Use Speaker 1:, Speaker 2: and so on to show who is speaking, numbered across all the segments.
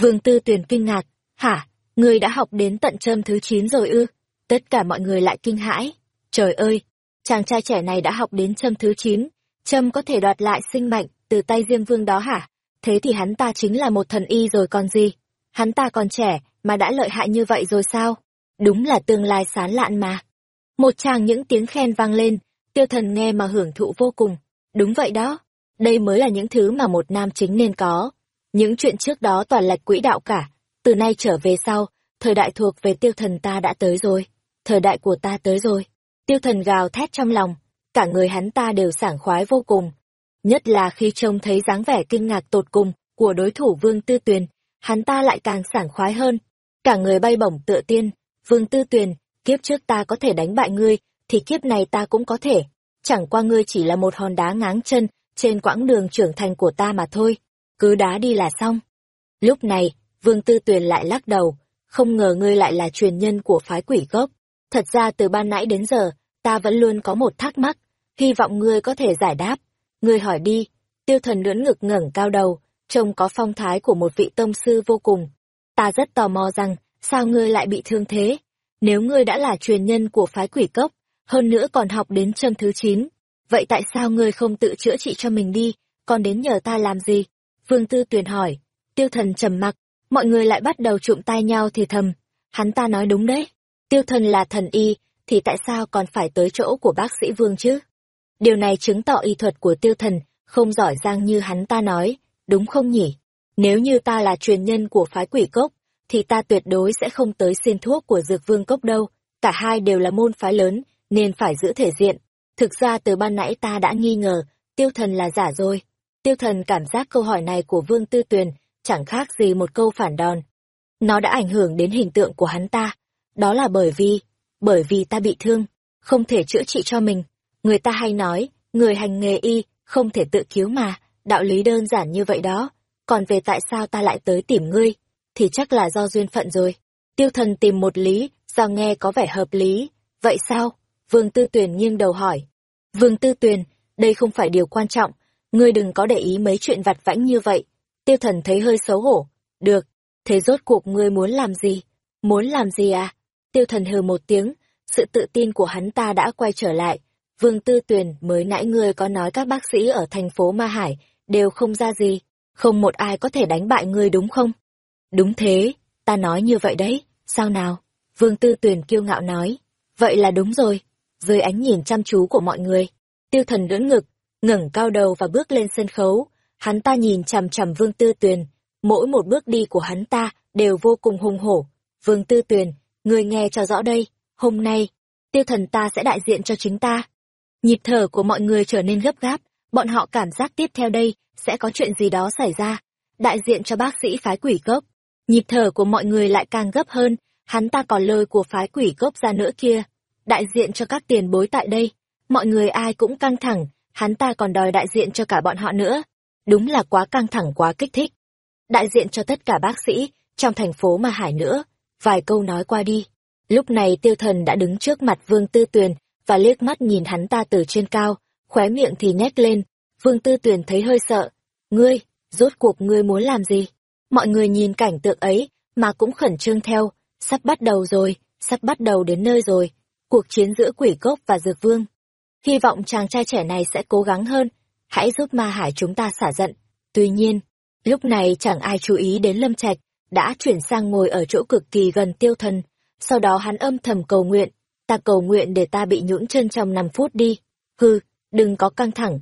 Speaker 1: Vương Tư Tuyền kinh ngạc, hả, ngươi đã học đến tận châm thứ 9 rồi ư? Tất cả mọi người lại kinh hãi. Trời ơi, chàng trai trẻ này đã học đến châm thứ 9, châm có thể đoạt lại sinh mệnh từ tay Diêm Vương đó hả? Thế thì hắn ta chính là một thần y rồi còn gì? Hắn ta còn trẻ mà đã lợi hại như vậy rồi sao? Đúng là tương lai sán lạn mà. Một tràng những tiếng khen vang lên, tiêu thần nghe mà hưởng thụ vô cùng. Đúng vậy đó, đây mới là những thứ mà một nam chính nên có. Những chuyện trước đó toàn lệch quỹ đạo cả, từ nay trở về sau, thời đại thuộc về tiêu thần ta đã tới rồi. Thời đại của ta tới rồi. Tiêu thần gào thét trong lòng, cả người hắn ta đều sảng khoái vô cùng. Nhất là khi trông thấy dáng vẻ kinh ngạc tột cùng của đối thủ Vương Tư Tuyền, hắn ta lại càng sảng khoái hơn. Cả người bay bổng tựa tiên, Vương Tư Tuyền, kiếp trước ta có thể đánh bại ngươi, thì kiếp này ta cũng có thể. Chẳng qua ngươi chỉ là một hòn đá ngáng chân trên quãng đường trưởng thành của ta mà thôi. Cứ đá đi là xong. Lúc này, Vương Tư Tuyền lại lắc đầu, không ngờ ngươi lại là truyền nhân của phái quỷ gốc. Thật ra từ ban nãy đến giờ, ta vẫn luôn có một thắc mắc, hy vọng ngươi có thể giải đáp. Ngươi hỏi đi, tiêu thần lưỡn ngực ngẩng cao đầu, trông có phong thái của một vị tông sư vô cùng. Ta rất tò mò rằng, sao ngươi lại bị thương thế? Nếu ngươi đã là truyền nhân của phái quỷ cốc, hơn nữa còn học đến chân thứ 9, vậy tại sao ngươi không tự chữa trị cho mình đi, còn đến nhờ ta làm gì? Vương Tư Tuyền hỏi, tiêu thần trầm mặc, mọi người lại bắt đầu trụm tai nhau thì thầm, hắn ta nói đúng đấy, tiêu thần là thần y, thì tại sao còn phải tới chỗ của bác sĩ Vương chứ? Điều này chứng tỏ y thuật của tiêu thần không giỏi giang như hắn ta nói, đúng không nhỉ? Nếu như ta là truyền nhân của phái quỷ cốc, thì ta tuyệt đối sẽ không tới xin thuốc của dược vương cốc đâu. Cả hai đều là môn phái lớn, nên phải giữ thể diện. Thực ra từ ban nãy ta đã nghi ngờ, tiêu thần là giả rồi. Tiêu thần cảm giác câu hỏi này của vương tư tuyền chẳng khác gì một câu phản đòn. Nó đã ảnh hưởng đến hình tượng của hắn ta. Đó là bởi vì, bởi vì ta bị thương, không thể chữa trị cho mình. Người ta hay nói, người hành nghề y, không thể tự cứu mà, đạo lý đơn giản như vậy đó. Còn về tại sao ta lại tới tìm ngươi, thì chắc là do duyên phận rồi. Tiêu thần tìm một lý, do nghe có vẻ hợp lý. Vậy sao? Vương Tư Tuyền nghiêng đầu hỏi. Vương Tư Tuyền, đây không phải điều quan trọng, ngươi đừng có để ý mấy chuyện vặt vãnh như vậy. Tiêu thần thấy hơi xấu hổ. Được, thế rốt cuộc ngươi muốn làm gì? Muốn làm gì à? Tiêu thần hừ một tiếng, sự tự tin của hắn ta đã quay trở lại. Vương Tư Tuyền mới nãy ngươi có nói các bác sĩ ở thành phố Ma Hải đều không ra gì, không một ai có thể đánh bại ngươi đúng không? Đúng thế, ta nói như vậy đấy, sao nào? Vương Tư Tuyền kiêu ngạo nói, vậy là đúng rồi. Dưới ánh nhìn chăm chú của mọi người, tiêu thần đỡ ngực, ngẩng cao đầu và bước lên sân khấu. Hắn ta nhìn chằm chằm Vương Tư Tuyền, mỗi một bước đi của hắn ta đều vô cùng hùng hổ. Vương Tư Tuyền, người nghe cho rõ đây, hôm nay, tiêu thần ta sẽ đại diện cho chính ta. Nhịp thở của mọi người trở nên gấp gáp, bọn họ cảm giác tiếp theo đây sẽ có chuyện gì đó xảy ra. Đại diện cho bác sĩ phái quỷ cốc. Nhịp thở của mọi người lại càng gấp hơn, hắn ta còn lời của phái quỷ cốc ra nữa kia. Đại diện cho các tiền bối tại đây, mọi người ai cũng căng thẳng, hắn ta còn đòi đại diện cho cả bọn họ nữa. Đúng là quá căng thẳng quá kích thích. Đại diện cho tất cả bác sĩ, trong thành phố mà hải nữa. Vài câu nói qua đi. Lúc này tiêu thần đã đứng trước mặt Vương Tư Tuyền và liếc mắt nhìn hắn ta từ trên cao, khóe miệng thì nhét lên. Vương Tư Tuyền thấy hơi sợ. Ngươi, rốt cuộc ngươi muốn làm gì? Mọi người nhìn cảnh tượng ấy, mà cũng khẩn trương theo, sắp bắt đầu rồi, sắp bắt đầu đến nơi rồi, cuộc chiến giữa quỷ cốc và dược vương. Hy vọng chàng trai trẻ này sẽ cố gắng hơn, hãy giúp ma hải chúng ta xả giận. Tuy nhiên, lúc này chẳng ai chú ý đến Lâm Trạch, đã chuyển sang ngồi ở chỗ cực kỳ gần tiêu thần. Sau đó hắn âm thầm cầu nguyện, ta cầu nguyện để ta bị nhũn chân trong 5 phút đi. Hư, đừng có căng thẳng.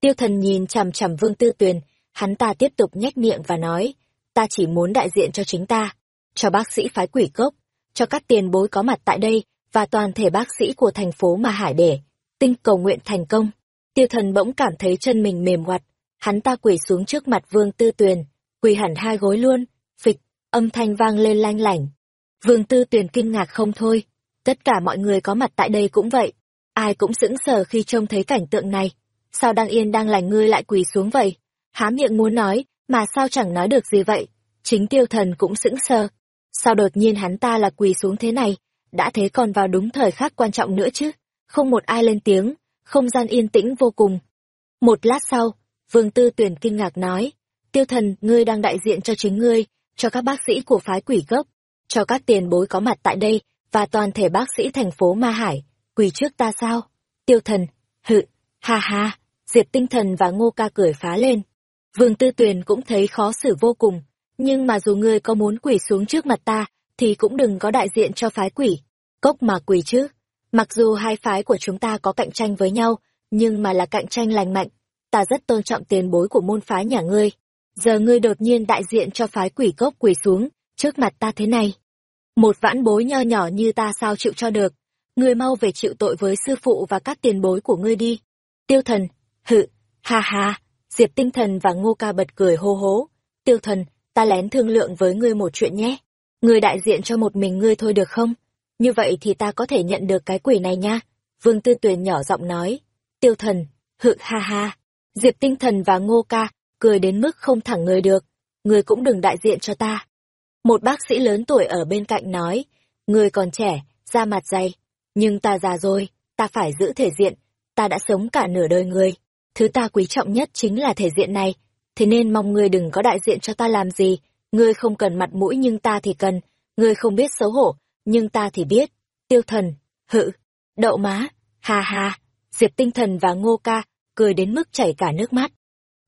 Speaker 1: Tiêu thần nhìn chằm chằm vương tư tuyền, hắn ta tiếp tục nhếch miệng và nói, ta chỉ muốn đại diện cho chính ta, cho bác sĩ phái quỷ cốc, cho các tiền bối có mặt tại đây và toàn thể bác sĩ của thành phố mà hải để tinh cầu nguyện thành công. Tiêu thần bỗng cảm thấy chân mình mềm ngoặt, hắn ta quỳ xuống trước mặt vương tư tuyền, quỳ hẳn hai gối luôn, phịch, âm thanh vang lên lanh lảnh. Vương tư tuyền kinh ngạc không thôi, tất cả mọi người có mặt tại đây cũng vậy, ai cũng sững sờ khi trông thấy cảnh tượng này. Sao đang yên đang lành ngươi lại quỳ xuống vậy? Há miệng muốn nói, mà sao chẳng nói được gì vậy? Chính tiêu thần cũng sững sờ. Sao đột nhiên hắn ta là quỳ xuống thế này? Đã thế còn vào đúng thời khắc quan trọng nữa chứ? Không một ai lên tiếng, không gian yên tĩnh vô cùng. Một lát sau, Vương Tư Tuyển kinh ngạc nói, tiêu thần, ngươi đang đại diện cho chính ngươi, cho các bác sĩ của phái quỷ gốc, cho các tiền bối có mặt tại đây, và toàn thể bác sĩ thành phố Ma Hải, quỳ trước ta sao? Tiêu thần, hự, ha ha, Diệp tinh thần và ngô ca cười phá lên. Vương Tư Tuyền cũng thấy khó xử vô cùng, nhưng mà dù ngươi có muốn quỳ xuống trước mặt ta, thì cũng đừng có đại diện cho phái quỷ. Cốc mà quỳ chứ. Mặc dù hai phái của chúng ta có cạnh tranh với nhau, nhưng mà là cạnh tranh lành mạnh. Ta rất tôn trọng tiền bối của môn phái nhà ngươi. Giờ ngươi đột nhiên đại diện cho phái quỷ cốc quỳ xuống, trước mặt ta thế này. Một vãn bối nho nhỏ như ta sao chịu cho được. Ngươi mau về chịu tội với sư phụ và các tiền bối của ngươi đi. Tiêu thần, hự, ha ha, Diệp tinh thần và ngô ca bật cười hô hố. Tiêu thần, ta lén thương lượng với ngươi một chuyện nhé. Ngươi đại diện cho một mình ngươi thôi được không? Như vậy thì ta có thể nhận được cái quỷ này nha. Vương Tư Tuyền nhỏ giọng nói. Tiêu thần, hự ha ha. Diệp tinh thần và ngô ca, cười đến mức không thẳng người được. người cũng đừng đại diện cho ta. Một bác sĩ lớn tuổi ở bên cạnh nói. người còn trẻ, da mặt dày. Nhưng ta già rồi, ta phải giữ thể diện. Ta đã sống cả nửa đời người. Thứ ta quý trọng nhất chính là thể diện này. Thế nên mong người đừng có đại diện cho ta làm gì. Ngươi không cần mặt mũi nhưng ta thì cần. Ngươi không biết xấu hổ, nhưng ta thì biết. Tiêu thần, hự, đậu má, ha ha. Diệp tinh thần và ngô ca, cười đến mức chảy cả nước mắt.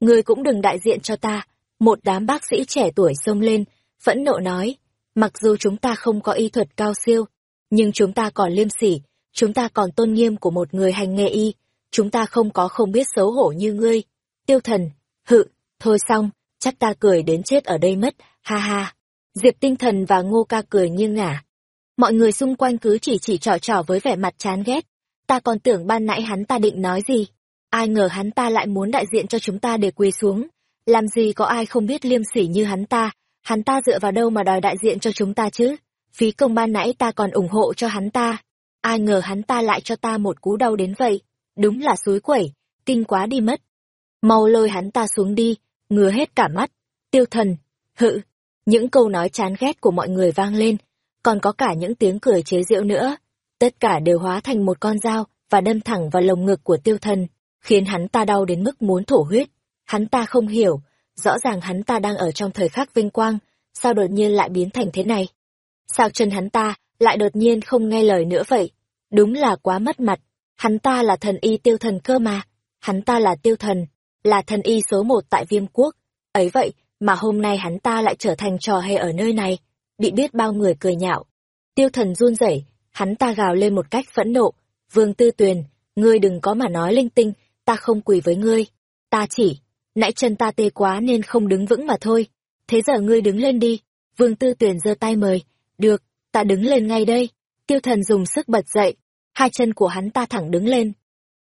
Speaker 1: Ngươi cũng đừng đại diện cho ta. Một đám bác sĩ trẻ tuổi xông lên, phẫn nộ nói. Mặc dù chúng ta không có y thuật cao siêu, nhưng chúng ta còn liêm sỉ, chúng ta còn tôn nghiêm của một người hành nghề y, chúng ta không có không biết xấu hổ như ngươi. Tiêu thần, hự, thôi xong, chắc ta cười đến chết ở đây mất, ha ha. Diệp tinh thần và ngô ca cười như ngả. Mọi người xung quanh cứ chỉ chỉ trò trò với vẻ mặt chán ghét. Ta còn tưởng ban nãy hắn ta định nói gì. Ai ngờ hắn ta lại muốn đại diện cho chúng ta để quỳ xuống. Làm gì có ai không biết liêm sỉ như hắn ta. Hắn ta dựa vào đâu mà đòi đại diện cho chúng ta chứ. Phí công ban nãy ta còn ủng hộ cho hắn ta. Ai ngờ hắn ta lại cho ta một cú đau đến vậy. Đúng là suối quẩy, kinh quá đi mất. Mau lôi hắn ta xuống đi, ngứa hết cả mắt. Tiêu thần, hự, những câu nói chán ghét của mọi người vang lên, còn có cả những tiếng cười chế giễu nữa. Tất cả đều hóa thành một con dao và đâm thẳng vào lồng ngực của tiêu thần, khiến hắn ta đau đến mức muốn thổ huyết. Hắn ta không hiểu, rõ ràng hắn ta đang ở trong thời khắc vinh quang, sao đột nhiên lại biến thành thế này? Sao chân hắn ta lại đột nhiên không nghe lời nữa vậy? Đúng là quá mất mặt, hắn ta là thần y tiêu thần cơ mà, hắn ta là tiêu thần, là thần y số một tại viêm quốc. Ấy vậy mà hôm nay hắn ta lại trở thành trò hề ở nơi này, bị biết bao người cười nhạo. Tiêu thần run rẩy, hắn ta gào lên một cách phẫn nộ, Vương Tư Tuyền, ngươi đừng có mà nói linh tinh, ta không quỳ với ngươi, ta chỉ, nãy chân ta tê quá nên không đứng vững mà thôi, thế giờ ngươi đứng lên đi, Vương Tư Tuyền giơ tay mời, được, ta đứng lên ngay đây, tiêu thần dùng sức bật dậy, hai chân của hắn ta thẳng đứng lên.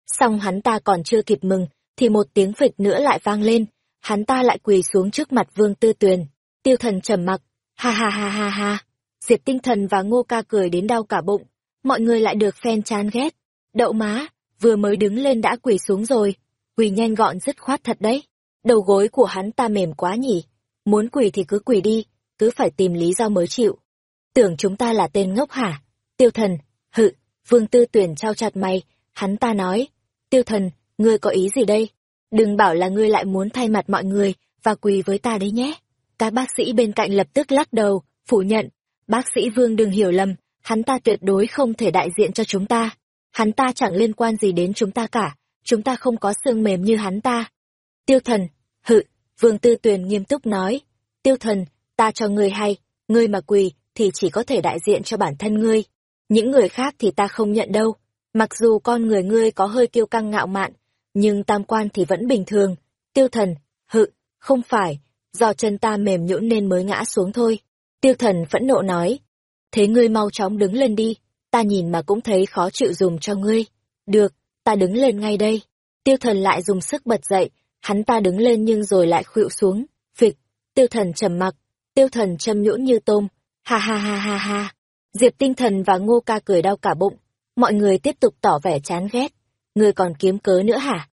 Speaker 1: Xong hắn ta còn chưa kịp mừng, thì một tiếng phịch nữa lại vang lên, hắn ta lại quỳ xuống trước mặt Vương Tư Tuyền. Tiêu thần trầm mặc, ha ha ha ha ha. Diệp tinh thần và ngô ca cười đến đau cả bụng, mọi người lại được phen chán ghét. Đậu má, vừa mới đứng lên đã quỳ xuống rồi, quỳ nhanh gọn dứt khoát thật đấy. Đầu gối của hắn ta mềm quá nhỉ, muốn quỳ thì cứ quỳ đi, cứ phải tìm lý do mới chịu. Tưởng chúng ta là tên ngốc hả? Tiêu thần, hự, vương tư tuyển trao chặt mày, hắn ta nói, tiêu thần, ngươi có ý gì đây? Đừng bảo là ngươi lại muốn thay mặt mọi người và quỳ với ta đấy nhé. Các bác sĩ bên cạnh lập tức lắc đầu, phủ nhận. Bác sĩ Vương đừng hiểu lầm, hắn ta tuyệt đối không thể đại diện cho chúng ta. Hắn ta chẳng liên quan gì đến chúng ta cả, chúng ta không có xương mềm như hắn ta. Tiêu thần, hự, Vương Tư Tuyền nghiêm túc nói. Tiêu thần, ta cho ngươi hay, ngươi mà quỳ thì chỉ có thể đại diện cho bản thân ngươi. Những người khác thì ta không nhận đâu. Mặc dù con người ngươi có hơi kiêu căng ngạo mạn, nhưng tam quan thì vẫn bình thường. Tiêu thần, hự, không phải, do chân ta mềm nhũn nên mới ngã xuống thôi. Tiêu thần phẫn nộ nói, thế ngươi mau chóng đứng lên đi, ta nhìn mà cũng thấy khó chịu dùng cho ngươi. Được, ta đứng lên ngay đây. Tiêu thần lại dùng sức bật dậy, hắn ta đứng lên nhưng rồi lại khuỵu xuống, phịch, tiêu thần trầm mặc, tiêu thần châm nhũn như tôm, ha ha ha ha ha. Diệp tinh thần và ngô ca cười đau cả bụng, mọi người tiếp tục tỏ vẻ chán ghét ngươi còn kiếm cớ nữa hả?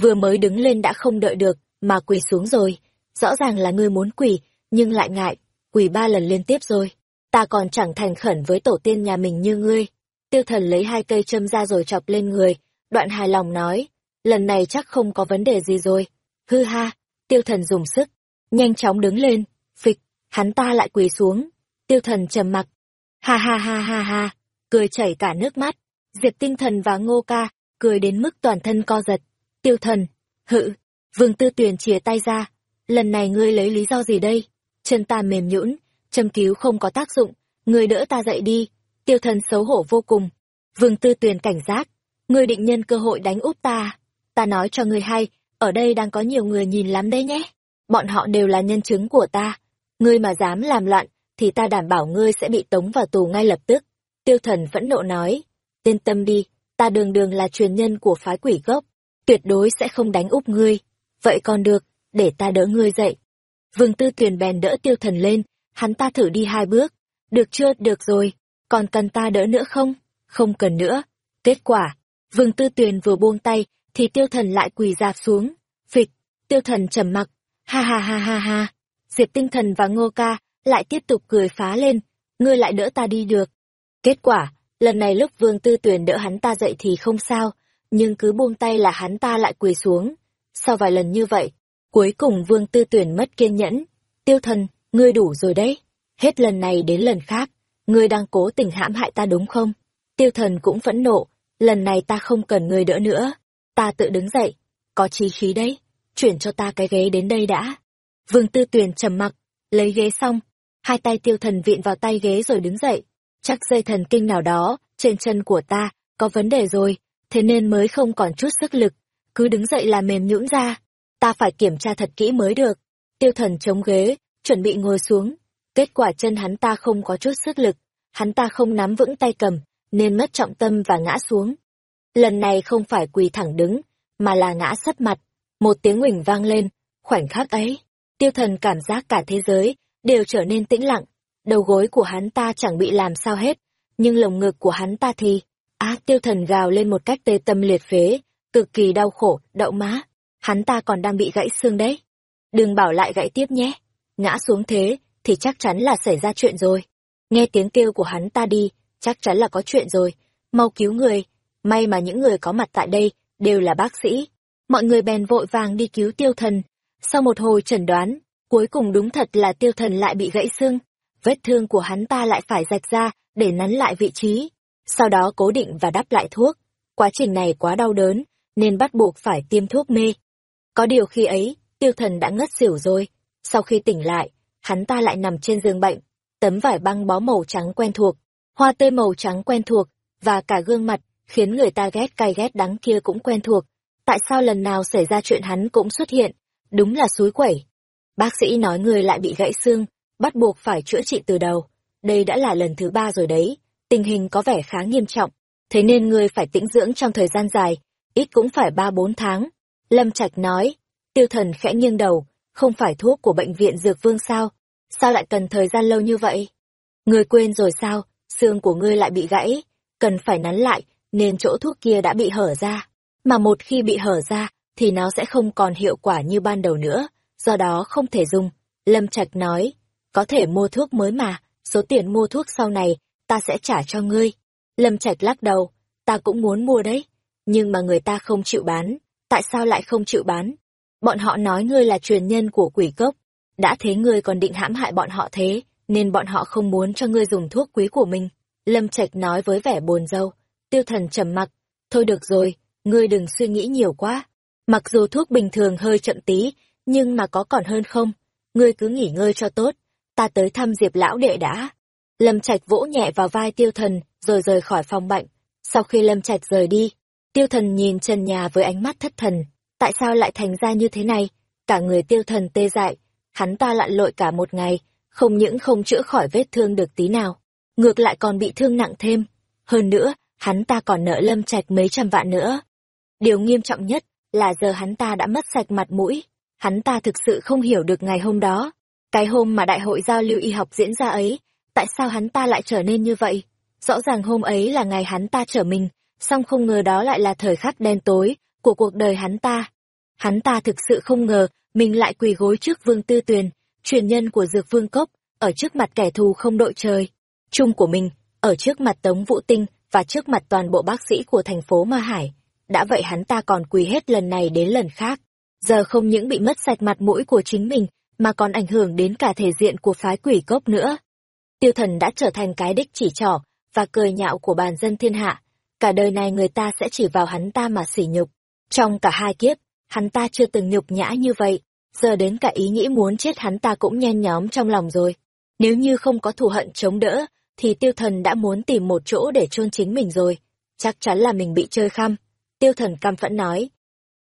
Speaker 1: Vừa mới đứng lên đã không đợi được, mà quỳ xuống rồi. Rõ ràng là ngươi muốn quỳ, nhưng lại ngại, quỳ ba lần liên tiếp rồi. Ta còn chẳng thành khẩn với tổ tiên nhà mình như ngươi. Tiêu thần lấy hai cây châm ra rồi chọc lên người, đoạn hài lòng nói, lần này chắc không có vấn đề gì rồi. Hư ha, tiêu thần dùng sức, nhanh chóng đứng lên, phịch, hắn ta lại quỳ xuống. Tiêu thần trầm mặc. Ha ha ha ha ha, cười chảy cả nước mắt. Diệp tinh thần và ngô ca, cười đến mức toàn thân co giật. Tiêu thần, hự, vương tư tuyền chia tay ra. Lần này ngươi lấy lý do gì đây? Chân ta mềm nhũn, châm cứu không có tác dụng, ngươi đỡ ta dậy đi. Tiêu thần xấu hổ vô cùng. Vương tư tuyền cảnh giác, ngươi định nhân cơ hội đánh úp ta. Ta nói cho ngươi hay, ở đây đang có nhiều người nhìn lắm đấy nhé. Bọn họ đều là nhân chứng của ta. Ngươi mà dám làm loạn, thì ta đảm bảo ngươi sẽ bị tống vào tù ngay lập tức. Tiêu thần phẫn nộ nói. Yên tâm đi, ta đường đường là truyền nhân của phái quỷ gốc. Tuyệt đối sẽ không đánh úp ngươi. Vậy còn được, để ta đỡ ngươi dậy. Vương tư tuyền bèn đỡ tiêu thần lên, hắn ta thử đi hai bước. Được chưa, được rồi, còn cần ta đỡ nữa không? Không cần nữa. Kết quả, vương tư tuyền vừa buông tay, thì tiêu thần lại quỳ dạp xuống. Phịch, tiêu thần trầm mặc, ha ha ha ha ha. Diệp tinh thần và ngô ca lại tiếp tục cười phá lên, ngươi lại đỡ ta đi được. Kết quả, lần này lúc vương tư tuyền đỡ hắn ta dậy thì không sao, nhưng cứ buông tay là hắn ta lại quỳ xuống. Sau vài lần như vậy, cuối cùng vương tư tuyển mất kiên nhẫn. Tiêu thần, ngươi đủ rồi đấy. Hết lần này đến lần khác, ngươi đang cố tình hãm hại ta đúng không? Tiêu thần cũng phẫn nộ, lần này ta không cần ngươi đỡ nữa. Ta tự đứng dậy, có chí khí đấy, chuyển cho ta cái ghế đến đây đã. Vương tư tuyển trầm mặc, lấy ghế xong, hai tay tiêu thần viện vào tay ghế rồi đứng dậy. Chắc dây thần kinh nào đó, trên chân của ta, có vấn đề rồi, thế nên mới không còn chút sức lực, cứ đứng dậy là mềm nhũn ra. Ta phải kiểm tra thật kỹ mới được. Tiêu thần chống ghế, chuẩn bị ngồi xuống. Kết quả chân hắn ta không có chút sức lực, hắn ta không nắm vững tay cầm, nên mất trọng tâm và ngã xuống. Lần này không phải quỳ thẳng đứng, mà là ngã sấp mặt. Một tiếng huỳnh vang lên, khoảnh khắc ấy, tiêu thần cảm giác cả thế giới đều trở nên tĩnh lặng. Đầu gối của hắn ta chẳng bị làm sao hết, nhưng lồng ngực của hắn ta thì... Á tiêu thần gào lên một cách tê tâm liệt phế, cực kỳ đau khổ, đậu má. Hắn ta còn đang bị gãy xương đấy. Đừng bảo lại gãy tiếp nhé. Ngã xuống thế, thì chắc chắn là xảy ra chuyện rồi. Nghe tiếng kêu của hắn ta đi, chắc chắn là có chuyện rồi. Mau cứu người. May mà những người có mặt tại đây, đều là bác sĩ. Mọi người bèn vội vàng đi cứu tiêu thần. Sau một hồi chẩn đoán, cuối cùng đúng thật là tiêu thần lại bị gãy xương. Vết thương của hắn ta lại phải rạch ra, để nắn lại vị trí. Sau đó cố định và đắp lại thuốc. Quá trình này quá đau đớn, nên bắt buộc phải tiêm thuốc mê. Có điều khi ấy, tiêu thần đã ngất xỉu rồi. Sau khi tỉnh lại, hắn ta lại nằm trên giường bệnh, tấm vải băng bó màu trắng quen thuộc, hoa tươi màu trắng quen thuộc, và cả gương mặt, khiến người ta ghét cay ghét đắng kia cũng quen thuộc. Tại sao lần nào xảy ra chuyện hắn cũng xuất hiện? Đúng là suối quẩy. Bác sĩ nói người lại bị gãy xương, bắt buộc phải chữa trị từ đầu. Đây đã là lần thứ ba rồi đấy, tình hình có vẻ khá nghiêm trọng. Thế nên người phải tĩnh dưỡng trong thời gian dài, ít cũng phải ba bốn tháng. Lâm Trạch nói, tiêu thần khẽ nghiêng đầu, không phải thuốc của bệnh viện Dược Vương sao? Sao lại cần thời gian lâu như vậy? Ngươi quên rồi sao, xương của ngươi lại bị gãy, cần phải nắn lại, nên chỗ thuốc kia đã bị hở ra. Mà một khi bị hở ra, thì nó sẽ không còn hiệu quả như ban đầu nữa, do đó không thể dùng. Lâm Trạch nói, có thể mua thuốc mới mà, số tiền mua thuốc sau này, ta sẽ trả cho ngươi. Lâm Trạch lắc đầu, ta cũng muốn mua đấy, nhưng mà người ta không chịu bán, tại sao lại không chịu bán? Bọn họ nói ngươi là truyền nhân của quỷ cốc, đã thế ngươi còn định hãm hại bọn họ thế, nên bọn họ không muốn cho ngươi dùng thuốc quý của mình. Lâm Trạch nói với vẻ buồn rầu, tiêu thần trầm mặc, thôi được rồi, ngươi đừng suy nghĩ nhiều quá. Mặc dù thuốc bình thường hơi chậm tí, nhưng mà có còn hơn không? Ngươi cứ nghỉ ngơi cho tốt, ta tới thăm Diệp lão đệ đã. Lâm Trạch vỗ nhẹ vào vai tiêu thần, rồi rời khỏi phòng bệnh. Sau khi Lâm Trạch rời đi, Tiêu thần nhìn trần nhà với ánh mắt thất thần. Tại sao lại thành ra như thế này? Cả người tiêu thần tê dại. Hắn ta lặn lội cả một ngày, không những không chữa khỏi vết thương được tí nào. Ngược lại còn bị thương nặng thêm. Hơn nữa, hắn ta còn nợ lâm trạch mấy trăm vạn nữa. Điều nghiêm trọng nhất là giờ hắn ta đã mất sạch mặt mũi. Hắn ta thực sự không hiểu được ngày hôm đó. Cái hôm mà đại hội giao lưu y học diễn ra ấy, tại sao hắn ta lại trở nên như vậy? Rõ ràng hôm ấy là ngày hắn ta trở mình, song không ngờ đó lại là thời khắc đen tối của cuộc đời hắn ta. Hắn ta thực sự không ngờ mình lại quỳ gối trước Vương Tư Tuyền, truyền nhân của Dược Vương Cốc, ở trước mặt kẻ thù không đội trời. Chung của mình, ở trước mặt Tống Vũ Tinh và trước mặt toàn bộ bác sĩ của thành phố Ma Hải. Đã vậy hắn ta còn quỳ hết lần này đến lần khác. Giờ không những bị mất sạch mặt mũi của chính mình, mà còn ảnh hưởng đến cả thể diện của phái quỷ cốc nữa. Tiêu thần đã trở thành cái đích chỉ trỏ và cười nhạo của bàn dân thiên hạ. Cả đời này người ta sẽ chỉ vào hắn ta mà sỉ nhục. Trong cả hai kiếp, hắn ta chưa từng nhục nhã như vậy. Giờ đến cả ý nghĩ muốn chết hắn ta cũng nhen nhóm trong lòng rồi. Nếu như không có thù hận chống đỡ, thì tiêu thần đã muốn tìm một chỗ để chôn chính mình rồi. Chắc chắn là mình bị chơi khăm. Tiêu thần căm phẫn nói.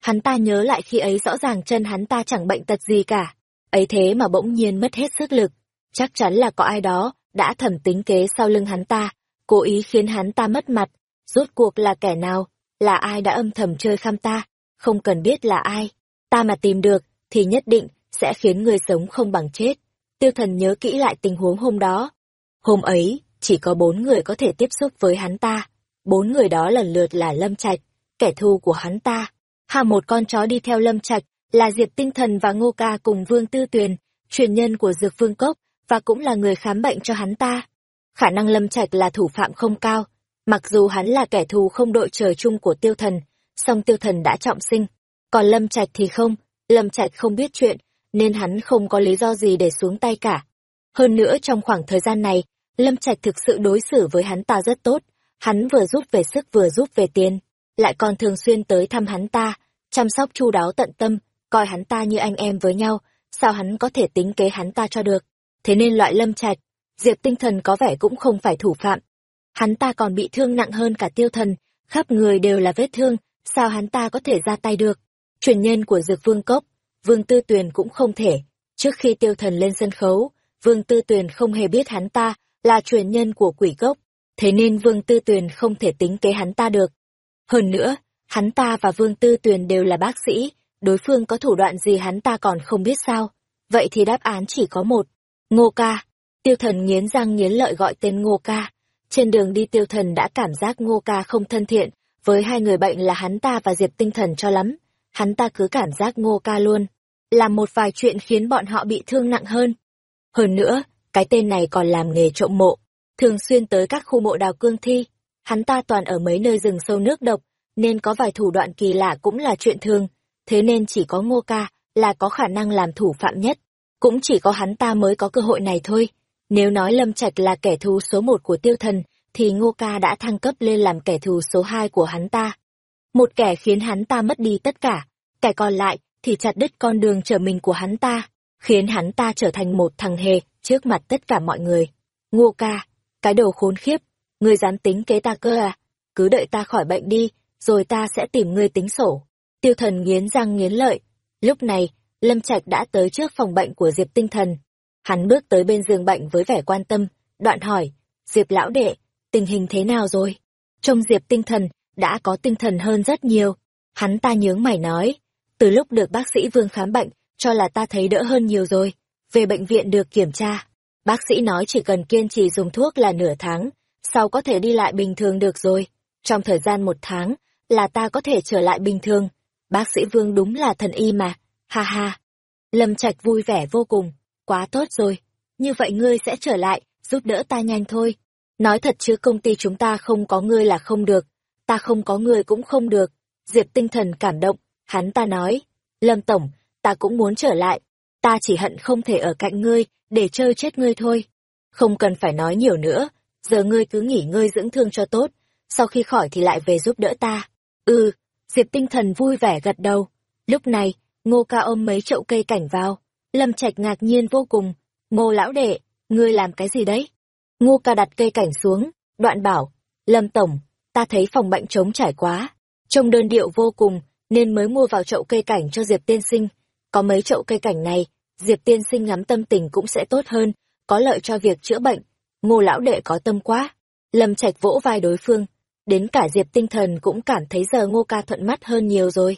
Speaker 1: Hắn ta nhớ lại khi ấy rõ ràng chân hắn ta chẳng bệnh tật gì cả. Ấy thế mà bỗng nhiên mất hết sức lực. Chắc chắn là có ai đó đã thẩm tính kế sau lưng hắn ta, cố ý khiến hắn ta mất mặt. Rốt cuộc là kẻ nào? Là ai đã âm thầm chơi khăm ta? Không cần biết là ai. Ta mà tìm được, thì nhất định sẽ khiến người sống không bằng chết. Tiêu thần nhớ kỹ lại tình huống hôm đó. Hôm ấy, chỉ có bốn người có thể tiếp xúc với hắn ta. Bốn người đó lần lượt là Lâm Trạch, kẻ thù của hắn ta. Hà một con chó đi theo Lâm Trạch, là Diệp Tinh Thần và Ngô Ca cùng Vương Tư Tuyền, truyền nhân của Dược Vương Cốc, và cũng là người khám bệnh cho hắn ta. Khả năng Lâm Trạch là thủ phạm không cao, mặc dù hắn là kẻ thù không đội trời chung của Tiêu Thần, song Tiêu Thần đã trọng sinh, còn Lâm Trạch thì không, Lâm Trạch không biết chuyện, nên hắn không có lý do gì để xuống tay cả. Hơn nữa trong khoảng thời gian này, Lâm Trạch thực sự đối xử với hắn ta rất tốt, hắn vừa giúp về sức vừa giúp về tiền, lại còn thường xuyên tới thăm hắn ta, chăm sóc chu đáo tận tâm, coi hắn ta như anh em với nhau, sao hắn có thể tính kế hắn ta cho được. Thế nên loại Lâm Trạch, Diệp Tinh Thần có vẻ cũng không phải thủ phạm. Hắn ta còn bị thương nặng hơn cả tiêu thần, khắp người đều là vết thương, sao hắn ta có thể ra tay được. Truyền nhân của Dược Vương Cốc, Vương Tư Tuyền cũng không thể. Trước khi tiêu thần lên sân khấu, Vương Tư Tuyền không hề biết hắn ta là truyền nhân của quỷ cốc, thế nên Vương Tư Tuyền không thể tính kế hắn ta được. Hơn nữa, hắn ta và Vương Tư Tuyền đều là bác sĩ, đối phương có thủ đoạn gì hắn ta còn không biết sao. Vậy thì đáp án chỉ có một. Ngô ca. Tiêu thần nghiến răng nghiến lợi gọi tên Ngô ca. Trên đường đi tiêu thần đã cảm giác Ngô ca không thân thiện, với hai người bệnh là hắn ta và Diệp tinh thần cho lắm. Hắn ta cứ cảm giác Ngô ca luôn. Làm một vài chuyện khiến bọn họ bị thương nặng hơn. Hơn nữa, cái tên này còn làm nghề trộm mộ, thường xuyên tới các khu mộ đào cương thi. Hắn ta toàn ở mấy nơi rừng sâu nước độc, nên có vài thủ đoạn kỳ lạ cũng là chuyện thường, thế nên chỉ có Ngô Ca là có khả năng làm thủ phạm nhất. Cũng chỉ có hắn ta mới có cơ hội này thôi. Nếu nói Lâm Trạch là kẻ thù số một của tiêu thần, thì Ngô Ca đã thăng cấp lên làm kẻ thù số hai của hắn ta. Một kẻ khiến hắn ta mất đi tất cả, kẻ còn lại thì chặt đứt con đường trở mình của hắn ta, khiến hắn ta trở thành một thằng hề trước mặt tất cả mọi người. Ngô Ca, cái đầu khốn khiếp, ngươi dám tính kế ta cơ à? Cứ đợi ta khỏi bệnh đi, rồi ta sẽ tìm ngươi tính sổ. Tiêu thần nghiến răng nghiến lợi. Lúc này, Lâm Trạch đã tới trước phòng bệnh của Diệp Tinh Thần. Hắn bước tới bên giường bệnh với vẻ quan tâm, đoạn hỏi, Diệp lão đệ, tình hình thế nào rồi? Trong Diệp Tinh Thần, đã có tinh thần hơn rất nhiều. Hắn ta nhướng mày nói, từ lúc được bác sĩ Vương khám bệnh, cho là ta thấy đỡ hơn nhiều rồi. Về bệnh viện được kiểm tra, bác sĩ nói chỉ cần kiên trì dùng thuốc là nửa tháng, sau có thể đi lại bình thường được rồi. Trong thời gian một tháng, là ta có thể trở lại bình thường. Bác sĩ Vương đúng là thần y mà, ha ha. Lâm Trạch vui vẻ vô cùng, quá tốt rồi. Như vậy ngươi sẽ trở lại, giúp đỡ ta nhanh thôi. Nói thật chứ công ty chúng ta không có ngươi là không được, ta không có ngươi cũng không được. Diệp tinh thần cảm động, hắn ta nói, Lâm Tổng, ta cũng muốn trở lại, ta chỉ hận không thể ở cạnh ngươi, để chơi chết ngươi thôi. Không cần phải nói nhiều nữa, giờ ngươi cứ nghỉ ngơi dưỡng thương cho tốt, sau khi khỏi thì lại về giúp đỡ ta. Ừ, Diệp tinh thần vui vẻ gật đầu. Lúc này, ngô ca ôm mấy chậu cây cảnh vào. Lâm Trạch ngạc nhiên vô cùng. Ngô lão đệ, ngươi làm cái gì đấy? Ngô ca đặt cây cảnh xuống, đoạn bảo. Lâm Tổng, ta thấy phòng bệnh trống trải quá. Trông đơn điệu vô cùng, nên mới mua vào chậu cây cảnh cho Diệp tiên sinh. Có mấy chậu cây cảnh này, Diệp tiên sinh ngắm tâm tình cũng sẽ tốt hơn, có lợi cho việc chữa bệnh. Ngô lão đệ có tâm quá. Lâm Trạch vỗ vai đối phương, đến cả Diệp tinh thần cũng cảm thấy giờ Ngô ca thuận mắt hơn nhiều rồi.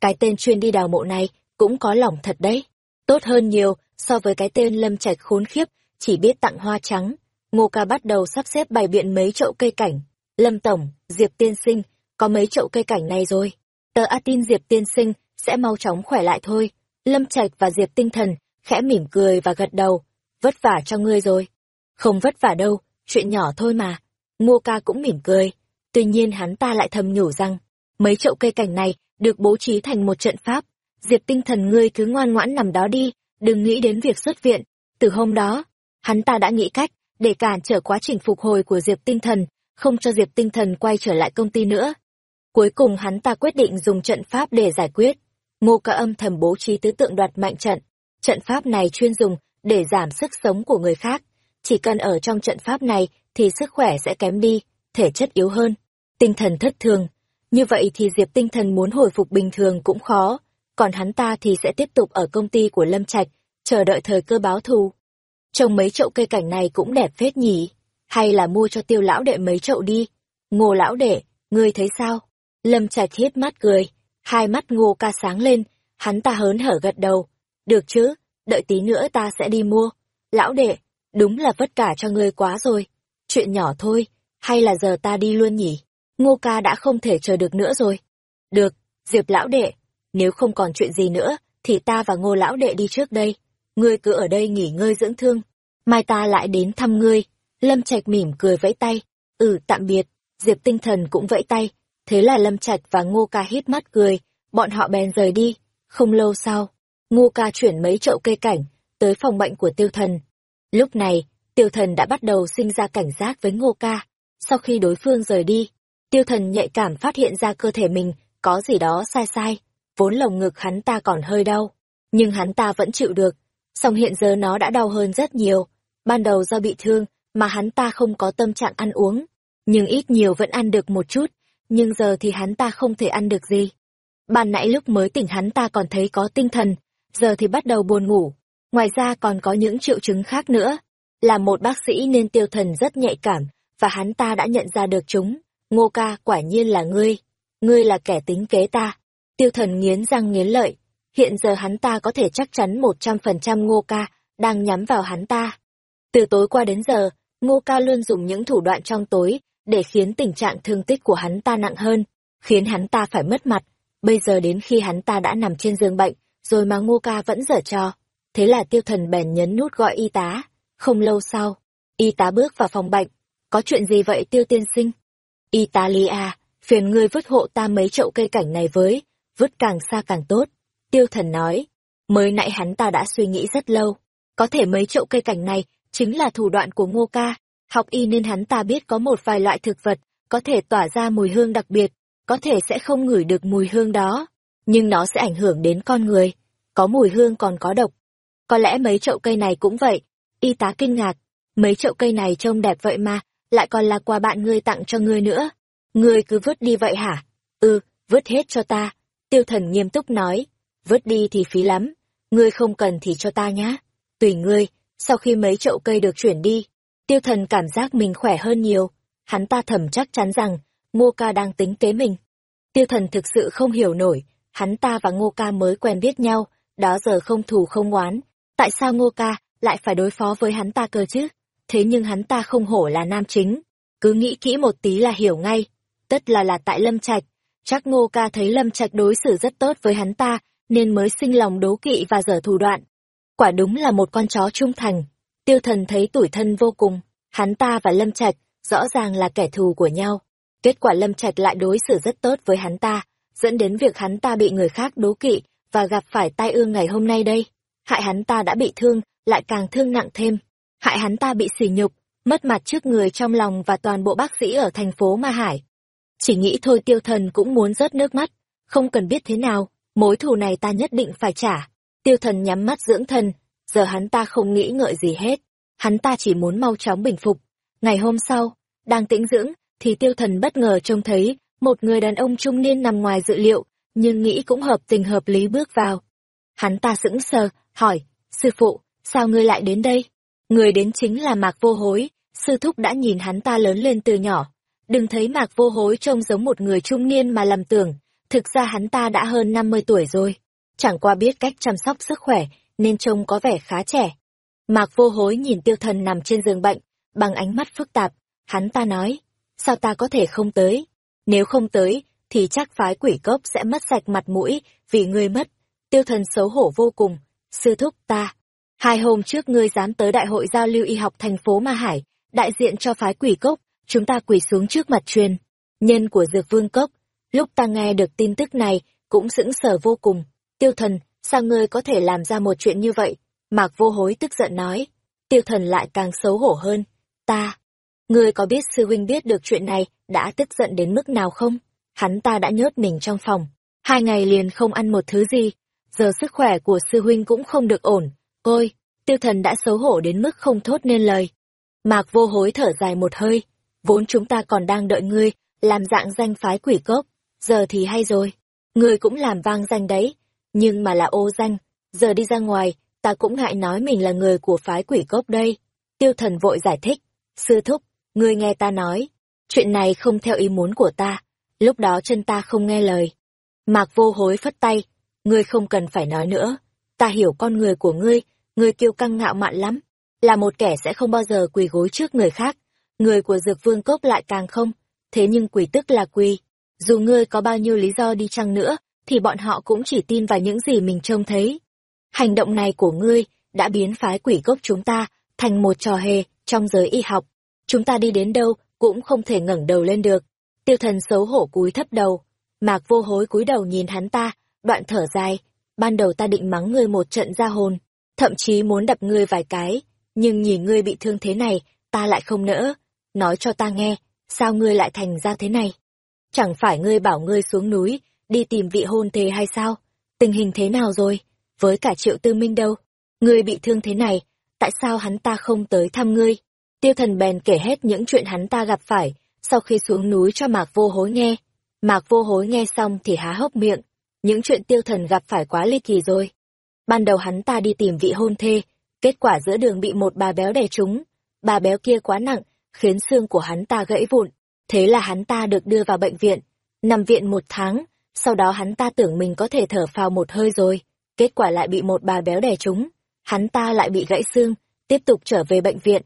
Speaker 1: Cái tên chuyên đi đào mộ này cũng có lòng thật đấy. Tốt hơn nhiều so với cái tên Lâm Trạch khốn khiếp, chỉ biết tặng hoa trắng. Ngô ca bắt đầu sắp xếp bày biện mấy chậu cây cảnh. Lâm Tổng, Diệp Tiên Sinh, có mấy chậu cây cảnh này rồi. Tờ A tin Diệp Tiên Sinh sẽ mau chóng khỏe lại thôi. Lâm Trạch và Diệp Tinh Thần khẽ mỉm cười và gật đầu. Vất vả cho ngươi rồi. Không vất vả đâu, chuyện nhỏ thôi mà. Ngô ca cũng mỉm cười. Tuy nhiên hắn ta lại thầm nhủ rằng, mấy chậu cây cảnh này được bố trí thành một trận pháp. Diệp tinh thần ngươi cứ ngoan ngoãn nằm đó đi, đừng nghĩ đến việc xuất viện. Từ hôm đó, hắn ta đã nghĩ cách để cản trở quá trình phục hồi của Diệp Tinh Thần, không cho Diệp Tinh Thần quay trở lại công ty nữa. Cuối cùng hắn ta quyết định dùng trận pháp để giải quyết. Ngô Ca âm thầm bố trí tứ tượng đoạt mạnh trận. Trận pháp này chuyên dùng để giảm sức sống của người khác. Chỉ cần ở trong trận pháp này thì sức khỏe sẽ kém đi, thể chất yếu hơn, tinh thần thất thường. Như vậy thì Diệp Tinh Thần muốn hồi phục bình thường cũng khó, còn hắn ta thì sẽ tiếp tục ở công ty của Lâm Trạch, chờ đợi thời cơ báo thù. Trồng mấy chậu cây cảnh này cũng đẹp phết nhỉ, hay là mua cho tiêu lão đệ mấy chậu đi. Ngô lão đệ, ngươi thấy sao? Lâm Trạch hiếp mắt cười, hai mắt ngô ca sáng lên, hắn ta hớn hở gật đầu. Được chứ, đợi tí nữa ta sẽ đi mua. Lão đệ, đúng là vất cả cho ngươi quá rồi. Chuyện nhỏ thôi, hay là giờ ta đi luôn nhỉ? Ngô ca đã không thể chờ được nữa rồi. Được, Diệp lão đệ, nếu không còn chuyện gì nữa, thì ta và ngô lão đệ đi trước đây. Ngươi cứ ở đây nghỉ ngơi dưỡng thương. Mai ta lại đến thăm ngươi. Lâm Trạch mỉm cười vẫy tay. Ừ, tạm biệt. Diệp tinh thần cũng vẫy tay. Thế là Lâm Trạch và Ngô ca hít mắt cười. Bọn họ bèn rời đi. Không lâu sau, Ngô ca chuyển mấy chậu cây cảnh, tới phòng bệnh của tiêu thần. Lúc này, tiêu thần đã bắt đầu sinh ra cảnh giác với Ngô ca. Sau khi đối phương rời đi, tiêu thần nhạy cảm phát hiện ra cơ thể mình có gì đó sai sai vốn lồng ngực hắn ta còn hơi đau, nhưng hắn ta vẫn chịu được. Song hiện giờ nó đã đau hơn rất nhiều, ban đầu do bị thương mà hắn ta không có tâm trạng ăn uống, nhưng ít nhiều vẫn ăn được một chút, nhưng giờ thì hắn ta không thể ăn được gì. Ban nãy lúc mới tỉnh hắn ta còn thấy có tinh thần, giờ thì bắt đầu buồn ngủ. Ngoài ra còn có những triệu chứng khác nữa. Là một bác sĩ nên tiêu thần rất nhạy cảm, và hắn ta đã nhận ra được chúng. Ngô ca quả nhiên là ngươi. Ngươi là kẻ tính kế ta. Tiêu thần nghiến răng nghiến lợi. Hiện giờ hắn ta có thể chắc chắn một trăm phần trăm ngô ca đang nhắm vào hắn ta. Từ tối qua đến giờ, ngô ca luôn dùng những thủ đoạn trong tối để khiến tình trạng thương tích của hắn ta nặng hơn, khiến hắn ta phải mất mặt. Bây giờ đến khi hắn ta đã nằm trên giường bệnh, rồi mà ngô ca vẫn dở trò. Thế là tiêu thần bèn nhấn nút gọi y tá. Không lâu sau, y tá bước vào phòng bệnh. Có chuyện gì vậy tiêu tiên sinh? Y tá Lia, phiền ngươi vứt hộ ta mấy chậu cây cảnh này với, vứt càng xa càng tốt. Tiêu thần nói, mới nãy hắn ta đã suy nghĩ rất lâu, có thể mấy chậu cây cảnh này chính là thủ đoạn của ngô ca, học y nên hắn ta biết có một vài loại thực vật có thể tỏa ra mùi hương đặc biệt, có thể sẽ không ngửi được mùi hương đó, nhưng nó sẽ ảnh hưởng đến con người, có mùi hương còn có độc. Có lẽ mấy chậu cây này cũng vậy, y tá kinh ngạc, mấy chậu cây này trông đẹp vậy mà, lại còn là quà bạn ngươi tặng cho ngươi nữa. Ngươi cứ vứt đi vậy hả? Ừ, vứt hết cho ta, Tiêu thần nghiêm túc nói, vớt đi thì phí lắm, ngươi không cần thì cho ta nhá. Tùy ngươi, sau khi mấy chậu cây được chuyển đi, tiêu thần cảm giác mình khỏe hơn nhiều, hắn ta thầm chắc chắn rằng Ngô Ca đang tính kế mình. Tiêu thần thực sự không hiểu nổi, hắn ta và Ngô Ca mới quen biết nhau, đó giờ không thù không oán, tại sao Ngô Ca lại phải đối phó với hắn ta cơ chứ? Thế nhưng hắn ta không hổ là nam chính, cứ nghĩ kỹ một tí là hiểu ngay, tất là là tại Lâm Trạch, Chắc ngô ca thấy lâm trạch đối xử rất tốt với hắn ta, nên mới sinh lòng đố kỵ và dở thủ đoạn. Quả đúng là một con chó trung thành. Tiêu thần thấy tủi thân vô cùng, hắn ta và lâm trạch rõ ràng là kẻ thù của nhau. Kết quả lâm trạch lại đối xử rất tốt với hắn ta, dẫn đến việc hắn ta bị người khác đố kỵ và gặp phải tai ương ngày hôm nay đây. Hại hắn ta đã bị thương, lại càng thương nặng thêm. Hại hắn ta bị sỉ nhục, mất mặt trước người trong lòng và toàn bộ bác sĩ ở thành phố Ma Hải. Chỉ nghĩ thôi tiêu thần cũng muốn rớt nước mắt, không cần biết thế nào, mối thù này ta nhất định phải trả. Tiêu thần nhắm mắt dưỡng thần, giờ hắn ta không nghĩ ngợi gì hết, hắn ta chỉ muốn mau chóng bình phục. Ngày hôm sau, đang tĩnh dưỡng, thì tiêu thần bất ngờ trông thấy một người đàn ông trung niên nằm ngoài dự liệu, nhưng nghĩ cũng hợp tình hợp lý bước vào. Hắn ta sững sờ, hỏi, sư phụ, sao ngươi lại đến đây? Người đến chính là Mạc Vô Hối, sư thúc đã nhìn hắn ta lớn lên từ nhỏ, Đừng thấy mạc vô hối trông giống một người trung niên mà lầm tưởng, thực ra hắn ta đã hơn 50 tuổi rồi. Chẳng qua biết cách chăm sóc sức khỏe, nên trông có vẻ khá trẻ. Mạc vô hối nhìn tiêu thần nằm trên giường bệnh, bằng ánh mắt phức tạp, hắn ta nói, sao ta có thể không tới? Nếu không tới, thì chắc phái quỷ cốc sẽ mất sạch mặt mũi, vì ngươi mất. Tiêu thần xấu hổ vô cùng, sư thúc ta. Hai hôm trước ngươi dám tới đại hội giao lưu y học thành phố Ma Hải, đại diện cho phái quỷ cốc, chúng ta quỳ xuống trước mặt truyền, nhân của dược vương cốc. Lúc ta nghe được tin tức này, cũng sững sờ vô cùng. Tiêu thần, sao ngươi có thể làm ra một chuyện như vậy? Mạc vô hối tức giận nói. Tiêu thần lại càng xấu hổ hơn. Ta, ngươi có biết sư huynh biết được chuyện này đã tức giận đến mức nào không? Hắn ta đã nhốt mình trong phòng. Hai ngày liền không ăn một thứ gì. Giờ sức khỏe của sư huynh cũng không được ổn. Ôi, tiêu thần đã xấu hổ đến mức không thốt nên lời. Mạc vô hối thở dài một hơi. Vốn chúng ta còn đang đợi ngươi, làm dạng danh phái quỷ cốc. Giờ thì hay rồi. Ngươi cũng làm vang danh đấy. Nhưng mà là ô danh. Giờ đi ra ngoài, ta cũng ngại nói mình là người của phái quỷ cốc đây. Tiêu thần vội giải thích. Sư thúc, ngươi nghe ta nói. Chuyện này không theo ý muốn của ta. Lúc đó chân ta không nghe lời. Mạc vô hối phất tay. Ngươi không cần phải nói nữa. Ta hiểu con người của ngươi. Ngươi kiêu căng ngạo mạn lắm. Là một kẻ sẽ không bao giờ quỳ gối trước người khác. Người của dược vương cốc lại càng không. Thế nhưng quỷ tức là quỳ. Dù ngươi có bao nhiêu lý do đi chăng nữa, thì bọn họ cũng chỉ tin vào những gì mình trông thấy. Hành động này của ngươi đã biến phái quỷ gốc chúng ta thành một trò hề trong giới y học. Chúng ta đi đến đâu cũng không thể ngẩng đầu lên được. Tiêu thần xấu hổ cúi thấp đầu. Mạc vô hối cúi đầu nhìn hắn ta, đoạn thở dài. Ban đầu ta định mắng ngươi một trận ra hồn, thậm chí muốn đập ngươi vài cái. Nhưng nhìn ngươi bị thương thế này, ta lại không nỡ. Nói cho ta nghe, sao ngươi lại thành ra thế này? Chẳng phải ngươi bảo ngươi xuống núi, đi tìm vị hôn thê hay sao? Tình hình thế nào rồi? với cả triệu tư minh đâu. Ngươi bị thương thế này, tại sao hắn ta không tới thăm ngươi? Tiêu thần bèn kể hết những chuyện hắn ta gặp phải, sau khi xuống núi cho Mạc Vô Hối nghe. Mạc Vô Hối nghe xong thì há hốc miệng, những chuyện tiêu thần gặp phải quá ly kỳ rồi. Ban đầu hắn ta đi tìm vị hôn thê, kết quả giữa đường bị một bà béo đè trúng. Bà béo kia quá nặng, khiến xương của hắn ta gãy vụn. Thế là hắn ta được đưa vào bệnh viện, nằm viện một tháng, sau đó hắn ta tưởng mình có thể thở phào một hơi rồi kết quả lại bị một bà béo đè trúng, hắn ta lại bị gãy xương, tiếp tục trở về bệnh viện.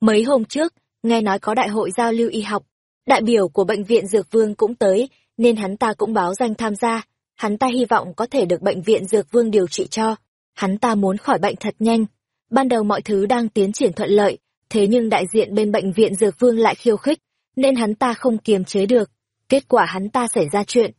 Speaker 1: Mấy hôm trước, nghe nói có đại hội giao lưu y học, đại biểu của bệnh viện Dược Vương cũng tới, nên hắn ta cũng báo danh tham gia, hắn ta hy vọng có thể được bệnh viện Dược Vương điều trị cho, hắn ta muốn khỏi bệnh thật nhanh. Ban đầu mọi thứ đang tiến triển thuận lợi, thế nhưng đại diện bên bệnh viện Dược Vương lại khiêu khích, nên hắn ta không kiềm chế được, kết quả hắn ta xảy ra chuyện.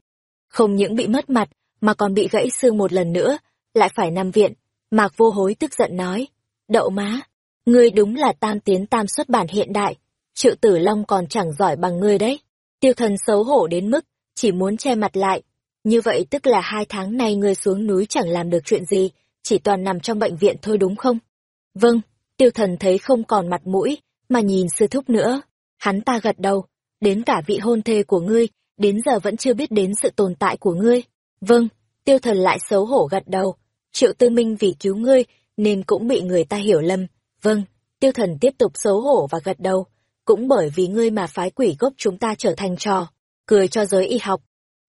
Speaker 1: Không những bị mất mặt, mà còn bị gãy xương một lần nữa, lại phải nằm viện. Mạc vô hối tức giận nói, đậu má, ngươi đúng là tam tiến tam xuất bản hiện đại, triệu tử long còn chẳng giỏi bằng ngươi đấy. Tiêu thần xấu hổ đến mức, chỉ muốn che mặt lại. Như vậy tức là hai tháng nay ngươi xuống núi chẳng làm được chuyện gì, chỉ toàn nằm trong bệnh viện thôi đúng không? Vâng, tiêu thần thấy không còn mặt mũi, mà nhìn sư thúc nữa. Hắn ta gật đầu, đến cả vị hôn thê của ngươi, đến giờ vẫn chưa biết đến sự tồn tại của ngươi. Vâng, tiêu thần lại xấu hổ gật đầu. Triệu tư minh vì cứu ngươi, nên cũng bị người ta hiểu lầm. Vâng, tiêu thần tiếp tục xấu hổ và gật đầu. Cũng bởi vì ngươi mà phái quỷ gốc chúng ta trở thành trò, cười cho giới y học.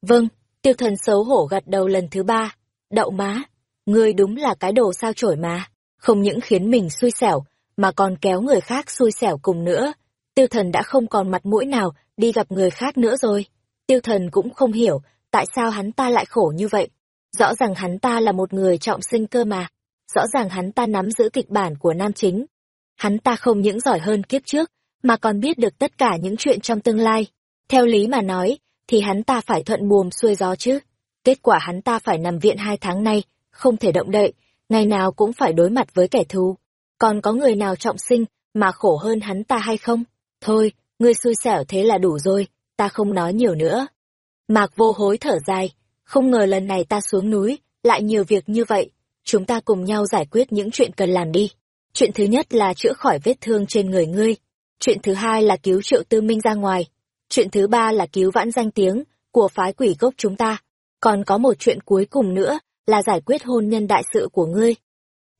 Speaker 1: Vâng, tiêu thần xấu hổ gật đầu lần thứ ba. Đậu má, ngươi đúng là cái đồ sao chổi mà. Không những khiến mình xui xẻo, mà còn kéo người khác xui xẻo cùng nữa. Tiêu thần đã không còn mặt mũi nào đi gặp người khác nữa rồi. Tiêu thần cũng không hiểu tại sao hắn ta lại khổ như vậy. Rõ ràng hắn ta là một người trọng sinh cơ mà. Rõ ràng hắn ta nắm giữ kịch bản của nam chính. Hắn ta không những giỏi hơn kiếp trước, mà còn biết được tất cả những chuyện trong tương lai. Theo lý mà nói, thì hắn ta phải thuận buồm xuôi gió chứ. Kết quả hắn ta phải nằm viện hai tháng nay, không thể động đậy, ngày nào cũng phải đối mặt với kẻ thù. Còn có người nào trọng sinh mà khổ hơn hắn ta hay không? Thôi, ngươi xui xẻo thế là đủ rồi, ta không nói nhiều nữa. Mạc vô hối thở dài, không ngờ lần này ta xuống núi, lại nhiều việc như vậy. Chúng ta cùng nhau giải quyết những chuyện cần làm đi. Chuyện thứ nhất là chữa khỏi vết thương trên người ngươi. Chuyện thứ hai là cứu triệu tư minh ra ngoài. Chuyện thứ ba là cứu vãn danh tiếng của phái quỷ gốc chúng ta. Còn có một chuyện cuối cùng nữa là giải quyết hôn nhân đại sự của ngươi.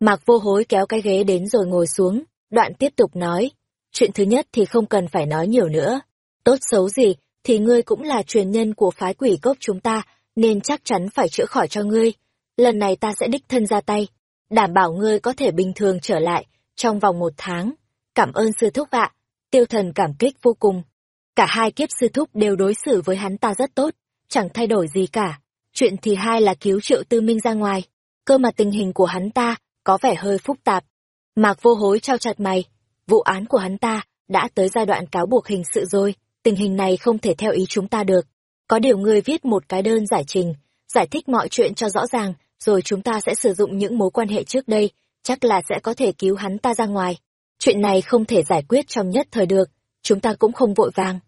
Speaker 1: Mạc vô hối kéo cái ghế đến rồi ngồi xuống, đoạn tiếp tục nói. Chuyện thứ nhất thì không cần phải nói nhiều nữa. Tốt xấu gì, thì ngươi cũng là truyền nhân của phái quỷ cốc chúng ta, nên chắc chắn phải chữa khỏi cho ngươi. Lần này ta sẽ đích thân ra tay, đảm bảo ngươi có thể bình thường trở lại trong vòng một tháng. Cảm ơn sư thúc ạ. Tiêu thần cảm kích vô cùng. Cả hai kiếp sư thúc đều đối xử với hắn ta rất tốt, chẳng thay đổi gì cả. Chuyện thì hai là cứu triệu tư minh ra ngoài. Cơ mà tình hình của hắn ta có vẻ hơi phức tạp. Mạc vô hối trao chặt mày. Vụ án của hắn ta đã tới giai đoạn cáo buộc hình sự rồi. Tình hình này không thể theo ý chúng ta được. Có điều ngươi viết một cái đơn giải trình, giải thích mọi chuyện cho rõ ràng, rồi chúng ta sẽ sử dụng những mối quan hệ trước đây chắc là sẽ có thể cứu hắn ta ra ngoài. Chuyện này không thể giải quyết trong nhất thời được, chúng ta cũng không vội vàng.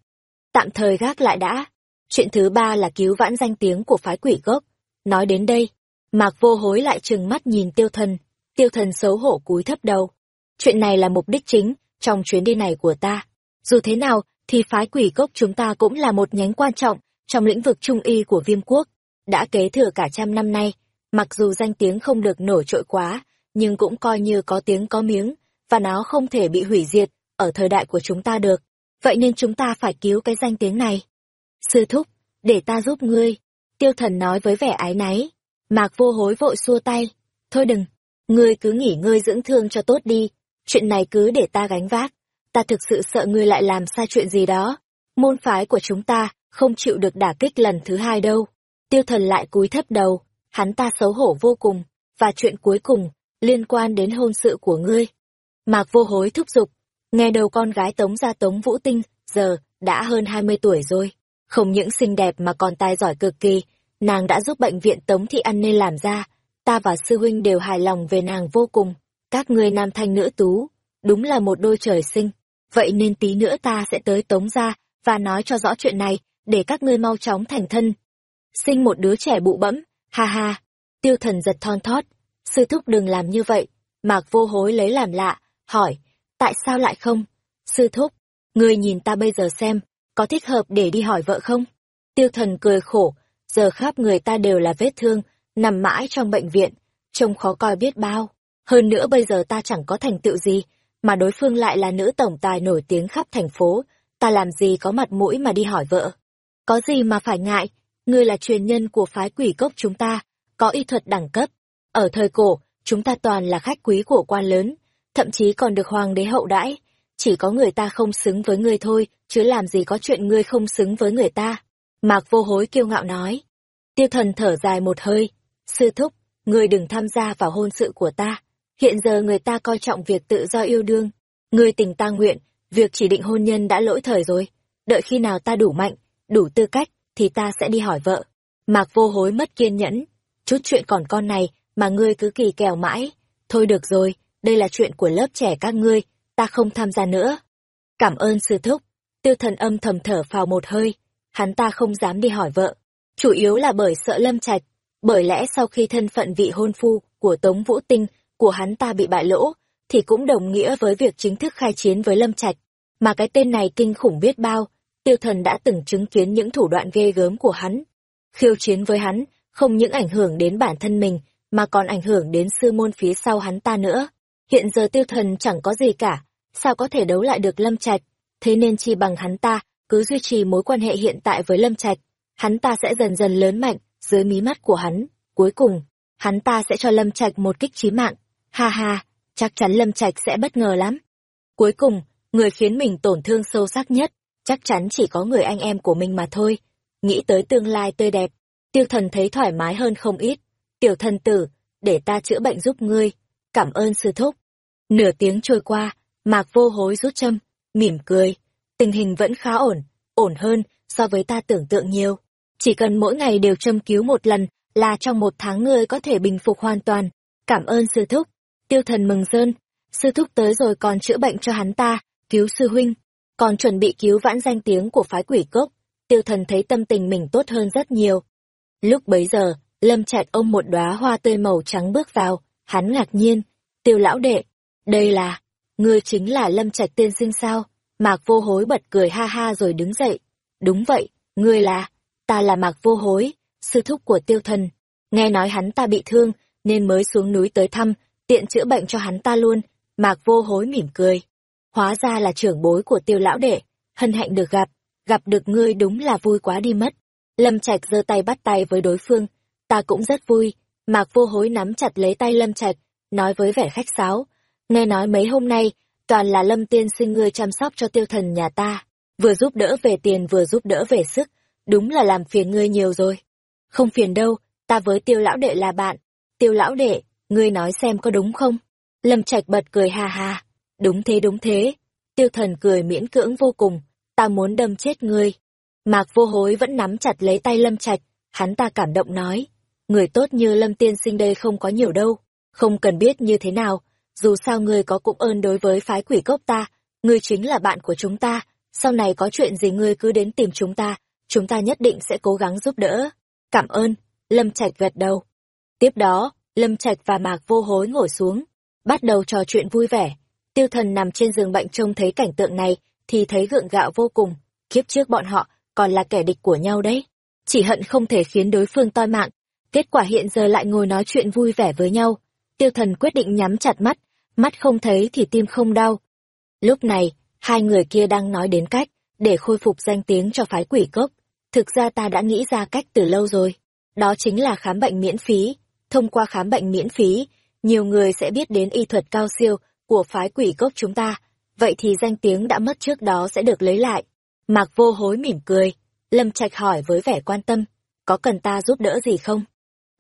Speaker 1: Tạm thời gác lại đã. Chuyện thứ ba là cứu vãn danh tiếng của phái quỷ gốc. Nói đến đây, Mạc vô hối lại trừng mắt nhìn tiêu thần. Tiêu thần xấu hổ cúi thấp đầu. Chuyện này là mục đích chính trong chuyến đi này của ta. Dù thế nào, thì phái quỷ cốc chúng ta cũng là một nhánh quan trọng trong lĩnh vực trung y của viêm quốc. Đã kế thừa cả trăm năm nay, mặc dù danh tiếng không được nổi trội quá, nhưng cũng coi như có tiếng có miếng, và nó không thể bị hủy diệt ở thời đại của chúng ta được. Vậy nên chúng ta phải cứu cái danh tiếng này. Sư thúc, để ta giúp ngươi. Tiêu thần nói với vẻ ái náy. Mạc vô hối vội xua tay. Thôi đừng, ngươi cứ nghỉ ngơi dưỡng thương cho tốt đi. Chuyện này cứ để ta gánh vác. Ta thực sự sợ ngươi lại làm sai chuyện gì đó. Môn phái của chúng ta không chịu được đả kích lần thứ hai đâu. Tiêu thần lại cúi thấp đầu, hắn ta xấu hổ vô cùng, và chuyện cuối cùng, liên quan đến hôn sự của ngươi. Mạc vô hối thúc giục, nghe đầu con gái tống ra tống vũ tinh, giờ, đã hơn hai mươi tuổi rồi. Không những xinh đẹp mà còn tài giỏi cực kỳ, nàng đã giúp bệnh viện tống thị ăn nên làm ra, ta và sư huynh đều hài lòng về nàng vô cùng. Các ngươi nam thanh nữ tú, đúng là một đôi trời sinh. Vậy nên tí nữa ta sẽ tới tống ra, và nói cho rõ chuyện này, để các ngươi mau chóng thành thân. Sinh một đứa trẻ bụ bẫm, ha ha. Tiêu thần giật thon thót, sư thúc đừng làm như vậy. Mạc vô hối lấy làm lạ, hỏi, tại sao lại không? Sư thúc, ngươi nhìn ta bây giờ xem, có thích hợp để đi hỏi vợ không? Tiêu thần cười khổ, giờ khắp người ta đều là vết thương, nằm mãi trong bệnh viện, trông khó coi biết bao. Hơn nữa bây giờ ta chẳng có thành tựu gì, mà đối phương lại là nữ tổng tài nổi tiếng khắp thành phố, ta làm gì có mặt mũi mà đi hỏi vợ. Có gì mà phải ngại, ngươi là truyền nhân của phái quỷ cốc chúng ta, có y thuật đẳng cấp. Ở thời cổ, chúng ta toàn là khách quý của quan lớn, thậm chí còn được hoàng đế hậu đãi. Chỉ có người ta không xứng với ngươi thôi, chứ làm gì có chuyện ngươi không xứng với người ta. Mạc vô hối kiêu ngạo nói. Tiêu thần thở dài một hơi. Sư thúc, ngươi đừng tham gia vào hôn sự của ta. Hiện giờ người ta coi trọng việc tự do yêu đương. Ngươi tình ta nguyện, việc chỉ định hôn nhân đã lỗi thời rồi. Đợi khi nào ta đủ mạnh, đủ tư cách, thì ta sẽ đi hỏi vợ. Mạc vô hối mất kiên nhẫn. Chút chuyện còn con này mà ngươi cứ kỳ kèo mãi. Thôi được rồi, đây là chuyện của lớp trẻ các ngươi, ta không tham gia nữa. Cảm ơn sư thúc. Tiêu thần âm thầm thở phào một hơi. Hắn ta không dám đi hỏi vợ. Chủ yếu là bởi sợ lâm trạch. Bởi lẽ sau khi thân phận vị hôn phu của Tống Vũ Tinh của hắn ta bị bại lỗ, thì cũng đồng nghĩa với việc chính thức khai chiến với lâm trạch. Mà cái tên này kinh khủng biết bao, tiêu thần đã từng chứng kiến những thủ đoạn ghê gớm của hắn. Khiêu chiến với hắn, không những ảnh hưởng đến bản thân mình, mà còn ảnh hưởng đến sư môn phía sau hắn ta nữa. Hiện giờ tiêu thần chẳng có gì cả, sao có thể đấu lại được Lâm Trạch, thế nên chi bằng hắn ta cứ duy trì mối quan hệ hiện tại với Lâm Trạch, hắn ta sẽ dần dần lớn mạnh dưới mí mắt của hắn, cuối cùng, hắn ta sẽ cho Lâm Trạch một kích chí mạng. Ha ha, chắc chắn Lâm Trạch sẽ bất ngờ lắm. Cuối cùng, người khiến mình tổn thương sâu sắc nhất, chắc chắn chỉ có người anh em của mình mà thôi. Nghĩ tới tương lai tươi đẹp, tiêu thần thấy thoải mái hơn không ít. Tiểu thần tử, để ta chữa bệnh giúp ngươi. Cảm ơn sư thúc. Nửa tiếng trôi qua, Mạc vô hối rút châm, mỉm cười. Tình hình vẫn khá ổn, ổn hơn so với ta tưởng tượng nhiều. Chỉ cần mỗi ngày đều châm cứu một lần là trong một tháng ngươi có thể bình phục hoàn toàn. Cảm ơn sư thúc. Tiêu thần mừng rơn. Sư thúc tới rồi còn chữa bệnh cho hắn ta, cứu sư huynh. Còn chuẩn bị cứu vãn danh tiếng của phái quỷ cốc. Tiêu thần thấy tâm tình mình tốt hơn rất nhiều. Lúc bấy giờ, Lâm Trạch ôm một đóa hoa tươi màu trắng bước vào, hắn ngạc nhiên. Tiêu lão đệ, đây là, ngươi chính là Lâm Trạch tiên sinh sao? Mạc vô hối bật cười ha ha rồi đứng dậy. Đúng vậy, ngươi là, ta là Mạc vô hối, sư thúc của tiêu thần. Nghe nói hắn ta bị thương, nên mới xuống núi tới thăm, tiện chữa bệnh cho hắn ta luôn. Mạc vô hối mỉm cười. Hóa ra là trưởng bối của tiêu lão đệ, hân hạnh được gặp, gặp được ngươi đúng là vui quá đi mất. Lâm Trạch giơ tay bắt tay với đối phương, ta cũng rất vui. Mạc vô hối nắm chặt lấy tay Lâm Trạch, nói với vẻ khách sáo, nghe nói mấy hôm nay, toàn là Lâm tiên sinh ngươi chăm sóc cho tiêu thần nhà ta, vừa giúp đỡ về tiền vừa giúp đỡ về sức, đúng là làm phiền ngươi nhiều rồi. Không phiền đâu, ta với tiêu lão đệ là bạn. Tiêu lão đệ, ngươi nói xem có đúng không? Lâm Trạch bật cười ha ha. Đúng thế đúng thế. Tiêu thần cười miễn cưỡng vô cùng, ta muốn đâm chết ngươi. Mạc vô hối vẫn nắm chặt lấy tay Lâm Trạch, hắn ta cảm động nói. Người tốt như Lâm tiên sinh đây không có nhiều đâu. Không cần biết như thế nào, dù sao ngươi có cũng ơn đối với phái quỷ cốc ta, ngươi chính là bạn của chúng ta, sau này có chuyện gì ngươi cứ đến tìm chúng ta, chúng ta nhất định sẽ cố gắng giúp đỡ. Cảm ơn, Lâm Trạch gật đầu. Tiếp đó, Lâm Trạch và Mạc Vô Hối ngồi xuống, bắt đầu trò chuyện vui vẻ. Tiêu thần nằm trên giường bệnh trông thấy cảnh tượng này, thì thấy gượng gạo vô cùng, kiếp trước bọn họ còn là kẻ địch của nhau đấy. Chỉ hận không thể khiến đối phương toi mạng, kết quả hiện giờ lại ngồi nói chuyện vui vẻ với nhau. Tiêu thần quyết định nhắm chặt mắt, mắt không thấy thì tim không đau. Lúc này, hai người kia đang nói đến cách để khôi phục danh tiếng cho phái quỷ cốc. Thực ra ta đã nghĩ ra cách từ lâu rồi. Đó chính là khám bệnh miễn phí. Thông qua khám bệnh miễn phí, nhiều người sẽ biết đến y thuật cao siêu của phái quỷ cốc chúng ta. Vậy thì danh tiếng đã mất trước đó sẽ được lấy lại. Mạc vô hối mỉm cười. Lâm Trạch hỏi với vẻ quan tâm. Có cần ta giúp đỡ gì không?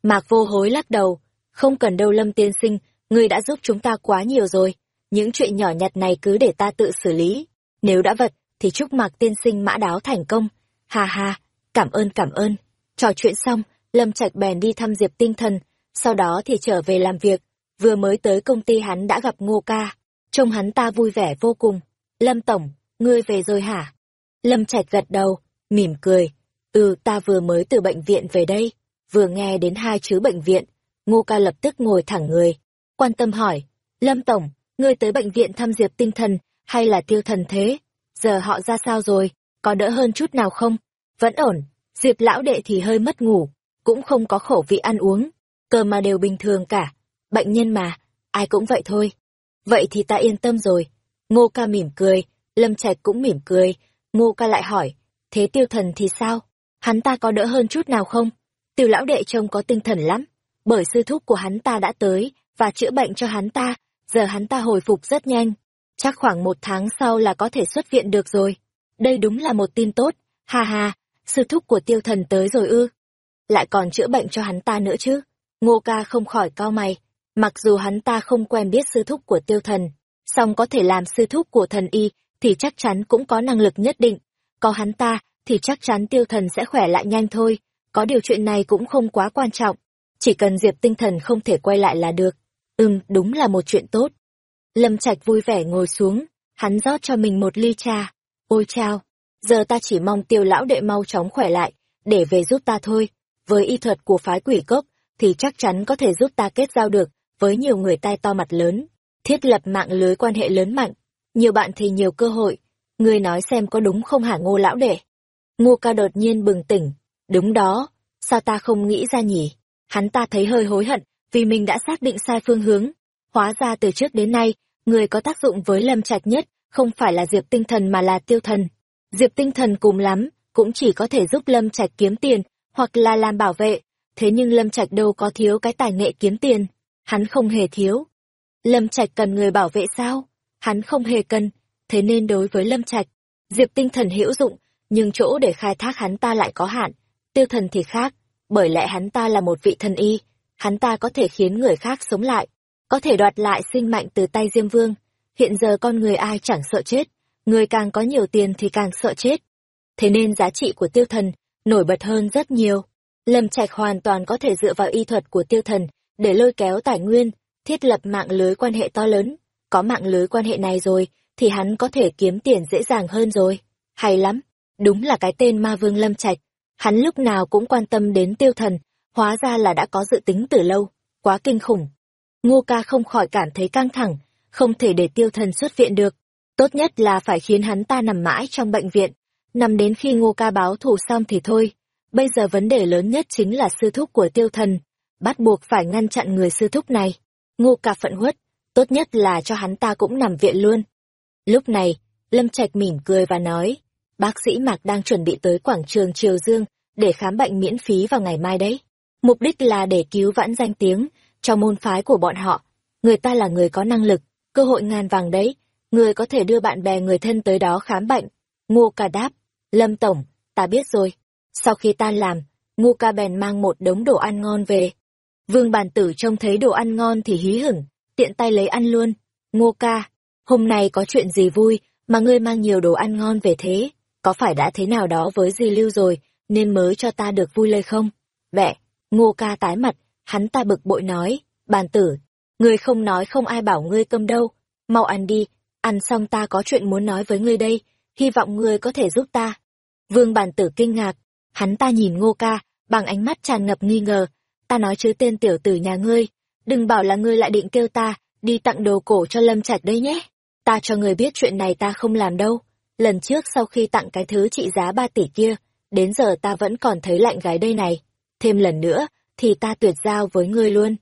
Speaker 1: Mạc vô hối lắc đầu. Không cần đâu Lâm tiên sinh, ngươi đã giúp chúng ta quá nhiều rồi. Những chuyện nhỏ nhặt này cứ để ta tự xử lý. Nếu đã vật, thì chúc Mạc tiên sinh mã đáo thành công. Hà hà, cảm ơn cảm ơn. Trò chuyện xong, Lâm Trạch bèn đi thăm Diệp Tinh Thần, sau đó thì trở về làm việc. Vừa mới tới công ty hắn đã gặp Ngô Ca, trông hắn ta vui vẻ vô cùng. Lâm Tổng, ngươi về rồi hả? Lâm Trạch gật đầu, mỉm cười. Ừ, ta vừa mới từ bệnh viện về đây. Vừa nghe đến hai chữ bệnh viện, Ngô Ca lập tức ngồi thẳng người. Quan tâm hỏi, Lâm Tổng, ngươi tới bệnh viện thăm Diệp Tinh Thần hay là tiêu thần thế? Giờ họ ra sao rồi? Có đỡ hơn chút nào không? Vẫn ổn, Diệp lão đệ thì hơi mất ngủ, cũng không có khẩu vị ăn uống, cơ mà đều bình thường cả. Bệnh nhân mà, ai cũng vậy thôi. Vậy thì ta yên tâm rồi. Ngô ca mỉm cười, Lâm Trạch cũng mỉm cười. Ngô ca lại hỏi, thế tiêu thần thì sao? Hắn ta có đỡ hơn chút nào không? Tiêu lão đệ trông có tinh thần lắm, bởi sư thúc của hắn ta đã tới và chữa bệnh cho hắn ta, giờ hắn ta hồi phục rất nhanh. Chắc khoảng một tháng sau là có thể xuất viện được rồi. Đây đúng là một tin tốt, ha ha, sư thúc của tiêu thần tới rồi ư. Lại còn chữa bệnh cho hắn ta nữa chứ. Ngô ca không khỏi cao mày, mặc dù hắn ta không quen biết sư thúc của tiêu thần, song có thể làm sư thúc của thần y thì chắc chắn cũng có năng lực nhất định. Có hắn ta thì chắc chắn tiêu thần sẽ khỏe lại nhanh thôi, có điều chuyện này cũng không quá quan trọng. Chỉ cần Diệp tinh thần không thể quay lại là được. Ừm, đúng là một chuyện tốt. Lâm Trạch vui vẻ ngồi xuống, hắn rót cho mình một ly trà. Ôi chao, giờ ta chỉ mong tiêu lão đệ mau chóng khỏe lại, để về giúp ta thôi. Với y thuật của phái quỷ cốc, thì chắc chắn có thể giúp ta kết giao được với nhiều người tai to mặt lớn, thiết lập mạng lưới quan hệ lớn mạnh. Nhiều bạn thì nhiều cơ hội. Ngươi nói xem có đúng không hả ngô lão đệ? Ngô ca đột nhiên bừng tỉnh. Đúng đó, sao ta không nghĩ ra nhỉ? Hắn ta thấy hơi hối hận, vì mình đã xác định sai phương hướng. Hóa ra từ trước đến nay, người có tác dụng với lâm trạch nhất, không phải là Diệp Tinh Thần mà là Tiêu Thần. Diệp Tinh Thần cùng lắm, cũng chỉ có thể giúp Lâm Trạch kiếm tiền, hoặc là làm bảo vệ. Thế nhưng Lâm Trạch đâu có thiếu cái tài nghệ kiếm tiền. Hắn không hề thiếu. Lâm Trạch cần người bảo vệ sao? Hắn không hề cần. Thế nên đối với Lâm Trạch, Diệp Tinh Thần hữu dụng, nhưng chỗ để khai thác hắn ta lại có hạn. Tiêu Thần thì khác, bởi lẽ hắn ta là một vị thần y, hắn ta có thể khiến người khác sống lại, có thể đoạt lại sinh mạnh từ tay Diêm Vương. Hiện giờ con người ai chẳng sợ chết, người càng có nhiều tiền thì càng sợ chết. Thế nên giá trị của tiêu thần nổi bật hơn rất nhiều. Lâm Trạch hoàn toàn có thể dựa vào y thuật của tiêu thần để lôi kéo tài nguyên, thiết lập mạng lưới quan hệ to lớn. Có mạng lưới quan hệ này rồi, thì hắn có thể kiếm tiền dễ dàng hơn rồi. Hay lắm, đúng là cái tên ma vương Lâm Trạch. Hắn lúc nào cũng quan tâm đến tiêu thần, hóa ra là đã có dự tính từ lâu, quá kinh khủng. Ngô ca không khỏi cảm thấy căng thẳng, không thể để tiêu thần xuất viện được. Tốt nhất là phải khiến hắn ta nằm mãi trong bệnh viện, nằm đến khi ngô ca báo thù xong thì thôi. Bây giờ vấn đề lớn nhất chính là sư thúc của tiêu thần, bắt buộc phải ngăn chặn người sư thúc này. Ngô ca phận huất, tốt nhất là cho hắn ta cũng nằm viện luôn. Lúc này, Lâm Trạch mỉm cười và nói, bác sĩ Mạc đang chuẩn bị tới quảng trường Triều Dương để khám bệnh miễn phí vào ngày mai đấy. Mục đích là để cứu vãn danh tiếng cho môn phái của bọn họ. Người ta là người có năng lực, cơ hội ngàn vàng đấy, người có thể đưa bạn bè người thân tới đó khám bệnh. Ngô ca đáp, Lâm Tổng, ta biết rồi. Sau khi tan làm, Ngô ca bèn mang một đống đồ ăn ngon về. Vương bàn tử trông thấy đồ ăn ngon thì hí hửng, tiện tay lấy ăn luôn. Ngô ca, hôm nay có chuyện gì vui mà ngươi mang nhiều đồ ăn ngon về thế? Có phải đã thế nào đó với di lưu rồi, nên mới cho ta được vui lây không? Bẹ, ngô ca tái mặt, hắn ta bực bội nói, bàn tử, Ngươi không nói không ai bảo ngươi cơm đâu. Mau ăn đi, ăn xong ta có chuyện muốn nói với ngươi đây, hy vọng ngươi có thể giúp ta. Vương Bàn tử kinh ngạc, hắn ta nhìn ngô ca, bằng ánh mắt tràn ngập nghi ngờ. Ta nói chứ tên tiểu tử nhà ngươi, đừng bảo là ngươi lại định kêu ta, đi tặng đồ cổ cho lâm trạch đấy nhé. Ta cho ngươi biết chuyện này ta không làm đâu. Lần trước sau khi tặng cái thứ trị giá ba tỷ kia, đến giờ ta vẫn còn thấy lạnh gái đây này. Thêm lần nữa, thì ta tuyệt giao với ngươi luôn.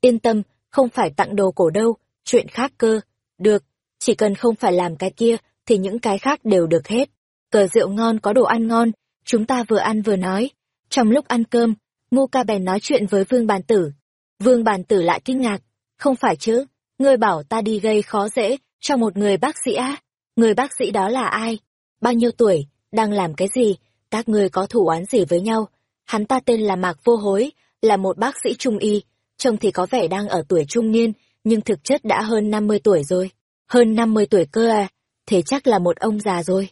Speaker 1: Yên tâm, không phải tặng đồ cổ đâu, chuyện khác cơ. Được, chỉ cần không phải làm cái kia, thì những cái khác đều được hết. Cờ rượu ngon có đồ ăn ngon, chúng ta vừa ăn vừa nói. Trong lúc ăn cơm, Ngô Ca bèn nói chuyện với Vương Bàn Tử. Vương Bàn Tử lại kinh ngạc. Không phải chứ, ngươi bảo ta đi gây khó dễ cho một người bác sĩ á. Người bác sĩ đó là ai? Bao nhiêu tuổi? Đang làm cái gì? Các ngươi có thủ oán gì với nhau? Hắn ta tên là Mạc Vô Hối, là một bác sĩ trung y, trông thì có vẻ đang ở tuổi trung niên, nhưng thực chất đã hơn 50 tuổi rồi. Hơn 50 tuổi cơ à, thế chắc là một ông già rồi.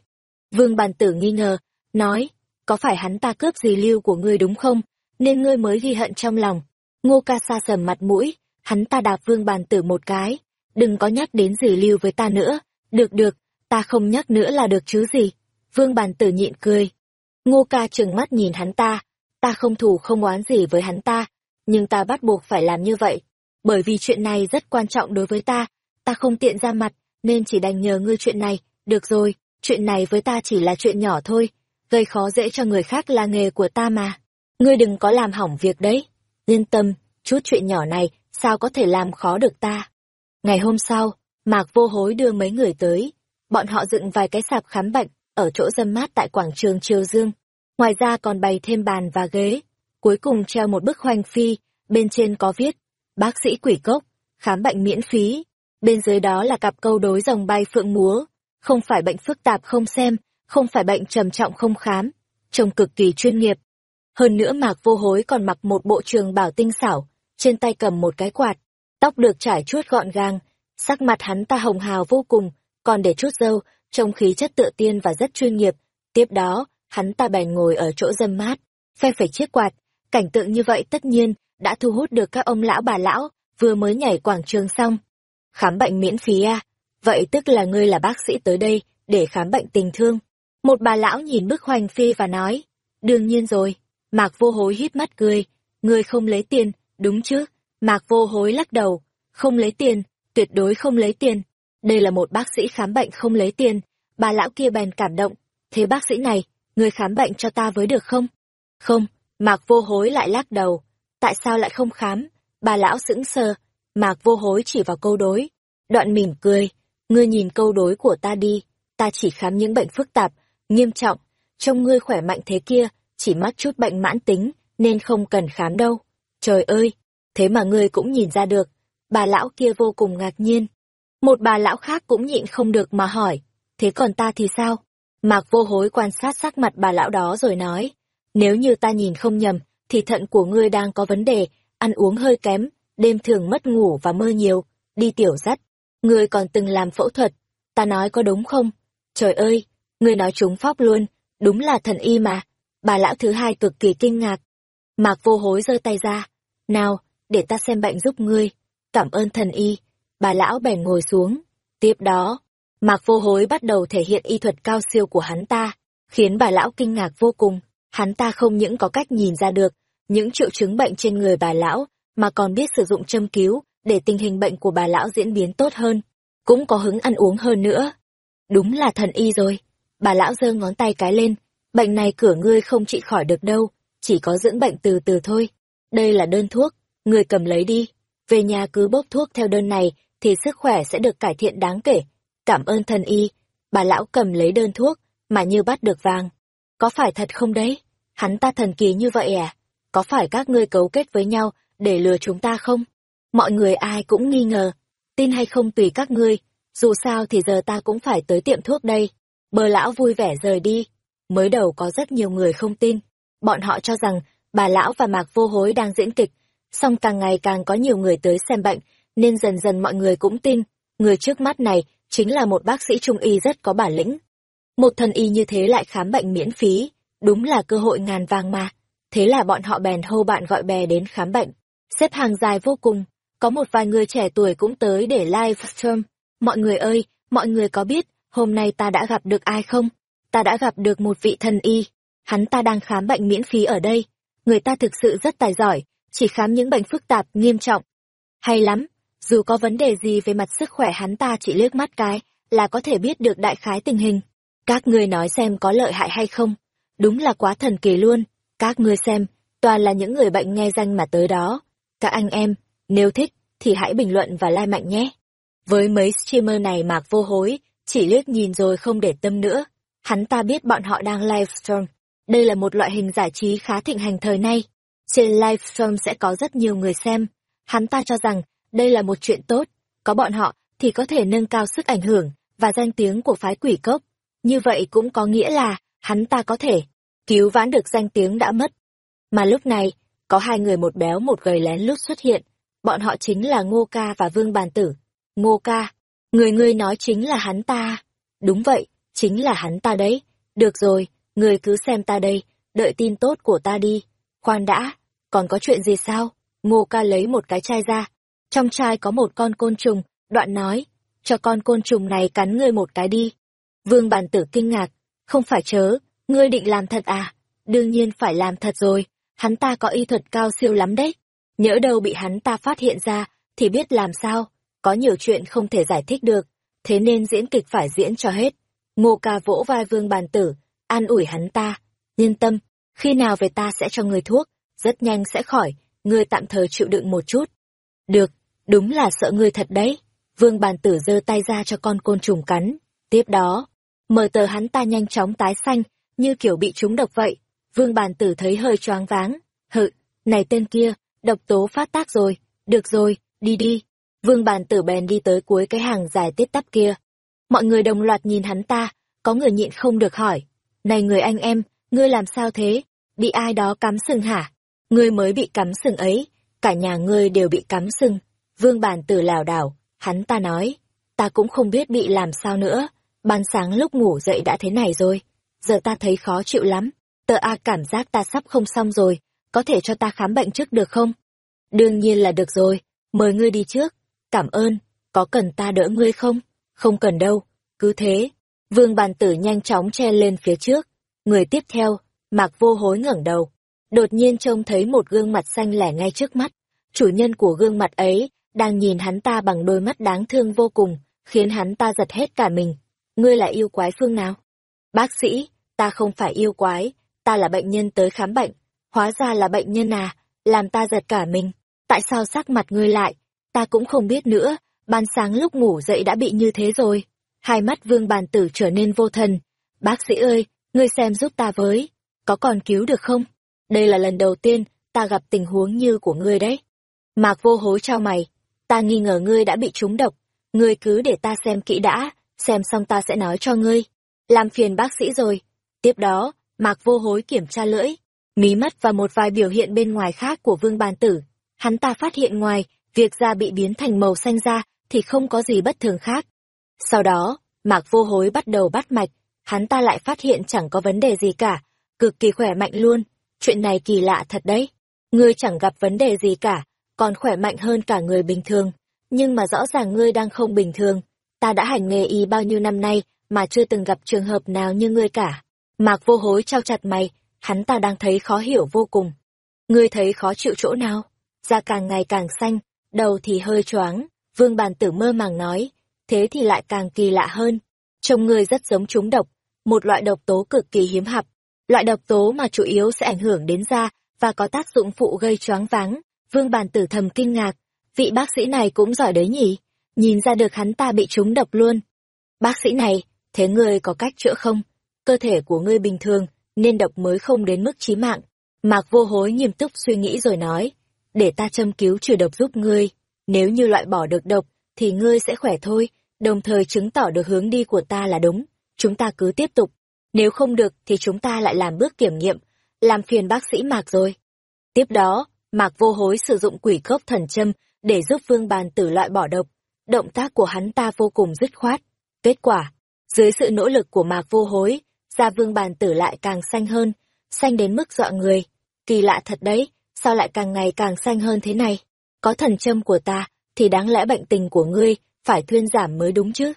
Speaker 1: Vương Bàn Tử nghi ngờ, nói, có phải hắn ta cướp gì lưu của ngươi đúng không, nên ngươi mới ghi hận trong lòng. Ngô ca sa sầm mặt mũi, hắn ta đạp Vương Bàn Tử một cái, đừng có nhắc đến gì lưu với ta nữa, được được, ta không nhắc nữa là được chứ gì. Vương Bàn Tử nhịn cười. Ngô ca trừng mắt nhìn hắn ta, ta không thù không oán gì với hắn ta, nhưng ta bắt buộc phải làm như vậy, bởi vì chuyện này rất quan trọng đối với ta, ta không tiện ra mặt, nên chỉ đành nhờ ngươi chuyện này, được rồi, chuyện này với ta chỉ là chuyện nhỏ thôi, gây khó dễ cho người khác là nghề của ta mà. Ngươi đừng có làm hỏng việc đấy, yên tâm, chút chuyện nhỏ này, sao có thể làm khó được ta. Ngày hôm sau, Mạc Vô Hối đưa mấy người tới, bọn họ dựng vài cái sạp khám bệnh, ở chỗ dâm mát tại quảng trường Triều Dương. Ngoài ra còn bày thêm bàn và ghế, cuối cùng treo một bức hoành phi, bên trên có viết, bác sĩ quỷ cốc, khám bệnh miễn phí. Bên dưới đó là cặp câu đối dòng bay phượng múa, không phải bệnh phức tạp không xem, không phải bệnh trầm trọng không khám, trông cực kỳ chuyên nghiệp. Hơn nữa Mạc Vô Hối còn mặc một bộ trường bảo tinh xảo, trên tay cầm một cái quạt, tóc được trải chuốt gọn gàng, sắc mặt hắn ta hồng hào vô cùng, còn để chút râu, trông khí chất tự tiên và rất chuyên nghiệp. Tiếp đó, hắn ta bèn ngồi ở chỗ dâm mát, phe phẩy chiếc quạt, cảnh tượng như vậy tất nhiên đã thu hút được các ông lão bà lão vừa mới nhảy quảng trường xong. Khám bệnh miễn phí à? Vậy tức là ngươi là bác sĩ tới đây để khám bệnh tình thương. Một bà lão nhìn bức hoành phi và nói, đương nhiên rồi. Mạc vô hối hít mắt cười, ngươi không lấy tiền, đúng chứ? Mạc vô hối lắc đầu, không lấy tiền, tuyệt đối không lấy tiền. Đây là một bác sĩ khám bệnh không lấy tiền. Bà lão kia bèn cảm động, thế bác sĩ này, ngươi khám bệnh cho ta với được không? Không, Mạc vô hối lại lắc đầu, tại sao lại không khám? Bà lão sững sờ, Mạc vô hối chỉ vào câu đối. Đoạn mỉm cười, ngươi nhìn câu đối của ta đi, ta chỉ khám những bệnh phức tạp, nghiêm trọng, trông ngươi khỏe mạnh thế kia, chỉ mắc chút bệnh mãn tính, nên không cần khám đâu. Trời ơi, thế mà ngươi cũng nhìn ra được, bà lão kia vô cùng ngạc nhiên. Một bà lão khác cũng nhịn không được mà hỏi, thế còn ta thì sao? Mạc vô hối quan sát sắc mặt bà lão đó rồi nói, nếu như ta nhìn không nhầm, thì thận của ngươi đang có vấn đề, ăn uống hơi kém, đêm thường mất ngủ và mơ nhiều, đi tiểu dắt. Ngươi còn từng làm phẫu thuật, ta nói có đúng không? Trời ơi, ngươi nói trúng phóc luôn, đúng là thần y mà. Bà lão thứ hai cực kỳ kinh ngạc. Mạc vô hối giơ tay ra. Nào, để ta xem bệnh giúp ngươi. Cảm ơn thần y. Bà lão bèn ngồi xuống. Tiếp đó, Mạc vô hối bắt đầu thể hiện y thuật cao siêu của hắn ta, khiến bà lão kinh ngạc vô cùng. Hắn ta không những có cách nhìn ra được những triệu chứng bệnh trên người bà lão, mà còn biết sử dụng châm cứu để tình hình bệnh của bà lão diễn biến tốt hơn, cũng có hứng ăn uống hơn nữa. Đúng là thần y rồi. Bà lão giơ ngón tay cái lên, bệnh này cửa ngươi không trị khỏi được đâu, chỉ có dưỡng bệnh từ từ thôi. Đây là đơn thuốc, ngươi cầm lấy đi. Về nhà cứ bốc thuốc theo đơn này thì sức khỏe sẽ được cải thiện đáng kể. Cảm ơn thần y. Bà lão cầm lấy đơn thuốc, mà như bắt được vàng. Có phải thật không đấy? Hắn ta thần kỳ như vậy à? Có phải các ngươi cấu kết với nhau để lừa chúng ta không? Mọi người ai cũng nghi ngờ. Tin hay không tùy các ngươi. Dù sao thì giờ ta cũng phải tới tiệm thuốc đây. Bờ lão vui vẻ rời đi. Mới đầu có rất nhiều người không tin. Bọn họ cho rằng bà lão và mạc vô hối đang diễn kịch. Song càng ngày càng có nhiều người tới xem bệnh, nên dần dần mọi người cũng tin. Người trước mắt này chính là một bác sĩ trung y rất có bản lĩnh. Một thần y như thế lại khám bệnh miễn phí, đúng là cơ hội ngàn vàng mà. Thế là bọn họ bèn hô bạn gọi bè đến khám bệnh. Xếp hàng dài vô cùng, có một vài người trẻ tuổi cũng tới để livestream. Mọi người ơi, mọi người có biết, hôm nay ta đã gặp được ai không? Ta đã gặp được một vị thần y. Hắn ta đang khám bệnh miễn phí ở đây. Người ta thực sự rất tài giỏi, chỉ khám những bệnh phức tạp, nghiêm trọng. Hay lắm, dù có vấn đề gì về mặt sức khỏe hắn ta chỉ liếc mắt cái, là có thể biết được đại khái tình hình. Các ngươi nói xem có lợi hại hay không? Đúng là quá thần kỳ luôn. Các ngươi xem, toàn là những người bệnh nghe danh mà tới đó. Các anh em, nếu thích, thì hãy bình luận và like mạnh nhé. Với mấy streamer này mạc vô hối, chỉ liếc nhìn rồi không để tâm nữa. Hắn ta biết bọn họ đang livestream. Đây là một loại hình giải trí khá thịnh hành thời nay. Trên livestream sẽ có rất nhiều người xem. Hắn ta cho rằng đây là một chuyện tốt. Có bọn họ thì có thể nâng cao sức ảnh hưởng và danh tiếng của phái quỷ cốc. Như vậy cũng có nghĩa là hắn ta có thể cứu vãn được danh tiếng đã mất. Mà lúc này, có hai người một béo một gầy lén lút xuất hiện. Bọn họ chính là Ngô Ca và Vương Bàn Tử. Ngô Ca, người ngươi nói chính là hắn ta. Đúng vậy, chính là hắn ta đấy. Được rồi, người cứ xem ta đây, đợi tin tốt của ta đi. Khoan đã, còn có chuyện gì sao? Ngô Ca lấy một cái chai ra. Trong chai có một con côn trùng, đoạn nói, cho con côn trùng này cắn ngươi một cái đi. Vương Bàn Tử kinh ngạc, không phải chớ, ngươi định làm thật à? Đương nhiên phải làm thật rồi, hắn ta có y thuật cao siêu lắm đấy. Nhỡ đâu bị hắn ta phát hiện ra, thì biết làm sao, có nhiều chuyện không thể giải thích được, thế nên diễn kịch phải diễn cho hết. Ngô ca vỗ vai vương bàn tử, an ủi hắn ta, yên tâm, khi nào về ta sẽ cho người thuốc, rất nhanh sẽ khỏi, ngươi tạm thời chịu đựng một chút. Được, đúng là sợ ngươi thật đấy. Vương bàn tử giơ tay ra cho con côn trùng cắn. Tiếp đó, mờ tờ hắn ta nhanh chóng tái xanh, như kiểu bị trúng độc vậy. Vương bàn tử thấy hơi choáng váng. Hự, này tên kia, độc tố phát tác rồi. Được rồi, đi đi. Vương bàn tử bèn đi tới cuối cái hàng dài tiết tắp kia. Mọi người đồng loạt nhìn hắn ta, có người nhịn không được hỏi. Này người anh em, ngươi làm sao thế? Bị ai đó cắm sừng hả? Ngươi mới bị cắm sừng ấy, cả nhà ngươi đều bị cắm sừng. Vương bàn tử lảo đảo, hắn ta nói, ta cũng không biết bị làm sao nữa, ban sáng lúc ngủ dậy đã thế này rồi, giờ ta thấy khó chịu lắm, tờ A cảm giác ta sắp không xong rồi, có thể cho ta khám bệnh trước được không? Đương nhiên là được rồi, mời ngươi đi trước, cảm ơn, có cần ta đỡ ngươi không? Không cần đâu, cứ thế. Vương bàn tử nhanh chóng che lên phía trước, người tiếp theo, Mạc vô hối ngẩng đầu, đột nhiên trông thấy một gương mặt xanh lẻ ngay trước mắt, chủ nhân của gương mặt ấy đang nhìn hắn ta bằng đôi mắt đáng thương vô cùng, khiến hắn ta giật hết cả mình. Ngươi là yêu quái phương nào? Bác sĩ, ta không phải yêu quái, ta là bệnh nhân tới khám bệnh. Hóa ra là bệnh nhân à, làm ta giật cả mình. Tại sao sắc mặt ngươi lại? Ta cũng không biết nữa, ban sáng lúc ngủ dậy đã bị như thế rồi. Hai mắt vương bàn tử trở nên vô thần. Bác sĩ ơi, ngươi xem giúp ta với. Có còn cứu được không? Đây là lần đầu tiên ta gặp tình huống như của ngươi đấy. Mạc vô hối trao mày, ta nghi ngờ ngươi đã bị trúng độc, ngươi cứ để ta xem kỹ đã, xem xong ta sẽ nói cho ngươi. Làm phiền bác sĩ rồi. Tiếp đó, Mạc vô hối kiểm tra lưỡi, mí mắt và một vài biểu hiện bên ngoài khác của vương bàn tử. Hắn ta phát hiện ngoài, việc da bị biến thành màu xanh da thì không có gì bất thường khác. Sau đó, Mạc vô hối bắt đầu bắt mạch, hắn ta lại phát hiện chẳng có vấn đề gì cả, cực kỳ khỏe mạnh luôn. Chuyện này kỳ lạ thật đấy. Ngươi chẳng gặp vấn đề gì cả, còn khỏe mạnh hơn cả người bình thường. Nhưng mà rõ ràng ngươi đang không bình thường. Ta đã hành nghề y bao nhiêu năm nay mà chưa từng gặp trường hợp nào như ngươi cả. Mạc vô hối trao chặt mày, hắn ta đang thấy khó hiểu vô cùng. Ngươi thấy khó chịu chỗ nào? Da càng ngày càng xanh, đầu thì hơi choáng. Vương bàn tử mơ màng nói, thế thì lại càng kỳ lạ hơn. Trông ngươi rất giống trúng độc, một loại độc tố cực kỳ hiếm hạp. Loại độc tố mà chủ yếu sẽ ảnh hưởng đến da và có tác dụng phụ gây choáng váng, Vương bàn tử thầm kinh ngạc, vị bác sĩ này cũng giỏi đấy nhỉ, nhìn ra được hắn ta bị trúng độc luôn. Bác sĩ này, thế ngươi có cách chữa không? Cơ thể của ngươi bình thường, nên độc mới không đến mức chí mạng. Mạc vô hối nghiêm túc suy nghĩ rồi nói, để ta châm cứu trừ độc giúp ngươi, nếu như loại bỏ được độc, thì ngươi sẽ khỏe thôi, đồng thời chứng tỏ được hướng đi của ta là đúng, chúng ta cứ tiếp tục. Nếu không được thì chúng ta lại làm bước kiểm nghiệm, làm phiền bác sĩ Mạc rồi. Tiếp đó, Mạc vô hối sử dụng quỷ cốc thần châm để giúp vương bàn tử loại bỏ độc. Động tác của hắn ta vô cùng dứt khoát. Kết quả, dưới sự nỗ lực của mạc vô hối, da vương bàn tử lại càng xanh hơn, xanh đến mức dọa người. Kỳ lạ thật đấy, sao lại càng ngày càng xanh hơn thế này? Có thần châm của ta, thì đáng lẽ bệnh tình của ngươi phải thuyên giảm mới đúng chứ.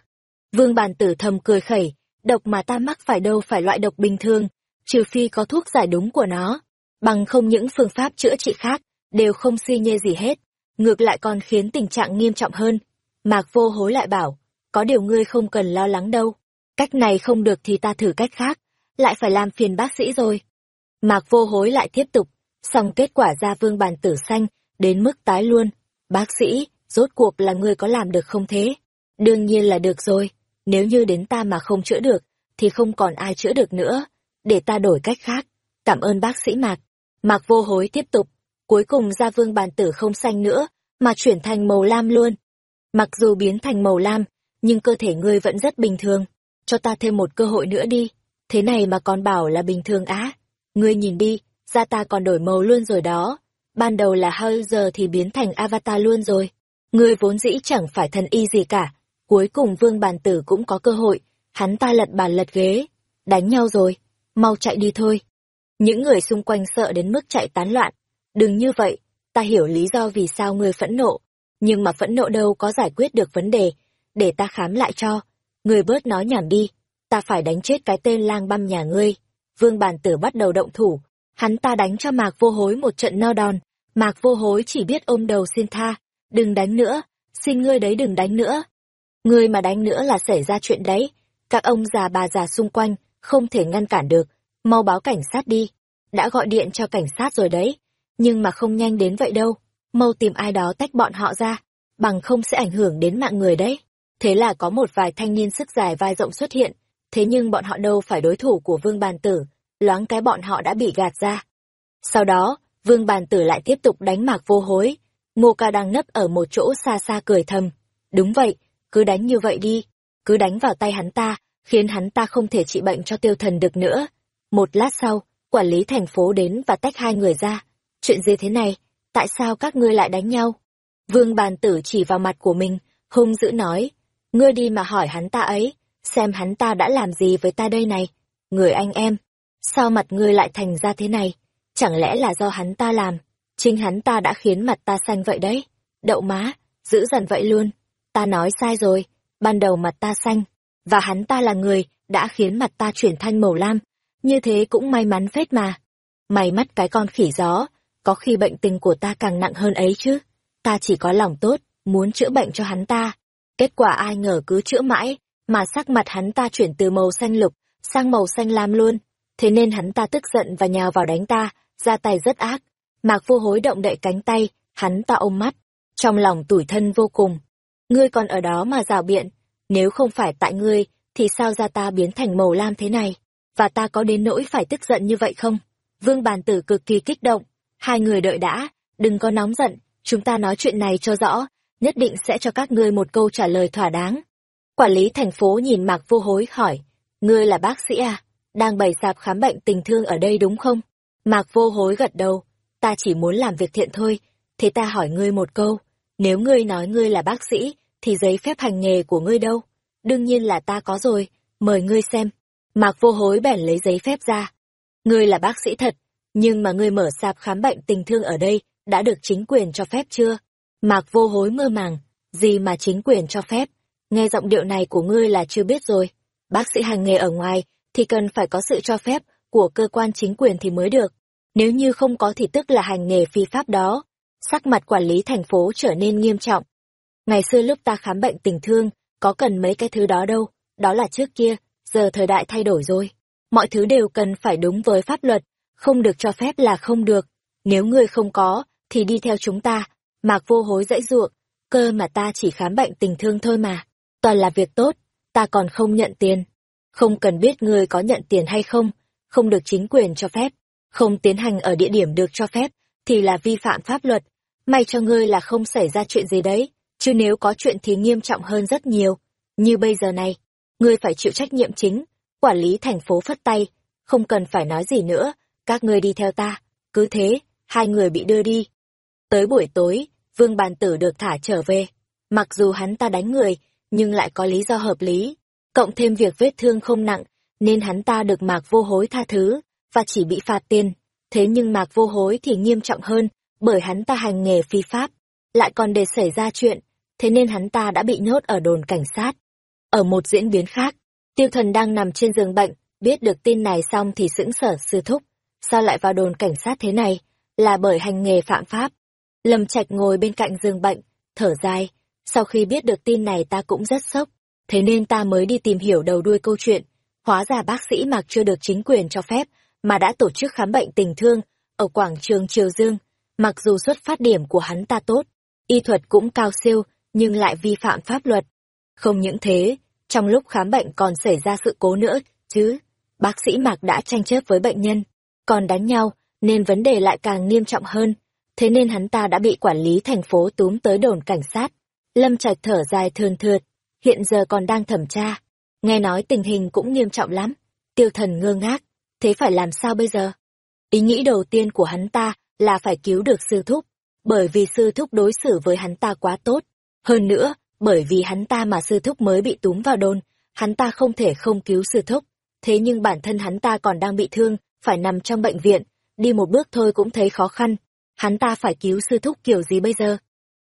Speaker 1: Vương bàn tử thầm cười khẩy, độc mà ta mắc phải đâu phải loại độc bình thường, trừ phi có thuốc giải đúng của nó. Bằng không những phương pháp chữa trị khác, đều không suy nhê gì hết, ngược lại còn khiến tình trạng nghiêm trọng hơn. Mạc vô hối lại bảo, có điều ngươi không cần lo lắng đâu. Cách này không được thì ta thử cách khác, lại phải làm phiền bác sĩ rồi. Mạc vô hối lại tiếp tục, xong kết quả ra vương bàn tử xanh, đến mức tái luôn. Bác sĩ, rốt cuộc là ngươi có làm được không thế? Đương nhiên là được rồi, nếu như đến ta mà không chữa được, thì không còn ai chữa được nữa, để ta đổi cách khác. Cảm ơn bác sĩ Mạc. Mạc vô hối tiếp tục, cuối cùng ra vương bàn tử không xanh nữa, mà chuyển thành màu lam luôn. Mặc dù biến thành màu lam, nhưng cơ thể ngươi vẫn rất bình thường. Cho ta thêm một cơ hội nữa đi. Thế này mà còn bảo là bình thường á. Ngươi nhìn đi, da ta còn đổi màu luôn rồi đó. Ban đầu là hơi giờ thì biến thành avatar luôn rồi. Ngươi vốn dĩ chẳng phải thần y gì cả. Cuối cùng vương bàn tử cũng có cơ hội. Hắn ta lật bàn lật ghế. Đánh nhau rồi. Mau chạy đi thôi. Những người xung quanh sợ đến mức chạy tán loạn. Đừng như vậy, ta hiểu lý do vì sao ngươi phẫn nộ. Nhưng mà phẫn nộ đâu có giải quyết được vấn đề. Để ta khám lại cho. Ngươi bớt nói nhảm đi. Ta phải đánh chết cái tên lang băm nhà ngươi. Vương bàn tử bắt đầu động thủ. Hắn ta đánh cho mạc vô hối một trận no đòn. Mạc vô hối chỉ biết ôm đầu xin tha. Đừng đánh nữa. Xin ngươi đấy đừng đánh nữa. Ngươi mà đánh nữa là xảy ra chuyện đấy. Các ông già bà già xung quanh không thể ngăn cản được. Mau báo cảnh sát đi. Đã gọi điện cho cảnh sát rồi đấy nhưng mà không nhanh đến vậy đâu, mau tìm ai đó tách bọn họ ra, bằng không sẽ ảnh hưởng đến mạng người đấy. Thế là có một vài thanh niên sức dài vai rộng xuất hiện, thế nhưng bọn họ đâu phải đối thủ của Vương Bàn Tử, loáng cái bọn họ đã bị gạt ra. Sau đó, Vương Bàn Tử lại tiếp tục đánh mạc vô hối, Ngô Ca đang nấp ở một chỗ xa xa cười thầm. Đúng vậy, cứ đánh như vậy đi, cứ đánh vào tay hắn ta, khiến hắn ta không thể trị bệnh cho tiêu thần được nữa. Một lát sau, quản lý thành phố đến và tách hai người ra. Chuyện gì thế này, tại sao các ngươi lại đánh nhau? Vương bàn tử chỉ vào mặt của mình, hung dữ nói, ngươi đi mà hỏi hắn ta ấy, xem hắn ta đã làm gì với ta đây này, người anh em, sao mặt ngươi lại thành ra thế này, chẳng lẽ là do hắn ta làm, chính hắn ta đã khiến mặt ta xanh vậy đấy, đậu má, giữ dần vậy luôn, ta nói sai rồi, ban đầu mặt ta xanh, và hắn ta là người đã khiến mặt ta chuyển thành màu lam, như thế cũng may mắn phết mà. Mày mắt cái con khỉ gió, có khi bệnh tình của ta càng nặng hơn ấy chứ. Ta chỉ có lòng tốt, muốn chữa bệnh cho hắn ta. Kết quả ai ngờ cứ chữa mãi, mà sắc mặt hắn ta chuyển từ màu xanh lục sang màu xanh lam luôn. Thế nên hắn ta tức giận và nhào vào đánh ta, ra tay rất ác. Mạc vô hối động đậy cánh tay, hắn ta ôm mắt, trong lòng tủi thân vô cùng. Ngươi còn ở đó mà rào biện, nếu không phải tại ngươi, thì sao ra ta biến thành màu lam thế này? Và ta có đến nỗi phải tức giận như vậy không? Vương bàn tử cực kỳ kích động, Hai người đợi đã, đừng có nóng giận, chúng ta nói chuyện này cho rõ, nhất định sẽ cho các ngươi một câu trả lời thỏa đáng. Quản lý thành phố nhìn Mạc Vô Hối hỏi, ngươi là bác sĩ à, đang bày sạp khám bệnh tình thương ở đây đúng không? Mạc Vô Hối gật đầu, ta chỉ muốn làm việc thiện thôi, thế ta hỏi ngươi một câu, nếu ngươi nói ngươi là bác sĩ, thì giấy phép hành nghề của ngươi đâu? Đương nhiên là ta có rồi, mời ngươi xem. Mạc Vô Hối bèn lấy giấy phép ra. Ngươi là bác sĩ thật, nhưng mà ngươi mở sạp khám bệnh tình thương ở đây, đã được chính quyền cho phép chưa? Mạc vô hối mơ màng, gì mà chính quyền cho phép? Nghe giọng điệu này của ngươi là chưa biết rồi. Bác sĩ hành nghề ở ngoài, thì cần phải có sự cho phép của cơ quan chính quyền thì mới được. Nếu như không có thì tức là hành nghề phi pháp đó. Sắc mặt quản lý thành phố trở nên nghiêm trọng. Ngày xưa lúc ta khám bệnh tình thương, có cần mấy cái thứ đó đâu, đó là trước kia, giờ thời đại thay đổi rồi. Mọi thứ đều cần phải đúng với pháp luật, không được cho phép là không được. Nếu ngươi không có, thì đi theo chúng ta. Mạc vô hối dãy ruộng, cơ mà ta chỉ khám bệnh tình thương thôi mà. Toàn là việc tốt, ta còn không nhận tiền. Không cần biết ngươi có nhận tiền hay không, không được chính quyền cho phép. Không tiến hành ở địa điểm được cho phép, thì là vi phạm pháp luật. May cho ngươi là không xảy ra chuyện gì đấy, chứ nếu có chuyện thì nghiêm trọng hơn rất nhiều. Như bây giờ này, ngươi phải chịu trách nhiệm chính. Quản lý thành phố phất tay, không cần phải nói gì nữa, các ngươi đi theo ta. Cứ thế, hai người bị đưa đi. Tới buổi tối, Vương Bàn Tử được thả trở về. Mặc dù hắn ta đánh người, nhưng lại có lý do hợp lý. Cộng thêm việc vết thương không nặng, nên hắn ta được Mạc Vô Hối tha thứ, và chỉ bị phạt tiền. Thế nhưng Mạc Vô Hối thì nghiêm trọng hơn, bởi hắn ta hành nghề phi pháp. lại còn để xảy ra chuyện, thế nên hắn ta đã bị nhốt ở đồn cảnh sát. Ở một diễn biến khác, tiêu thần đang nằm trên giường bệnh, biết được tin này xong thì sững sở sư thúc. Sao lại vào đồn cảnh sát thế này? Là bởi hành nghề phạm pháp. Lâm Trạch ngồi bên cạnh giường bệnh, thở dài. Sau khi biết được tin này ta cũng rất sốc, thế nên ta mới đi tìm hiểu đầu đuôi câu chuyện. Hóa ra bác sĩ mặc chưa được chính quyền cho phép, mà đã tổ chức khám bệnh tình thương ở quảng trường Triều Dương. Mặc dù xuất phát điểm của hắn ta tốt, y thuật cũng cao siêu, nhưng lại vi phạm pháp luật. Không những thế, trong lúc khám bệnh còn xảy ra sự cố nữa, chứ. Bác sĩ Mạc đã tranh chấp với bệnh nhân, còn đánh nhau, nên vấn đề lại càng nghiêm trọng hơn. Thế nên hắn ta đã bị quản lý thành phố túm tới đồn cảnh sát. Lâm Trạch thở dài thườn thượt, hiện giờ còn đang thẩm tra. Nghe nói tình hình cũng nghiêm trọng lắm. Tiêu thần ngơ ngác, thế phải làm sao bây giờ? Ý nghĩ đầu tiên của hắn ta là phải cứu được sư thúc, bởi vì sư thúc đối xử với hắn ta quá tốt. Hơn nữa, bởi vì hắn ta mà sư thúc mới bị túm vào đôn hắn ta không thể không cứu sư thúc. Thế nhưng bản thân hắn ta còn đang bị thương, phải nằm trong bệnh viện, đi một bước thôi cũng thấy khó khăn. Hắn ta phải cứu sư thúc kiểu gì bây giờ?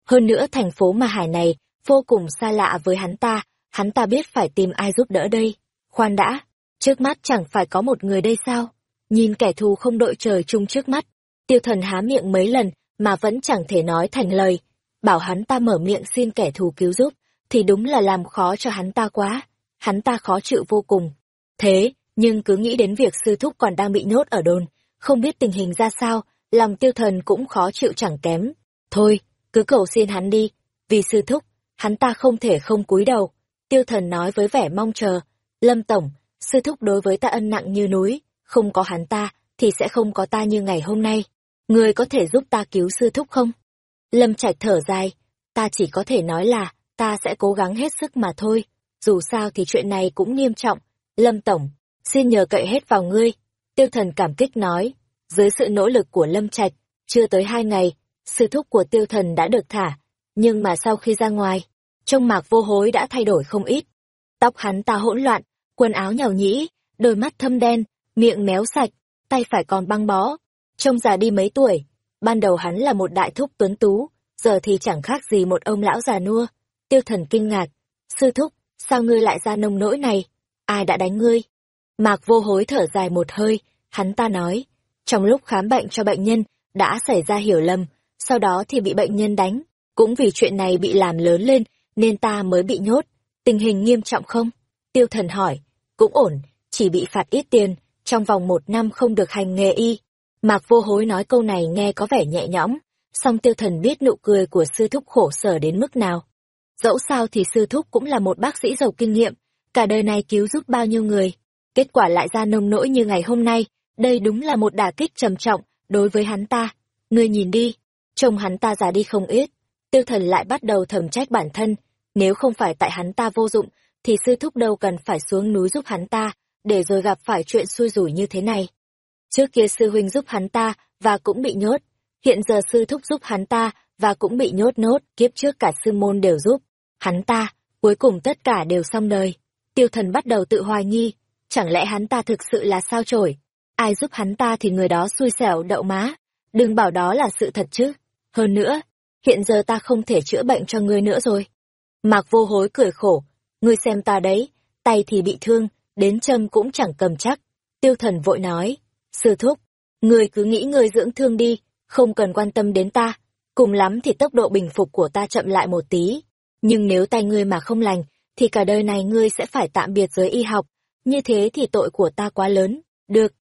Speaker 1: Hơn nữa thành phố mà hải này, vô cùng xa lạ với hắn ta, hắn ta biết phải tìm ai giúp đỡ đây. Khoan đã, trước mắt chẳng phải có một người đây sao? Nhìn kẻ thù không đội trời chung trước mắt, tiêu thần há miệng mấy lần mà vẫn chẳng thể nói thành lời. Bảo hắn ta mở miệng xin kẻ thù cứu giúp, thì đúng là làm khó cho hắn ta quá. Hắn ta khó chịu vô cùng. Thế, nhưng cứ nghĩ đến việc sư thúc còn đang bị nhốt ở đồn, không biết tình hình ra sao, lòng tiêu thần cũng khó chịu chẳng kém. Thôi, cứ cầu xin hắn đi, vì sư thúc, hắn ta không thể không cúi đầu. Tiêu thần nói với vẻ mong chờ, Lâm Tổng, sư thúc đối với ta ân nặng như núi, không có hắn ta, thì sẽ không có ta như ngày hôm nay. Người có thể giúp ta cứu sư thúc không? Lâm Trạch thở dài, ta chỉ có thể nói là, ta sẽ cố gắng hết sức mà thôi. Dù sao thì chuyện này cũng nghiêm trọng. Lâm Tổng, xin nhờ cậy hết vào ngươi. Tiêu thần cảm kích nói, dưới sự nỗ lực của Lâm Trạch, chưa tới hai ngày, sư thúc của tiêu thần đã được thả. Nhưng mà sau khi ra ngoài, trông mạc vô hối đã thay đổi không ít. Tóc hắn ta hỗn loạn, quần áo nhào nhĩ, đôi mắt thâm đen, miệng méo sạch, tay phải còn băng bó, trông già đi mấy tuổi. Ban đầu hắn là một đại thúc tuấn tú, giờ thì chẳng khác gì một ông lão già nua. Tiêu thần kinh ngạc, sư thúc, sao ngươi lại ra nông nỗi này? Ai đã đánh ngươi? Mạc vô hối thở dài một hơi, hắn ta nói, trong lúc khám bệnh cho bệnh nhân, đã xảy ra hiểu lầm, sau đó thì bị bệnh nhân đánh. Cũng vì chuyện này bị làm lớn lên, nên ta mới bị nhốt. Tình hình nghiêm trọng không? Tiêu thần hỏi, cũng ổn, chỉ bị phạt ít tiền, trong vòng một năm không được hành nghề y. Mạc vô hối nói câu này nghe có vẻ nhẹ nhõm, song tiêu thần biết nụ cười của sư thúc khổ sở đến mức nào. Dẫu sao thì sư thúc cũng là một bác sĩ giàu kinh nghiệm, cả đời này cứu giúp bao nhiêu người. Kết quả lại ra nông nỗi như ngày hôm nay, đây đúng là một đả kích trầm trọng đối với hắn ta. Ngươi nhìn đi, trông hắn ta già đi không ít. Tiêu thần lại bắt đầu thầm trách bản thân, nếu không phải tại hắn ta vô dụng, thì sư thúc đâu cần phải xuống núi giúp hắn ta, để rồi gặp phải chuyện xui rủi như thế này. Trước kia sư huynh giúp hắn ta và cũng bị nhốt, hiện giờ sư thúc giúp hắn ta và cũng bị nhốt nốt, kiếp trước cả sư môn đều giúp. Hắn ta, cuối cùng tất cả đều xong đời. Tiêu thần bắt đầu tự hoài nghi, chẳng lẽ hắn ta thực sự là sao chổi? Ai giúp hắn ta thì người đó xui xẻo đậu má, đừng bảo đó là sự thật chứ. Hơn nữa, hiện giờ ta không thể chữa bệnh cho ngươi nữa rồi. Mạc vô hối cười khổ, ngươi xem ta đấy, tay thì bị thương, đến châm cũng chẳng cầm chắc. Tiêu thần vội nói, sư thúc, người cứ nghĩ người dưỡng thương đi, không cần quan tâm đến ta. Cùng lắm thì tốc độ bình phục của ta chậm lại một tí. Nhưng nếu tay ngươi mà không lành, thì cả đời này ngươi sẽ phải tạm biệt giới y học. Như thế thì tội của ta quá lớn. Được.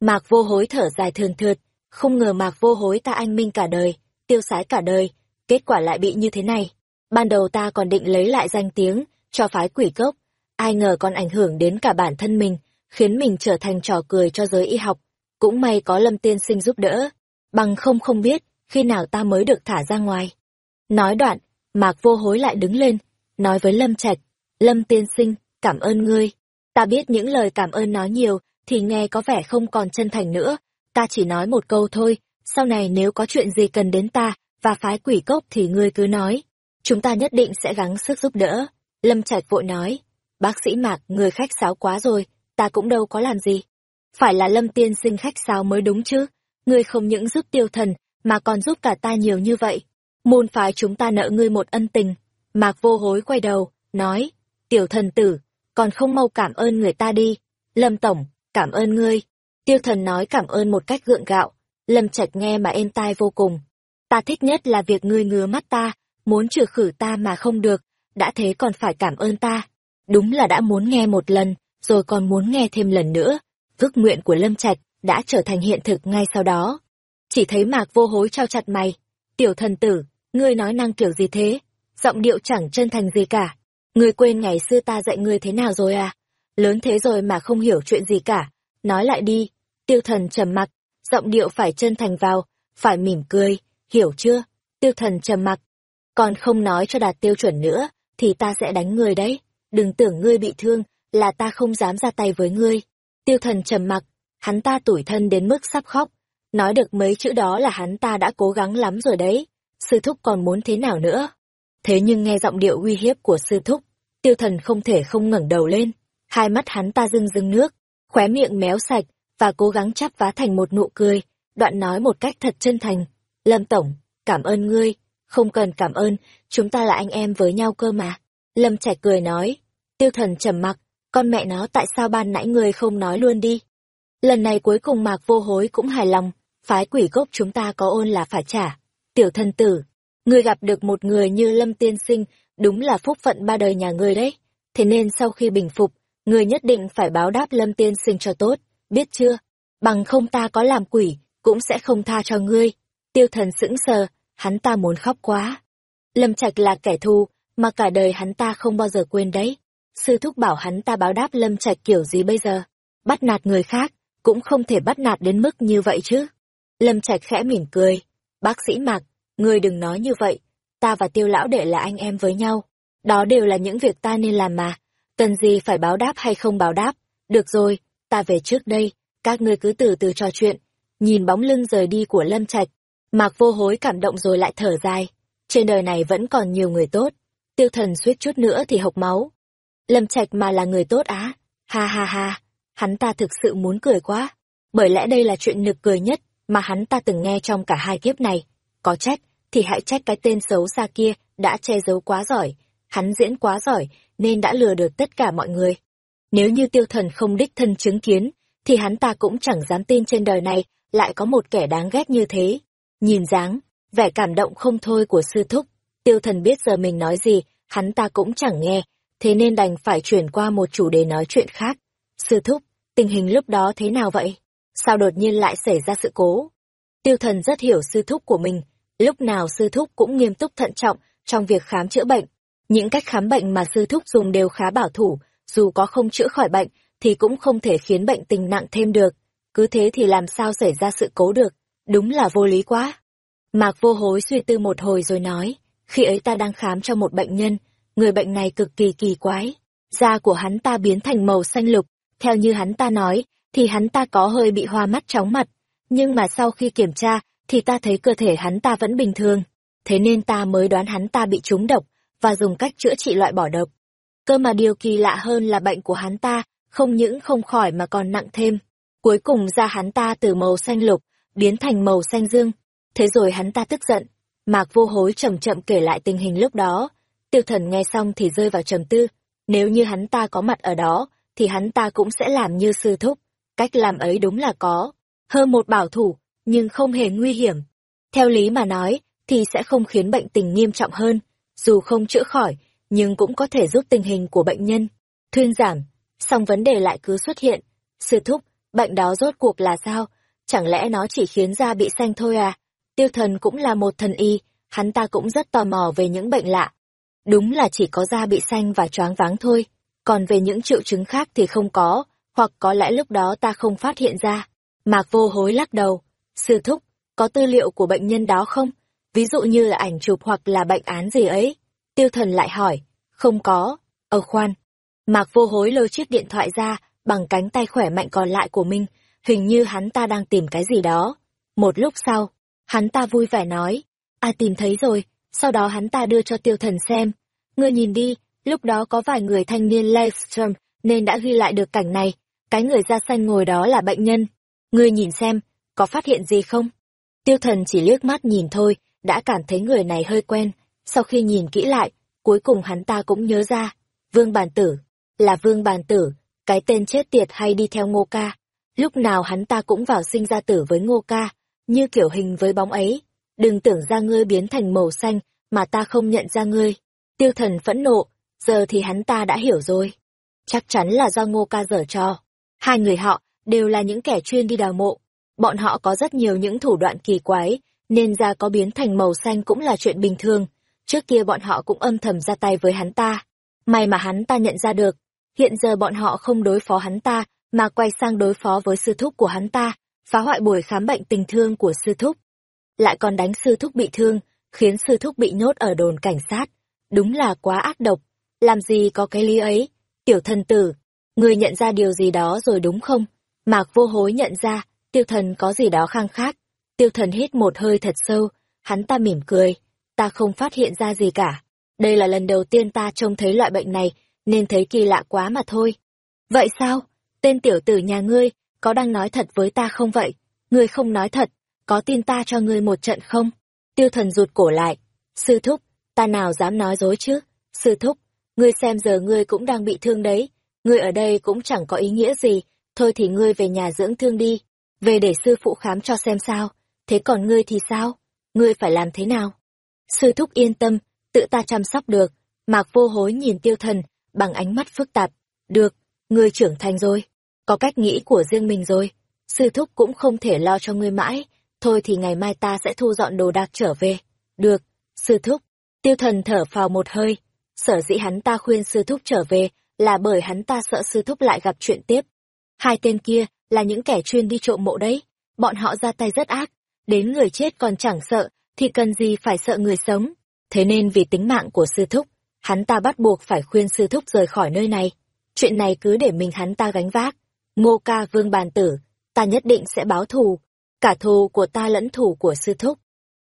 Speaker 1: Mạc vô hối thở dài thường thượt. Không ngờ mạc vô hối ta anh minh cả đời, tiêu sái cả đời. Kết quả lại bị như thế này. Ban đầu ta còn định lấy lại danh tiếng, cho phái quỷ cốc, ai ngờ còn ảnh hưởng đến cả bản thân mình, khiến mình trở thành trò cười cho giới y học. Cũng may có Lâm Tiên Sinh giúp đỡ, bằng không không biết khi nào ta mới được thả ra ngoài. Nói đoạn, Mạc Vô Hối lại đứng lên, nói với Lâm Trạch, Lâm Tiên Sinh, cảm ơn ngươi. Ta biết những lời cảm ơn nói nhiều thì nghe có vẻ không còn chân thành nữa, ta chỉ nói một câu thôi, sau này nếu có chuyện gì cần đến ta và phái quỷ cốc thì ngươi cứ nói. Chúng ta nhất định sẽ gắng sức giúp đỡ. Lâm Trạch vội nói, bác sĩ Mạc, người khách sáo quá rồi, ta cũng đâu có làm gì. Phải là Lâm tiên sinh khách sáo mới đúng chứ, ngươi không những giúp tiêu thần, mà còn giúp cả ta nhiều như vậy. môn phái chúng ta nợ ngươi một ân tình. Mạc vô hối quay đầu, nói, tiểu thần tử, còn không mau cảm ơn người ta đi. Lâm Tổng, cảm ơn ngươi. Tiêu thần nói cảm ơn một cách gượng gạo, Lâm Trạch nghe mà êm tai vô cùng. Ta thích nhất là việc ngươi ngứa mắt ta, muốn trừ khử ta mà không được, đã thế còn phải cảm ơn ta. Đúng là đã muốn nghe một lần, rồi còn muốn nghe thêm lần nữa. Ước nguyện của Lâm Trạch đã trở thành hiện thực ngay sau đó. Chỉ thấy mạc vô hối trao chặt mày. Tiểu thần tử, ngươi nói năng kiểu gì thế? Giọng điệu chẳng chân thành gì cả. Ngươi quên ngày xưa ta dạy ngươi thế nào rồi à? Lớn thế rồi mà không hiểu chuyện gì cả. Nói lại đi. Tiêu thần trầm mặc, giọng điệu phải chân thành vào, phải mỉm cười, hiểu chưa? Tiêu thần trầm mặc. Còn không nói cho đạt tiêu chuẩn nữa, thì ta sẽ đánh ngươi đấy. Đừng tưởng ngươi bị thương, là ta không dám ra tay với ngươi. Tiêu thần trầm mặc, hắn ta tủi thân đến mức sắp khóc. Nói được mấy chữ đó là hắn ta đã cố gắng lắm rồi đấy. Sư thúc còn muốn thế nào nữa? Thế nhưng nghe giọng điệu uy hiếp của sư thúc, tiêu thần không thể không ngẩng đầu lên. Hai mắt hắn ta rưng rưng nước, khóe miệng méo sạch, và cố gắng chắp vá thành một nụ cười, đoạn nói một cách thật chân thành. Lâm Tổng, cảm ơn ngươi, không cần cảm ơn, chúng ta là anh em với nhau cơ mà. Lâm Trạch cười nói, tiêu thần trầm mặc, con mẹ nó tại sao ban nãy người không nói luôn đi. Lần này cuối cùng Mạc Vô Hối cũng hài lòng, phái quỷ gốc chúng ta có ôn là phải trả. Tiểu thân tử, ngươi gặp được một người như Lâm Tiên Sinh, đúng là phúc phận ba đời nhà ngươi đấy. Thế nên sau khi bình phục, ngươi nhất định phải báo đáp Lâm Tiên Sinh cho tốt, biết chưa? Bằng không ta có làm quỷ, cũng sẽ không tha cho ngươi. Tiêu thần sững sờ, hắn ta muốn khóc quá. Lâm Trạch là kẻ thù, mà cả đời hắn ta không bao giờ quên đấy. Sư thúc bảo hắn ta báo đáp Lâm Trạch kiểu gì bây giờ? Bắt nạt người khác, cũng không thể bắt nạt đến mức như vậy chứ. Lâm Trạch khẽ mỉm cười. Bác sĩ Mạc, ngươi đừng nói như vậy. Ta và tiêu lão đệ là anh em với nhau. Đó đều là những việc ta nên làm mà. Cần gì phải báo đáp hay không báo đáp. Được rồi, ta về trước đây. Các ngươi cứ từ từ trò chuyện. Nhìn bóng lưng rời đi của Lâm Trạch. Mạc vô hối cảm động rồi lại thở dài. Trên đời này vẫn còn nhiều người tốt. Tiêu thần suýt chút nữa thì hộc máu. Lâm Trạch mà là người tốt á. Ha ha ha. Hắn ta thực sự muốn cười quá. Bởi lẽ đây là chuyện nực cười nhất mà hắn ta từng nghe trong cả hai kiếp này. Có trách, thì hãy trách cái tên xấu xa kia đã che giấu quá giỏi. Hắn diễn quá giỏi, nên đã lừa được tất cả mọi người. Nếu như tiêu thần không đích thân chứng kiến, thì hắn ta cũng chẳng dám tin trên đời này lại có một kẻ đáng ghét như thế. Nhìn dáng, vẻ cảm động không thôi của sư thúc, tiêu thần biết giờ mình nói gì, hắn ta cũng chẳng nghe, thế nên đành phải chuyển qua một chủ đề nói chuyện khác. Sư thúc, tình hình lúc đó thế nào vậy? Sao đột nhiên lại xảy ra sự cố? Tiêu thần rất hiểu sư thúc của mình, lúc nào sư thúc cũng nghiêm túc thận trọng trong việc khám chữa bệnh. Những cách khám bệnh mà sư thúc dùng đều khá bảo thủ, dù có không chữa khỏi bệnh, thì cũng không thể khiến bệnh tình nặng thêm được. Cứ thế thì làm sao xảy ra sự cố được, đúng là vô lý quá. Mạc vô hối suy tư một hồi rồi nói, khi ấy ta đang khám cho một bệnh nhân, người bệnh này cực kỳ kỳ quái. Da của hắn ta biến thành màu xanh lục, theo như hắn ta nói, thì hắn ta có hơi bị hoa mắt chóng mặt. Nhưng mà sau khi kiểm tra, thì ta thấy cơ thể hắn ta vẫn bình thường. Thế nên ta mới đoán hắn ta bị trúng độc, và dùng cách chữa trị loại bỏ độc. Cơ mà điều kỳ lạ hơn là bệnh của hắn ta, không những không khỏi mà còn nặng thêm. Cuối cùng da hắn ta từ màu xanh lục, biến thành màu xanh dương. Thế rồi hắn ta tức giận. Mạc vô hối chậm chậm kể lại tình hình lúc đó. Tiêu thần nghe xong thì rơi vào trầm tư. Nếu như hắn ta có mặt ở đó, thì hắn ta cũng sẽ làm như sư thúc. Cách làm ấy đúng là có. Hơn một bảo thủ, nhưng không hề nguy hiểm. Theo lý mà nói, thì sẽ không khiến bệnh tình nghiêm trọng hơn. Dù không chữa khỏi, nhưng cũng có thể giúp tình hình của bệnh nhân thuyên giảm. Song vấn đề lại cứ xuất hiện. Sư thúc, bệnh đó rốt cuộc là sao? Chẳng lẽ nó chỉ khiến da bị xanh thôi à? Tiêu thần cũng là một thần y, hắn ta cũng rất tò mò về những bệnh lạ. Đúng là chỉ có da bị xanh và choáng váng thôi, còn về những triệu chứng khác thì không có, hoặc có lẽ lúc đó ta không phát hiện ra. Mạc vô hối lắc đầu. Sư thúc, có tư liệu của bệnh nhân đó không? Ví dụ như là ảnh chụp hoặc là bệnh án gì ấy. Tiêu thần lại hỏi. Không có. Ờ khoan. Mạc vô hối lôi chiếc điện thoại ra, bằng cánh tay khỏe mạnh còn lại của mình, hình như hắn ta đang tìm cái gì đó. Một lúc sau, hắn ta vui vẻ nói, à tìm thấy rồi, sau đó hắn ta đưa cho tiêu thần xem. Ngươi nhìn đi, lúc đó có vài người thanh niên livestream nên đã ghi lại được cảnh này, cái người da xanh ngồi đó là bệnh nhân. Ngươi nhìn xem, có phát hiện gì không? Tiêu thần chỉ liếc mắt nhìn thôi, đã cảm thấy người này hơi quen, sau khi nhìn kỹ lại, cuối cùng hắn ta cũng nhớ ra, Vương Bàn Tử, là Vương Bàn Tử, cái tên chết tiệt hay đi theo Ngô Ca. Lúc nào hắn ta cũng vào sinh ra tử với Ngô Ca, như kiểu hình với bóng ấy. Đừng tưởng ra ngươi biến thành màu xanh, mà ta không nhận ra ngươi. Tiêu thần phẫn nộ, giờ thì hắn ta đã hiểu rồi. Chắc chắn là do Ngô Ca dở trò. Hai người họ đều là những kẻ chuyên đi đào mộ. Bọn họ có rất nhiều những thủ đoạn kỳ quái, nên ra có biến thành màu xanh cũng là chuyện bình thường. Trước kia bọn họ cũng âm thầm ra tay với hắn ta. May mà hắn ta nhận ra được. Hiện giờ bọn họ không đối phó hắn ta, mà quay sang đối phó với sư thúc của hắn ta, phá hoại buổi khám bệnh tình thương của sư thúc. Lại còn đánh sư thúc bị thương, khiến sư thúc bị nhốt ở đồn cảnh sát. Đúng là quá ác độc. Làm gì có cái lý ấy? Tiểu thần tử, người nhận ra điều gì đó rồi đúng không? Mạc vô hối nhận ra, tiêu thần có gì đó khang khác. Tiêu thần hít một hơi thật sâu, hắn ta mỉm cười. Ta không phát hiện ra gì cả. Đây là lần đầu tiên ta trông thấy loại bệnh này, nên thấy kỳ lạ quá mà thôi. Vậy sao? Tên tiểu tử nhà ngươi, có đang nói thật với ta không vậy? Ngươi không nói thật, có tin ta cho ngươi một trận không? Tiêu thần rụt cổ lại. Sư thúc, ta nào dám nói dối chứ? Sư thúc, ngươi xem giờ ngươi cũng đang bị thương đấy. Ngươi ở đây cũng chẳng có ý nghĩa gì, thôi thì ngươi về nhà dưỡng thương đi. Về để sư phụ khám cho xem sao. Thế còn ngươi thì sao? Ngươi phải làm thế nào? Sư thúc yên tâm, tự ta chăm sóc được. Mạc vô hối nhìn tiêu thần, bằng ánh mắt phức tạp. Được, ngươi trưởng thành rồi, có cách nghĩ của riêng mình rồi. Sư thúc cũng không thể lo cho ngươi mãi, thôi thì ngày mai ta sẽ thu dọn đồ đạc trở về. Được, sư thúc. Tiêu thần thở phào một hơi. Sở dĩ hắn ta khuyên sư thúc trở về là bởi hắn ta sợ sư thúc lại gặp chuyện tiếp. Hai tên kia là những kẻ chuyên đi trộm mộ đấy. Bọn họ ra tay rất ác. Đến người chết còn chẳng sợ, thì cần gì phải sợ người sống. Thế nên vì tính mạng của sư thúc, hắn ta bắt buộc phải khuyên sư thúc rời khỏi nơi này. Chuyện này cứ để mình hắn ta gánh vác. Ngô ca vương bàn tử, ta nhất định sẽ báo thù. Cả thù của ta lẫn thù của sư thúc.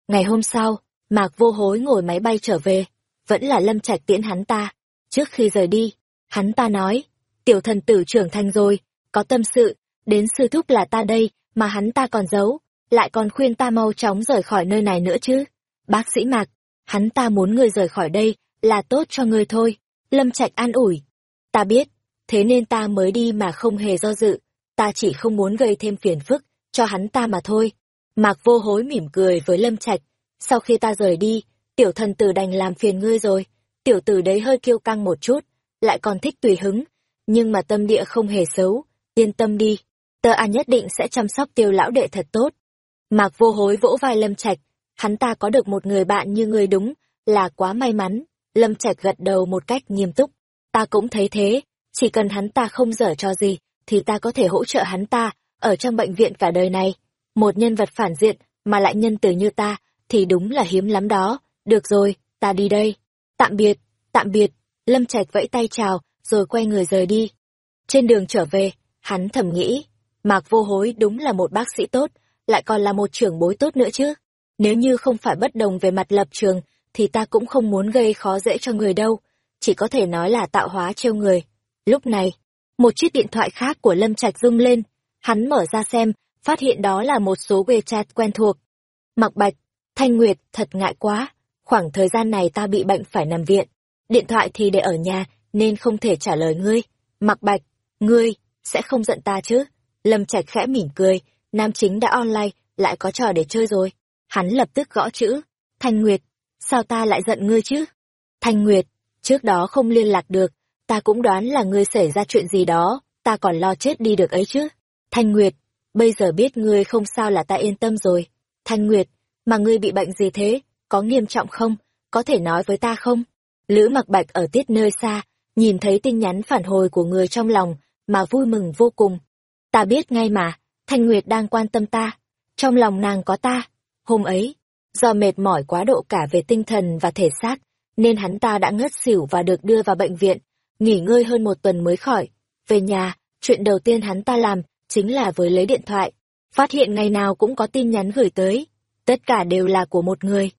Speaker 1: Ngày hôm sau, Mạc vô hối ngồi máy bay trở về. Vẫn là lâm trạch tiễn hắn ta. Trước khi rời đi, hắn ta nói, tiểu thần tử trưởng thành rồi, có tâm sự, đến sư thúc là ta đây, mà hắn ta còn giấu, lại còn khuyên ta mau chóng rời khỏi nơi này nữa chứ. Bác sĩ Mạc, hắn ta muốn người rời khỏi đây, là tốt cho ngươi thôi. Lâm Trạch an ủi. Ta biết, thế nên ta mới đi mà không hề do dự. Ta chỉ không muốn gây thêm phiền phức cho hắn ta mà thôi. Mạc vô hối mỉm cười với Lâm Trạch. Sau khi ta rời đi, tiểu thần tử đành làm phiền ngươi rồi. Tiểu tử đấy hơi kiêu căng một chút, lại còn thích tùy hứng. Nhưng mà tâm địa không hề xấu, yên tâm đi. Tơ An nhất định sẽ chăm sóc tiêu lão đệ thật tốt. Mạc vô hối vỗ vai Lâm Trạch. Hắn ta có được một người bạn như ngươi đúng, là quá may mắn. Lâm Trạch gật đầu một cách nghiêm túc. Ta cũng thấy thế, chỉ cần hắn ta không dở cho gì, thì ta có thể hỗ trợ hắn ta, ở trong bệnh viện cả đời này. Một nhân vật phản diện, mà lại nhân từ như ta, thì đúng là hiếm lắm đó. Được rồi, ta đi đây. Tạm biệt, tạm biệt. Lâm Trạch vẫy tay chào, rồi quay người rời đi. Trên đường trở về, hắn thầm nghĩ, Mạc Vô Hối đúng là một bác sĩ tốt, lại còn là một trưởng bối tốt nữa chứ. Nếu như không phải bất đồng về mặt lập trường, thì ta cũng không muốn gây khó dễ cho người đâu, chỉ có thể nói là tạo hóa trêu người. Lúc này, một chiếc điện thoại khác của Lâm Trạch rung lên, hắn mở ra xem, phát hiện đó là một số WeChat quen thuộc. Mặc Bạch, Thanh Nguyệt, thật ngại quá, khoảng thời gian này ta bị bệnh phải nằm viện, điện thoại thì để ở nhà nên không thể trả lời ngươi. Mặc Bạch, ngươi, sẽ không giận ta chứ? Lâm Trạch khẽ mỉm cười, nam chính đã online, lại có trò để chơi rồi. Hắn lập tức gõ chữ, Thanh Nguyệt, sao ta lại giận ngươi chứ? Thanh Nguyệt, trước đó không liên lạc được, ta cũng đoán là ngươi xảy ra chuyện gì đó, ta còn lo chết đi được ấy chứ. Thanh Nguyệt, bây giờ biết ngươi không sao là ta yên tâm rồi. Thanh Nguyệt, mà ngươi bị bệnh gì thế, có nghiêm trọng không, có thể nói với ta không? Lữ mặc bạch ở tiết nơi xa, nhìn thấy tin nhắn phản hồi của người trong lòng, mà vui mừng vô cùng. Ta biết ngay mà, Thanh Nguyệt đang quan tâm ta, trong lòng nàng có ta. Hôm ấy, Do mệt mỏi quá độ cả về tinh thần và thể xác, nên hắn ta đã ngất xỉu và được đưa vào bệnh viện, nghỉ ngơi hơn một tuần mới khỏi. Về nhà, chuyện đầu tiên hắn ta làm chính là với lấy điện thoại, phát hiện ngày nào cũng có tin nhắn gửi tới, tất cả đều là của một người.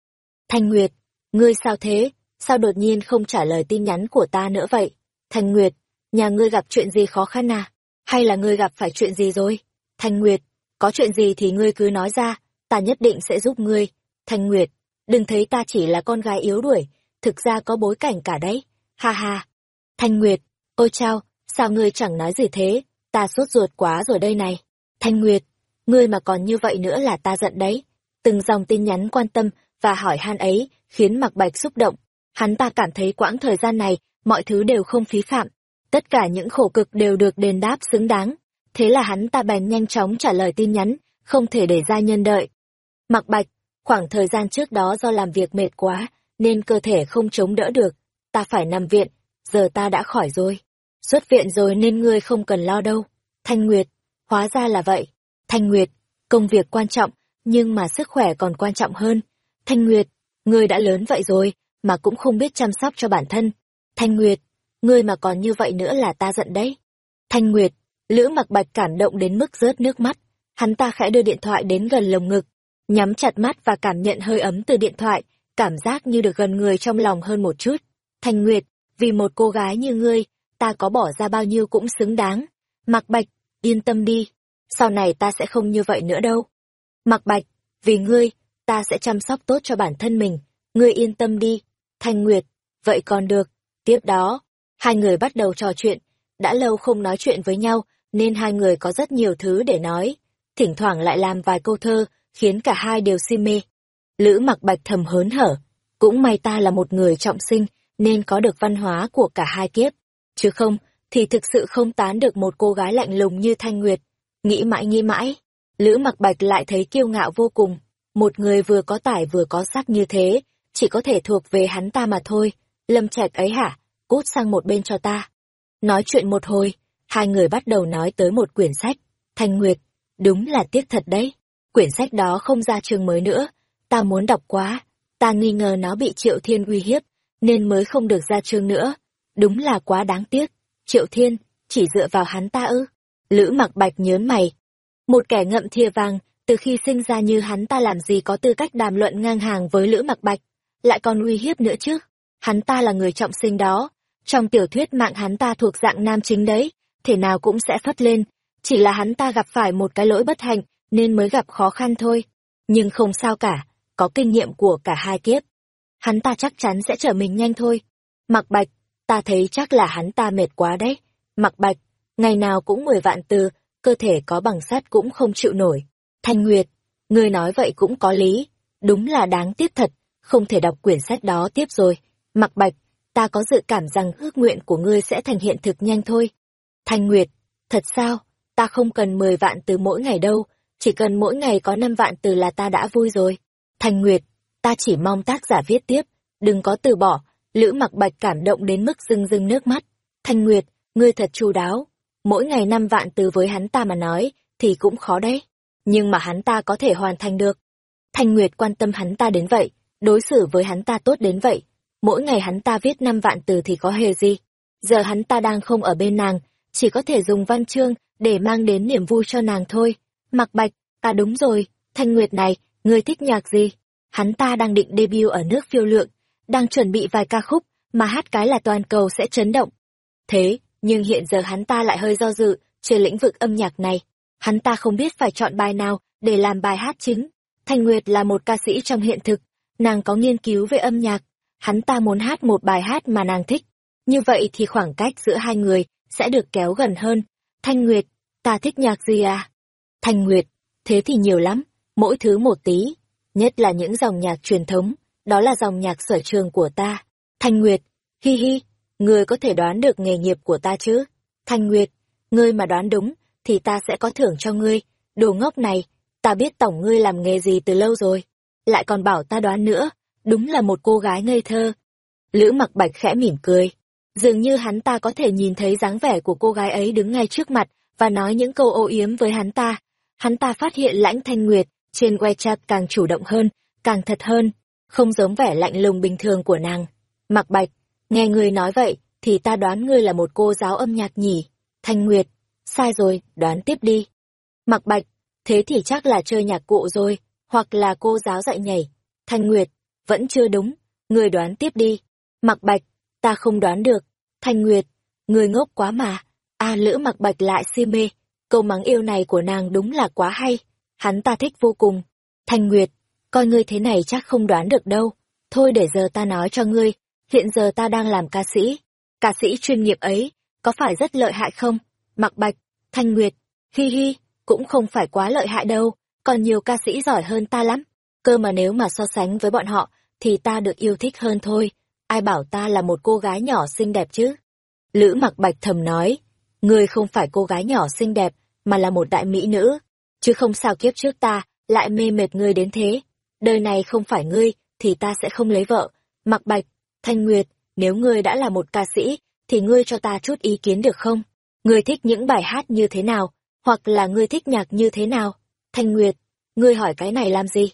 Speaker 1: Thanh Nguyệt, ngươi sao thế? Sao đột nhiên không trả lời tin nhắn của ta nữa vậy? Thanh Nguyệt, nhà ngươi gặp chuyện gì khó khăn à? Hay là ngươi gặp phải chuyện gì rồi? Thanh Nguyệt, có chuyện gì thì ngươi cứ nói ra, ta nhất định sẽ giúp ngươi. Thanh Nguyệt, đừng thấy ta chỉ là con gái yếu đuổi, thực ra có bối cảnh cả đấy. Ha ha. Thanh Nguyệt, ôi chao, sao ngươi chẳng nói gì thế, ta sốt ruột quá rồi đây này. Thanh Nguyệt, ngươi mà còn như vậy nữa là ta giận đấy. Từng dòng tin nhắn quan tâm và hỏi han ấy khiến Mặc Bạch xúc động. Hắn ta cảm thấy quãng thời gian này, mọi thứ đều không phí phạm. Tất cả những khổ cực đều được đền đáp xứng đáng. Thế là hắn ta bèn nhanh chóng trả lời tin nhắn, không thể để gia nhân đợi. Mặc Bạch, khoảng thời gian trước đó do làm việc mệt quá, nên cơ thể không chống đỡ được. Ta phải nằm viện, giờ ta đã khỏi rồi. Xuất viện rồi nên ngươi không cần lo đâu. Thanh Nguyệt, hóa ra là vậy. Thanh Nguyệt, công việc quan trọng, nhưng mà sức khỏe còn quan trọng hơn. Thanh Nguyệt, ngươi đã lớn vậy rồi, mà cũng không biết chăm sóc cho bản thân. Thanh Nguyệt, ngươi mà còn như vậy nữa là ta giận đấy. Thanh Nguyệt, Lữ mặc bạch cảm động đến mức rớt nước mắt. Hắn ta khẽ đưa điện thoại đến gần lồng ngực, nhắm chặt mắt và cảm nhận hơi ấm từ điện thoại, cảm giác như được gần người trong lòng hơn một chút. Thanh Nguyệt, vì một cô gái như ngươi, ta có bỏ ra bao nhiêu cũng xứng đáng. Mặc bạch, yên tâm đi, sau này ta sẽ không như vậy nữa đâu. Mặc bạch, vì ngươi, ta sẽ chăm sóc tốt cho bản thân mình, ngươi yên tâm đi. Thanh Nguyệt, vậy còn được. Tiếp đó, hai người bắt đầu trò chuyện, đã lâu không nói chuyện với nhau, nên hai người có rất nhiều thứ để nói. Thỉnh thoảng lại làm vài câu thơ, khiến cả hai đều si mê. Lữ mặc bạch thầm hớn hở, cũng may ta là một người trọng sinh, nên có được văn hóa của cả hai kiếp. Chứ không, thì thực sự không tán được một cô gái lạnh lùng như Thanh Nguyệt. Nghĩ mãi nghĩ mãi, Lữ mặc bạch lại thấy kiêu ngạo vô cùng. Một người vừa có tải vừa có sắc như thế, chỉ có thể thuộc về hắn ta mà thôi. Lâm Trạch ấy hả? Cút sang một bên cho ta. Nói chuyện một hồi, hai người bắt đầu nói tới một quyển sách. Thanh Nguyệt, đúng là tiếc thật đấy. Quyển sách đó không ra chương mới nữa. Ta muốn đọc quá. Ta nghi ngờ nó bị Triệu Thiên uy hiếp, nên mới không được ra chương nữa. Đúng là quá đáng tiếc. Triệu Thiên, chỉ dựa vào hắn ta ư. Lữ mặc bạch nhớn mày. Một kẻ ngậm thìa vàng, từ khi sinh ra như hắn ta làm gì có tư cách đàm luận ngang hàng với Lữ mặc bạch, lại còn uy hiếp nữa chứ. Hắn ta là người trọng sinh đó. Trong tiểu thuyết mạng hắn ta thuộc dạng nam chính đấy, thể nào cũng sẽ phất lên. Chỉ là hắn ta gặp phải một cái lỗi bất hạnh, nên mới gặp khó khăn thôi. Nhưng không sao cả, có kinh nghiệm của cả hai kiếp. Hắn ta chắc chắn sẽ trở mình nhanh thôi. Mặc bạch, ta thấy chắc là hắn ta mệt quá đấy. Mặc bạch, ngày nào cũng mười vạn từ, cơ thể có bằng sắt cũng không chịu nổi. Thanh Nguyệt, ngươi nói vậy cũng có lý, đúng là đáng tiếc thật, không thể đọc quyển sách đó tiếp rồi. Mặc bạch, ta có dự cảm rằng ước nguyện của ngươi sẽ thành hiện thực nhanh thôi. Thanh Nguyệt, thật sao, ta không cần mười vạn từ mỗi ngày đâu, chỉ cần mỗi ngày có năm vạn từ là ta đã vui rồi. Thanh Nguyệt, ta chỉ mong tác giả viết tiếp, đừng có từ bỏ, Lữ mặc bạch cảm động đến mức rưng rưng nước mắt. Thanh Nguyệt, ngươi thật chu đáo, mỗi ngày năm vạn từ với hắn ta mà nói, thì cũng khó đấy. Nhưng mà hắn ta có thể hoàn thành được. Thanh Nguyệt quan tâm hắn ta đến vậy, đối xử với hắn ta tốt đến vậy. Mỗi ngày hắn ta viết năm vạn từ thì có hề gì. Giờ hắn ta đang không ở bên nàng, chỉ có thể dùng văn chương để mang đến niềm vui cho nàng thôi. Mặc bạch, ta đúng rồi, Thanh Nguyệt này, ngươi thích nhạc gì? Hắn ta đang định debut ở nước phiêu lượng, đang chuẩn bị vài ca khúc, mà hát cái là toàn cầu sẽ chấn động. Thế, nhưng hiện giờ hắn ta lại hơi do dự trên lĩnh vực âm nhạc này. Hắn ta không biết phải chọn bài nào để làm bài hát chính. Thanh Nguyệt là một ca sĩ trong hiện thực, nàng có nghiên cứu về âm nhạc. Hắn ta muốn hát một bài hát mà nàng thích. Như vậy thì khoảng cách giữa hai người sẽ được kéo gần hơn. Thanh Nguyệt, ta thích nhạc gì à? Thanh Nguyệt, thế thì nhiều lắm, mỗi thứ một tí, nhất là những dòng nhạc truyền thống, đó là dòng nhạc sở trường của ta. Thanh Nguyệt, hi hi, ngươi có thể đoán được nghề nghiệp của ta chứ? Thanh Nguyệt, ngươi mà đoán đúng, thì ta sẽ có thưởng cho ngươi. Đồ ngốc này, ta biết tổng ngươi làm nghề gì từ lâu rồi. Lại còn bảo ta đoán nữa, đúng là một cô gái ngây thơ. Lữ mặc bạch khẽ mỉm cười. Dường như hắn ta có thể nhìn thấy dáng vẻ của cô gái ấy đứng ngay trước mặt và nói những câu ô yếm với hắn ta. Hắn ta phát hiện lãnh thanh nguyệt trên WeChat càng chủ động hơn, càng thật hơn, không giống vẻ lạnh lùng bình thường của nàng. Mặc bạch, nghe ngươi nói vậy, thì ta đoán ngươi là một cô giáo âm nhạc nhỉ. Thanh Nguyệt, sai rồi, đoán tiếp đi. Mặc bạch, thế thì chắc là chơi nhạc cụ rồi, hoặc là cô giáo dạy nhảy. Thanh Nguyệt, vẫn chưa đúng, ngươi đoán tiếp đi. Mặc bạch, ta không đoán được. Thanh Nguyệt, ngươi ngốc quá mà. A lữ mặc bạch lại si mê, câu mắng yêu này của nàng đúng là quá hay. Hắn ta thích vô cùng. Thanh Nguyệt, coi ngươi thế này chắc không đoán được đâu. Thôi để giờ ta nói cho ngươi, hiện giờ ta đang làm ca sĩ. Ca sĩ chuyên nghiệp ấy, có phải rất lợi hại không? Mặc bạch, thanh nguyệt, hi hi, cũng không phải quá lợi hại đâu, còn nhiều ca sĩ giỏi hơn ta lắm. Cơ mà nếu mà so sánh với bọn họ, thì ta được yêu thích hơn thôi. Ai bảo ta là một cô gái nhỏ xinh đẹp chứ? Lữ mặc bạch thầm nói, ngươi không phải cô gái nhỏ xinh đẹp, mà là một đại mỹ nữ. Chứ không sao kiếp trước ta, lại mê mệt ngươi đến thế. Đời này không phải ngươi, thì ta sẽ không lấy vợ. Mặc bạch, thanh nguyệt, nếu ngươi đã là một ca sĩ, thì ngươi cho ta chút ý kiến được không? Ngươi thích những bài hát như thế nào? Hoặc là ngươi thích nhạc như thế nào? Thanh Nguyệt, ngươi hỏi cái này làm gì?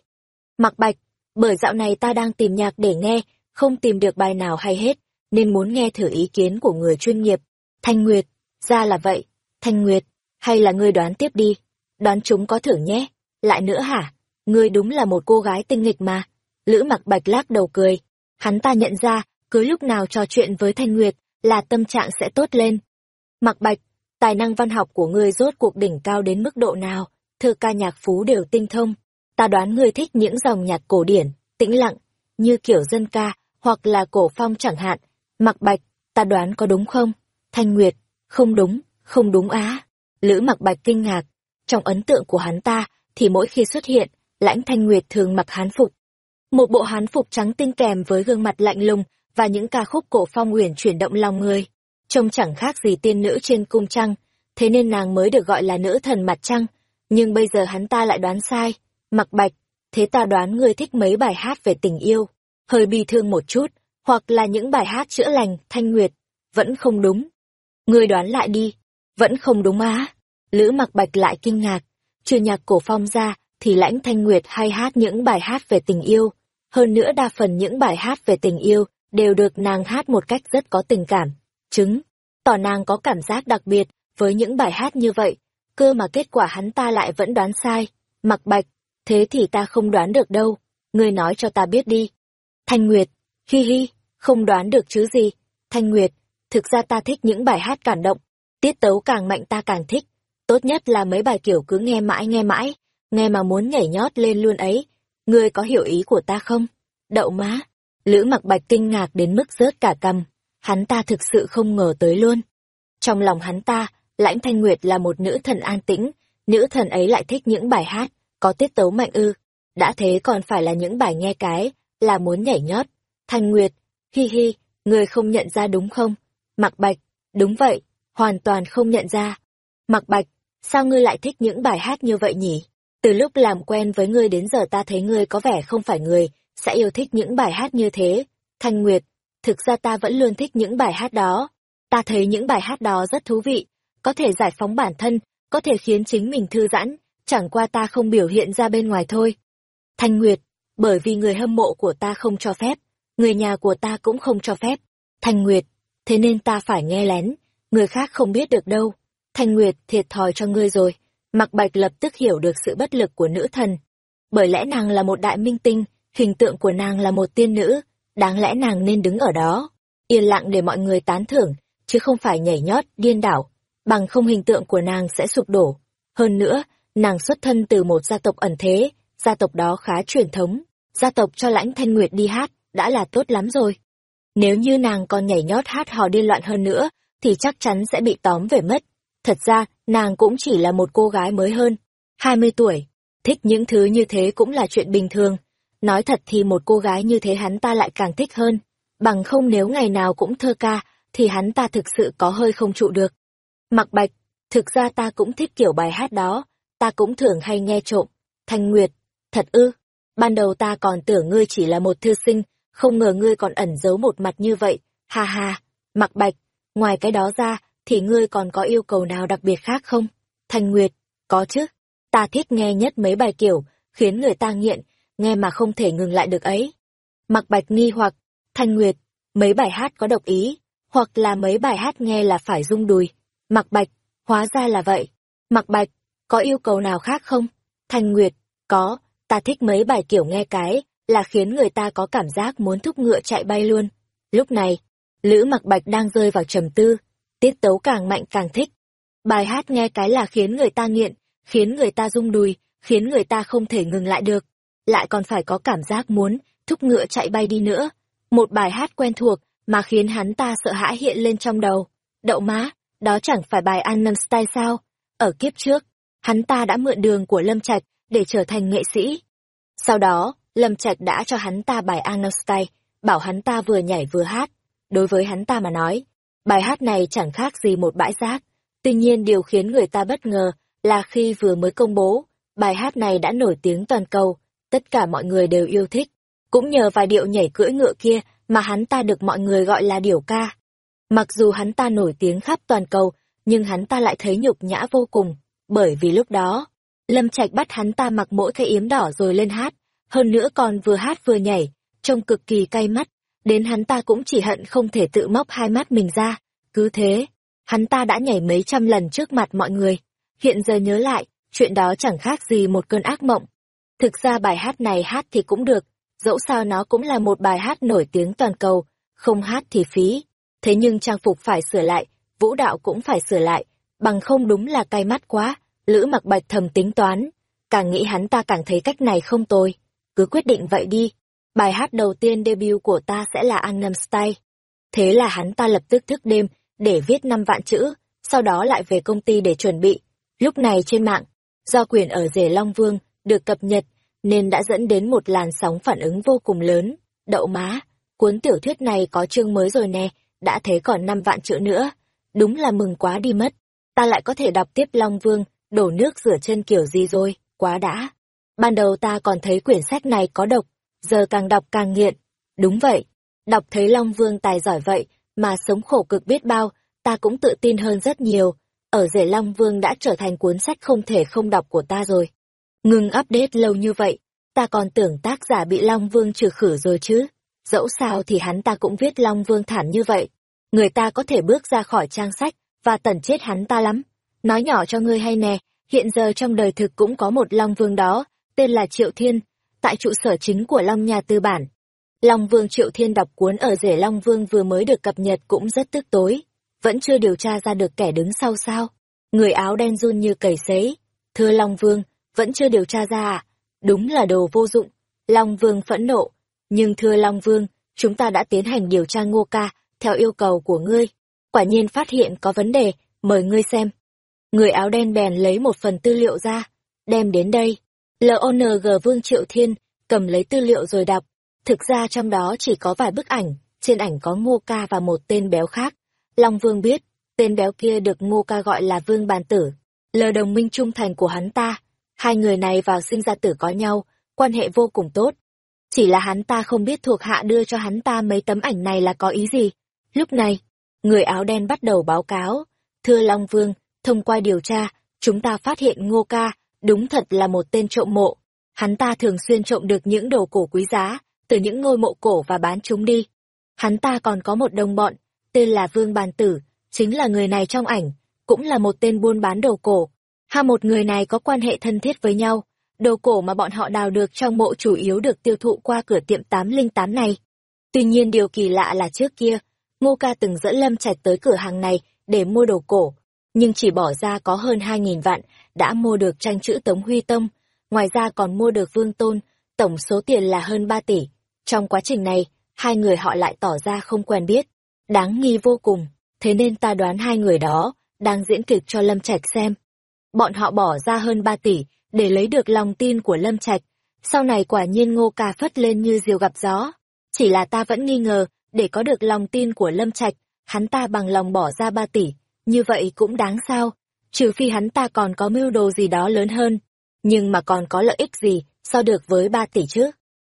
Speaker 1: Mặc bạch, bởi dạo này ta đang tìm nhạc để nghe, không tìm được bài nào hay hết, nên muốn nghe thử ý kiến của người chuyên nghiệp. Thanh Nguyệt, ra là vậy. Thanh Nguyệt, hay là ngươi đoán tiếp đi. Đoán chúng có thưởng nhé. Lại nữa hả? Ngươi đúng là một cô gái tinh nghịch mà. Lữ mặc bạch lắc đầu cười. Hắn ta nhận ra, cứ lúc nào trò chuyện với Thanh Nguyệt, là tâm trạng sẽ tốt lên. Mặc bạch, tài năng văn học của ngươi rốt cuộc đỉnh cao đến mức độ nào, thơ ca nhạc phú đều tinh thông. Ta đoán ngươi thích những dòng nhạc cổ điển, tĩnh lặng, như kiểu dân ca, hoặc là cổ phong chẳng hạn. Mặc bạch, ta đoán có đúng không? Thanh Nguyệt, không đúng, không đúng á. Lữ mặc bạch kinh ngạc. Trong ấn tượng của hắn ta, thì mỗi khi xuất hiện, lãnh Thanh Nguyệt thường mặc hán phục. Một bộ hán phục trắng tinh kèm với gương mặt lạnh lùng và những ca khúc cổ phong uyển chuyển động lòng người. Trông chẳng khác gì tiên nữ trên cung trăng, thế nên nàng mới được gọi là nữ thần mặt trăng. Nhưng bây giờ hắn ta lại đoán sai. Mặc bạch, thế ta đoán ngươi thích mấy bài hát về tình yêu, hơi bi thương một chút, hoặc là những bài hát chữa lành, thanh nguyệt. Vẫn không đúng. Ngươi đoán lại đi. Vẫn không đúng á. Lữ mặc bạch lại kinh ngạc. Trừ nhạc cổ phong ra, thì lãnh thanh nguyệt hay hát những bài hát về tình yêu. Hơn nữa đa phần những bài hát về tình yêu đều được nàng hát một cách rất có tình cảm. Chứng, tỏ nàng có cảm giác đặc biệt với những bài hát như vậy, cơ mà kết quả hắn ta lại vẫn đoán sai. Mặc bạch, thế thì ta không đoán được đâu, ngươi nói cho ta biết đi. Thanh Nguyệt, hi hi, không đoán được chứ gì. Thanh Nguyệt, thực ra ta thích những bài hát cảm động, tiết tấu càng mạnh ta càng thích. Tốt nhất là mấy bài kiểu cứ nghe mãi nghe mãi, nghe mà muốn nhảy nhót lên luôn ấy. Ngươi có hiểu ý của ta không? Đậu má. Lữ mặc bạch kinh ngạc đến mức rớt cả cầm. Hắn ta thực sự không ngờ tới luôn. Trong lòng hắn ta, Lãnh Thanh Nguyệt là một nữ thần an tĩnh, nữ thần ấy lại thích những bài hát, có tiết tấu mạnh ư. Đã thế còn phải là những bài nghe cái, là muốn nhảy nhót. Thanh Nguyệt, hi hi, người không nhận ra đúng không? Mặc Bạch, đúng vậy, hoàn toàn không nhận ra. Mặc Bạch, sao ngươi lại thích những bài hát như vậy nhỉ? Từ lúc làm quen với ngươi đến giờ ta thấy ngươi có vẻ không phải người, sẽ yêu thích những bài hát như thế. Thanh Nguyệt, thực ra ta vẫn luôn thích những bài hát đó. Ta thấy những bài hát đó rất thú vị, có thể giải phóng bản thân, có thể khiến chính mình thư giãn, chẳng qua ta không biểu hiện ra bên ngoài thôi. Thanh Nguyệt, bởi vì người hâm mộ của ta không cho phép, người nhà của ta cũng không cho phép. Thanh Nguyệt, thế nên ta phải nghe lén, người khác không biết được đâu. Thanh Nguyệt thiệt thòi cho ngươi rồi. Mặc Bạch lập tức hiểu được sự bất lực của nữ thần. Bởi lẽ nàng là một đại minh tinh, hình tượng của nàng là một tiên nữ, đáng lẽ nàng nên đứng ở đó, yên lặng để mọi người tán thưởng, chứ không phải nhảy nhót, điên đảo, bằng không hình tượng của nàng sẽ sụp đổ. Hơn nữa, nàng xuất thân từ một gia tộc ẩn thế, gia tộc đó khá truyền thống, gia tộc cho lãnh thanh nguyệt đi hát, đã là tốt lắm rồi. Nếu như nàng còn nhảy nhót hát hò điên loạn hơn nữa, thì chắc chắn sẽ bị tóm về mất. Thật ra, nàng cũng chỉ là một cô gái mới hơn, 20 tuổi, thích những thứ như thế cũng là chuyện bình thường. Nói thật thì một cô gái như thế hắn ta lại càng thích hơn, bằng không nếu ngày nào cũng thơ ca, thì hắn ta thực sự có hơi không trụ được. Mặc bạch, thực ra ta cũng thích kiểu bài hát đó, ta cũng thường hay nghe trộm. Thanh Nguyệt, thật ư, ban đầu ta còn tưởng ngươi chỉ là một thư sinh, không ngờ ngươi còn ẩn giấu một mặt như vậy, ha ha, mặc bạch, ngoài cái đó ra, thì ngươi còn có yêu cầu nào đặc biệt khác không? Thanh Nguyệt, có chứ, ta thích nghe nhất mấy bài kiểu, khiến người ta nghiện, nghe mà không thể ngừng lại được ấy. Mặc bạch nghi hoặc, Thanh Nguyệt, mấy bài hát có độc ý, hoặc là mấy bài hát nghe là phải rung đùi. Mặc Bạch, hóa ra là vậy. Mặc Bạch, có yêu cầu nào khác không? Thanh Nguyệt, có, ta thích mấy bài kiểu nghe cái, là khiến người ta có cảm giác muốn thúc ngựa chạy bay luôn. Lúc này, Lữ Mặc Bạch đang rơi vào trầm tư, tiết tấu càng mạnh càng thích. Bài hát nghe cái là khiến người ta nghiện, khiến người ta rung đùi, khiến người ta không thể ngừng lại được. lại còn phải có cảm giác muốn thúc ngựa chạy bay đi nữa. Một bài hát quen thuộc mà khiến hắn ta sợ hãi hiện lên trong đầu. Đậu má, đó chẳng phải bài Annam Style sao? Ở kiếp trước, hắn ta đã mượn đường của Lâm Trạch để trở thành nghệ sĩ. Sau đó, Lâm Trạch đã cho hắn ta bài Annam Style, bảo hắn ta vừa nhảy vừa hát. Đối với hắn ta mà nói, bài hát này chẳng khác gì một bãi rác. Tuy nhiên điều khiến người ta bất ngờ là khi vừa mới công bố, bài hát này đã nổi tiếng toàn cầu, tất cả mọi người đều yêu thích. Cũng nhờ vài điệu nhảy cưỡi ngựa kia mà hắn ta được mọi người gọi là điểu ca. Mặc dù hắn ta nổi tiếng khắp toàn cầu, nhưng hắn ta lại thấy nhục nhã vô cùng, bởi vì lúc đó, Lâm Trạch bắt hắn ta mặc mỗi cái yếm đỏ rồi lên hát, hơn nữa còn vừa hát vừa nhảy, trông cực kỳ cay mắt, đến hắn ta cũng chỉ hận không thể tự móc hai mắt mình ra. Cứ thế, hắn ta đã nhảy mấy trăm lần trước mặt mọi người. Hiện giờ nhớ lại, chuyện đó chẳng khác gì một cơn ác mộng. Thực ra bài hát này hát thì cũng được, dẫu sao nó cũng là một bài hát nổi tiếng toàn cầu, không hát thì phí. Thế nhưng trang phục phải sửa lại, vũ đạo cũng phải sửa lại, bằng không đúng là cay mắt quá, Lữ mặc bạch thầm tính toán. Càng nghĩ hắn ta càng thấy cách này không tồi. Cứ quyết định vậy đi. Bài hát đầu tiên debut của ta sẽ là Gangnam Style. Thế là hắn ta lập tức thức đêm để viết năm vạn chữ, sau đó lại về công ty để chuẩn bị. Lúc này trên mạng, do quyền ở rể Long Vương được cập nhật nên đã dẫn đến một làn sóng phản ứng vô cùng lớn. Đậu má, cuốn tiểu thuyết này có chương mới rồi nè, đã thấy còn năm vạn chữ nữa. Đúng là mừng quá đi mất. Ta lại có thể đọc tiếp Long Vương, đổ nước rửa chân kiểu gì rồi, quá đã. Ban đầu ta còn thấy quyển sách này có độc, giờ càng đọc càng nghiện. Đúng vậy, đọc thấy Long Vương tài giỏi vậy, mà sống khổ cực biết bao, ta cũng tự tin hơn rất nhiều. Ở rể Long Vương đã trở thành cuốn sách không thể không đọc của ta rồi. Ngừng update lâu như vậy, ta còn tưởng tác giả bị Long Vương trừ khử rồi chứ. Dẫu sao thì hắn ta cũng viết Long Vương thản như vậy. Người ta có thể bước ra khỏi trang sách và tẩn chết hắn ta lắm. Nói nhỏ cho ngươi hay nè, hiện giờ trong đời thực cũng có một Long Vương đó, tên là Triệu Thiên, tại trụ sở chính của Long nhà tư bản. Long Vương Triệu Thiên đọc cuốn ở rể Long Vương vừa mới được cập nhật cũng rất tức tối, vẫn chưa điều tra ra được kẻ đứng sau sao. Người áo đen run như cầy sấy. Thưa Long Vương, vẫn chưa điều tra ra à? Đúng là đồ vô dụng. Long Vương phẫn nộ. Nhưng thưa Long Vương, chúng ta đã tiến hành điều tra ngô ca, theo yêu cầu của ngươi. Quả nhiên phát hiện có vấn đề, mời ngươi xem. Người áo đen bèn lấy một phần tư liệu ra, đem đến đây. LONG Vương Triệu Thiên cầm lấy tư liệu rồi đọc. Thực ra trong đó chỉ có vài bức ảnh, trên ảnh có Ngô Ca và một tên béo khác. Long Vương biết, tên béo kia được Ngô Ca gọi là Vương Bàn Tử, lờ đồng minh trung thành của hắn ta. Hai người này vào sinh ra tử có nhau, quan hệ vô cùng tốt. Chỉ là hắn ta không biết thuộc hạ đưa cho hắn ta mấy tấm ảnh này là có ý gì. Lúc này, người áo đen bắt đầu báo cáo. Thưa Long Vương, thông qua điều tra, chúng ta phát hiện Ngô Ca đúng thật là một tên trộm mộ. Hắn ta thường xuyên trộm được những đồ cổ quý giá, từ những ngôi mộ cổ và bán chúng đi. Hắn ta còn có một đồng bọn, tên là Vương Bàn Tử, chính là người này trong ảnh, cũng là một tên buôn bán đồ cổ. Hai một người này có quan hệ thân thiết với nhau, đồ cổ mà bọn họ đào được trong mộ chủ yếu được tiêu thụ qua cửa tiệm 808 này. Tuy nhiên điều kỳ lạ là trước kia, Ngô Ca từng dẫn Lâm Trạch tới cửa hàng này để mua đồ cổ, nhưng chỉ bỏ ra có hơn 2.000 vạn, đã mua được tranh chữ Tống Huy Tông, ngoài ra còn mua được Vương Tôn, tổng số tiền là hơn 3 tỷ. Trong quá trình này, hai người họ lại tỏ ra không quen biết, đáng nghi vô cùng, thế nên ta đoán hai người đó đang diễn kịch cho Lâm Trạch xem. Bọn họ bỏ ra hơn 3 tỷ để lấy được lòng tin của Lâm Trạch, sau này quả nhiên ngô ca phất lên như diều gặp gió. Chỉ là ta vẫn nghi ngờ, để có được lòng tin của Lâm Trạch, hắn ta bằng lòng bỏ ra 3 tỷ, như vậy cũng đáng sao, trừ phi hắn ta còn có mưu đồ gì đó lớn hơn, nhưng mà còn có lợi ích gì, so được với 3 tỷ chứ?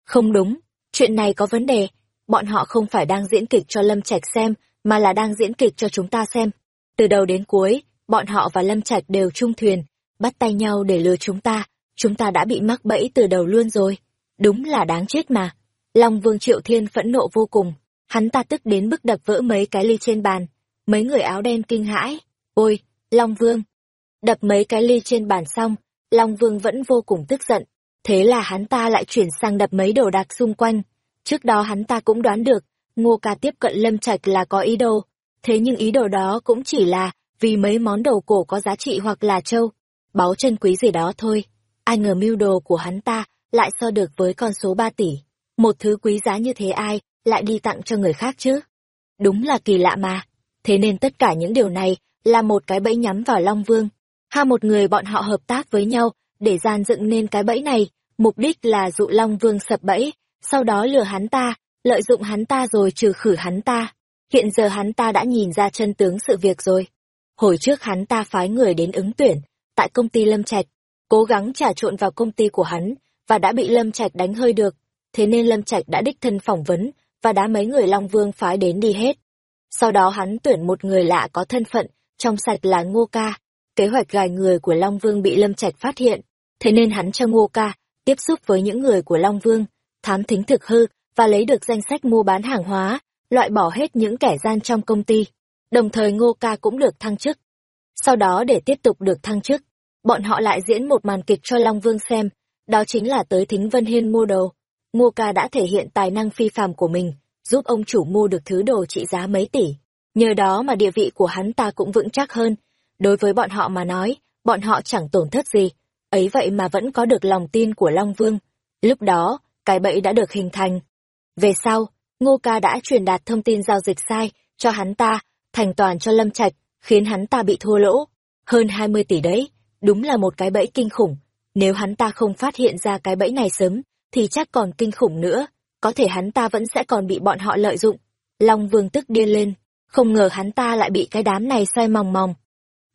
Speaker 1: Không đúng, chuyện này có vấn đề, bọn họ không phải đang diễn kịch cho Lâm Trạch xem, mà là đang diễn kịch cho chúng ta xem. Từ đầu đến cuối, bọn họ và Lâm Trạch đều chung thuyền, bắt tay nhau để lừa chúng ta, chúng ta đã bị mắc bẫy từ đầu luôn rồi. Đúng là đáng chết mà. Long Vương Triệu Thiên phẫn nộ vô cùng, hắn ta tức đến bức đập vỡ mấy cái ly trên bàn. Mấy người áo đen kinh hãi, ôi, Long Vương. Đập mấy cái ly trên bàn xong, Long Vương vẫn vô cùng tức giận, thế là hắn ta lại chuyển sang đập mấy đồ đạc xung quanh. Trước đó hắn ta cũng đoán được, Ngô Ca tiếp cận Lâm Trạch là có ý đồ, thế nhưng ý đồ đó cũng chỉ là vì mấy món đồ cổ có giá trị hoặc là châu, báu chân quý gì đó thôi. Ai ngờ mưu đồ của hắn ta lại so được với con số ba tỷ. Một thứ quý giá như thế ai lại đi tặng cho người khác chứ? Đúng là kỳ lạ mà. Thế nên tất cả những điều này là một cái bẫy nhắm vào Long Vương. Ha một người bọn họ hợp tác với nhau để gian dựng nên cái bẫy này, mục đích là dụ Long Vương sập bẫy, sau đó lừa hắn ta, lợi dụng hắn ta rồi trừ khử hắn ta. Hiện giờ hắn ta đã nhìn ra chân tướng sự việc rồi. Hồi trước hắn ta phái người đến ứng tuyển, tại công ty Lâm Trạch, cố gắng trả trộn vào công ty của hắn, và đã bị Lâm Trạch đánh hơi được. Thế nên Lâm Trạch đã đích thân phỏng vấn, và đã mấy người Long Vương phái đến đi hết. Sau đó hắn tuyển một người lạ có thân phận, trong sạch là Ngô Ca. Kế hoạch gài người của Long Vương bị Lâm Trạch phát hiện, thế nên hắn cho Ngô Ca tiếp xúc với những người của Long Vương, thám thính thực hư và lấy được danh sách mua bán hàng hóa, loại bỏ hết những kẻ gian trong công ty. Đồng thời Ngô Ca cũng được thăng chức. Sau đó để tiếp tục được thăng chức, bọn họ lại diễn một màn kịch cho Long Vương xem, đó chính là tới Thính Vân Hiên mua đồ. Ngô Ca đã thể hiện tài năng phi phàm của mình, giúp ông chủ mua được thứ đồ trị giá mấy tỷ. Nhờ đó mà địa vị của hắn ta cũng vững chắc hơn. Đối với bọn họ mà nói, bọn họ chẳng tổn thất gì. Ấy vậy mà vẫn có được lòng tin của Long Vương. Lúc đó, cái bẫy đã được hình thành. Về sau, Ngô Ca đã truyền đạt thông tin giao dịch sai cho hắn ta, thành toàn cho Lâm Trạch, khiến hắn ta bị thua lỗ. Hơn 20 tỷ đấy, đúng là một cái bẫy kinh khủng. Nếu hắn ta không phát hiện ra cái bẫy này sớm, thì chắc còn kinh khủng nữa, có thể hắn ta vẫn sẽ còn bị bọn họ lợi dụng. Long Vương tức điên lên, không ngờ hắn ta lại bị cái đám này xoay mòng mòng.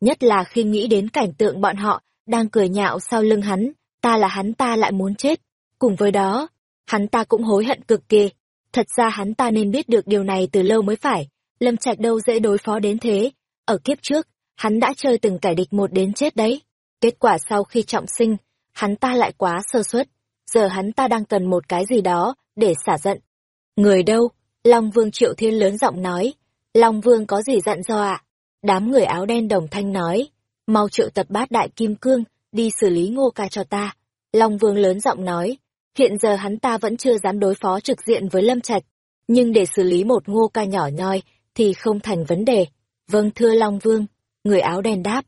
Speaker 1: Nhất là khi nghĩ đến cảnh tượng bọn họ đang cười nhạo sau lưng hắn, ta là hắn ta lại muốn chết. Cùng với đó, hắn ta cũng hối hận cực kỳ. Thật ra hắn ta nên biết được điều này từ lâu mới phải. Lâm Trạch đâu dễ đối phó đến thế. Ở kiếp trước, hắn đã chơi từng kẻ địch một đến chết đấy. Kết quả sau khi trọng sinh, hắn ta lại quá sơ suất. Giờ hắn ta đang cần một cái gì đó để xả giận. Người đâu? Long Vương Triệu Thiên lớn giọng nói. Long Vương có gì giận do ạ? Đám người áo đen đồng thanh nói. Mau triệu tập bát đại kim cương, đi xử lý ngô ca cho ta. Long Vương lớn giọng nói. Hiện giờ hắn ta vẫn chưa dám đối phó trực diện với Lâm Trạch. Nhưng để xử lý một ngô ca nhỏ nhoi, thì không thành vấn đề. Vâng thưa Long Vương, người áo đen đáp.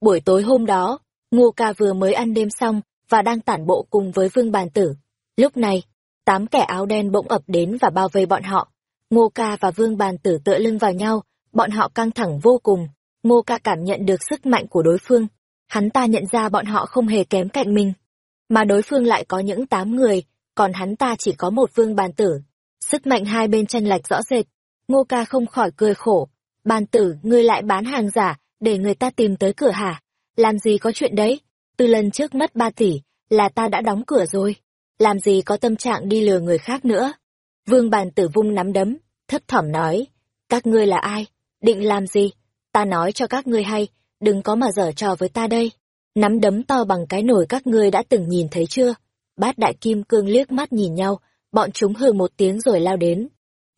Speaker 1: Buổi tối hôm đó, ngô ca vừa mới ăn đêm xong, và đang tản bộ cùng với Vương Bàn Tử. Lúc này, tám kẻ áo đen bỗng ập đến và bao vây bọn họ. Ngô ca và Vương Bàn Tử tựa lưng vào nhau, bọn họ căng thẳng vô cùng. Ngô ca cảm nhận được sức mạnh của đối phương. Hắn ta nhận ra bọn họ không hề kém cạnh mình. Mà đối phương lại có những tám người, còn hắn ta chỉ có một Vương Bàn Tử. Sức mạnh hai bên tranh lệch rõ rệt. Ngô ca không khỏi cười khổ. Bàn Tử, ngươi lại bán hàng giả, để người ta tìm tới cửa hả? Làm gì có chuyện đấy? Từ lần trước mất ba tỷ, là ta đã đóng cửa rồi làm gì có tâm trạng đi lừa người khác nữa. Vương bàn tử vung nắm đấm, thấp thỏm nói, các ngươi là ai, định làm gì, ta nói cho các ngươi hay, đừng có mà dở trò với ta đây. Nắm đấm to bằng cái nồi các ngươi đã từng nhìn thấy chưa? Bát đại kim cương liếc mắt nhìn nhau, bọn chúng hừ một tiếng rồi lao đến.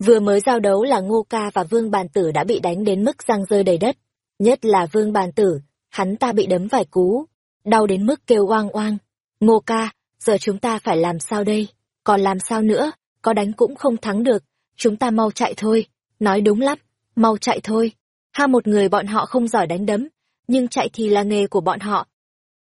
Speaker 1: Vừa mới giao đấu là Ngô Ca và Vương Bàn Tử đã bị đánh đến mức răng rơi đầy đất. Nhất là Vương Bàn Tử, hắn ta bị đấm vài cú, đau đến mức kêu oang oang. Ngô Ca, giờ chúng ta phải làm sao đây? Còn làm sao nữa? Có đánh cũng không thắng được, chúng ta mau chạy thôi. Nói đúng lắm, mau chạy thôi. Ha một người bọn họ không giỏi đánh đấm, nhưng chạy thì là nghề của bọn họ.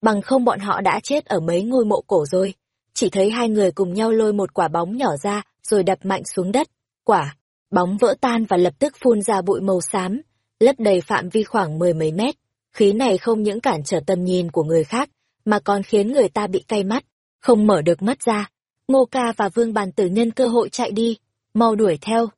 Speaker 1: Bằng không bọn họ đã chết ở mấy ngôi mộ cổ rồi. Chỉ thấy hai người cùng nhau lôi một quả bóng nhỏ ra, rồi đập mạnh xuống đất. Quả, bóng vỡ tan và lập tức phun ra bụi màu xám, lấp đầy phạm vi khoảng mười mấy mét. Khí này không những cản trở tầm nhìn của người khác, mà còn khiến người ta bị cay mắt không mở được mắt ra. Ngô ca và vương bàn tử nhân cơ hội chạy đi, mau đuổi theo.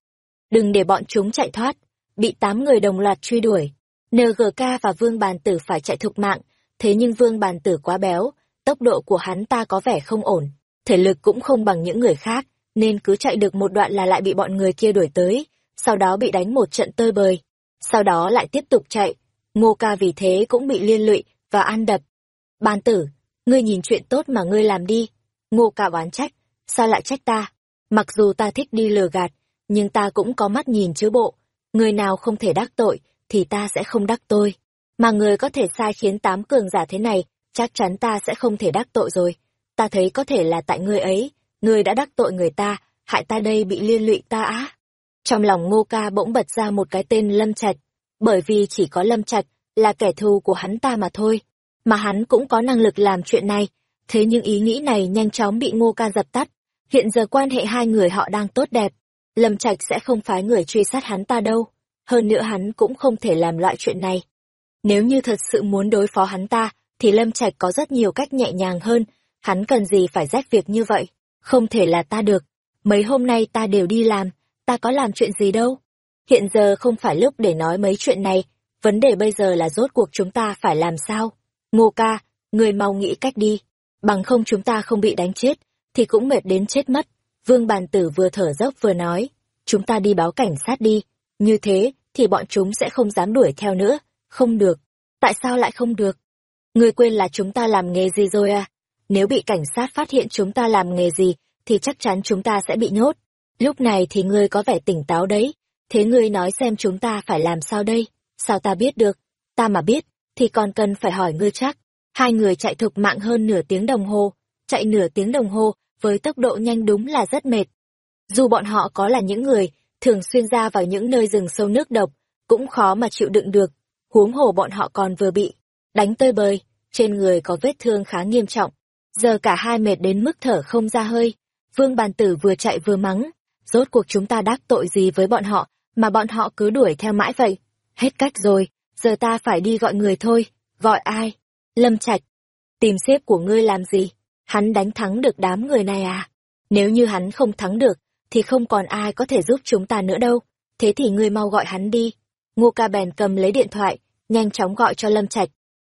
Speaker 1: Đừng để bọn chúng chạy thoát, bị tám người đồng loạt truy đuổi. NGK và vương bàn tử phải chạy thục mạng, thế nhưng vương bàn tử quá béo, tốc độ của hắn ta có vẻ không ổn, thể lực cũng không bằng những người khác, nên cứ chạy được một đoạn là lại bị bọn người kia đuổi tới, sau đó bị đánh một trận tơi bời. Sau đó lại tiếp tục chạy, ngô ca vì thế cũng bị liên lụy và ăn đập. Ban tử, ngươi nhìn chuyện tốt mà ngươi làm đi. Ngô Ca oán trách, sao lại trách ta? Mặc dù ta thích đi lừa gạt, nhưng ta cũng có mắt nhìn chứ bộ. Người nào không thể đắc tội, thì ta sẽ không đắc tôi. Mà người có thể sai khiến tám cường giả thế này, chắc chắn ta sẽ không thể đắc tội rồi. Ta thấy có thể là tại ngươi ấy, ngươi đã đắc tội người ta, hại ta đây bị liên lụy ta á. Trong lòng ngô ca bỗng bật ra một cái tên Lâm Trạch, bởi vì chỉ có Lâm Trạch là kẻ thù của hắn ta mà thôi mà hắn cũng có năng lực làm chuyện này, Thế nhưng ý nghĩ này nhanh chóng bị ngô ca dập tắt. Hiện giờ quan hệ hai người họ đang tốt đẹp. Lâm Trạch sẽ không phái người truy sát hắn ta đâu. Hơn nữa hắn cũng không thể làm loại chuyện này. Nếu như thật sự muốn đối phó hắn ta, thì Lâm Trạch có rất nhiều cách nhẹ nhàng hơn. Hắn cần gì phải rách việc như vậy? Không thể là ta được. Mấy hôm nay ta đều đi làm, ta có làm chuyện gì đâu. Hiện giờ không phải lúc để nói mấy chuyện này, vấn đề bây giờ là rốt cuộc chúng ta phải làm sao. Ngô ca, người mau nghĩ cách đi, bằng không chúng ta không bị đánh chết, thì cũng mệt đến chết mất. Vương bàn tử vừa thở dốc vừa nói, chúng ta đi báo cảnh sát đi, như thế thì bọn chúng sẽ không dám đuổi theo nữa, không được. Tại sao lại không được? Người quên là chúng ta làm nghề gì rồi à? Nếu bị cảnh sát phát hiện chúng ta làm nghề gì, thì chắc chắn chúng ta sẽ bị nhốt. Lúc này thì ngươi có vẻ tỉnh táo đấy, thế ngươi nói xem chúng ta phải làm sao đây? Sao ta biết được? Ta mà biết, thì còn cần phải hỏi ngươi chắc. Hai người chạy thục mạng hơn nửa tiếng đồng hồ, chạy nửa tiếng đồng hồ, với tốc độ nhanh đúng là rất mệt. Dù bọn họ có là những người thường xuyên ra vào những nơi rừng sâu nước độc, cũng khó mà chịu đựng được. Huống hồ bọn họ còn vừa bị đánh tơi bời, trên người có vết thương khá nghiêm trọng. Giờ cả hai mệt đến mức thở không ra hơi. Vương bàn tử vừa chạy vừa mắng. Rốt cuộc chúng ta đắc tội gì với bọn họ, mà bọn họ cứ đuổi theo mãi vậy. Hết cách rồi, giờ ta phải đi gọi người thôi. Gọi ai? Lâm Trạch. Tìm xếp của ngươi làm gì? Hắn đánh thắng được đám người này à? Nếu như hắn không thắng được, thì không còn ai có thể giúp chúng ta nữa đâu. Thế thì ngươi mau gọi hắn đi. Ngô ca bèn cầm lấy điện thoại, nhanh chóng gọi cho Lâm Trạch.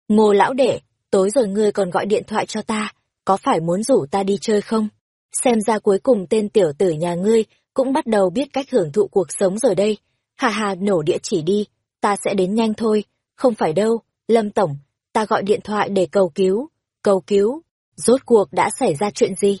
Speaker 1: Ngô lão đệ, tối rồi ngươi còn gọi điện thoại cho ta, có phải muốn rủ ta đi chơi không? Xem ra cuối cùng tên tiểu tử nhà ngươi cũng bắt đầu biết cách hưởng thụ cuộc sống rồi đây. Hà hà nổ địa chỉ đi, ta sẽ đến nhanh thôi. Không phải đâu, Lâm Tổng, ta gọi điện thoại để cầu cứu. Cầu cứu, rốt cuộc đã xảy ra chuyện gì?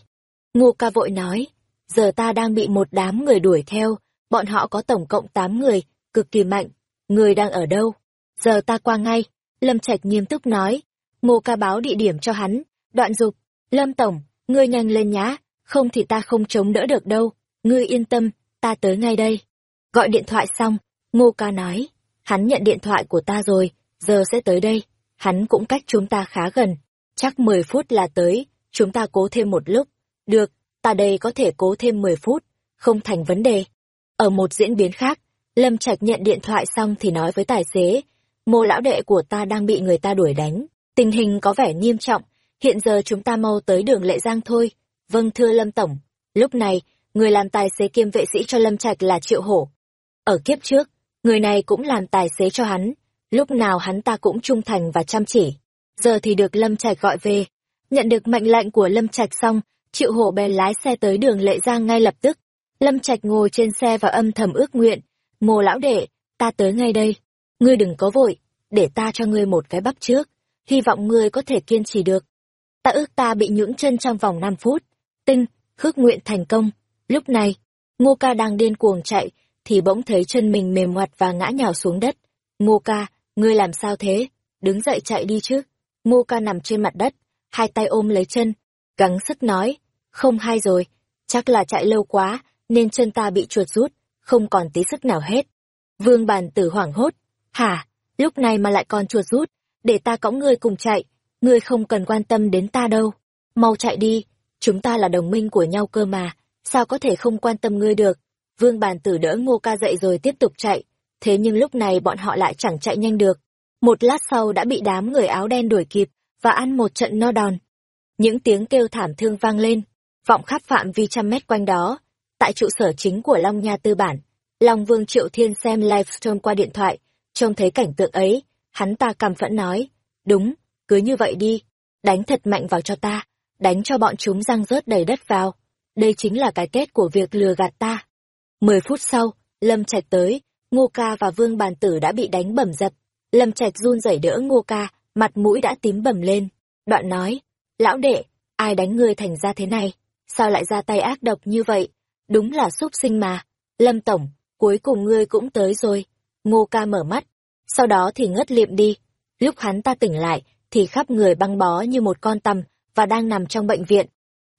Speaker 1: Ngô ca vội nói, giờ ta đang bị một đám người đuổi theo, bọn họ có tổng cộng 8 người, cực kỳ mạnh. Người đang ở đâu? Giờ ta qua ngay. Lâm Trạch nghiêm túc nói. Ngô ca báo địa điểm cho hắn. Đoạn dục. Lâm Tổng, ngươi nhanh lên nhá, không thì ta không chống đỡ được đâu. Ngươi yên tâm, ta tới ngay đây. Gọi điện thoại xong, Ngô ca nói. Hắn nhận điện thoại của ta rồi, giờ sẽ tới đây. Hắn cũng cách chúng ta khá gần. Chắc 10 phút là tới, chúng ta cố thêm một lúc. Được, ta đây có thể cố thêm 10 phút, không thành vấn đề. Ở một diễn biến khác, Lâm Trạch nhận điện thoại xong thì nói với tài xế, mô lão đệ của ta đang bị người ta đuổi đánh, tình hình có vẻ nghiêm trọng, hiện giờ chúng ta mau tới đường Lệ Giang thôi. Vâng thưa Lâm Tổng, lúc này, người làm tài xế kiêm vệ sĩ cho Lâm Trạch là Triệu Hổ. Ở kiếp trước, người này cũng làm tài xế cho hắn, lúc nào hắn ta cũng trung thành và chăm chỉ. Giờ thì được Lâm Trạch gọi về. Nhận được mệnh lệnh của Lâm Trạch xong, Triệu Hổ bèn lái xe tới đường Lệ Giang ngay lập tức. Lâm Trạch ngồi trên xe và âm thầm ước nguyện, Mồ lão đệ, ta tới ngay đây. Ngươi đừng có vội, để ta cho ngươi một cái bắp trước. Hy vọng ngươi có thể kiên trì được. Ta ước ta bị nhưỡng chân trong vòng 5 phút. Tinh, khước nguyện thành công. Lúc này, Ngô ca đang điên cuồng chạy, thì bỗng thấy chân mình mềm ngoặt và ngã nhào xuống đất. Ngô ca, ngươi làm sao thế? Đứng dậy chạy đi chứ. Ngô ca nằm trên mặt đất, hai tay ôm lấy chân, gắng sức nói, không hay rồi, chắc là chạy lâu quá, nên chân ta bị chuột rút không còn tí sức nào hết. Vương bàn tử hoảng hốt, hả, lúc này mà lại còn chuột rút, để ta cõng ngươi cùng chạy, ngươi không cần quan tâm đến ta đâu. Mau chạy đi, chúng ta là đồng minh của nhau cơ mà, sao có thể không quan tâm ngươi được. Vương bàn tử đỡ ngô ca dậy rồi tiếp tục chạy, thế nhưng lúc này bọn họ lại chẳng chạy nhanh được. Một lát sau đã bị đám người áo đen đuổi kịp, và ăn một trận no đòn. Những tiếng kêu thảm thương vang lên, vọng khắp phạm vi trăm mét quanh đó, tại trụ sở chính của Long Nha Tư Bản. Long Vương Triệu Thiên xem livestream qua điện thoại, trông thấy cảnh tượng ấy, hắn ta cằm phẫn nói, đúng, cứ như vậy đi, đánh thật mạnh vào cho ta, đánh cho bọn chúng răng rớt đầy đất vào. Đây chính là cái kết của việc lừa gạt ta. Mười phút sau, Lâm Trạch tới, Ngô Ca và Vương Bàn Tử đã bị đánh bầm dập. Lâm Trạch run rẩy đỡ Ngô Ca, mặt mũi đã tím bầm lên. Đoạn nói, lão đệ, ai đánh ngươi thành ra thế này? Sao lại ra tay ác độc như vậy? Đúng là súc sinh mà. Lâm Tổng, cuối cùng ngươi cũng tới rồi. Ngô ca mở mắt, sau đó thì ngất liệm đi. Lúc hắn ta tỉnh lại, thì khắp người băng bó như một con tằm và đang nằm trong bệnh viện.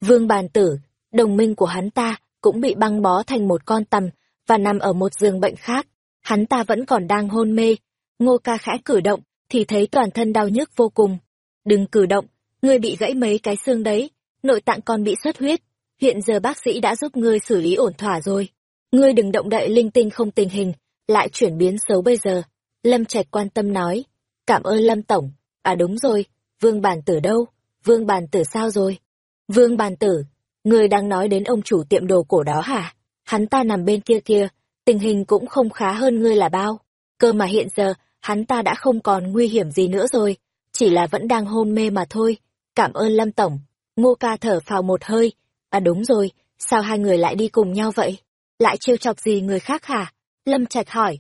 Speaker 1: Vương bàn tử, đồng minh của hắn ta, cũng bị băng bó thành một con tầm và nằm ở một giường bệnh khác. Hắn ta vẫn còn đang hôn mê. Ngô ca khẽ cử động, thì thấy toàn thân đau nhức vô cùng. Đừng cử động, ngươi bị gãy mấy cái xương đấy, nội tạng còn bị xuất huyết. Hiện giờ bác sĩ đã giúp ngươi xử lý ổn thỏa rồi. Ngươi đừng động đậy linh tinh không tình hình, lại chuyển biến xấu bây giờ. Lâm Trạch quan tâm nói. Cảm ơn Lâm Tổng. À đúng rồi, Vương Bàn Tử đâu? Vương Bàn Tử sao rồi? Vương Bàn Tử, Người đang nói đến ông chủ tiệm đồ cổ đó hả? Hắn ta nằm bên kia kia, tình hình cũng không khá hơn ngươi là bao. Cơ mà hiện giờ, hắn ta đã không còn nguy hiểm gì nữa rồi, chỉ là vẫn đang hôn mê mà thôi. Cảm ơn Lâm Tổng. Ngô ca thở phào một hơi. À đúng rồi, sao hai người lại đi cùng nhau vậy? Lại trêu chọc gì người khác hả? Lâm Trạch hỏi.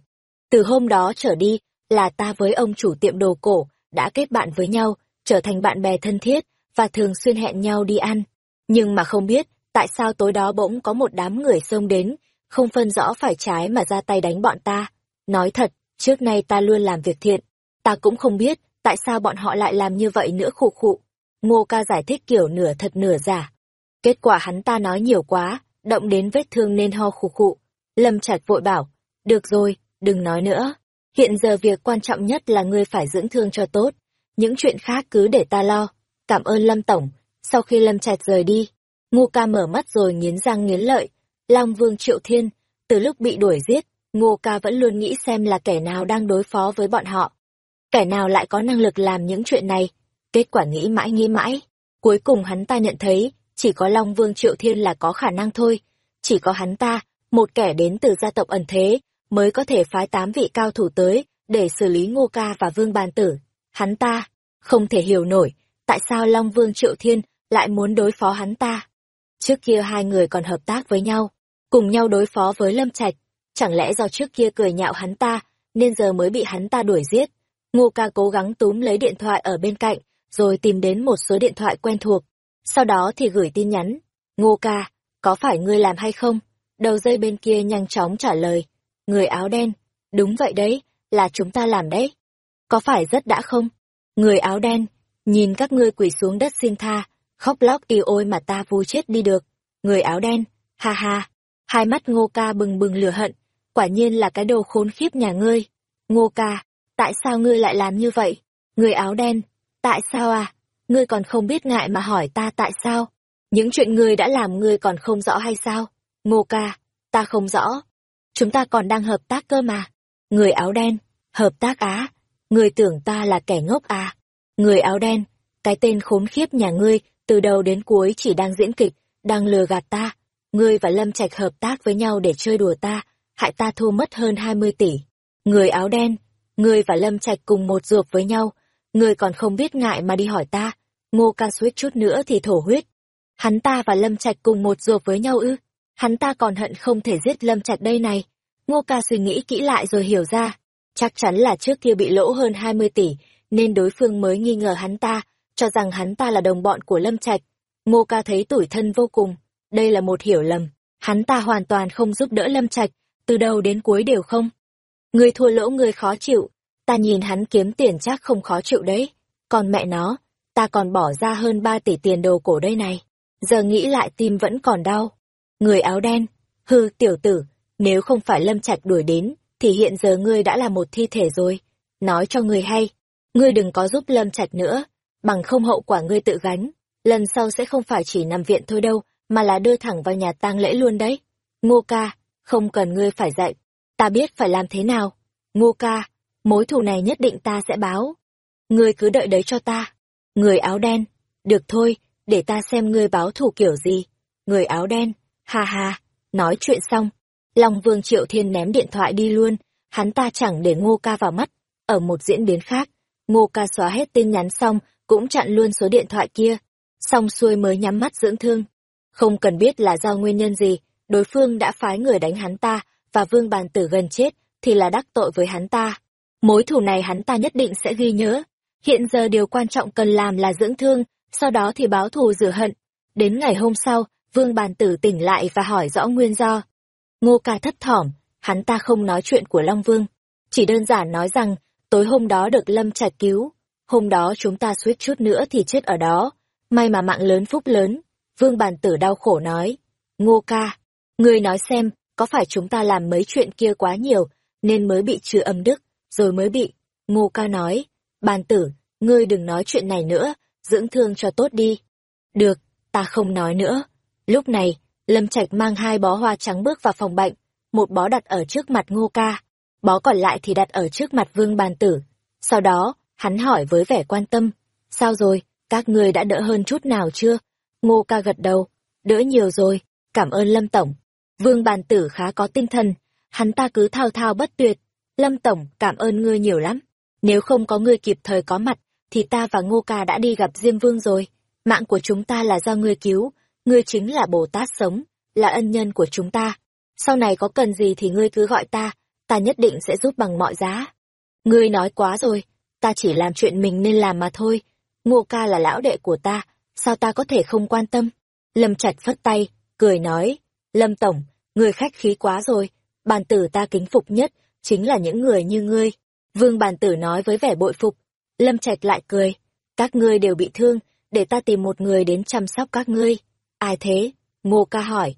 Speaker 1: Từ hôm đó trở đi, là ta với ông chủ tiệm đồ cổ, đã kết bạn với nhau, trở thành bạn bè thân thiết, và thường xuyên hẹn nhau đi ăn. Nhưng mà không biết, tại sao tối đó bỗng có một đám người xông đến, không phân rõ phải trái mà ra tay đánh bọn ta. Nói thật, trước nay ta luôn làm việc thiện, ta cũng không biết tại sao bọn họ lại làm như vậy nữa khụ khụ. Ngô ca giải thích kiểu nửa thật nửa giả. Kết quả hắn ta nói nhiều quá, động đến vết thương nên ho khụ khụ. Lâm Trạch vội bảo, được rồi, đừng nói nữa. Hiện giờ việc quan trọng nhất là ngươi phải dưỡng thương cho tốt. Những chuyện khác cứ để ta lo. Cảm ơn Lâm Tổng. Sau khi Lâm Trạch rời đi, Ngô ca mở mắt rồi nghiến răng nghiến lợi. Long Vương Triệu Thiên, từ lúc bị đuổi giết, Ngô ca vẫn luôn nghĩ xem là kẻ nào đang đối phó với bọn họ. Kẻ nào lại có năng lực làm những chuyện này? Kết quả nghĩ mãi nghĩ mãi. Cuối cùng hắn ta nhận thấy, chỉ có Long Vương Triệu Thiên là có khả năng thôi. Chỉ có hắn ta, một kẻ đến từ gia tộc ẩn thế, mới có thể phái tám vị cao thủ tới, để xử lý Ngô Ca và Vương Bàn Tử. Hắn ta, không thể hiểu nổi, tại sao Long Vương Triệu Thiên lại muốn đối phó hắn ta. Trước kia hai người còn hợp tác với nhau, cùng nhau đối phó với Lâm Trạch. Chẳng lẽ do trước kia cười nhạo hắn ta, nên giờ mới bị hắn ta đuổi giết. Ngô ca cố gắng túm lấy điện thoại ở bên cạnh, rồi tìm đến một số điện thoại quen thuộc. Sau đó thì gửi tin nhắn. Ngô ca, có phải ngươi làm hay không? Đầu dây bên kia nhanh chóng trả lời. Người áo đen, đúng vậy đấy, là chúng ta làm đấy. Có phải rất đã không? Người áo đen, nhìn các ngươi quỳ xuống đất xin tha, khóc lóc y ôi mà ta vui chết đi được. Người áo đen, ha ha, hai mắt ngô ca bừng bừng lửa hận, quả nhiên là cái đồ khốn khiếp nhà ngươi. Ngô ca, tại sao ngươi lại làm như vậy? Người áo đen, tại sao à? Ngươi còn không biết ngại mà hỏi ta tại sao? Những chuyện ngươi đã làm ngươi còn không rõ hay sao? Ngô ca, ta không rõ. Chúng ta còn đang hợp tác cơ mà. Người áo đen, hợp tác á? Ngươi tưởng ta là kẻ ngốc à? Người áo đen, cái tên khốn khiếp nhà ngươi từ đầu đến cuối chỉ đang diễn kịch, đang lừa gạt ta. Ngươi và Lâm Trạch hợp tác với nhau để chơi đùa ta, hại ta thua mất hơn 20 tỷ. Người áo đen, ngươi và Lâm Trạch cùng một ruột với nhau, ngươi còn không biết ngại mà đi hỏi ta. Ngô ca suýt chút nữa thì thổ huyết. Hắn ta và Lâm Trạch cùng một ruột với nhau ư? Hắn ta còn hận không thể giết Lâm Trạch đây này. Ngô ca suy nghĩ kỹ lại rồi hiểu ra. Chắc chắn là trước kia bị lỗ hơn 20 tỷ, nên đối phương mới nghi ngờ hắn ta, cho rằng hắn ta là đồng bọn của Lâm Trạch. Ngô ca thấy tủi thân vô cùng. Đây là một hiểu lầm. Hắn ta hoàn toàn không giúp đỡ Lâm Trạch, từ đầu đến cuối đều không. Người thua lỗ người khó chịu, ta nhìn hắn kiếm tiền chắc không khó chịu đấy. Còn mẹ nó, ta còn bỏ ra hơn 3 tỷ tiền đồ cổ đây này. Giờ nghĩ lại tim vẫn còn đau. Người áo đen, hư tiểu tử, nếu không phải Lâm Trạch đuổi đến, thì hiện giờ ngươi đã là một thi thể rồi. Nói cho người hay, ngươi đừng có giúp Lâm Trạch nữa, bằng không hậu quả ngươi tự gánh. Lần sau sẽ không phải chỉ nằm viện thôi đâu, mà là đưa thẳng vào nhà tang lễ luôn đấy. Ngô ca, không cần ngươi phải dạy, ta biết phải làm thế nào. Ngô ca, mối thù này nhất định ta sẽ báo. Ngươi cứ đợi đấy cho ta. Người áo đen, được thôi, để ta xem ngươi báo thù kiểu gì. Người áo đen, ha ha, nói chuyện xong. Long Vương Triệu Thiên ném điện thoại đi luôn, hắn ta chẳng để Ngô ca vào mắt. Ở một diễn biến khác, Ngô ca xóa hết tin nhắn xong, cũng chặn luôn số điện thoại kia. Xong xuôi mới nhắm mắt dưỡng thương. Không cần biết là do nguyên nhân gì, đối phương đã phái người đánh hắn ta, và vương bàn tử gần chết, thì là đắc tội với hắn ta. Mối thù này hắn ta nhất định sẽ ghi nhớ. Hiện giờ điều quan trọng cần làm là dưỡng thương, sau đó thì báo thù rửa hận. Đến ngày hôm sau, vương bàn tử tỉnh lại và hỏi rõ nguyên do. Ngô ca thất thỏm, hắn ta không nói chuyện của Long Vương. Chỉ đơn giản nói rằng, tối hôm đó được Lâm Trạch cứu. Hôm đó chúng ta suýt chút nữa thì chết ở đó. May mà mạng lớn phúc lớn. Vương bàn tử đau khổ nói. Ngô ca, ngươi nói xem, có phải chúng ta làm mấy chuyện kia quá nhiều, nên mới bị trừ âm đức, rồi mới bị. Ngô ca nói, bàn tử, ngươi đừng nói chuyện này nữa, dưỡng thương cho tốt đi. Được, ta không nói nữa. Lúc này, Lâm Trạch mang hai bó hoa trắng bước vào phòng bệnh, một bó đặt ở trước mặt Ngô Ca, bó còn lại thì đặt ở trước mặt Vương Bàn Tử. Sau đó, hắn hỏi với vẻ quan tâm, sao rồi, các người đã đỡ hơn chút nào chưa? Ngô Ca gật đầu, đỡ nhiều rồi, cảm ơn Lâm Tổng. Vương Bàn Tử khá có tinh thần, hắn ta cứ thao thao bất tuyệt. Lâm Tổng, cảm ơn ngươi nhiều lắm. Nếu không có ngươi kịp thời có mặt, thì ta và Ngô Ca đã đi gặp Diêm Vương rồi. Mạng của chúng ta là do ngươi cứu, ngươi chính là Bồ Tát sống, là ân nhân của chúng ta. Sau này có cần gì thì ngươi cứ gọi ta, ta nhất định sẽ giúp bằng mọi giá. Ngươi nói quá rồi, ta chỉ làm chuyện mình nên làm mà thôi. Ngô Ca là lão đệ của ta, sao ta có thể không quan tâm? Lâm Trạch phất tay, cười nói, Lâm Tổng, người khách khí quá rồi, bàn tử ta kính phục nhất, chính là những người như ngươi. Vương bàn tử nói với vẻ bội phục, Lâm Trạch lại cười, các ngươi đều bị thương, để ta tìm một người đến chăm sóc các ngươi. Ai thế? Ngô ca hỏi.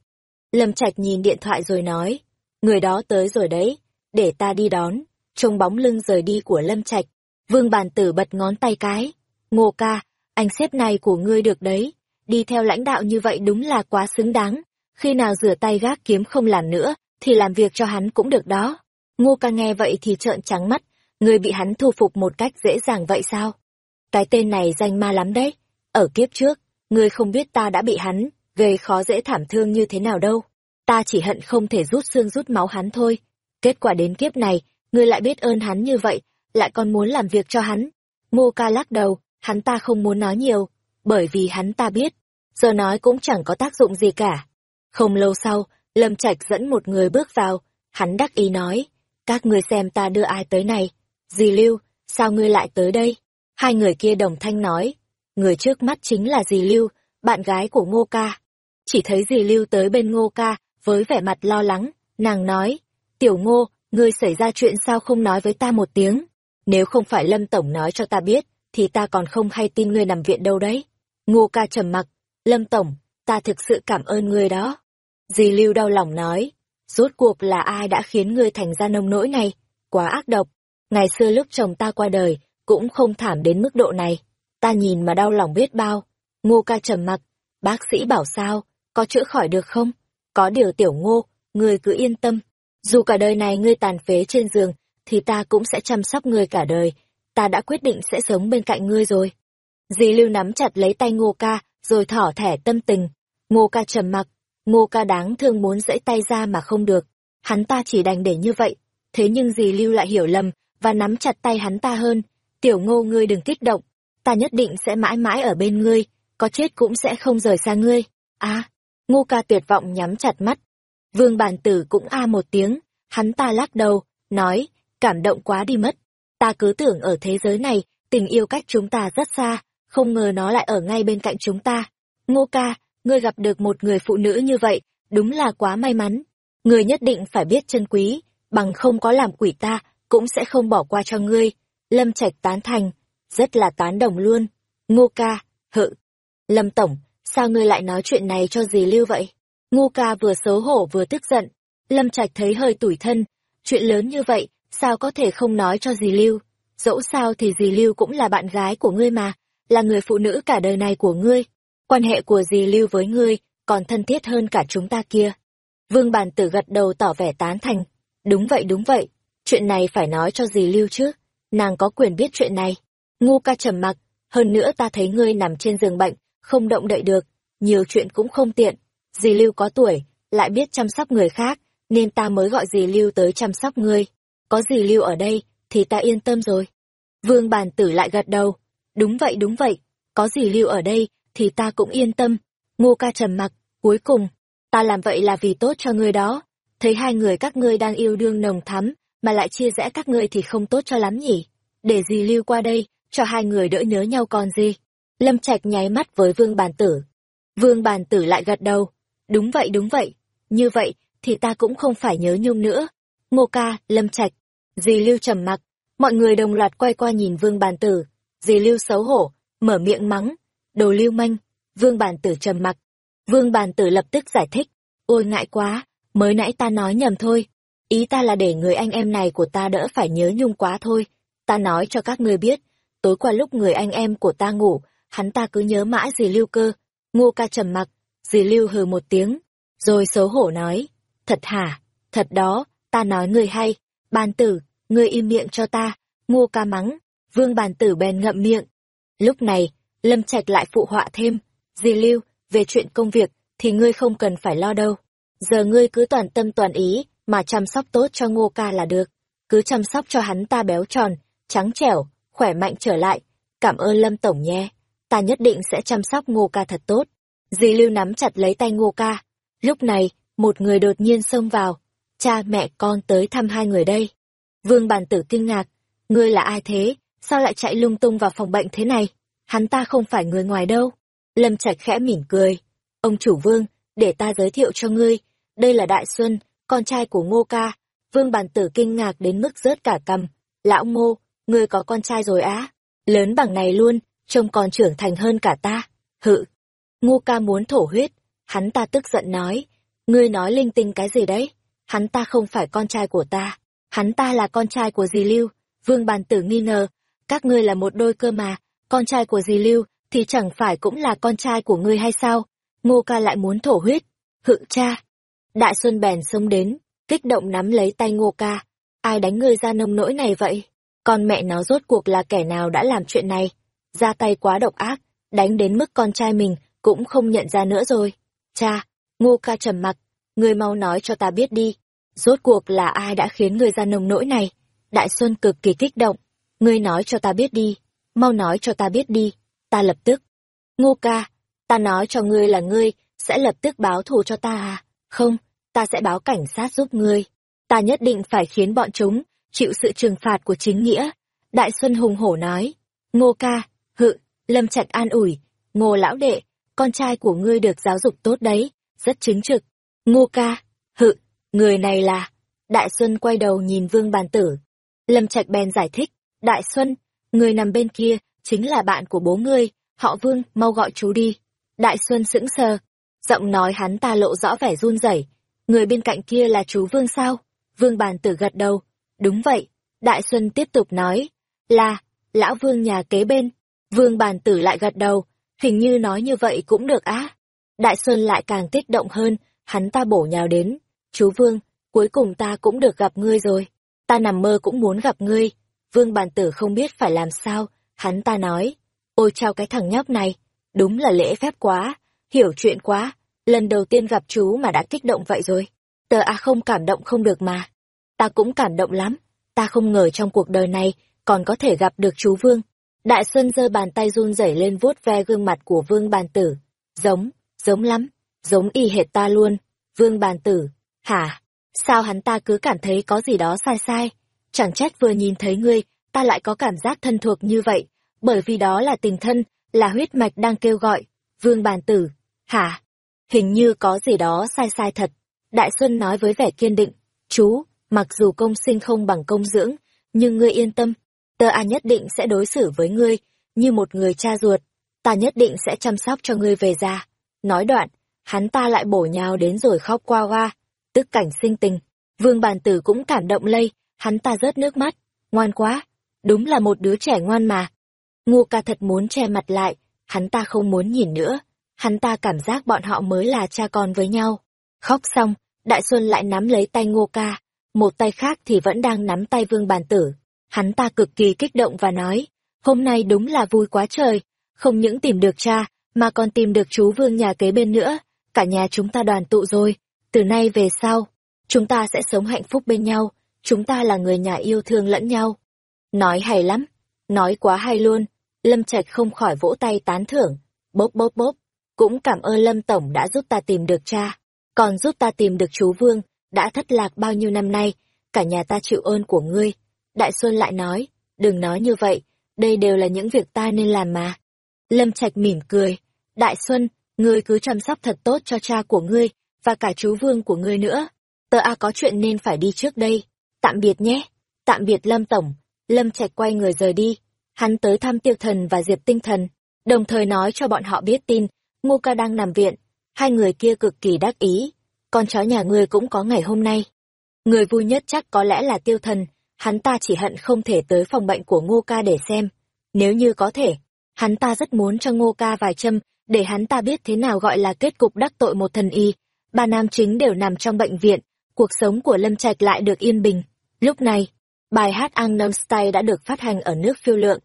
Speaker 1: Lâm Trạch nhìn điện thoại rồi nói, người đó tới rồi đấy, để ta đi đón. Trông bóng lưng rời đi của Lâm Trạch, Vương bàn tử bật ngón tay cái. Ngô ca, anh xếp này của ngươi được đấy, đi theo lãnh đạo như vậy đúng là quá xứng đáng. Khi nào rửa tay gác kiếm không làm nữa, thì làm việc cho hắn cũng được đó. Ngô ca nghe vậy thì trợn trắng mắt, ngươi bị hắn thu phục một cách dễ dàng vậy sao? Cái tên này danh ma lắm đấy. Ở kiếp trước, ngươi không biết ta đã bị hắn, gây khó dễ thảm thương như thế nào đâu. Ta chỉ hận không thể rút xương rút máu hắn thôi. Kết quả đến kiếp này, ngươi lại biết ơn hắn như vậy, lại còn muốn làm việc cho hắn. Ngô ca lắc đầu, hắn ta không muốn nói nhiều, bởi vì hắn ta biết, giờ nói cũng chẳng có tác dụng gì cả. Không lâu sau, Lâm Trạch dẫn một người bước vào, hắn đắc ý nói, các ngươi xem ta đưa ai tới này. Dì Lưu, sao ngươi lại tới đây? Hai người kia đồng thanh nói, người trước mắt chính là dì Lưu, bạn gái của Ngô Ca. Chỉ thấy dì Lưu tới bên Ngô Ca, với vẻ mặt lo lắng, nàng nói, tiểu Ngô, ngươi xảy ra chuyện sao không nói với ta một tiếng? Nếu không phải Lâm Tổng nói cho ta biết, thì ta còn không hay tin ngươi nằm viện đâu đấy. Ngô Ca trầm mặc, Lâm Tổng, ta thực sự cảm ơn ngươi đó. Dì Lưu đau lòng nói, rốt cuộc là ai đã khiến ngươi thành ra nông nỗi này, quá ác độc. Ngày xưa lúc chồng ta qua đời, cũng không thảm đến mức độ này. Ta nhìn mà đau lòng biết bao. Ngô ca trầm mặc, bác sĩ bảo sao, có chữa khỏi được không? Có điều tiểu ngô, ngươi cứ yên tâm. Dù cả đời này ngươi tàn phế trên giường, thì ta cũng sẽ chăm sóc ngươi cả đời. Ta đã quyết định sẽ sống bên cạnh ngươi rồi. Dì Lưu nắm chặt lấy tay Ngô ca, rồi thỏ thẻ tâm tình. Ngô ca trầm mặc, Ngô ca đáng thương muốn dãy tay ra mà không được. Hắn ta chỉ đành để như vậy. Thế nhưng dì Lưu lại hiểu lầm, và nắm chặt tay hắn ta hơn. Tiểu ngô ngươi đừng kích động, ta nhất định sẽ mãi mãi ở bên ngươi, có chết cũng sẽ không rời xa ngươi. À, ngô ca tuyệt vọng nhắm chặt mắt. Vương bản tử cũng a một tiếng, hắn ta lắc đầu, nói, cảm động quá đi mất. Ta cứ tưởng ở thế giới này, tình yêu cách chúng ta rất xa, không ngờ nó lại ở ngay bên cạnh chúng ta. Ngô ca, ngươi gặp được một người phụ nữ như vậy, đúng là quá may mắn. Ngươi nhất định phải biết chân quý, bằng không có làm quỷ ta, cũng sẽ không bỏ qua cho ngươi. Lâm Trạch tán thành, rất là tán đồng luôn. Ngô ca, hự. Lâm Tổng, sao ngươi lại nói chuyện này cho dì Lưu vậy? Ngô ca vừa xấu hổ vừa tức giận. Lâm Trạch thấy hơi tủi thân. Chuyện lớn như vậy, sao có thể không nói cho dì Lưu? Dẫu sao thì dì Lưu cũng là bạn gái của ngươi mà, là người phụ nữ cả đời này của ngươi. Quan hệ của dì Lưu với ngươi còn thân thiết hơn cả chúng ta kia. Vương Bàn Tử gật đầu tỏ vẻ tán thành. Đúng vậy đúng vậy, chuyện này phải nói cho dì Lưu chứ, nàng có quyền biết chuyện này. Ngu ca trầm mặc, hơn nữa ta thấy ngươi nằm trên giường bệnh, không động đậy được, nhiều chuyện cũng không tiện. Dì Lưu có tuổi, lại biết chăm sóc người khác, nên ta mới gọi dì Lưu tới chăm sóc ngươi. Có dì Lưu ở đây, thì ta yên tâm rồi. Vương bàn tử lại gật đầu. Đúng vậy đúng vậy, có dì Lưu ở đây, thì ta cũng yên tâm. Ngô ca trầm mặc, cuối cùng, ta làm vậy là vì tốt cho ngươi đó. Thấy hai người các ngươi đang yêu đương nồng thắm, mà lại chia rẽ các ngươi thì không tốt cho lắm nhỉ. Để Dì lưu qua đây, cho hai người đỡ nhớ nhau còn gì. Lâm Trạch nháy mắt với Vương Bàn Tử. Vương Bàn Tử lại gật đầu. Đúng vậy đúng vậy. Như vậy, thì ta cũng không phải nhớ nhung nữa. Ngô ca, Lâm Trạch. Dì Lưu trầm mặc. Mọi người đồng loạt quay qua nhìn Vương Bàn Tử. Dì Lưu xấu hổ, mở miệng mắng. Đồ lưu manh. Vương Bàn Tử trầm mặc. Vương Bàn Tử lập tức giải thích. Ôi ngại quá, mới nãy ta nói nhầm thôi. Ý ta là để người anh em này của ta đỡ phải nhớ nhung quá thôi. Ta nói cho các ngươi biết, tối qua lúc người anh em của ta ngủ, hắn ta cứ nhớ mãi dì lưu cơ. Ngô ca trầm mặc, dì lưu hừ một tiếng, rồi xấu hổ nói, thật hả, thật đó, ta nói người hay, bàn tử, ngươi im miệng cho ta, ngô ca mắng, vương bàn tử bèn ngậm miệng. Lúc này, Lâm Trạch lại phụ họa thêm, dì lưu, về chuyện công việc, thì ngươi không cần phải lo đâu. Giờ ngươi cứ toàn tâm toàn ý, mà chăm sóc tốt cho ngô ca là được. Cứ chăm sóc cho hắn ta béo tròn, trắng trẻo, khỏe mạnh trở lại. Cảm ơn Lâm Tổng nhé. Ta nhất định sẽ chăm sóc ngô ca thật tốt. Dì Lưu nắm chặt lấy tay ngô ca. Lúc này, một người đột nhiên xông vào. Cha mẹ con tới thăm hai người đây. Vương bàn tử kinh ngạc. Ngươi là ai thế? Sao lại chạy lung tung vào phòng bệnh thế này? Hắn ta không phải người ngoài đâu. Lâm Trạch khẽ mỉm cười. Ông chủ vương, để ta giới thiệu cho ngươi. Đây là Đại Xuân, con trai của Ngô Ca. Vương bàn tử kinh ngạc đến mức rớt cả cầm. Lão Ngô, ngươi có con trai rồi á? Lớn bằng này luôn, trông còn trưởng thành hơn cả ta. Hự. Ngô Ca muốn thổ huyết. Hắn ta tức giận nói. Ngươi nói linh tinh cái gì đấy? Hắn ta không phải con trai của ta. Hắn ta là con trai của dì Lưu. Vương bàn tử nghi ngờ. Các ngươi là một đôi cơ mà. Con trai của dì Lưu thì chẳng phải cũng là con trai của ngươi hay sao? Ngô ca lại muốn thổ huyết. Hự cha. Đại Xuân bèn xông đến, kích động nắm lấy tay Ngô ca. Ai đánh ngươi ra nông nỗi này vậy? Con mẹ nó rốt cuộc là kẻ nào đã làm chuyện này? Ra tay quá độc ác, đánh đến mức con trai mình cũng không nhận ra nữa rồi. Cha, Ngô ca trầm mặc, ngươi mau nói cho ta biết đi. Rốt cuộc là ai đã khiến ngươi ra nông nỗi này? Đại Xuân cực kỳ kích động. Ngươi nói cho ta biết đi. Mau nói cho ta biết đi. Ta lập tức. Ngô ca, ta nói cho ngươi là ngươi, sẽ lập tức báo thù cho ta à? Không, ta sẽ báo cảnh sát giúp ngươi. Ta nhất định phải khiến bọn chúng chịu sự trừng phạt của chính nghĩa. Đại Xuân hùng hổ nói. Ngô ca, hự, Lâm Trạch an ủi. Ngô lão đệ, con trai của ngươi được giáo dục tốt đấy, rất chính trực. Ngô ca, hự, người này là... Đại Xuân quay đầu nhìn Vương Bàn Tử. Lâm Trạch bèn giải thích. Đại Xuân, người nằm bên kia, chính là bạn của bố ngươi, họ Vương, mau gọi chú đi. Đại Xuân sững sờ, giọng nói hắn ta lộ rõ vẻ run rẩy. Người bên cạnh kia là chú Vương sao? Vương bàn tử gật đầu. Đúng vậy. Đại Xuân tiếp tục nói. Là, lão Vương nhà kế bên. Vương bàn tử lại gật đầu. Hình như nói như vậy cũng được á. Đại Xuân lại càng kích động hơn, hắn ta bổ nhào đến. Chú Vương, cuối cùng ta cũng được gặp ngươi rồi. Ta nằm mơ cũng muốn gặp ngươi. Vương bàn tử không biết phải làm sao, hắn ta nói. Ôi chào cái thằng nhóc này, đúng là lễ phép quá, hiểu chuyện quá, lần đầu tiên gặp chú mà đã kích động vậy rồi. Tờ A không cảm động không được mà. Ta cũng cảm động lắm, ta không ngờ trong cuộc đời này còn có thể gặp được chú Vương. Đại Xuân giơ bàn tay run rẩy lên vuốt ve gương mặt của Vương Bàn Tử. Giống, giống lắm, giống y hệt ta luôn. Vương Bàn Tử, hả? Sao hắn ta cứ cảm thấy có gì đó sai sai? Chẳng trách vừa nhìn thấy ngươi, ta lại có cảm giác thân thuộc như vậy, bởi vì đó là tình thân, là huyết mạch đang kêu gọi. Vương Bàn Tử, hả? Hình như có gì đó sai sai thật. Đại Xuân nói với vẻ kiên định, chú, mặc dù công sinh không bằng công dưỡng, nhưng ngươi yên tâm, tơ A nhất định sẽ đối xử với ngươi, như một người cha ruột, ta nhất định sẽ chăm sóc cho ngươi về già. Nói đoạn, hắn ta lại bổ nhào đến rồi khóc qua qua, tức cảnh sinh tình. Vương Bàn Tử cũng cảm động lây, hắn ta rớt nước mắt, ngoan quá, đúng là một đứa trẻ ngoan mà. Ngô ca thật muốn che mặt lại, hắn ta không muốn nhìn nữa, hắn ta cảm giác bọn họ mới là cha con với nhau. Khóc xong, Đại Xuân lại nắm lấy tay Ngô ca, một tay khác thì vẫn đang nắm tay Vương Bàn Tử. Hắn ta cực kỳ kích động và nói, hôm nay đúng là vui quá trời, không những tìm được cha, mà còn tìm được chú Vương nhà kế bên nữa, cả nhà chúng ta đoàn tụ rồi, từ nay về sau, chúng ta sẽ sống hạnh phúc bên nhau, chúng ta là người nhà yêu thương lẫn nhau. Nói hay lắm, nói quá hay luôn, Lâm Trạch không khỏi vỗ tay tán thưởng, bốp bốp bốp, cũng cảm ơn Lâm Tổng đã giúp ta tìm được cha, còn giúp ta tìm được chú Vương, đã thất lạc bao nhiêu năm nay, cả nhà ta chịu ơn của ngươi. Đại Xuân lại nói, đừng nói như vậy, đây đều là những việc ta nên làm mà. Lâm Trạch mỉm cười, Đại Xuân, ngươi cứ chăm sóc thật tốt cho cha của ngươi, và cả chú Vương của ngươi nữa. Tờ A có chuyện nên phải đi trước đây. Tạm biệt nhé. Tạm biệt Lâm Tổng. Lâm Trạch quay người rời đi. Hắn tới thăm tiêu thần và diệp tinh thần, đồng thời nói cho bọn họ biết tin, Ngô ca đang nằm viện. Hai người kia cực kỳ đắc ý. Con chó nhà ngươi cũng có ngày hôm nay. Người vui nhất chắc có lẽ là tiêu thần, hắn ta chỉ hận không thể tới phòng bệnh của Ngô ca để xem. Nếu như có thể, hắn ta rất muốn cho ngô ca vài châm, để hắn ta biết thế nào gọi là kết cục đắc tội một thần y. Ba nam chính đều nằm trong bệnh viện, cuộc sống của Lâm Trạch lại được yên bình. Lúc này, bài hát Angnam Style đã được phát hành ở nước phiêu lượng.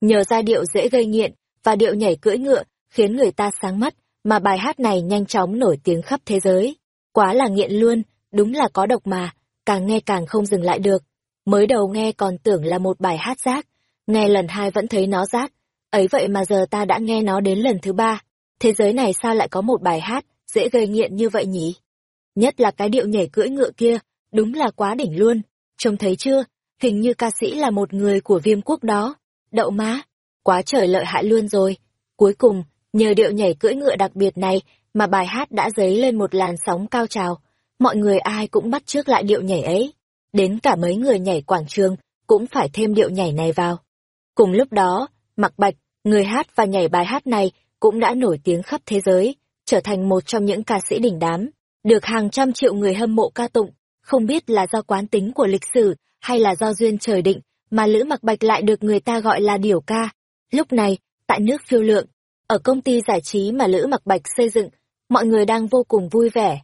Speaker 1: Nhờ giai điệu dễ gây nghiện và điệu nhảy cưỡi ngựa khiến người ta sáng mắt, mà bài hát này nhanh chóng nổi tiếng khắp thế giới. Quá là nghiện luôn, đúng là có độc mà, càng nghe càng không dừng lại được. Mới đầu nghe còn tưởng là một bài hát rác, nghe lần hai vẫn thấy nó rác, ấy vậy mà giờ ta đã nghe nó đến lần thứ ba. Thế giới này sao lại có một bài hát dễ gây nghiện như vậy nhỉ? Nhất là cái điệu nhảy cưỡi ngựa kia, đúng là quá đỉnh luôn. Trông thấy chưa, hình như ca sĩ là một người của viêm quốc đó. Đậu má, quá trời lợi hại luôn rồi. Cuối cùng, nhờ điệu nhảy cưỡi ngựa đặc biệt này mà bài hát đã dấy lên một làn sóng cao trào. Mọi người ai cũng bắt trước lại điệu nhảy ấy. Đến cả mấy người nhảy quảng trường cũng phải thêm điệu nhảy này vào. Cùng lúc đó, Mặc Bạch, người hát và nhảy bài hát này cũng đã nổi tiếng khắp thế giới, trở thành một trong những ca sĩ đỉnh đám, được hàng trăm triệu người hâm mộ ca tụng, không biết là do quán tính của lịch sử hay là do duyên trời định, mà Lữ Mặc Bạch lại được người ta gọi là điểu ca. Lúc này, tại nước phiêu lượng, ở công ty giải trí mà Lữ Mặc Bạch xây dựng, mọi người đang vô cùng vui vẻ.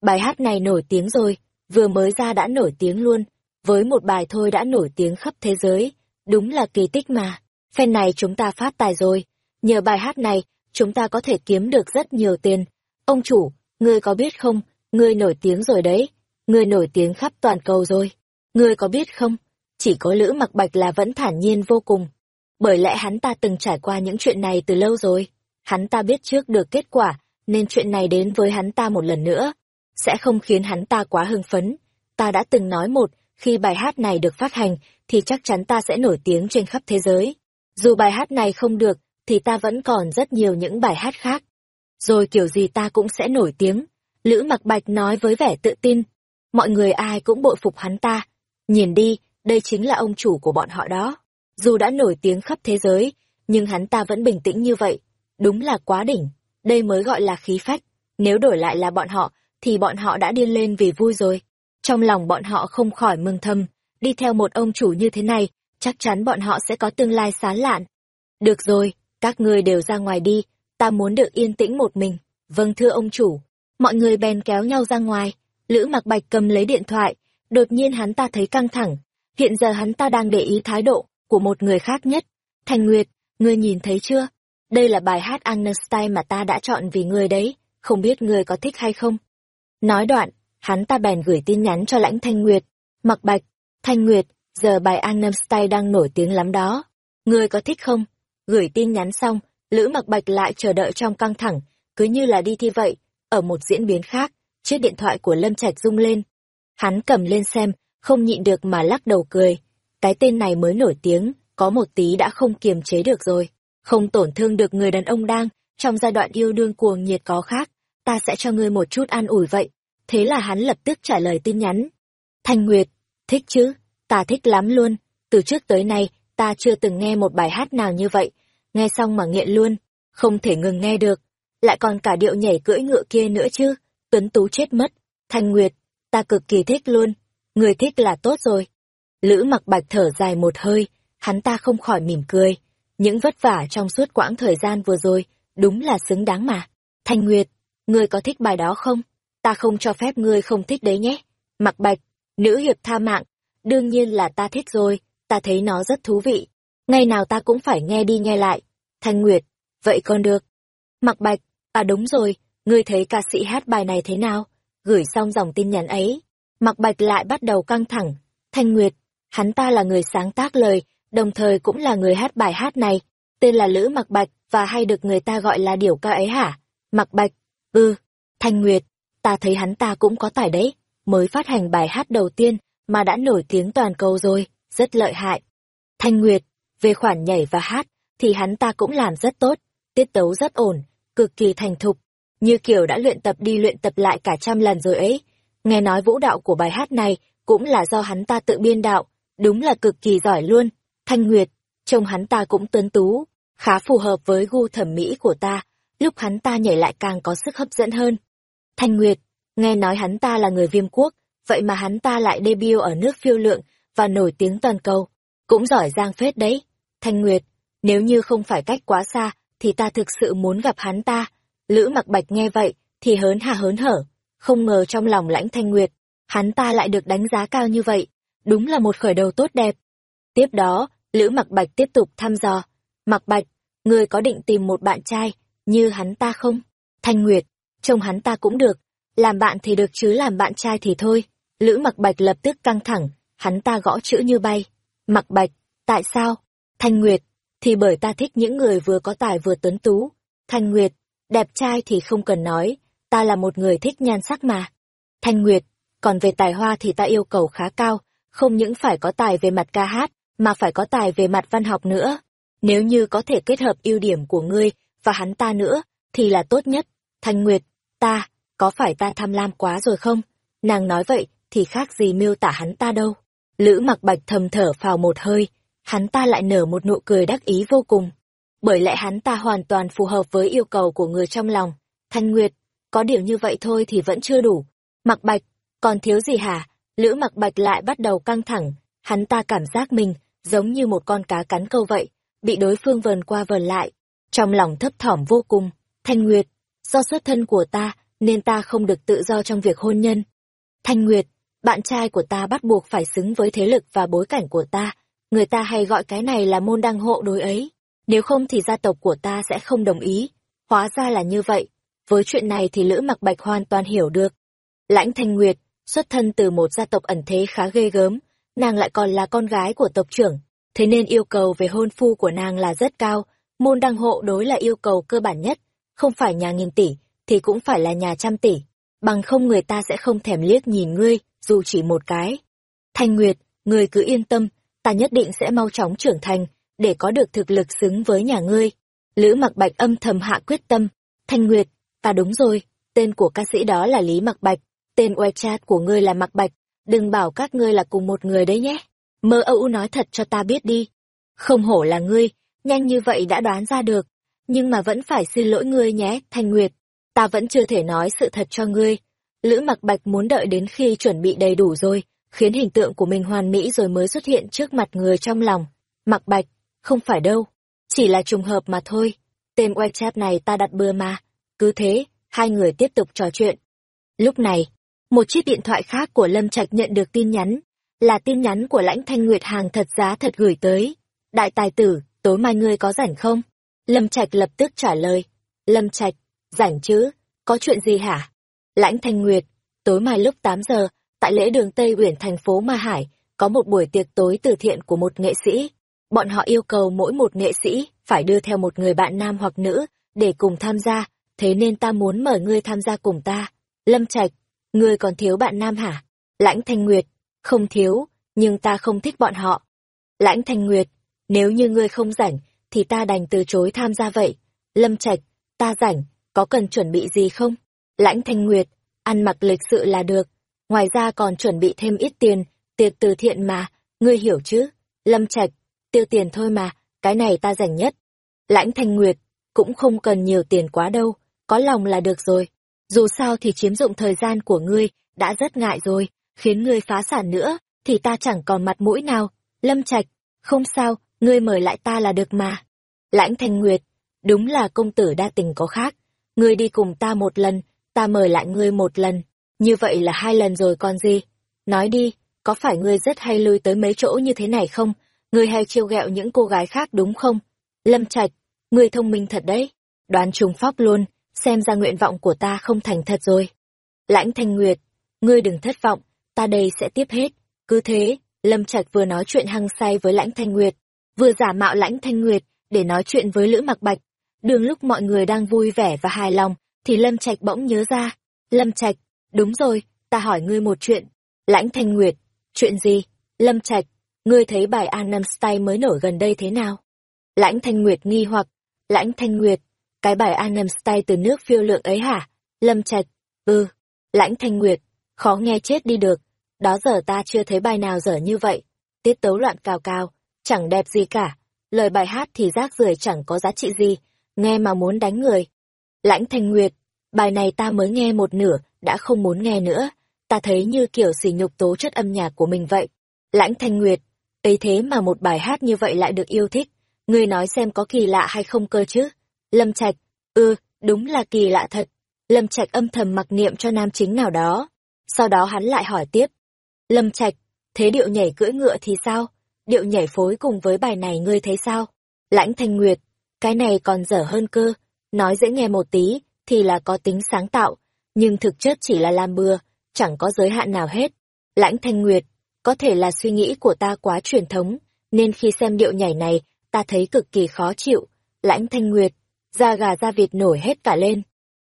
Speaker 1: Bài hát này nổi tiếng rồi, vừa mới ra đã nổi tiếng luôn, với một bài thôi đã nổi tiếng khắp thế giới, đúng là kỳ tích mà. Phen này chúng ta phát tài rồi, nhờ bài hát này, chúng ta có thể kiếm được rất nhiều tiền. Ông chủ, ngươi có biết không, ngươi nổi tiếng rồi đấy, ngươi nổi tiếng khắp toàn cầu rồi. Ngươi có biết không, chỉ có Lữ Mặc Bạch là vẫn thản nhiên vô cùng. Bởi lẽ hắn ta từng trải qua những chuyện này từ lâu rồi. Hắn ta biết trước được kết quả, nên chuyện này đến với hắn ta một lần nữa. Sẽ không khiến hắn ta quá hưng phấn. Ta đã từng nói một, khi bài hát này được phát hành, thì chắc chắn ta sẽ nổi tiếng trên khắp thế giới. Dù bài hát này không được, thì ta vẫn còn rất nhiều những bài hát khác. Rồi kiểu gì ta cũng sẽ nổi tiếng. Lữ mặc bạch nói với vẻ tự tin. Mọi người ai cũng bội phục hắn ta. Nhìn đi, đây chính là ông chủ của bọn họ đó. Dù đã nổi tiếng khắp thế giới, nhưng hắn ta vẫn bình tĩnh như vậy. Đúng là quá đỉnh. Đây mới gọi là khí phách. Nếu đổi lại là bọn họ, thì bọn họ đã điên lên vì vui rồi. Trong lòng bọn họ không khỏi mừng thầm, đi theo một ông chủ như thế này, chắc chắn bọn họ sẽ có tương lai sáng lạn. Được rồi, các ngươi đều ra ngoài đi, ta muốn được yên tĩnh một mình. Vâng thưa ông chủ. Mọi người bèn kéo nhau ra ngoài. Lữ mặc bạch cầm lấy điện thoại. Đột nhiên hắn ta thấy căng thẳng. Hiện giờ hắn ta đang để ý thái độ của một người khác nhất. Thành Nguyệt, ngươi nhìn thấy chưa? Đây là bài hát Agnestein mà ta đã chọn vì ngươi đấy. Không biết ngươi có thích hay không? Nói đoạn, hắn ta bèn gửi tin nhắn cho lãnh Thanh Nguyệt. Mặc bạch, Thanh Nguyệt, giờ bài Gangnam Style đang nổi tiếng lắm đó. Ngươi có thích không? Gửi tin nhắn xong, Lữ Mặc Bạch lại chờ đợi trong căng thẳng, cứ như là đi thi vậy. Ở một diễn biến khác, chiếc điện thoại của Lâm Trạch rung lên. Hắn cầm lên xem, không nhịn được mà lắc đầu cười. Cái tên này mới nổi tiếng, có một tí đã không kiềm chế được rồi. Không tổn thương được người đàn ông đang, trong giai đoạn yêu đương cuồng nhiệt có khác, ta sẽ cho ngươi một chút an ủi vậy. Thế là hắn lập tức trả lời tin nhắn. Thanh Nguyệt, thích chứ? ta thích lắm luôn, từ trước tới nay, ta chưa từng nghe một bài hát nào như vậy, nghe xong mà nghiện luôn, không thể ngừng nghe được, lại còn cả điệu nhảy cưỡi ngựa kia nữa chứ, tuấn tú chết mất, thanh nguyệt, ta cực kỳ thích luôn, người thích là tốt rồi. Lữ mặc bạch thở dài một hơi, hắn ta không khỏi mỉm cười, những vất vả trong suốt quãng thời gian vừa rồi, đúng là xứng đáng mà. Thanh Nguyệt, ngươi có thích bài đó không? Ta không cho phép ngươi không thích đấy nhé. Mặc bạch, nữ hiệp tha mạng, đương nhiên là ta thích rồi, ta thấy nó rất thú vị. Ngày nào ta cũng phải nghe đi nghe lại. Thanh Nguyệt, vậy còn được. Mặc Bạch, à đúng rồi, ngươi thấy ca sĩ hát bài này thế nào? Gửi xong dòng tin nhắn ấy. Mặc Bạch lại bắt đầu căng thẳng. Thanh Nguyệt, hắn ta là người sáng tác lời, đồng thời cũng là người hát bài hát này. Tên là Lữ Mặc Bạch và hay được người ta gọi là điểu ca ấy hả? Mặc Bạch, ừ, Thanh Nguyệt, ta thấy hắn ta cũng có tài đấy, mới phát hành bài hát đầu tiên mà đã nổi tiếng toàn cầu rồi, rất lợi hại. Thanh Nguyệt, về khoản nhảy và hát, thì hắn ta cũng làm rất tốt, tiết tấu rất ổn, cực kỳ thành thục, như kiểu đã luyện tập đi luyện tập lại cả trăm lần rồi ấy. Nghe nói vũ đạo của bài hát này cũng là do hắn ta tự biên đạo, đúng là cực kỳ giỏi luôn. Thanh Nguyệt, trông hắn ta cũng tuấn tú, khá phù hợp với gu thẩm mỹ của ta, lúc hắn ta nhảy lại càng có sức hấp dẫn hơn. Thanh Nguyệt, nghe nói hắn ta là người viêm quốc, vậy mà hắn ta lại debut ở nước phiêu lượng và nổi tiếng toàn cầu. Cũng giỏi giang phết đấy. Thanh Nguyệt, Nếu như không phải cách quá xa, thì ta thực sự muốn gặp hắn ta. Lữ mặc bạch nghe vậy, thì hớn hà hớn hở. Không ngờ trong lòng lãnh thanh nguyệt, hắn ta lại được đánh giá cao như vậy. Đúng là một khởi đầu tốt đẹp. Tiếp đó, Lữ mặc bạch tiếp tục thăm dò. Mặc bạch, người có định tìm một bạn trai, như hắn ta không? Thanh Nguyệt, trông hắn ta cũng được. Làm bạn thì được chứ làm bạn trai thì thôi. Lữ mặc bạch lập tức căng thẳng, hắn ta gõ chữ như bay. Mặc bạch, tại sao? Thanh Nguyệt, thì bởi ta thích những người vừa có tài vừa tuấn tú. Thanh Nguyệt, đẹp trai thì không cần nói, ta là một người thích nhan sắc mà. Thanh Nguyệt, còn về tài hoa thì ta yêu cầu khá cao, không những phải có tài về mặt ca hát, mà phải có tài về mặt văn học nữa. Nếu như có thể kết hợp ưu điểm của ngươi và hắn ta nữa, thì là tốt nhất. Thanh Nguyệt, ta, có phải ta tham lam quá rồi không? Nàng nói vậy, thì khác gì miêu tả hắn ta đâu. Lữ mặc bạch thầm thở phào một hơi, hắn ta lại nở một nụ cười đắc ý vô cùng. Bởi lẽ hắn ta hoàn toàn phù hợp với yêu cầu của người trong lòng. Thanh Nguyệt, có điều như vậy thôi thì vẫn chưa đủ. Mặc bạch, còn thiếu gì hả? Lữ mặc bạch lại bắt đầu căng thẳng, hắn ta cảm giác mình giống như một con cá cắn câu vậy, bị đối phương vờn qua vờn lại. Trong lòng thấp thỏm vô cùng, Thanh Nguyệt, do xuất thân của ta nên ta không được tự do trong việc hôn nhân. Thanh Nguyệt, bạn trai của ta bắt buộc phải xứng với thế lực và bối cảnh của ta, người ta hay gọi cái này là môn đăng hộ đối ấy, nếu không thì gia tộc của ta sẽ không đồng ý. Hóa ra là như vậy, với chuyện này thì Lữ Mặc Bạch hoàn toàn hiểu được. Lãnh Thanh Nguyệt, xuất thân từ một gia tộc ẩn thế khá ghê gớm, nàng lại còn là con gái của tộc trưởng, thế nên yêu cầu về hôn phu của nàng là rất cao, môn đăng hộ đối là yêu cầu cơ bản nhất, không phải nhà nghìn tỷ, thì cũng phải là nhà trăm tỷ, bằng không người ta sẽ không thèm liếc nhìn ngươi, dù chỉ một cái. Thanh Nguyệt, ngươi cứ yên tâm, ta nhất định sẽ mau chóng trưởng thành, để có được thực lực xứng với nhà ngươi. Lữ mặc bạch âm thầm hạ quyết tâm. Thanh Nguyệt, ta đúng rồi, tên của ca sĩ đó là Lý Mặc Bạch, tên WeChat của ngươi là Mặc Bạch, đừng bảo các ngươi là cùng một người đấy nhé. Mơ âu nói thật cho ta biết đi. Không hổ là ngươi, nhanh như vậy đã đoán ra được. Nhưng mà vẫn phải xin lỗi ngươi nhé, Thanh Nguyệt. Ta vẫn chưa thể nói sự thật cho ngươi. Lữ mặc bạch muốn đợi đến khi chuẩn bị đầy đủ rồi, khiến hình tượng của mình hoàn mỹ rồi mới xuất hiện trước mặt người trong lòng. Mặc bạch, không phải đâu. Chỉ là trùng hợp mà thôi. Tên WeChat này ta đặt bừa mà. Cứ thế, hai người tiếp tục trò chuyện. Lúc này, một chiếc điện thoại khác của Lâm Trạch nhận được tin nhắn, là tin nhắn của lãnh thanh nguyệt hàng thật giá thật gửi tới. Đại tài tử, tối mai ngươi có rảnh không? Lâm Trạch lập tức trả lời. Lâm Trạch, rảnh chứ, có chuyện gì hả? Lãnh thanh nguyệt, tối mai lúc 8 giờ, tại lễ đường Tây Uyển thành phố Ma Hải, có một buổi tiệc tối từ thiện của một nghệ sĩ. Bọn họ yêu cầu mỗi một nghệ sĩ phải đưa theo một người bạn nam hoặc nữ để cùng tham gia, thế nên ta muốn mời ngươi tham gia cùng ta. Lâm Trạch, ngươi còn thiếu bạn nam hả? Lãnh Thanh Nguyệt, không thiếu, nhưng ta không thích bọn họ. Lãnh Thanh Nguyệt, nếu như ngươi không rảnh, thì ta đành từ chối tham gia vậy. Lâm Trạch, ta rảnh, có cần chuẩn bị gì không? Lãnh Thanh Nguyệt, ăn mặc lịch sự là được. Ngoài ra còn chuẩn bị thêm ít tiền, tiệc từ thiện mà, ngươi hiểu chứ? Lâm Trạch, tiêu tiền thôi mà, cái này ta rảnh nhất. Lãnh Thanh Nguyệt, cũng không cần nhiều tiền quá đâu, có lòng là được rồi. Dù sao thì chiếm dụng thời gian của ngươi, đã rất ngại rồi, khiến ngươi phá sản nữa, thì ta chẳng còn mặt mũi nào. Lâm Trạch, không sao, ngươi mời lại ta là được mà. Lãnh Thanh Nguyệt, đúng là công tử đa tình có khác. Ngươi đi cùng ta một lần, ta mời lại ngươi một lần. Như vậy là hai lần rồi còn gì? Nói đi, có phải ngươi rất hay lui tới mấy chỗ như thế này không? Ngươi hay chiêu ghẹo những cô gái khác đúng không? Lâm Trạch, ngươi thông minh thật đấy. Đoán trùng pháp luôn, xem ra nguyện vọng của ta không thành thật rồi. Lãnh Thanh Nguyệt, ngươi đừng thất vọng, ta đây sẽ tiếp hết. Cứ thế, Lâm Trạch vừa nói chuyện hăng say với Lãnh Thanh Nguyệt, vừa giả mạo Lãnh Thanh Nguyệt để nói chuyện với Lữ Mặc Bạch. Đường lúc mọi người đang vui vẻ và hài lòng, thì Lâm Trạch bỗng nhớ ra. Lâm Trạch, đúng rồi, ta hỏi ngươi một chuyện. Lãnh Thanh Nguyệt, chuyện gì? Lâm Trạch, ngươi thấy bài An Nam Style mới nổi gần đây thế nào? Lãnh Thanh Nguyệt nghi hoặc, Lãnh Thanh Nguyệt, cái bài An Nam Style từ nước phiêu lượng ấy hả? Lâm Trạch, ừ, Lãnh Thanh Nguyệt, khó nghe chết đi được, đó giờ ta chưa thấy bài nào dở như vậy. Tiết tấu loạn cào cào, chẳng đẹp gì cả, lời bài hát thì rác rưởi chẳng có giá trị gì, nghe mà muốn đánh người. Lãnh Thanh Nguyệt, bài này ta mới nghe một nửa, đã không muốn nghe nữa, ta thấy như kiểu sỉ nhục tố chất âm nhạc của mình vậy. Lãnh Thanh Nguyệt, ấy thế mà một bài hát như vậy lại được yêu thích, ngươi nói xem có kỳ lạ hay không cơ chứ? Lâm Trạch, ư, đúng là kỳ lạ thật. Lâm Trạch âm thầm mặc niệm cho nam chính nào đó. Sau đó hắn lại hỏi tiếp. Lâm Trạch, thế điệu nhảy cưỡi ngựa thì sao? Điệu nhảy phối cùng với bài này ngươi thấy sao? Lãnh Thanh Nguyệt, cái này còn dở hơn cơ. Nói dễ nghe một tí, thì là có tính sáng tạo, nhưng thực chất chỉ là làm bừa, chẳng có giới hạn nào hết. Lãnh Thanh Nguyệt, có thể là suy nghĩ của ta quá truyền thống, nên khi xem điệu nhảy này, ta thấy cực kỳ khó chịu. Lãnh Thanh Nguyệt, da gà da vịt nổi hết cả lên.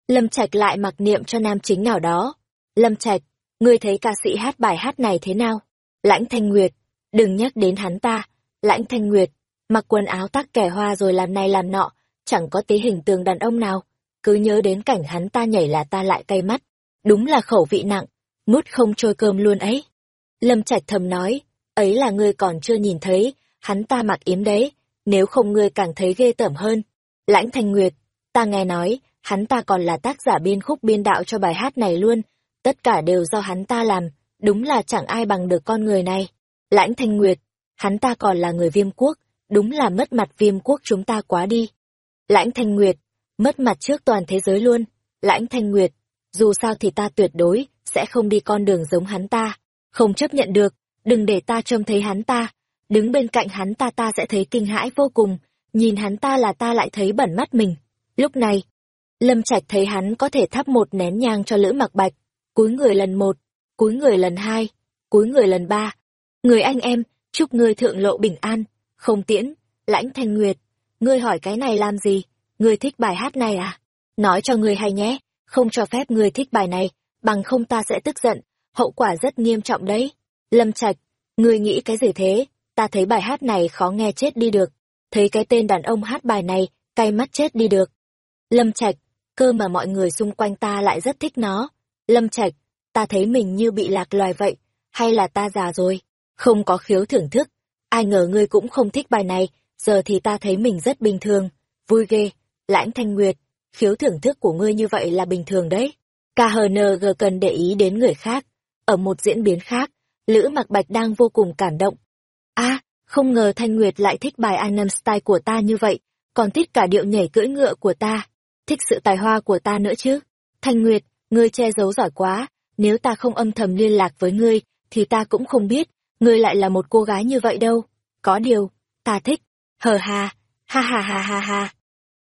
Speaker 1: Lâm Trạch lại mặc niệm cho nam chính nào đó. Lâm Trạch, ngươi thấy ca sĩ hát bài hát này thế nào? Lãnh Thanh Nguyệt, đừng nhắc đến hắn ta. Lãnh Thanh Nguyệt, mặc quần áo tắc kẻ hoa rồi làm này làm nọ, chẳng có tí hình tượng đàn ông nào. Cứ nhớ đến cảnh hắn ta nhảy là ta lại cay mắt. Đúng là khẩu vị nặng, mút không trôi cơm luôn ấy. Lâm Trạch thầm nói, ấy là ngươi còn chưa nhìn thấy, hắn ta mặc yếm đấy, nếu không ngươi càng thấy ghê tởm hơn. Lãnh Thanh Nguyệt, ta nghe nói, hắn ta còn là tác giả biên khúc biên đạo cho bài hát này luôn, tất cả đều do hắn ta làm, đúng là chẳng ai bằng được con người này. Lãnh Thanh Nguyệt, hắn ta còn là người viêm quốc, đúng là mất mặt viêm quốc chúng ta quá đi. Lãnh Thanh Nguyệt, mất mặt trước toàn thế giới luôn. Lãnh Thanh Nguyệt, dù sao thì ta tuyệt đối, sẽ không đi con đường giống hắn ta. Không chấp nhận được, đừng để ta trông thấy hắn ta. Đứng bên cạnh hắn ta ta sẽ thấy kinh hãi vô cùng, nhìn hắn ta là ta lại thấy bẩn mắt mình. Lúc này, Lâm Trạch thấy hắn có thể thắp một nén nhang cho Lữ Mặc Bạch, cúi người lần một, cúi người lần hai, cúi người lần ba. Người anh em, chúc ngươi thượng lộ bình an, không tiễn, lãnh thanh nguyệt. Ngươi hỏi cái này làm gì? Ngươi thích bài hát này à? Nói cho ngươi hay nhé, không cho phép ngươi thích bài này, bằng không ta sẽ tức giận, hậu quả rất nghiêm trọng đấy. Lâm Trạch, ngươi nghĩ cái gì thế? Ta thấy bài hát này khó nghe chết đi được. Thấy cái tên đàn ông hát bài này, cay mắt chết đi được. Lâm Trạch, cơ mà mọi người xung quanh ta lại rất thích nó. Lâm Trạch, ta thấy mình như bị lạc loài vậy, hay là ta già rồi, không có khiếu thưởng thức. Ai ngờ ngươi cũng không thích bài này, giờ thì ta thấy mình rất bình thường, vui ghê. Lãnh Thanh Nguyệt, khiếu thưởng thức của ngươi như vậy là bình thường đấy. KHNG cần để ý đến người khác. Ở một diễn biến khác, Lữ Mặc Bạch đang vô cùng cảm động. a không ngờ Thanh Nguyệt lại thích bài Anam Style của ta như vậy, còn thích cả điệu nhảy cưỡi ngựa của ta. Thích sự tài hoa của ta nữa chứ. Thanh Nguyệt, ngươi che giấu giỏi quá, nếu ta không âm thầm liên lạc với ngươi, thì ta cũng không biết, ngươi lại là một cô gái như vậy đâu. Có điều, ta thích. Hờ hà, ha ha ha ha ha.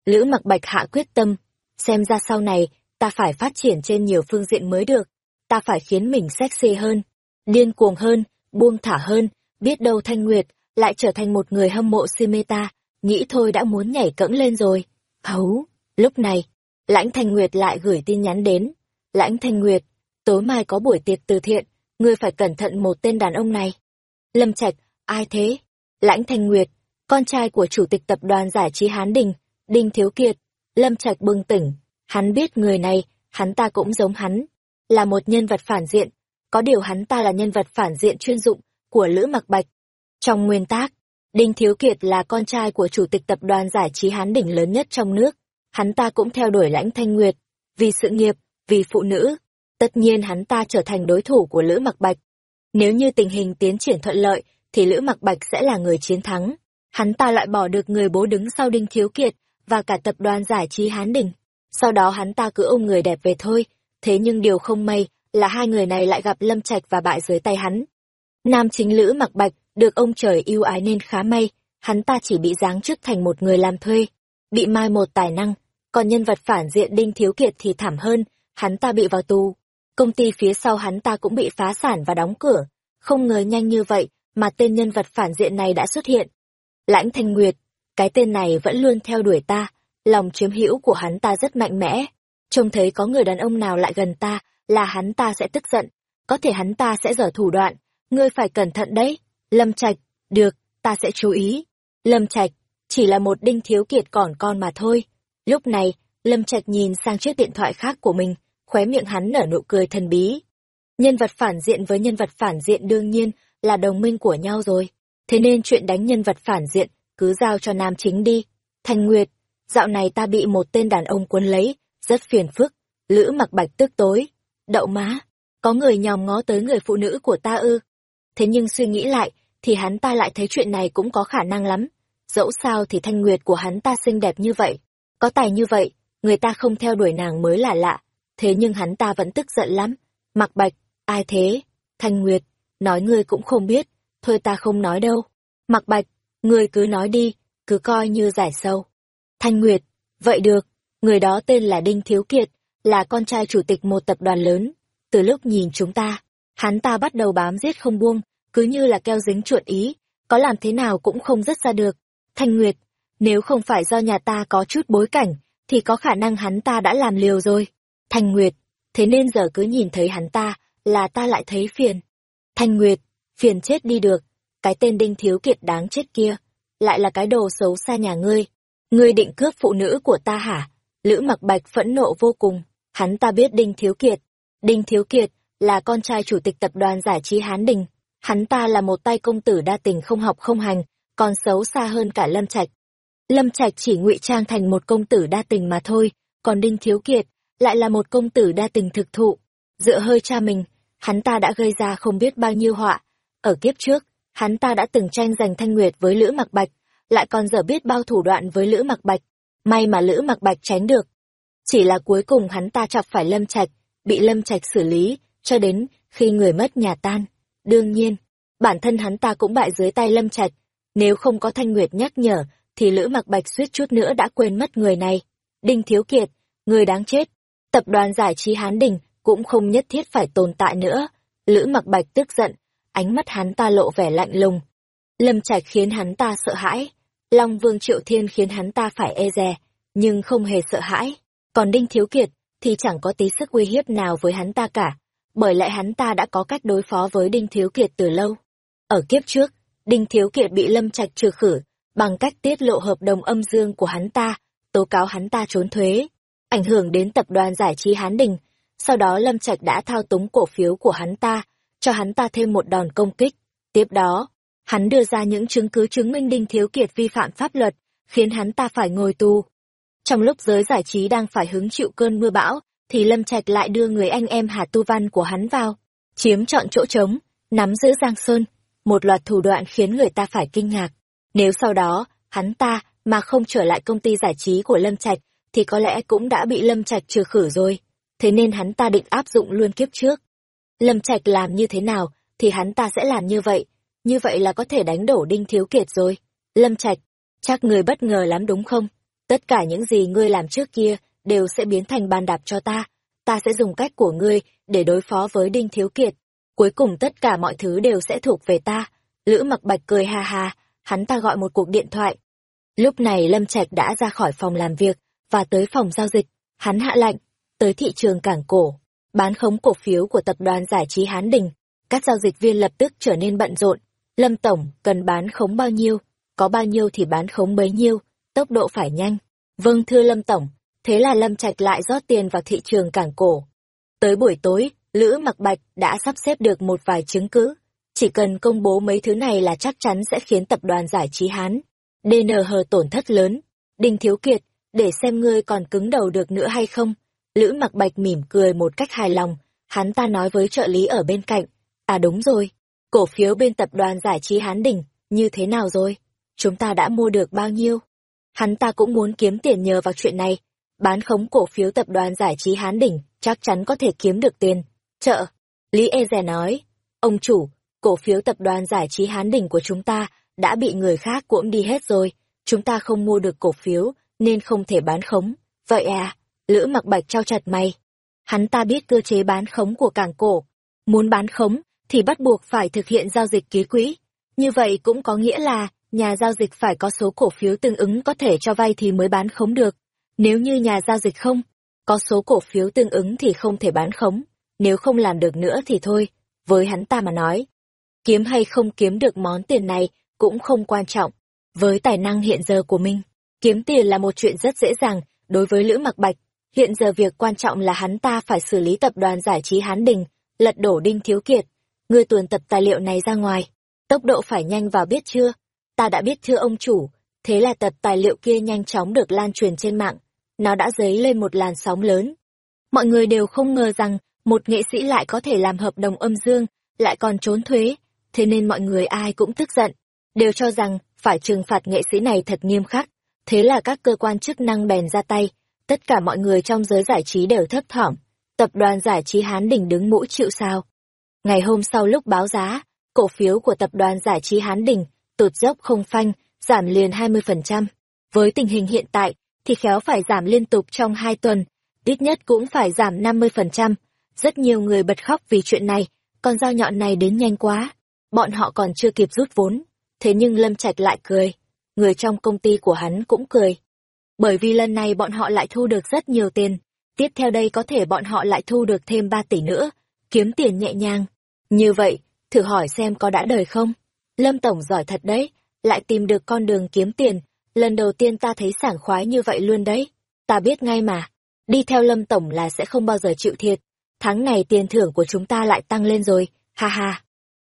Speaker 1: Lữ mặc bạch hạ quyết tâm, xem ra sau này, ta phải phát triển trên nhiều phương diện mới được. Ta phải khiến mình sexy hơn, điên cuồng hơn, buông thả hơn, biết đâu Thanh Nguyệt lại trở thành một người hâm mộ si mê ta, nghĩ thôi đã muốn nhảy cẫng lên rồi. Hấu, lúc này, Lãnh Thanh Nguyệt lại gửi tin nhắn đến. Lãnh Thanh Nguyệt, tối mai có buổi tiệc từ thiện, ngươi phải cẩn thận một tên đàn ông này. Lâm Trạch, ai thế? Lãnh Thanh Nguyệt, con trai của chủ tịch tập đoàn giải trí Hán Đình, Đinh Thiếu Kiệt. Lâm Trạch bừng tỉnh, hắn biết người này, hắn ta cũng giống hắn, là một nhân vật phản diện, có điều hắn ta là nhân vật phản diện chuyên dụng của Lữ Mặc Bạch. Trong nguyên tác, Đinh Thiếu Kiệt là con trai của chủ tịch tập đoàn giải trí Hán Đỉnh lớn nhất trong nước, hắn ta cũng theo đuổi lãnh thanh nguyệt, vì sự nghiệp, vì phụ nữ. Tất nhiên hắn ta trở thành đối thủ của Lữ Mặc Bạch. Nếu như tình hình tiến triển thuận lợi, thì Lữ Mặc Bạch sẽ là người chiến thắng. Hắn ta loại bỏ được người bố đứng sau Đinh Thiếu Kiệt và cả tập đoàn giải trí Hán đình. Sau đó hắn ta cứ ôm người đẹp về thôi, thế nhưng điều không may là hai người này lại gặp Lâm Trạch và bại dưới tay hắn. Nam chính Lữ Mặc Bạch được ông trời yêu ái nên khá may, hắn ta chỉ bị giáng chức thành một người làm thuê, bị mai một tài năng, còn nhân vật phản diện Đinh Thiếu Kiệt thì thảm hơn, hắn ta bị vào tù. Công ty phía sau hắn ta cũng bị phá sản và đóng cửa, không ngờ nhanh như vậy mà tên nhân vật phản diện này đã xuất hiện. Lãnh Thanh Nguyệt, cái tên này vẫn luôn theo đuổi ta, lòng chiếm hữu của hắn ta rất mạnh mẽ. Trông thấy có người đàn ông nào lại gần ta, là hắn ta sẽ tức giận, có thể hắn ta sẽ dở thủ đoạn, ngươi phải cẩn thận đấy. Lâm Trạch, được, ta sẽ chú ý. Lâm Trạch, chỉ là một đinh thiếu kiệt còn con mà thôi. Lúc này, Lâm Trạch nhìn sang chiếc điện thoại khác của mình, khóe miệng hắn nở nụ cười thần bí. Nhân vật phản diện với nhân vật phản diện đương nhiên là đồng minh của nhau rồi. Thế nên chuyện đánh nhân vật phản diện, cứ giao cho nam chính đi. Thanh Nguyệt, dạo này ta bị một tên đàn ông cuốn lấy, rất phiền phức. Lữ mặc bạch tức tối. Đậu má, có người nhòm ngó tới người phụ nữ của ta ư. Thế nhưng suy nghĩ lại, thì hắn ta lại thấy chuyện này cũng có khả năng lắm. dẫu sao thì thanh nguyệt của hắn ta xinh đẹp như vậy. Có tài như vậy, người ta không theo đuổi nàng mới là lạ. Thế nhưng hắn ta vẫn tức giận lắm. Mặc bạch, ai thế? Thanh nguyệt, nói ngươi cũng không biết, thôi ta không nói đâu. Mặc bạch, ngươi cứ nói đi, cứ coi như giải sâu. Thanh nguyệt, vậy được, người đó tên là Đinh Thiếu Kiệt, là con trai chủ tịch một tập đoàn lớn. Từ lúc nhìn chúng ta, hắn ta bắt đầu bám giết không buông, cứ như là keo dính chuột ý, có làm thế nào cũng không dứt ra được. Thanh Nguyệt, nếu không phải do nhà ta có chút bối cảnh, thì có khả năng hắn ta đã làm liều rồi. Thanh Nguyệt, thế nên giờ cứ nhìn thấy hắn ta, là ta lại thấy phiền. Thanh Nguyệt, phiền chết đi được, cái tên Đinh Thiếu Kiệt đáng chết kia, lại là cái đồ xấu xa nhà ngươi. Ngươi định cướp phụ nữ của ta hả? Lữ mặc bạch phẫn nộ vô cùng, hắn ta biết Đinh Thiếu Kiệt. Đinh Thiếu Kiệt là con trai chủ tịch tập đoàn giải trí Hán Đình. Hắn ta là một tay công tử đa tình không học không hành, còn xấu xa hơn cả Lâm Trạch. Lâm Trạch chỉ ngụy trang thành một công tử đa tình mà thôi, còn Đinh Thiếu Kiệt lại là một công tử đa tình thực thụ. Dựa hơi cha mình, hắn ta đã gây ra không biết bao nhiêu họa. Ở kiếp trước, hắn ta đã từng tranh giành thanh nguyệt với Lữ Mặc Bạch, lại còn dở biết bao thủ đoạn với Lữ Mặc Bạch. May mà Lữ Mặc Bạch tránh được. Chỉ là cuối cùng hắn ta chọc phải Lâm Trạch, bị Lâm Trạch xử lý, cho đến khi người mất nhà tan. Đương nhiên, bản thân hắn ta cũng bại dưới tay Lâm Trạch. Nếu không có Thanh Nguyệt nhắc nhở, thì Lữ Mặc Bạch suýt chút nữa đã quên mất người này. Đinh Thiếu Kiệt, người đáng chết. Tập đoàn giải trí Hán Đình cũng không nhất thiết phải tồn tại nữa. Lữ Mặc Bạch tức giận, ánh mắt hắn ta lộ vẻ lạnh lùng. Lâm Trạch khiến hắn ta sợ hãi, Long Vương Triệu Thiên khiến hắn ta phải e dè, nhưng không hề sợ hãi. Còn Đinh Thiếu Kiệt thì chẳng có tí sức uy hiếp nào với hắn ta cả, bởi lại hắn ta đã có cách đối phó với Đinh Thiếu Kiệt từ lâu. Ở kiếp trước, Đinh Thiếu Kiệt bị Lâm Trạch trừ khử, bằng cách tiết lộ hợp đồng âm dương của hắn ta, tố cáo hắn ta trốn thuế, ảnh hưởng đến tập đoàn giải trí Hán Đình. Sau đó Lâm Trạch đã thao túng cổ phiếu của hắn ta, cho hắn ta thêm một đòn công kích. Tiếp đó, hắn đưa ra những chứng cứ chứng minh Đinh Thiếu Kiệt vi phạm pháp luật, khiến hắn ta phải ngồi tù. Trong lúc giới giải trí đang phải hứng chịu cơn mưa bão, thì Lâm Trạch lại đưa người anh em Hà Tu Văn của hắn vào, chiếm trọn chỗ trống, nắm giữ Giang Sơn, một loạt thủ đoạn khiến người ta phải kinh ngạc. Nếu sau đó, hắn ta mà không trở lại công ty giải trí của Lâm Trạch, thì có lẽ cũng đã bị Lâm Trạch trừ khử rồi. Thế nên hắn ta định áp dụng luôn kiếp trước. Lâm Trạch làm như thế nào, thì hắn ta sẽ làm như vậy. Như vậy là có thể đánh đổ Đinh Thiếu Kiệt rồi. Lâm Trạch, chắc người bất ngờ lắm đúng không? Tất cả những gì ngươi làm trước kia đều sẽ biến thành bàn đạp cho ta. Ta sẽ dùng cách của ngươi để đối phó với Đinh Thiếu Kiệt. Cuối cùng tất cả mọi thứ đều sẽ thuộc về ta. Lữ mặc bạch cười ha ha, hắn ta gọi một cuộc điện thoại. Lúc này Lâm Trạch đã ra khỏi phòng làm việc và tới phòng giao dịch. Hắn hạ lệnh, tới thị trường cảng cổ, bán khống cổ phiếu của tập đoàn giải trí Hán Đình. Các giao dịch viên lập tức trở nên bận rộn. Lâm Tổng, cần bán khống bao nhiêu? Có bao nhiêu thì bán khống bấy nhiêu, tốc độ phải nhanh. Vâng thưa Lâm Tổng, thế là Lâm Trạch lại rót tiền vào thị trường cảng cổ. Tới buổi tối, Lữ Mặc Bạch đã sắp xếp được một vài chứng cứ. Chỉ cần công bố mấy thứ này là chắc chắn sẽ khiến tập đoàn giải trí Hán, DNH tổn thất lớn. Đinh Thiếu Kiệt, để xem ngươi còn cứng đầu được nữa hay không. Lữ Mặc Bạch mỉm cười một cách hài lòng, hắn ta nói với trợ lý ở bên cạnh. À đúng rồi, cổ phiếu bên tập đoàn giải trí Hán Đình, như thế nào rồi? Chúng ta đã mua được bao nhiêu? Hắn ta cũng muốn kiếm tiền nhờ vào chuyện này. Bán khống cổ phiếu tập đoàn giải trí Hán Đỉnh, chắc chắn có thể kiếm được tiền. Chợ. Lý E Dè nói. Ông chủ, cổ phiếu tập đoàn giải trí Hán Đỉnh của chúng ta đã bị người khác cuỗm đi hết rồi. Chúng ta không mua được cổ phiếu, nên không thể bán khống. Vậy à, Lữ mặc bạch trao chặt mày. Hắn ta biết cơ chế bán khống của cảng cổ. Muốn bán khống, thì bắt buộc phải thực hiện giao dịch ký quỹ. Như vậy cũng có nghĩa là nhà giao dịch phải có số cổ phiếu tương ứng có thể cho vay thì mới bán khống được. Nếu như nhà giao dịch không, có số cổ phiếu tương ứng thì không thể bán khống. Nếu không làm được nữa thì thôi, với hắn ta mà nói. Kiếm hay không kiếm được món tiền này cũng không quan trọng. Với tài năng hiện giờ của mình, kiếm tiền là một chuyện rất dễ dàng đối với Lữ Mặc Bạch. Hiện giờ việc quan trọng là hắn ta phải xử lý tập đoàn giải trí Hán Đình, lật đổ Đinh Thiếu Kiệt. Ngươi tuần tập tài liệu này ra ngoài. Tốc độ phải nhanh vào biết chưa? ta đã biết thưa ông chủ, thế là tập tài liệu kia nhanh chóng được lan truyền trên mạng, nó đã dấy lên một làn sóng lớn. Mọi người đều không ngờ rằng một nghệ sĩ lại có thể làm hợp đồng âm dương, lại còn trốn thuế, thế nên mọi người ai cũng tức giận, đều cho rằng phải trừng phạt nghệ sĩ này thật nghiêm khắc. Thế là các cơ quan chức năng bèn ra tay, tất cả mọi người trong giới giải trí đều thấp thỏm. Tập đoàn giải trí Hán Đình đứng mũi chịu sao. Ngày hôm sau lúc báo giá, cổ phiếu của tập đoàn giải trí Hán Đình tụt dốc không phanh, giảm liền 20%. Với tình hình hiện tại, thì khéo phải giảm liên tục trong hai tuần, ít nhất cũng phải giảm 50%. Rất nhiều người bật khóc vì chuyện này, con dao nhọn này đến nhanh quá. Bọn họ còn chưa kịp rút vốn. Thế nhưng Lâm Trạch lại cười. Người trong công ty của hắn cũng cười. Bởi vì lần này bọn họ lại thu được rất nhiều tiền. Tiếp theo đây có thể bọn họ lại thu được thêm 3 tỷ nữa. Kiếm tiền nhẹ nhàng. Như vậy, thử hỏi xem có đã đời không? Lâm Tổng giỏi thật đấy, lại tìm được con đường kiếm tiền. Lần đầu tiên ta thấy sảng khoái như vậy luôn đấy. Ta biết ngay mà. Đi theo Lâm Tổng là sẽ không bao giờ chịu thiệt. Tháng này tiền thưởng của chúng ta lại tăng lên rồi, ha ha.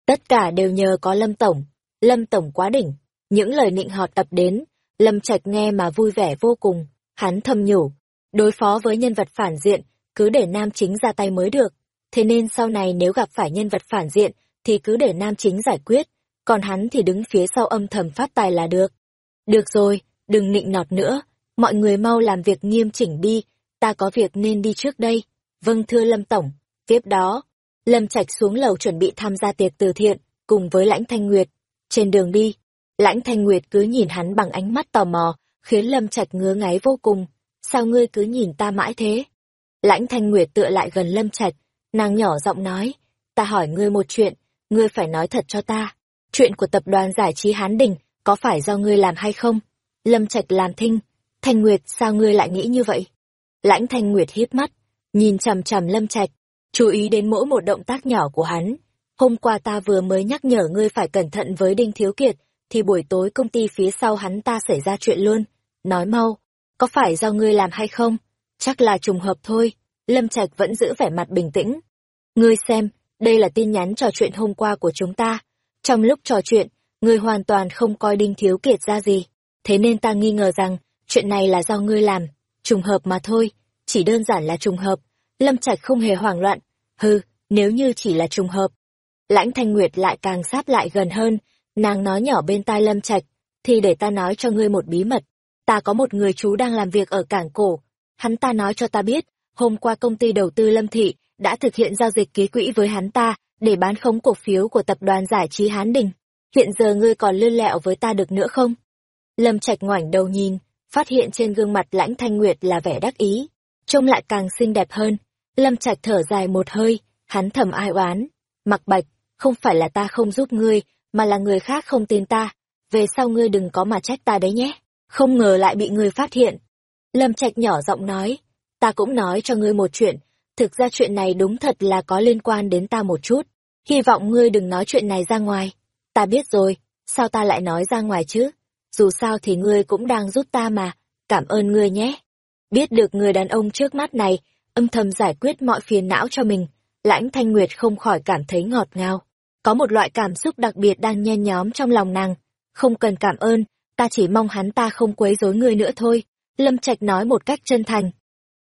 Speaker 1: Tất cả đều nhờ có Lâm Tổng. Lâm Tổng quá đỉnh. Những lời nịnh họt tập đến, Lâm Trạch nghe mà vui vẻ vô cùng. Hắn thầm nhủ. Đối phó với nhân vật phản diện, cứ để nam chính ra tay mới được. Thế nên sau này nếu gặp phải nhân vật phản diện, thì cứ để nam chính giải quyết. Còn hắn thì đứng phía sau âm thầm phát tài là được. Được rồi, đừng nịnh nọt nữa. Mọi người mau làm việc nghiêm chỉnh đi. Ta có việc nên đi trước đây. Vâng thưa Lâm Tổng. Tiếp đó, Lâm Trạch xuống lầu chuẩn bị tham gia tiệc từ thiện, cùng với Lãnh Thanh Nguyệt. Trên đường đi, Lãnh Thanh Nguyệt cứ nhìn hắn bằng ánh mắt tò mò, khiến Lâm Trạch ngứa ngáy vô cùng. Sao ngươi cứ nhìn ta mãi thế? Lãnh Thanh Nguyệt tựa lại gần Lâm Trạch, nàng nhỏ giọng nói, ta hỏi ngươi một chuyện, ngươi phải nói thật cho ta. Chuyện của tập đoàn giải trí Hán Đình, có phải do ngươi làm hay không? Lâm Trạch làm thinh, Thanh Nguyệt sao ngươi lại nghĩ như vậy? Lãnh Thanh Nguyệt hít mắt, nhìn chằm chằm Lâm Trạch, chú ý đến mỗi một động tác nhỏ của hắn. Hôm qua ta vừa mới nhắc nhở ngươi phải cẩn thận với Đinh Thiếu Kiệt, thì buổi tối công ty phía sau hắn ta xảy ra chuyện luôn. Nói mau, có phải do ngươi làm hay không? Chắc là trùng hợp thôi. Lâm Trạch vẫn giữ vẻ mặt bình tĩnh. Ngươi xem, đây là tin nhắn trò chuyện hôm qua của chúng ta. Trong lúc trò chuyện, ngươi hoàn toàn không coi Đinh Thiếu Kiệt ra gì. Thế nên ta nghi ngờ rằng, chuyện này là do ngươi làm. Trùng hợp mà thôi, chỉ đơn giản là trùng hợp. Lâm Trạch không hề hoảng loạn. Hừ, nếu như chỉ là trùng hợp. Lãnh Thanh Nguyệt lại càng sát lại gần hơn, nàng nói nhỏ bên tai Lâm Trạch, thì để ta nói cho ngươi một bí mật. Ta có một người chú đang làm việc ở cảng cổ. Hắn ta nói cho ta biết, hôm qua công ty đầu tư Lâm Thị đã thực hiện giao dịch ký quỹ với hắn ta để bán khống cổ phiếu của tập đoàn giải trí Hán Đình. Hiện giờ ngươi còn lươn lẹo với ta được nữa không? Lâm Trạch ngoảnh đầu nhìn, phát hiện trên gương mặt lãnh thanh nguyệt là vẻ đắc ý, trông lại càng xinh đẹp hơn. Lâm Trạch thở dài một hơi, hắn thầm ai oán. Mặc bạch, không phải là ta không giúp ngươi, mà là người khác không tin ta. Về sau ngươi đừng có mà trách ta đấy nhé. Không ngờ lại bị ngươi phát hiện. Lâm Trạch nhỏ giọng nói, ta cũng nói cho ngươi một chuyện, thực ra chuyện này đúng thật là có liên quan đến ta một chút. Hy vọng ngươi đừng nói chuyện này ra ngoài. Ta biết rồi, sao ta lại nói ra ngoài chứ? Dù sao thì ngươi cũng đang giúp ta mà, cảm ơn ngươi nhé. Biết được người đàn ông trước mắt này, âm thầm giải quyết mọi phiền não cho mình, lãnh thanh nguyệt không khỏi cảm thấy ngọt ngào. Có một loại cảm xúc đặc biệt đang nhen nhóm trong lòng nàng. Không cần cảm ơn, ta chỉ mong hắn ta không quấy rối ngươi nữa thôi. Lâm Trạch nói một cách chân thành.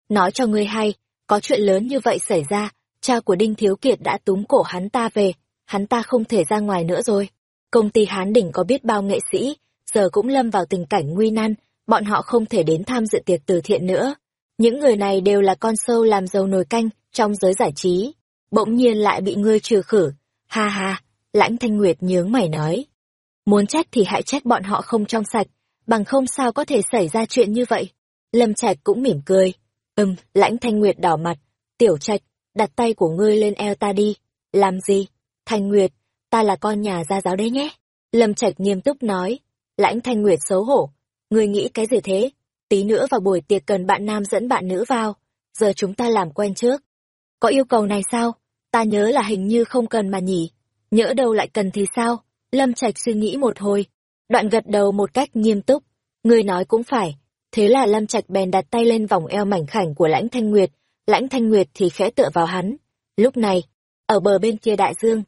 Speaker 1: Nói cho ngươi hay, có chuyện lớn như vậy xảy ra, cha của Đinh Thiếu Kiệt đã túng cổ hắn ta về, hắn ta không thể ra ngoài nữa rồi. Công ty Hán Đỉnh có biết bao nghệ sĩ, giờ cũng lâm vào tình cảnh nguy nan, bọn họ không thể đến tham dự tiệc từ thiện nữa. Những người này đều là con sâu làm dầu nồi canh trong giới giải trí, bỗng nhiên lại bị ngươi trừ khử. Ha ha, lãnh thanh nguyệt nhướng mày nói. Muốn trách thì hãy trách bọn họ không trong sạch, bằng không sao có thể xảy ra chuyện như vậy. Lâm Trạch cũng mỉm cười. Ừm, lãnh thanh nguyệt đỏ mặt. Tiểu Trạch, đặt tay của ngươi lên eo ta đi. Làm gì? Thanh Nguyệt, ta là con nhà gia giáo đấy nhé. Lâm Trạch nghiêm túc nói. Lãnh Thanh Nguyệt xấu hổ. Ngươi nghĩ cái gì thế? Tí nữa vào buổi tiệc cần bạn nam dẫn bạn nữ vào. Giờ chúng ta làm quen trước. Có yêu cầu này sao? Ta nhớ là hình như không cần mà nhỉ. Nhỡ đâu lại cần thì sao? Lâm Trạch suy nghĩ một hồi. Đoạn gật đầu một cách nghiêm túc. người nói cũng phải. Thế là Lâm Trạch bèn đặt tay lên vòng eo mảnh khảnh của Lãnh Thanh Nguyệt. Lãnh Thanh Nguyệt thì khẽ tựa vào hắn. Lúc này, ở bờ bên kia đại dương,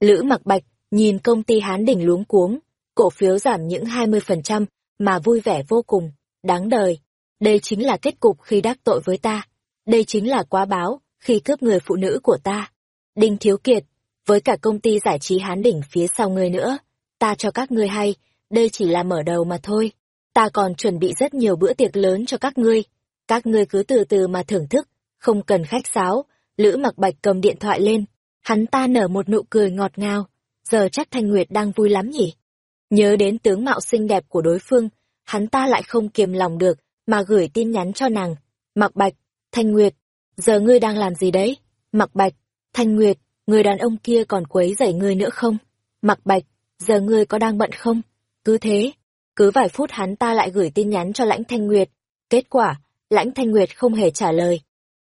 Speaker 1: Lữ Mặc Bạch nhìn công ty Hán Đỉnh luống cuống, cổ phiếu giảm những 20% mà vui vẻ vô cùng, đáng đời. Đây chính là kết cục khi đắc tội với ta. Đây chính là quá báo khi cướp người phụ nữ của ta. Đinh Thiếu Kiệt, với cả công ty giải trí Hán Đỉnh phía sau ngươi nữa, ta cho các ngươi hay, đây chỉ là mở đầu mà thôi. Ta còn chuẩn bị rất nhiều bữa tiệc lớn cho các ngươi. Các ngươi cứ từ từ mà thưởng thức, không cần khách sáo. Lữ mặc bạch cầm điện thoại lên. Hắn ta nở một nụ cười ngọt ngào. Giờ chắc Thanh Nguyệt đang vui lắm nhỉ? Nhớ đến tướng mạo xinh đẹp của đối phương, hắn ta lại không kiềm lòng được, mà gửi tin nhắn cho nàng. Mặc bạch, Thanh Nguyệt, giờ ngươi đang làm gì đấy? Mặc bạch, Thanh Nguyệt, người đàn ông kia còn quấy rầy ngươi nữa không? Mặc bạch, giờ ngươi có đang bận không? Cứ thế, cứ vài phút hắn ta lại gửi tin nhắn cho lãnh Thanh Nguyệt. Kết quả, lãnh Thanh Nguyệt không hề trả lời.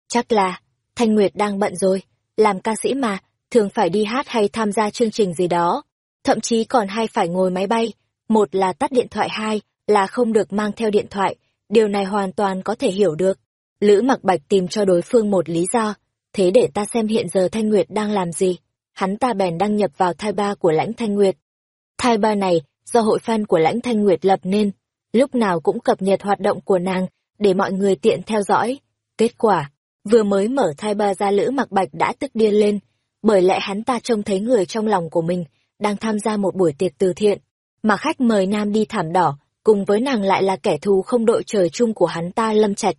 Speaker 1: Chắc là, Thanh Nguyệt đang bận rồi, làm ca sĩ mà, thường phải đi hát hay tham gia chương trình gì đó. Thậm chí còn hay phải ngồi máy bay, một là tắt điện thoại hai là không được mang theo điện thoại, điều này hoàn toàn có thể hiểu được. Lữ mặc bạch tìm cho đối phương một lý do, thế để ta xem hiện giờ Thanh Nguyệt đang làm gì. Hắn ta bèn đăng nhập vào thai ba của lãnh Thanh Nguyệt. Thai ba này, do hội fan của lãnh Thanh Nguyệt lập nên, lúc nào cũng cập nhật hoạt động của nàng, để mọi người tiện theo dõi. Kết quả, vừa mới mở thai ba ra Lữ mặc bạch đã tức điên lên, bởi lẽ hắn ta trông thấy người trong lòng của mình đang tham gia một buổi tiệc từ thiện, mà khách mời nam đi thảm đỏ, cùng với nàng lại là kẻ thù không đội trời chung của hắn ta Lâm Trạch.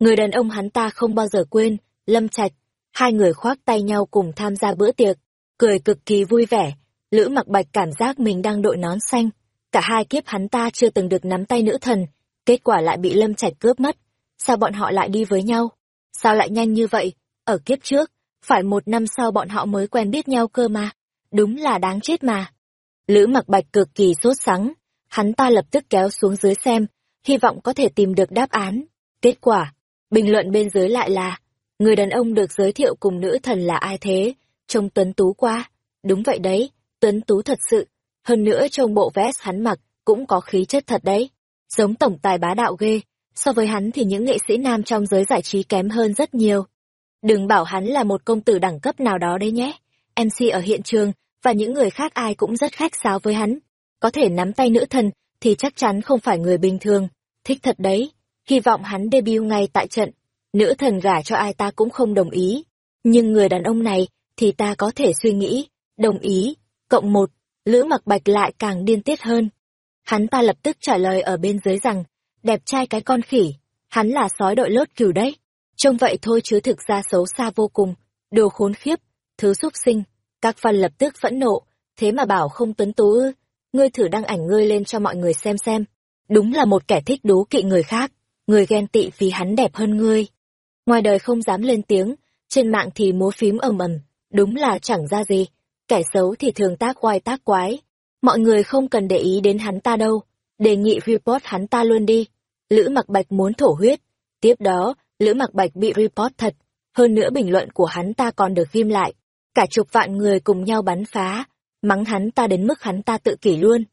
Speaker 1: Người đàn ông hắn ta không bao giờ quên, Lâm Trạch, hai người khoác tay nhau cùng tham gia bữa tiệc, cười cực kỳ vui vẻ, Lữ Mặc Bạch cảm giác mình đang đội nón xanh, cả hai kiếp hắn ta chưa từng được nắm tay nữ thần, kết quả lại bị Lâm Trạch cướp mất, sao bọn họ lại đi với nhau? Sao lại nhanh như vậy? Ở kiếp trước, phải một năm sau bọn họ mới quen biết nhau cơ mà, đúng là đáng chết mà. Lữ Mặc Bạch cực kỳ sốt sắng, hắn ta lập tức kéo xuống dưới xem, hy vọng có thể tìm được đáp án. Kết quả, bình luận bên dưới lại là, người đàn ông được giới thiệu cùng nữ thần là ai thế, trông tuấn tú quá. Đúng vậy đấy, tuấn tú thật sự, hơn nữa trong bộ vest hắn mặc cũng có khí chất thật đấy. Giống tổng tài bá đạo ghê, so với hắn thì những nghệ sĩ nam trong giới giải trí kém hơn rất nhiều. Đừng bảo hắn là một công tử đẳng cấp nào đó đấy nhé. MC ở hiện trường và những người khác ai cũng rất khách sáo với hắn có thể nắm tay nữ thần thì chắc chắn không phải người bình thường. Thích thật đấy, hy vọng hắn debut ngay tại trận. Nữ thần gả cho ai ta cũng không đồng ý. Nhưng người đàn ông này thì ta có thể suy nghĩ, đồng ý, cộng một, Lữ mặc bạch lại càng điên tiết hơn. Hắn ta lập tức trả lời ở bên dưới rằng, đẹp trai cái con khỉ, hắn là sói đội lốt cừu đấy. Trông vậy thôi chứ thực ra xấu xa vô cùng, đồ khốn khiếp, thứ xúc sinh. Các phần lập tức phẫn nộ, thế mà bảo không tuấn tú ư, ngươi thử đăng ảnh ngươi lên cho mọi người xem xem. Đúng là một kẻ thích đố kỵ người khác, người ghen tị vì hắn đẹp hơn ngươi. Ngoài đời không dám lên tiếng, trên mạng thì múa phím ầm ầm, đúng là chẳng ra gì. Kẻ xấu thì thường tác oai tác quái. Mọi người không cần để ý đến hắn ta đâu, đề nghị report hắn ta luôn đi. Lữ mặc bạch muốn thổ huyết. Tiếp đó, Lữ mặc bạch bị report thật. Hơn nữa bình luận của hắn ta còn được ghim lại. Cả chục vạn người cùng nhau bắn phá, mắng hắn ta đến mức hắn ta tự kỷ luôn.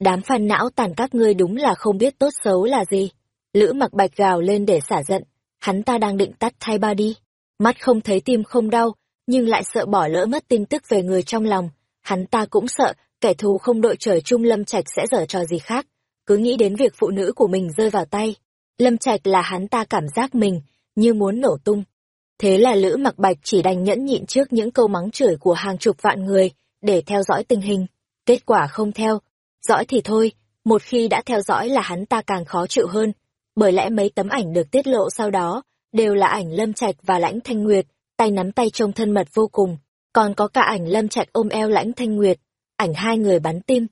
Speaker 1: Đám phan não tàn các ngươi đúng là không biết tốt xấu là gì. Lữ mặc bạch gào lên để xả giận, hắn ta đang định tắt thai ba đi. Mắt không thấy tim không đau, nhưng lại sợ bỏ lỡ mất tin tức về người trong lòng. Hắn ta cũng sợ kẻ thù không đội trời chung Lâm Trạch sẽ dở trò gì khác. Cứ nghĩ đến việc phụ nữ của mình rơi vào tay. Lâm Trạch là hắn ta cảm giác mình như muốn nổ tung. Thế là Lữ mặc bạch chỉ đành nhẫn nhịn trước những câu mắng chửi của hàng chục vạn người, để theo dõi tình hình. Kết quả không theo, dõi thì thôi, một khi đã theo dõi là hắn ta càng khó chịu hơn, bởi lẽ mấy tấm ảnh được tiết lộ sau đó đều là ảnh Lâm Trạch và Lãnh Thanh Nguyệt, tay nắm tay trông thân mật vô cùng, còn có cả ảnh Lâm Trạch ôm eo Lãnh Thanh Nguyệt, ảnh hai người bắn tim.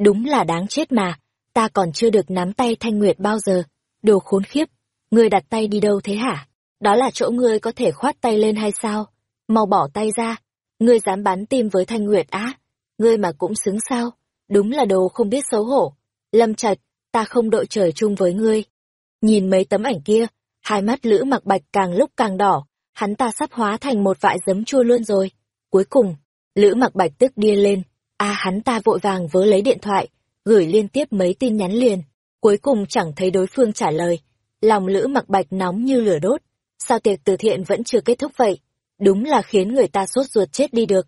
Speaker 1: Đúng là đáng chết mà, ta còn chưa được nắm tay Thanh Nguyệt bao giờ, đồ khốn khiếp, ngươi đặt tay đi đâu thế hả? Đó là chỗ ngươi có thể khoát tay lên hay sao? Mau bỏ tay ra, Ngươi dám bắn tim với Thanh Nguyệt á? Ngươi mà cũng xứng sao? Đúng là đồ không biết xấu hổ. Lâm Trạch, ta không đội trời chung với ngươi. Nhìn mấy tấm ảnh kia, hai mắt Lữ Mặc Bạch càng lúc càng đỏ, hắn ta sắp hóa thành một vại giấm chua luôn rồi. Cuối cùng, Lữ Mặc Bạch tức điên lên, a hắn ta vội vàng vớ lấy điện thoại, gửi liên tiếp mấy tin nhắn liền, cuối cùng chẳng thấy đối phương trả lời. Lòng Lữ Mặc Bạch nóng như lửa đốt, sao tiệc từ thiện vẫn chưa kết thúc vậy? đúng là khiến người ta sốt ruột chết đi được.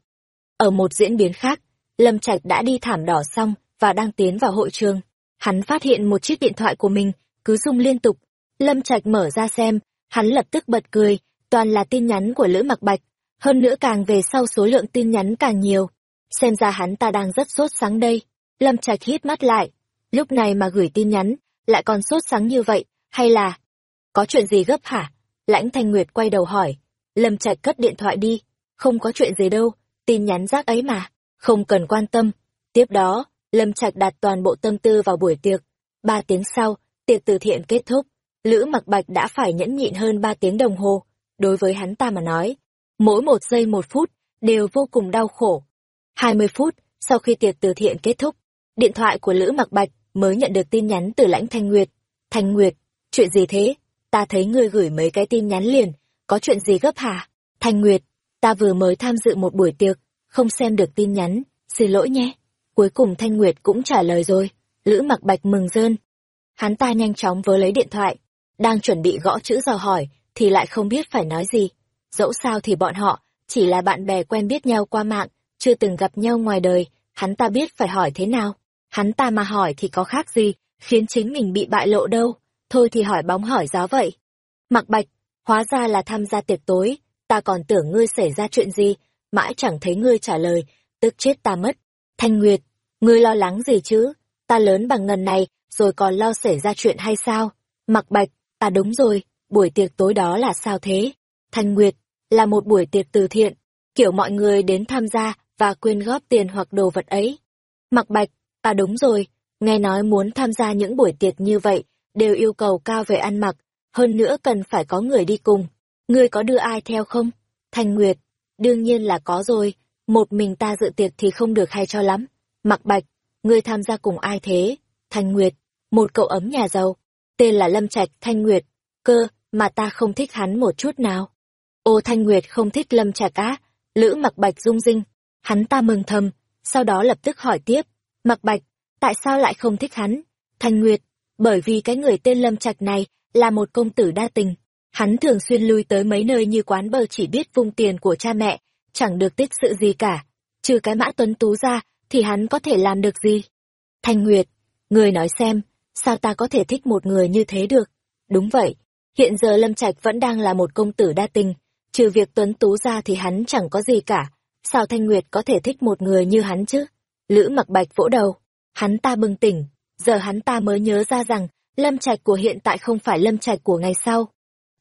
Speaker 1: Ở một diễn biến khác, Lâm Trạch đã đi thảm đỏ xong và đang tiến vào hội trường. Hắn phát hiện một chiếc điện thoại của mình cứ rung liên tục. Lâm Trạch mở ra xem, hắn lập tức bật cười, toàn là tin nhắn của Lữ Mặc Bạch. Hơn nữa càng về sau số lượng tin nhắn càng nhiều. Xem ra hắn ta đang rất sốt sáng đây. Lâm Trạch hít mắt lại, lúc này mà gửi tin nhắn, lại còn sốt sáng như vậy, hay là... Có chuyện gì gấp hả? Lãnh Thanh Nguyệt quay đầu hỏi. Lâm Trạch cất điện thoại đi. Không có chuyện gì đâu, tin nhắn rác ấy mà. Không cần quan tâm. Tiếp đó, Lâm Trạch đặt toàn bộ tâm tư vào buổi tiệc. Ba tiếng sau, tiệc từ thiện kết thúc. Lữ mặc bạch đã phải nhẫn nhịn hơn ba tiếng đồng hồ. Đối với hắn ta mà nói, mỗi một giây một phút đều vô cùng đau khổ. Hai mươi phút sau khi tiệc từ thiện kết thúc, điện thoại của Lữ mặc bạch mới nhận được tin nhắn từ lãnh Thanh Nguyệt. Thanh Nguyệt, chuyện gì thế? Ta thấy ngươi gửi mấy cái tin nhắn liền, có chuyện gì gấp hả? Thanh Nguyệt, ta vừa mới tham dự một buổi tiệc, không xem được tin nhắn, xin lỗi nhé. Cuối cùng Thanh Nguyệt cũng trả lời rồi, Lữ mặc bạch mừng rơn. Hắn ta nhanh chóng vớ lấy điện thoại, đang chuẩn bị gõ chữ dò hỏi, thì lại không biết phải nói gì. Dẫu sao thì bọn họ, chỉ là bạn bè quen biết nhau qua mạng, chưa từng gặp nhau ngoài đời, hắn ta biết phải hỏi thế nào. Hắn ta mà hỏi thì có khác gì, khiến chính mình bị bại lộ đâu, thôi thì hỏi bóng hỏi gió vậy. Mặc bạch, hóa ra là tham gia tiệc tối, ta còn tưởng ngươi xảy ra chuyện gì, mãi chẳng thấy ngươi trả lời, tức chết ta mất. Thanh Nguyệt, ngươi lo lắng gì chứ, ta lớn bằng ngần này, rồi còn lo xảy ra chuyện hay sao? Mặc bạch, à đúng rồi, buổi tiệc tối đó là sao thế? Thanh Nguyệt, là một buổi tiệc từ thiện, kiểu mọi người đến tham gia và quyên góp tiền hoặc đồ vật ấy. Mặc bạch, à đúng rồi, nghe nói muốn tham gia những buổi tiệc như vậy, đều yêu cầu cao về ăn mặc, hơn nữa cần phải có người đi cùng. Ngươi có đưa ai theo không? Thanh Nguyệt, đương nhiên là có rồi, một mình ta dự tiệc thì không được hay cho lắm. Mặc bạch, ngươi tham gia cùng ai thế? Thanh Nguyệt, một cậu ấm nhà giàu, tên là Lâm Trạch Thanh Nguyệt, cơ, mà ta không thích hắn một chút nào. Ô Thanh Nguyệt không thích Lâm Trạch á, Lữ mặc bạch rung rinh, hắn ta mừng thầm, sau đó lập tức hỏi tiếp, mặc bạch, tại sao lại không thích hắn? Thanh Nguyệt, bởi vì cái người tên Lâm Trạch này là một công tử đa tình. Hắn thường xuyên lui tới mấy nơi như quán bờ chỉ biết vung tiền của cha mẹ, chẳng được tích sự gì cả. Trừ cái mã tuấn tú ra, thì hắn có thể làm được gì? Thanh Nguyệt, người nói xem, sao ta có thể thích một người như thế được? Đúng vậy, hiện giờ Lâm Trạch vẫn đang là một công tử đa tình, trừ việc tuấn tú ra thì hắn chẳng có gì cả. Sao Thanh Nguyệt có thể thích một người như hắn chứ? Lữ mặc bạch vỗ đầu, hắn ta bừng tỉnh, giờ hắn ta mới nhớ ra rằng Lâm Trạch của hiện tại không phải Lâm Trạch của ngày sau.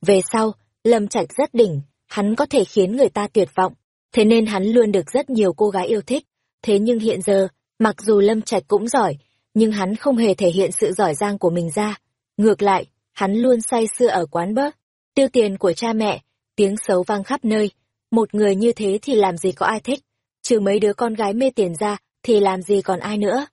Speaker 1: Về sau, Lâm Trạch rất đỉnh, hắn có thể khiến người ta tuyệt vọng, thế nên hắn luôn được rất nhiều cô gái yêu thích. Thế nhưng hiện giờ, mặc dù Lâm Trạch cũng giỏi, nhưng hắn không hề thể hiện sự giỏi giang của mình ra. Ngược lại, hắn luôn say sưa ở quán bơ, tiêu tiền của cha mẹ, tiếng xấu vang khắp nơi. Một người như thế thì làm gì có ai thích, trừ mấy đứa con gái mê tiền ra, thì làm gì còn ai nữa.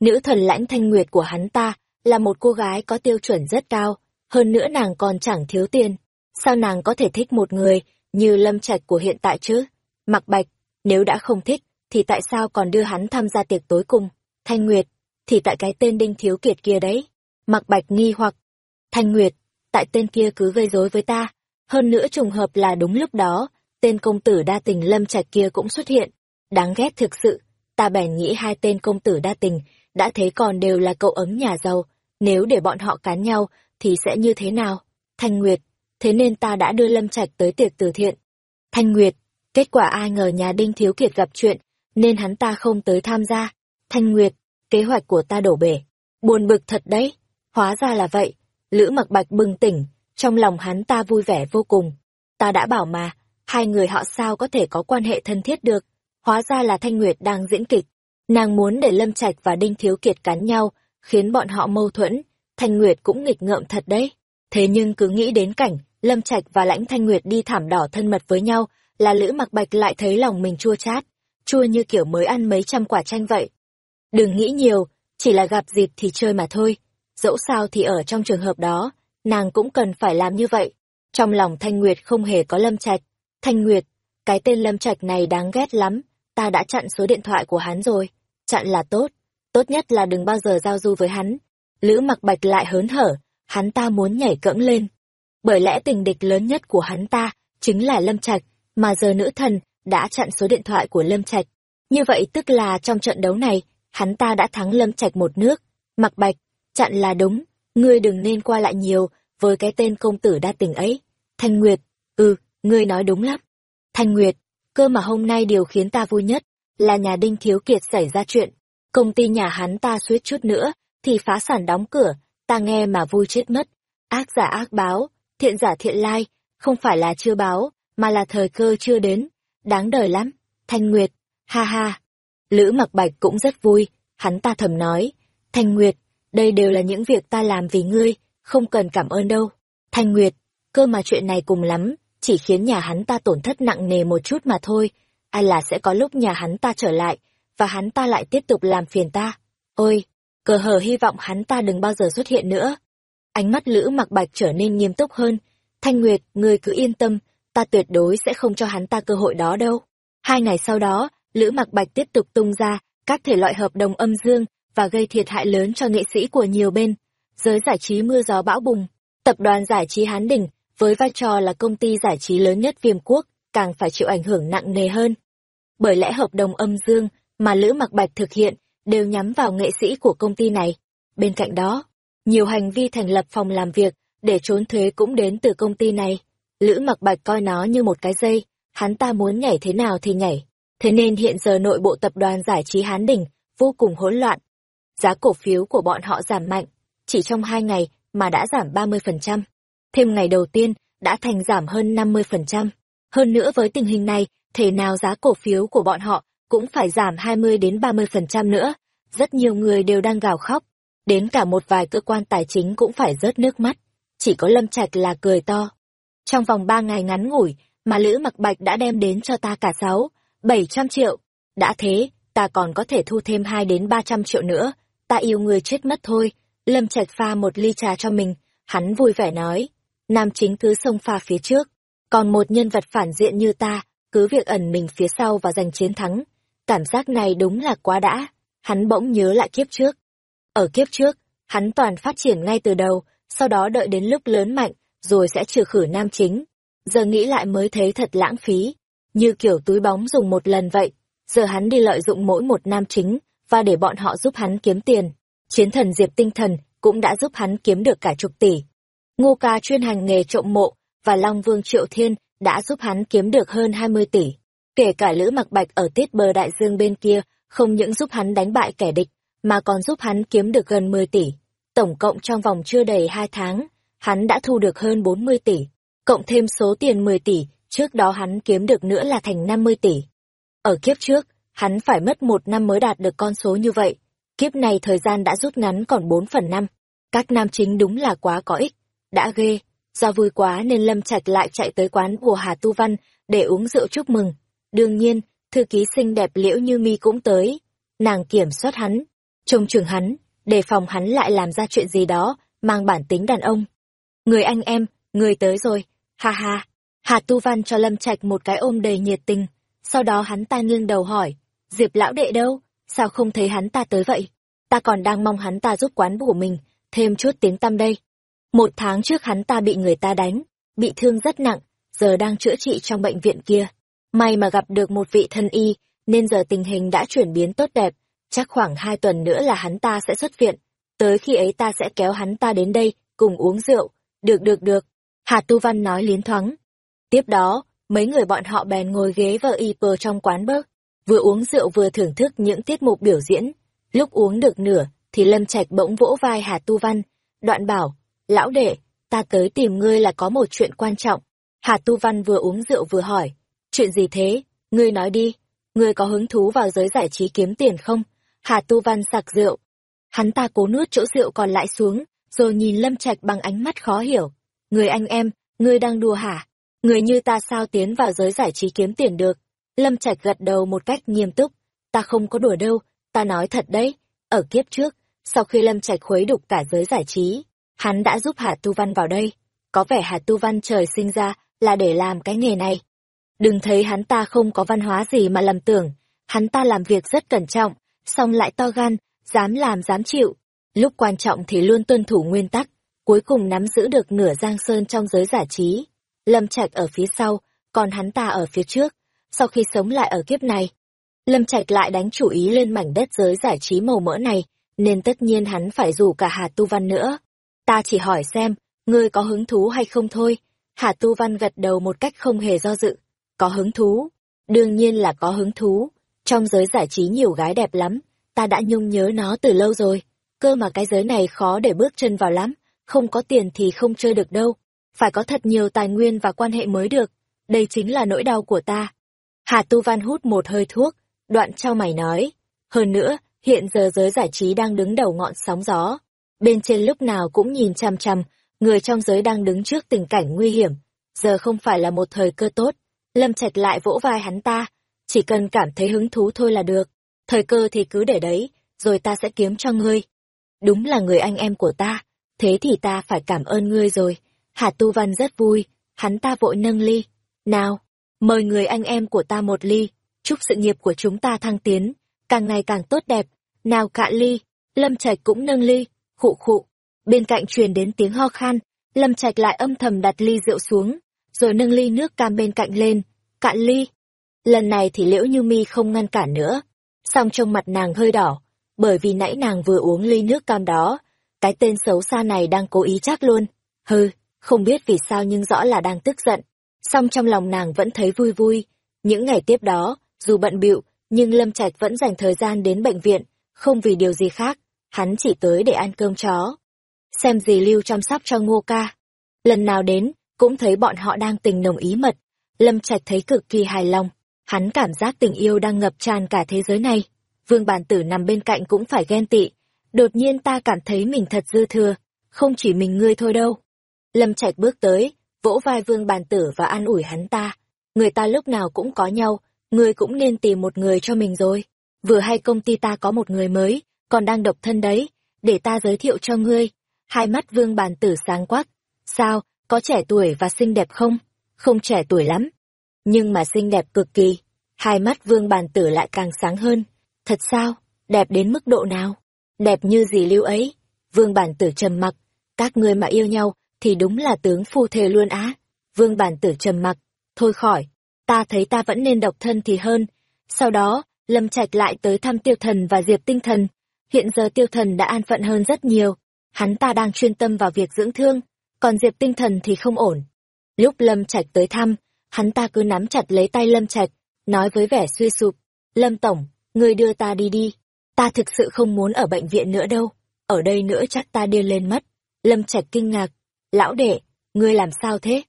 Speaker 1: Nữ thần lãnh thanh nguyệt của hắn ta là một cô gái có tiêu chuẩn rất cao, hơn nữa nàng còn chẳng thiếu tiền. Sao nàng có thể thích một người như lâm trạch của hiện tại chứ? Mặc bạch, nếu đã không thích, thì tại sao còn đưa hắn tham gia tiệc tối cùng? Thanh Nguyệt, thì tại cái tên Đinh Thiếu Kiệt kia đấy. Mặc bạch nghi hoặc, Thanh Nguyệt, tại tên kia cứ gây rối với ta. Hơn nữa trùng hợp là đúng lúc đó, tên công tử đa tình lâm trạch kia cũng xuất hiện. Đáng ghét thực sự, ta bèn nghĩ hai tên công tử đa tình đã thế còn đều là cậu ấm nhà giàu, nếu để bọn họ cán nhau, thì sẽ như thế nào? Thanh Nguyệt, thế nên ta đã đưa Lâm Trạch tới tiệc từ thiện. Thanh Nguyệt, kết quả ai ngờ nhà Đinh Thiếu Kiệt gặp chuyện, nên hắn ta không tới tham gia. Thanh Nguyệt, kế hoạch của ta đổ bể. Buồn bực thật đấy. Hóa ra là vậy. Lữ mặc bạch bừng tỉnh, trong lòng hắn ta vui vẻ vô cùng. Ta đã bảo mà, hai người họ sao có thể có quan hệ thân thiết được. Hóa ra là Thanh Nguyệt đang diễn kịch. Nàng muốn để Lâm Trạch và Đinh Thiếu Kiệt cắn nhau, khiến bọn họ mâu thuẫn. Thanh Nguyệt cũng nghịch ngợm thật đấy. Thế nhưng cứ nghĩ đến cảnh, Lâm Trạch và Lãnh Thanh Nguyệt đi thảm đỏ thân mật với nhau, là Lữ Mặc Bạch lại thấy lòng mình chua chát, chua như kiểu mới ăn mấy trăm quả chanh vậy. Đừng nghĩ nhiều, chỉ là gặp dịp thì chơi mà thôi. Dẫu sao thì ở trong trường hợp đó, nàng cũng cần phải làm như vậy. Trong lòng Thanh Nguyệt không hề có Lâm Trạch. Thanh Nguyệt, cái tên Lâm Trạch này đáng ghét lắm, ta đã chặn số điện thoại của hắn rồi chặn là tốt, tốt nhất là đừng bao giờ giao du với hắn. Lữ mặc bạch lại hớn hở, hắn ta muốn nhảy cẫng lên. Bởi lẽ tình địch lớn nhất của hắn ta chính là Lâm Trạch, mà giờ nữ thần đã chặn số điện thoại của Lâm Trạch. Như vậy tức là trong trận đấu này, hắn ta đã thắng Lâm Trạch một nước. Mặc bạch, chặn là đúng, ngươi đừng nên qua lại nhiều với cái tên công tử đa tình ấy. Thanh Nguyệt, ừ, ngươi nói đúng lắm. Thanh Nguyệt, cơ mà hôm nay điều khiến ta vui nhất là nhà Đinh Thiếu Kiệt xảy ra chuyện. Công ty nhà hắn ta suýt chút nữa, thì phá sản đóng cửa, ta nghe mà vui chết mất. Ác giả ác báo, thiện giả thiện lai, không phải là chưa báo, mà là thời cơ chưa đến. Đáng đời lắm. Thanh Nguyệt, ha ha. Lữ mặc bạch cũng rất vui, hắn ta thầm nói. Thanh Nguyệt, đây đều là những việc ta làm vì ngươi, không cần cảm ơn đâu. Thanh Nguyệt, cơ mà chuyện này cùng lắm, chỉ khiến nhà hắn ta tổn thất nặng nề một chút mà thôi. Ai là sẽ có lúc nhà hắn ta trở lại, và hắn ta lại tiếp tục làm phiền ta. Ôi, cờ hờ hy vọng hắn ta đừng bao giờ xuất hiện nữa. Ánh mắt Lữ mặc bạch trở nên nghiêm túc hơn. Thanh Nguyệt, ngươi cứ yên tâm, ta tuyệt đối sẽ không cho hắn ta cơ hội đó đâu. Hai ngày sau đó, Lữ mặc bạch tiếp tục tung ra các thể loại hợp đồng âm dương và gây thiệt hại lớn cho nghệ sĩ của nhiều bên. Giới giải trí mưa gió bão bùng, tập đoàn giải trí Hán Đình, với vai trò là công ty giải trí lớn nhất viêm quốc, càng phải chịu ảnh hưởng nặng nề hơn. Bởi lẽ hợp đồng âm dương mà Lữ Mặc Bạch thực hiện đều nhắm vào nghệ sĩ của công ty này. Bên cạnh đó, nhiều hành vi thành lập phòng làm việc để trốn thuế cũng đến từ công ty này. Lữ Mặc Bạch coi nó như một cái dây, hắn ta muốn nhảy thế nào thì nhảy. Thế nên hiện giờ nội bộ tập đoàn giải trí Hán Đình vô cùng hỗn loạn. Giá cổ phiếu của bọn họ giảm mạnh, chỉ trong hai ngày mà đã giảm 30%. Thêm ngày đầu tiên đã thành giảm hơn 50%. Hơn nữa với tình hình này, thể nào giá cổ phiếu của bọn họ cũng phải giảm 20 đến 30% nữa. Rất nhiều người đều đang gào khóc. Đến cả một vài cơ quan tài chính cũng phải rớt nước mắt. Chỉ có Lâm Trạch là cười to. Trong vòng 3 ngày ngắn ngủi, mà Lữ Mặc Bạch đã đem đến cho ta cả 6, 700 triệu. Đã thế, ta còn có thể thu thêm 2 đến 300 triệu nữa. Ta yêu người chết mất thôi. Lâm Trạch pha một ly trà cho mình. Hắn vui vẻ nói. Nam chính cứ xông pha phía trước. Còn một nhân vật phản diện như ta, cứ việc ẩn mình phía sau và giành chiến thắng. Cảm giác này đúng là quá đã. Hắn bỗng nhớ lại kiếp trước. Ở kiếp trước, hắn toàn phát triển ngay từ đầu, sau đó đợi đến lúc lớn mạnh, rồi sẽ trừ khử nam chính. Giờ nghĩ lại mới thấy thật lãng phí. Như kiểu túi bóng dùng một lần vậy. Giờ hắn đi lợi dụng mỗi một nam chính, và để bọn họ giúp hắn kiếm tiền. Chiến thần Diệp Tinh Thần cũng đã giúp hắn kiếm được cả chục tỷ. Ngô ca chuyên hành nghề trộm mộ, và Long Vương Triệu Thiên đã giúp hắn kiếm được hơn 20 tỷ. Kể cả Lữ Mặc Bạch ở tiết bờ đại dương bên kia, không những giúp hắn đánh bại kẻ địch, mà còn giúp hắn kiếm được gần 10 tỷ. Tổng cộng trong vòng chưa đầy 2 tháng, hắn đã thu được hơn 40 tỷ. Cộng thêm số tiền 10 tỷ, trước đó hắn kiếm được nữa là thành 50 tỷ. Ở kiếp trước, hắn phải mất một năm mới đạt được con số như vậy. Kiếp này thời gian đã rút ngắn còn 4 phần năm. Các nam chính đúng là quá có ích. Đã ghê, do vui quá nên Lâm Trạch lại chạy tới quán của Hà Tu Văn để uống rượu chúc mừng. Đương nhiên, thư ký xinh đẹp liễu như mi cũng tới. Nàng kiểm soát hắn, trông chừng hắn, đề phòng hắn lại làm ra chuyện gì đó, mang bản tính đàn ông. Người anh em, người tới rồi, ha ha. Hà Tu Văn cho Lâm Trạch một cái ôm đầy nhiệt tình, sau đó hắn ta nghiêng đầu hỏi, Diệp lão đệ đâu, sao không thấy hắn ta tới vậy? Ta còn đang mong hắn ta giúp quán của mình, thêm chút tiếng tăm đây. Một tháng trước hắn ta bị người ta đánh, bị thương rất nặng, giờ đang chữa trị trong bệnh viện kia. May mà gặp được một vị thân y, nên giờ tình hình đã chuyển biến tốt đẹp, chắc khoảng hai tuần nữa là hắn ta sẽ xuất viện. Tới khi ấy ta sẽ kéo hắn ta đến đây, cùng uống rượu. Được được được, Hà Tu Văn nói liến thoáng. Tiếp đó, mấy người bọn họ bèn ngồi ghế vợ y pờ trong quán bớt, vừa uống rượu vừa thưởng thức những tiết mục biểu diễn. Lúc uống được nửa, thì Lâm Trạch bỗng vỗ vai Hà Tu Văn, đoạn bảo, lão đệ, ta tới tìm ngươi là có một chuyện quan trọng. Hà Tu Văn vừa uống rượu vừa hỏi, chuyện gì thế, ngươi nói đi, ngươi có hứng thú vào giới giải trí kiếm tiền không? Hà Tu Văn sạc rượu. Hắn ta cố nuốt chỗ rượu còn lại xuống, rồi nhìn Lâm Trạch bằng ánh mắt khó hiểu. Người anh em, ngươi đang đùa hả? Người như ta sao tiến vào giới giải trí kiếm tiền được? Lâm Trạch gật đầu một cách nghiêm túc. Ta không có đùa đâu, ta nói thật đấy. Ở kiếp trước, sau khi Lâm Trạch khuấy đục cả giới giải trí, hắn đã giúp Hà Tu Văn vào đây. Có vẻ Hà Tu Văn trời sinh ra là để làm cái nghề này. Đừng thấy hắn ta không có văn hóa gì mà lầm tưởng, hắn ta làm việc rất cẩn trọng, song lại to gan, dám làm dám chịu. Lúc quan trọng thì luôn tuân thủ nguyên tắc, cuối cùng nắm giữ được nửa giang sơn trong giới giải trí. Lâm Trạch ở phía sau, còn hắn ta ở phía trước. Sau khi sống lại ở kiếp này, Lâm Trạch lại đánh chủ ý lên mảnh đất giới giải trí màu mỡ này, nên tất nhiên hắn phải rủ cả Hà Tu Văn nữa. Ta chỉ hỏi xem, ngươi có hứng thú hay không thôi. Hà Tu Văn gật đầu một cách không hề do dự. Có hứng thú. Đương nhiên là có hứng thú. Trong giới giải trí nhiều gái đẹp lắm, ta đã nhung nhớ nó từ lâu rồi. cơ mà cái giới này khó để bước chân vào lắm, không có tiền thì không chơi được đâu, phải có thật nhiều tài nguyên và quan hệ mới được, đây chính là nỗi đau của ta. Hà Tu Văn hút một hơi thuốc, đoạn trao mày nói, hơn nữa, hiện giờ giới giải trí đang đứng đầu ngọn sóng gió, bên trên lúc nào cũng nhìn chằm chằm, người trong giới đang đứng trước tình cảnh nguy hiểm, giờ không phải là một thời cơ tốt. Lâm Trạch lại vỗ vai hắn ta, chỉ cần cảm thấy hứng thú thôi là được, thời cơ thì cứ để đấy, rồi ta sẽ kiếm cho ngươi. Đúng là người anh em của ta, thế thì ta phải cảm ơn ngươi rồi. Hà Tu Văn rất vui, hắn ta vội nâng ly. Nào, mời người anh em của ta một ly, chúc sự nghiệp của chúng ta thăng tiến, càng ngày càng tốt đẹp. Nào cạn ly, Lâm Trạch cũng nâng ly, khụ khụ. Bên cạnh truyền đến tiếng ho khan, Lâm Trạch lại âm thầm đặt ly rượu xuống, rồi nâng ly nước cam bên cạnh lên, cạn ly. Lần này thì Liễu Như Mi không ngăn cản nữa, song trong mặt nàng hơi đỏ, bởi vì nãy nàng vừa uống ly nước cam đó, cái tên xấu xa này đang cố ý chắc luôn. Hừ, không biết vì sao nhưng rõ là đang tức giận. Song trong lòng nàng vẫn thấy vui vui. Những ngày tiếp đó, dù bận bịu, nhưng Lâm Trạch vẫn dành thời gian đến bệnh viện, không vì điều gì khác, hắn chỉ tới để ăn cơm chó. Xem gì lưu chăm sóc cho ngô ca. Lần nào đến, cũng thấy bọn họ đang tình nồng ý mật. Lâm Trạch thấy cực kỳ hài lòng, hắn cảm giác tình yêu đang ngập tràn cả thế giới này. Vương bản tử nằm bên cạnh cũng phải ghen tị. Đột nhiên ta cảm thấy mình thật dư thừa, không chỉ mình ngươi thôi đâu. Lâm Trạch bước tới, vỗ vai vương Bàn tử và an ủi hắn ta. Người ta lúc nào cũng có nhau, ngươi cũng nên tìm một người cho mình rồi. Vừa hay công ty ta có một người mới, còn đang độc thân đấy, để ta giới thiệu cho ngươi. Hai mắt vương Bàn tử sáng quắc. Sao, có trẻ tuổi và xinh đẹp không? Không trẻ tuổi lắm. Nhưng mà xinh đẹp cực kỳ. Hai mắt vương bàn tử lại càng sáng hơn. Thật sao? Đẹp đến mức độ nào? Đẹp như gì lưu ấy? Vương bản tử trầm mặc. Các ngươi mà yêu nhau thì đúng là tướng phu thề luôn á. Vương bản tử trầm mặc. Thôi khỏi. Ta thấy ta vẫn nên độc thân thì hơn. Sau đó, Lâm Trạch lại tới thăm tiêu thần và Diệp tinh thần. Hiện giờ tiêu thần đã an phận hơn rất nhiều. Hắn ta đang chuyên tâm vào việc dưỡng thương, còn Diệp tinh thần thì không ổn. Lúc Lâm Trạch tới thăm, hắn ta cứ nắm chặt lấy tay Lâm Trạch, nói với vẻ suy sụp, Lâm Tổng, người đưa ta đi đi, ta thực sự không muốn ở bệnh viện nữa đâu, ở đây nữa chắc ta điên lên mất. Lâm Trạch kinh ngạc, lão đệ, ngươi làm sao thế?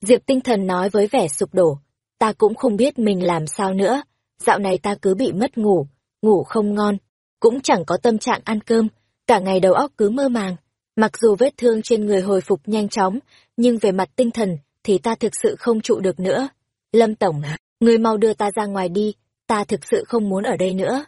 Speaker 1: Diệp tinh thần nói với vẻ sụp đổ, ta cũng không biết mình làm sao nữa, dạo này ta cứ bị mất ngủ, ngủ không ngon, cũng chẳng có tâm trạng ăn cơm, cả ngày đầu óc cứ mơ màng. Mặc dù vết thương trên người hồi phục nhanh chóng, nhưng về mặt tinh thần thì ta thực sự không trụ được nữa. Lâm Tổng à, người mau đưa ta ra ngoài đi, ta thực sự không muốn ở đây nữa.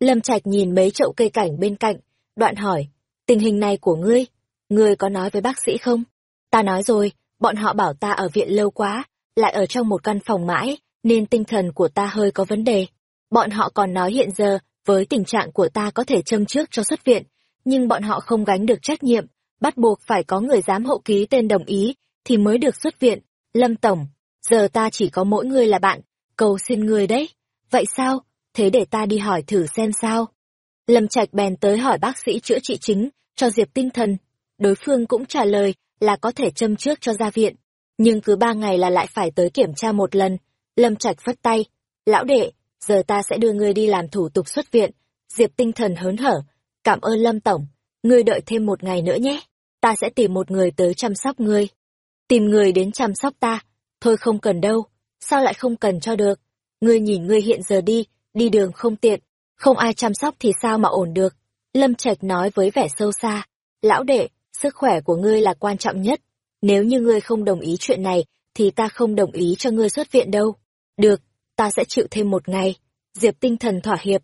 Speaker 1: Lâm Trạch nhìn mấy chậu cây cảnh bên cạnh, đoạn hỏi, tình hình này của ngươi, ngươi có nói với bác sĩ không? Ta nói rồi, bọn họ bảo ta ở viện lâu quá, lại ở trong một căn phòng mãi, nên tinh thần của ta hơi có vấn đề. Bọn họ còn nói hiện giờ, với tình trạng của ta có thể châm trước cho xuất viện, nhưng bọn họ không gánh được trách nhiệm, bắt buộc phải có người dám hộ ký tên đồng ý, thì mới được xuất viện. Lâm Tổng, giờ ta chỉ có mỗi người là bạn, cầu xin người đấy. Vậy sao? Thế để ta đi hỏi thử xem sao. Lâm Trạch bèn tới hỏi bác sĩ chữa trị chính, cho Diệp tinh thần. Đối phương cũng trả lời là có thể châm trước cho ra viện. Nhưng cứ ba ngày là lại phải tới kiểm tra một lần. Lâm Trạch phất tay. Lão đệ, giờ ta sẽ đưa ngươi đi làm thủ tục xuất viện. Diệp tinh thần hớn hở, Cảm ơn Lâm Tổng, ngươi đợi thêm một ngày nữa nhé, ta sẽ tìm một người tới chăm sóc ngươi. Tìm người đến chăm sóc ta, thôi không cần đâu, sao lại không cần cho được. Ngươi nhìn ngươi hiện giờ đi, đi đường không tiện, không ai chăm sóc thì sao mà ổn được. Lâm Trạch nói với vẻ sâu xa, lão đệ, sức khỏe của ngươi là quan trọng nhất. Nếu như ngươi không đồng ý chuyện này, thì ta không đồng ý cho ngươi xuất viện đâu. Được, ta sẽ chịu thêm một ngày. Diệp tinh thần thỏa hiệp.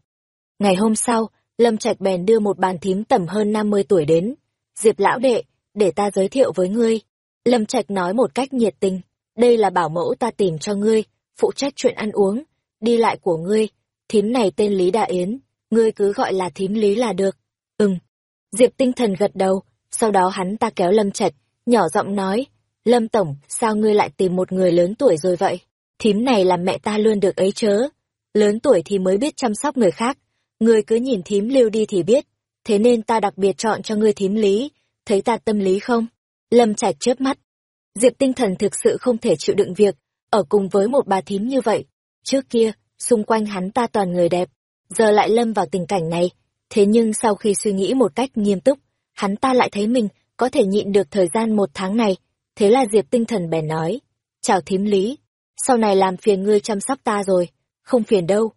Speaker 1: Ngày hôm sau, Lâm Trạch bèn đưa một bàn thím tầm hơn 50 tuổi đến. Diệp lão đệ, để ta giới thiệu với ngươi. Lâm Trạch nói một cách nhiệt tình. Đây là bảo mẫu ta tìm cho ngươi, phụ trách chuyện ăn uống, đi lại của ngươi. Thím này tên Lý Đà Yến, ngươi cứ gọi là thím Lý là được. Ừm. Diệp tinh thần gật đầu, sau đó hắn ta kéo Lâm Trạch, nhỏ giọng nói. Lâm Tổng, sao ngươi lại tìm một người lớn tuổi rồi vậy? Thím này làm mẹ ta luôn được ấy chớ. Lớn tuổi thì mới biết chăm sóc người khác, Ngươi cứ nhìn thím lưu đi thì biết, thế nên ta đặc biệt chọn cho ngươi thím lý, thấy ta tâm lý không? Lâm Trạch chớp mắt. Diệp tinh thần thực sự không thể chịu đựng việc, ở cùng với một bà thím như vậy. Trước kia, xung quanh hắn ta toàn người đẹp, giờ lại lâm vào tình cảnh này. Thế nhưng sau khi suy nghĩ một cách nghiêm túc, hắn ta lại thấy mình có thể nhịn được thời gian một tháng này. Thế là Diệp tinh thần bèn nói, chào thím lý, sau này làm phiền ngươi chăm sóc ta rồi, không phiền đâu.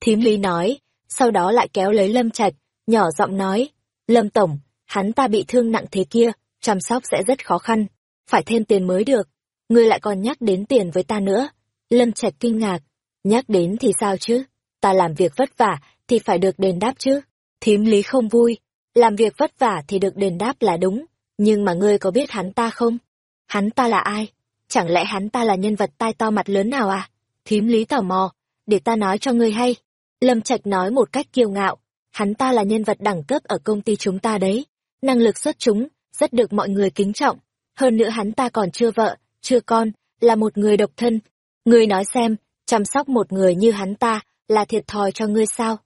Speaker 1: Thím lý nói, sau đó lại kéo lấy Lâm Trạch, nhỏ giọng nói, Lâm Tổng, hắn ta bị thương nặng thế kia, chăm sóc sẽ rất khó khăn, phải thêm tiền mới được. Ngươi lại còn nhắc đến tiền với ta nữa. Lâm Trạch kinh ngạc, nhắc đến thì sao chứ? Ta làm việc vất vả thì phải được đền đáp chứ. Thím lý không vui, làm việc vất vả thì được đền đáp là đúng, nhưng mà ngươi có biết hắn ta không? Hắn ta là ai? Chẳng lẽ hắn ta là nhân vật tai to mặt lớn nào à? Thím lý tò mò, để ta nói cho ngươi hay. Lâm Trạch nói một cách kiêu ngạo, hắn ta là nhân vật đẳng cấp ở công ty chúng ta đấy. Năng lực xuất chúng, rất được mọi người kính trọng. Hơn nữa hắn ta còn chưa vợ, chưa con, là một người độc thân. Ngươi nói xem, chăm sóc một người như hắn ta là thiệt thòi cho ngươi sao?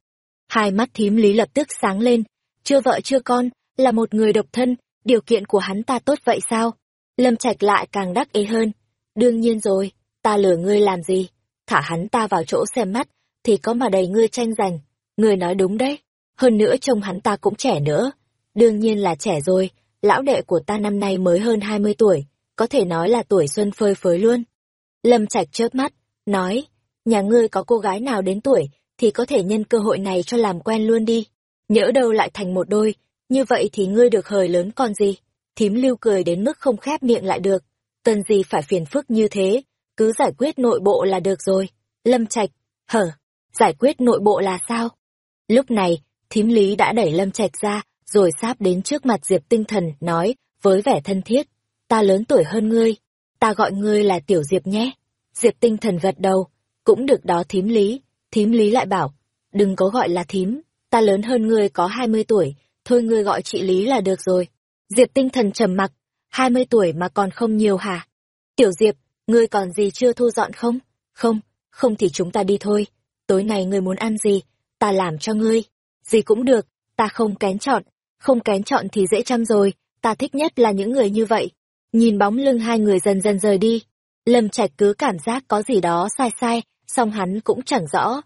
Speaker 1: Hai mắt thím lý lập tức sáng lên, chưa vợ chưa con, là một người độc thân, điều kiện của hắn ta tốt vậy sao? Lâm Trạch lại càng đắc ý hơn. Đương nhiên rồi, ta lừa ngươi làm gì? Thả hắn ta vào chỗ xem mắt, thì có mà đầy ngươi tranh giành. Ngươi nói đúng đấy. Hơn nữa trông hắn ta cũng trẻ nữa. Đương nhiên là trẻ rồi, lão đệ của ta năm nay mới hơn 20 tuổi, có thể nói là tuổi xuân phơi phới luôn. Lâm Trạch chớp mắt, nói, nhà ngươi có cô gái nào đến tuổi, thì có thể nhân cơ hội này cho làm quen luôn đi. Nhỡ đâu lại thành một đôi, như vậy thì ngươi được hời lớn còn gì. Thím lưu cười đến mức không khép miệng lại được. Cần gì phải phiền phức như thế, cứ giải quyết nội bộ là được rồi. Lâm Trạch, hở, giải quyết nội bộ là sao? Lúc này, thím lý đã đẩy Lâm Trạch ra, rồi sáp đến trước mặt Diệp Tinh Thần, nói, với vẻ thân thiết, ta lớn tuổi hơn ngươi, ta gọi ngươi là Tiểu Diệp nhé. Diệp Tinh Thần gật đầu, cũng được đó thím lý, thím lý lại bảo, đừng có gọi là thím, ta lớn hơn ngươi có hai mươi tuổi, thôi ngươi gọi chị Lý là được rồi. Diệp tinh thần trầm mặc, hai mươi tuổi mà còn không nhiều hả? Tiểu Diệp, ngươi còn gì chưa thu dọn không? Không, không thì chúng ta đi thôi. Tối nay ngươi muốn ăn gì? Ta làm cho ngươi. Gì cũng được, ta không kén chọn. Không kén chọn thì dễ chăm rồi, ta thích nhất là những người như vậy. Nhìn bóng lưng hai người dần dần rời đi. Lâm Trạch cứ cảm giác có gì đó sai sai, song hắn cũng chẳng rõ.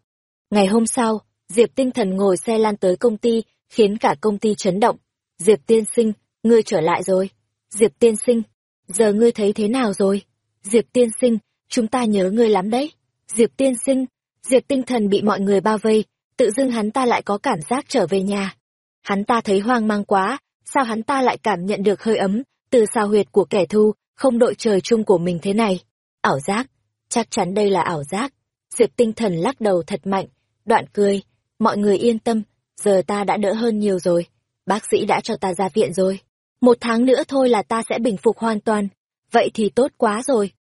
Speaker 1: Ngày hôm sau, Diệp tinh thần ngồi xe lan tới công ty, khiến cả công ty chấn động. Diệp tiên sinh, ngươi trở lại rồi. Diệp tiên sinh, giờ ngươi thấy thế nào rồi? Diệp tiên sinh, chúng ta nhớ ngươi lắm đấy. Diệp tiên sinh, Diệp tinh thần bị mọi người bao vây, tự dưng hắn ta lại có cảm giác trở về nhà. Hắn ta thấy hoang mang quá, sao hắn ta lại cảm nhận được hơi ấm, từ sao huyệt của kẻ thù, không đội trời chung của mình thế này. Ảo giác, chắc chắn đây là ảo giác. Diệp tinh thần lắc đầu thật mạnh, đoạn cười, mọi người yên tâm, giờ ta đã đỡ hơn nhiều rồi, bác sĩ đã cho ta ra viện rồi. Một tháng nữa thôi là ta sẽ bình phục hoàn toàn, vậy thì tốt quá rồi.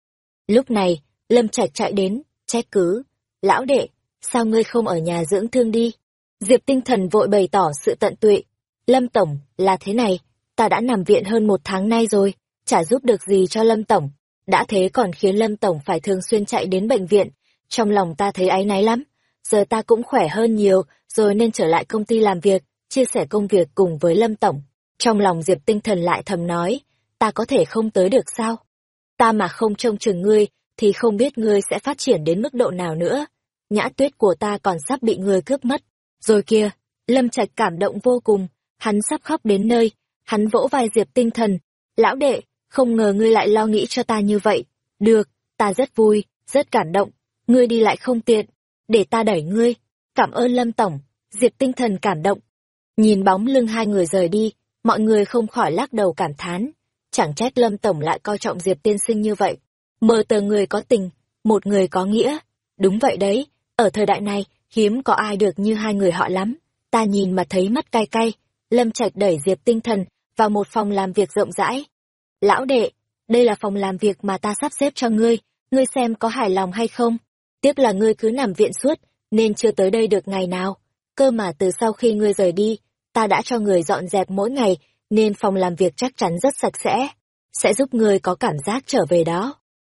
Speaker 1: Lúc này, Lâm Trạch chạy đến, trách cứ, lão đệ, sao ngươi không ở nhà dưỡng thương đi? Diệp tinh thần vội bày tỏ sự tận tụy. Lâm Tổng, là thế này, ta đã nằm viện hơn một tháng nay rồi, chả giúp được gì cho Lâm Tổng. Đã thế còn khiến Lâm Tổng phải thường xuyên chạy đến bệnh viện, trong lòng ta thấy áy náy lắm giờ ta cũng khỏe hơn nhiều, rồi nên trở lại công ty làm việc, chia sẻ công việc cùng với Lâm Tổng. Trong lòng Diệp tinh thần lại thầm nói, ta có thể không tới được sao? Ta mà không trông chừng ngươi, thì không biết ngươi sẽ phát triển đến mức độ nào nữa. Nhã tuyết của ta còn sắp bị ngươi cướp mất. Rồi kia, Lâm Trạch cảm động vô cùng, hắn sắp khóc đến nơi, hắn vỗ vai Diệp tinh thần. Lão đệ, không ngờ ngươi lại lo nghĩ cho ta như vậy. Được, ta rất vui, rất cảm động, ngươi đi lại không tiện, để ta đẩy ngươi. Cảm ơn Lâm Tổng, Diệp tinh thần cảm động. Nhìn bóng lưng hai người rời đi, mọi người không khỏi lắc đầu cảm thán. Chẳng trách Lâm Tổng lại coi trọng Diệp tiên sinh như vậy. Mờ tờ người có tình, một người có nghĩa. Đúng vậy đấy, ở thời đại này, hiếm có ai được như hai người họ lắm. Ta nhìn mà thấy mắt cay cay, Lâm Trạch đẩy Diệp tinh thần vào một phòng làm việc rộng rãi. Lão đệ, đây là phòng làm việc mà ta sắp xếp cho ngươi, ngươi xem có hài lòng hay không? Tiếp là ngươi cứ nằm viện suốt, nên chưa tới đây được ngày nào. Cơ mà từ sau khi ngươi rời đi, ta đã cho người dọn dẹp mỗi ngày, nên phòng làm việc chắc chắn rất sạch sẽ. Sẽ giúp ngươi có cảm giác trở về đó.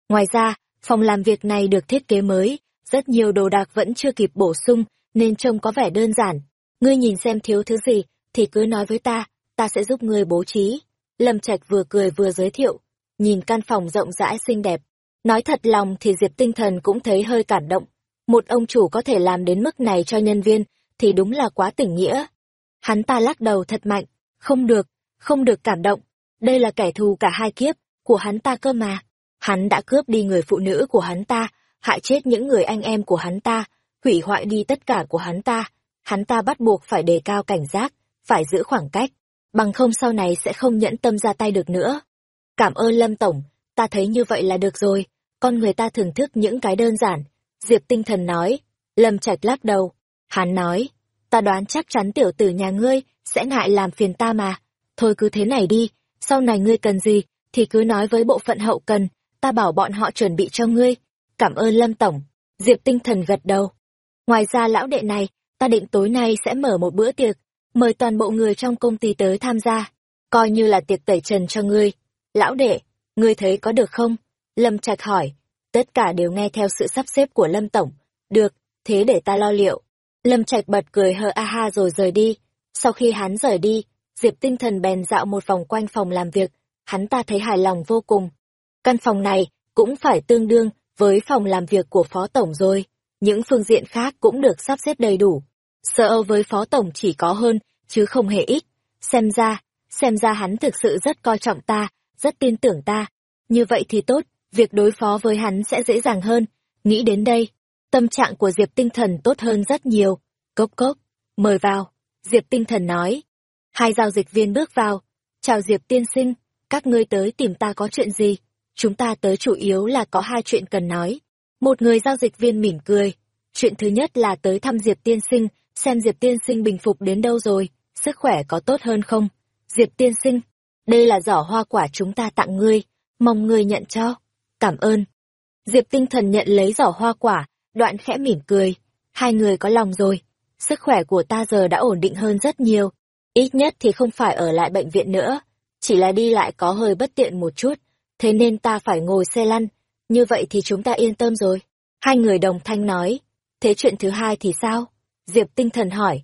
Speaker 1: Ngoài ra, phòng làm việc này được thiết kế mới, rất nhiều đồ đạc vẫn chưa kịp bổ sung, nên trông có vẻ đơn giản. Ngươi nhìn xem thiếu thứ gì, thì cứ nói với ta, ta sẽ giúp ngươi bố trí. Lâm Trạch vừa cười vừa giới thiệu, nhìn căn phòng rộng rãi xinh đẹp, Nói thật lòng thì Diệp Tinh Thần cũng thấy hơi cảm động. Một ông chủ có thể làm đến mức này cho nhân viên, thì đúng là quá tỉnh nghĩa. Hắn ta lắc đầu thật mạnh, không được, không được cảm động. Đây là kẻ thù cả hai kiếp, của hắn ta cơ mà. Hắn đã cướp đi người phụ nữ của hắn ta, hại chết những người anh em của hắn ta, hủy hoại đi tất cả của hắn ta. Hắn ta bắt buộc phải đề cao cảnh giác, phải giữ khoảng cách, bằng không sau này sẽ không nhẫn tâm ra tay được nữa. Cảm ơn Lâm Tổng, ta thấy như vậy là được rồi, con người ta thưởng thức những cái đơn giản. Diệp tinh thần nói, Lâm Trạch lắc đầu. Hắn nói, ta đoán chắc chắn tiểu tử nhà ngươi sẽ ngại làm phiền ta mà. Thôi cứ thế này đi, sau này ngươi cần gì, thì cứ nói với bộ phận hậu cần, ta bảo bọn họ chuẩn bị cho ngươi. Cảm ơn Lâm Tổng. Diệp tinh thần gật đầu. Ngoài ra lão đệ này, ta định tối nay sẽ mở một bữa tiệc, mời toàn bộ người trong công ty tới tham gia, coi như là tiệc tẩy trần cho ngươi. Lão đệ, ngươi thấy có được không? Lâm Trạch hỏi. Tất cả đều nghe theo sự sắp xếp của Lâm Tổng. Được, thế để ta lo liệu. Lâm Trạch bật cười hờ a ha rồi rời đi. Sau khi hắn rời đi, Diệp tinh thần bèn dạo một vòng quanh phòng làm việc, hắn ta thấy hài lòng vô cùng. Căn phòng này cũng phải tương đương với phòng làm việc của Phó Tổng rồi. Những phương diện khác cũng được sắp xếp đầy đủ. Sợ với Phó Tổng chỉ có hơn, chứ không hề ít. Xem ra, xem ra hắn thực sự rất coi trọng ta, rất tin tưởng ta. Như vậy thì tốt, việc đối phó với hắn sẽ dễ dàng hơn. Nghĩ đến đây, tâm trạng của Diệp tinh thần tốt hơn rất nhiều. Cốc cốc, mời vào. Diệp tinh thần nói. Hai giao dịch viên bước vào. Chào Diệp tiên sinh, các ngươi tới tìm ta có chuyện gì? Chúng ta tới chủ yếu là có hai chuyện cần nói. Một người giao dịch viên mỉm cười. Chuyện thứ nhất là tới thăm Diệp tiên sinh, xem Diệp tiên sinh bình phục đến đâu rồi, sức khỏe có tốt hơn không? Diệp tiên sinh, đây là giỏ hoa quả chúng ta tặng ngươi, mong ngươi nhận cho. Cảm ơn. Diệp tinh thần nhận lấy giỏ hoa quả, đoạn khẽ mỉm cười. Hai người có lòng rồi. Sức khỏe của ta giờ đã ổn định hơn rất nhiều. Ít nhất thì không phải ở lại bệnh viện nữa. Chỉ là đi lại có hơi bất tiện một chút. Thế nên ta phải ngồi xe lăn. Như vậy thì chúng ta yên tâm rồi. Hai người đồng thanh nói. Thế chuyện thứ hai thì sao? Diệp tinh thần hỏi.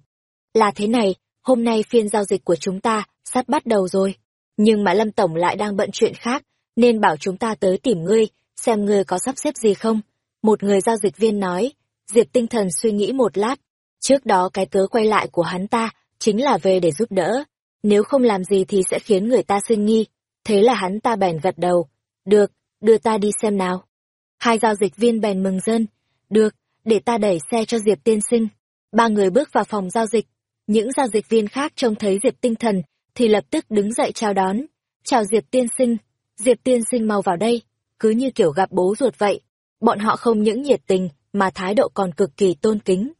Speaker 1: Là thế này, hôm nay phiên giao dịch của chúng ta sắp bắt đầu rồi. Nhưng mà Lâm Tổng lại đang bận chuyện khác, nên bảo chúng ta tới tìm ngươi, xem ngươi có sắp xếp gì không. Một người giao dịch viên nói, Diệp tinh thần suy nghĩ một lát. Trước đó cái cớ quay lại của hắn ta chính là về để giúp đỡ. Nếu không làm gì thì sẽ khiến người ta sinh nghi. Thế là hắn ta bèn gật đầu. Được, đưa ta đi xem nào. Hai giao dịch viên bèn mừng dân. Được, để ta đẩy xe cho Diệp tiên sinh. Ba người bước vào phòng giao dịch. Những giao dịch viên khác trông thấy Diệp tinh thần, thì lập tức đứng dậy chào đón. Chào Diệp tiên sinh, Diệp tiên sinh mau vào đây, cứ như kiểu gặp bố ruột vậy. Bọn họ không những nhiệt tình, mà thái độ còn cực kỳ tôn kính.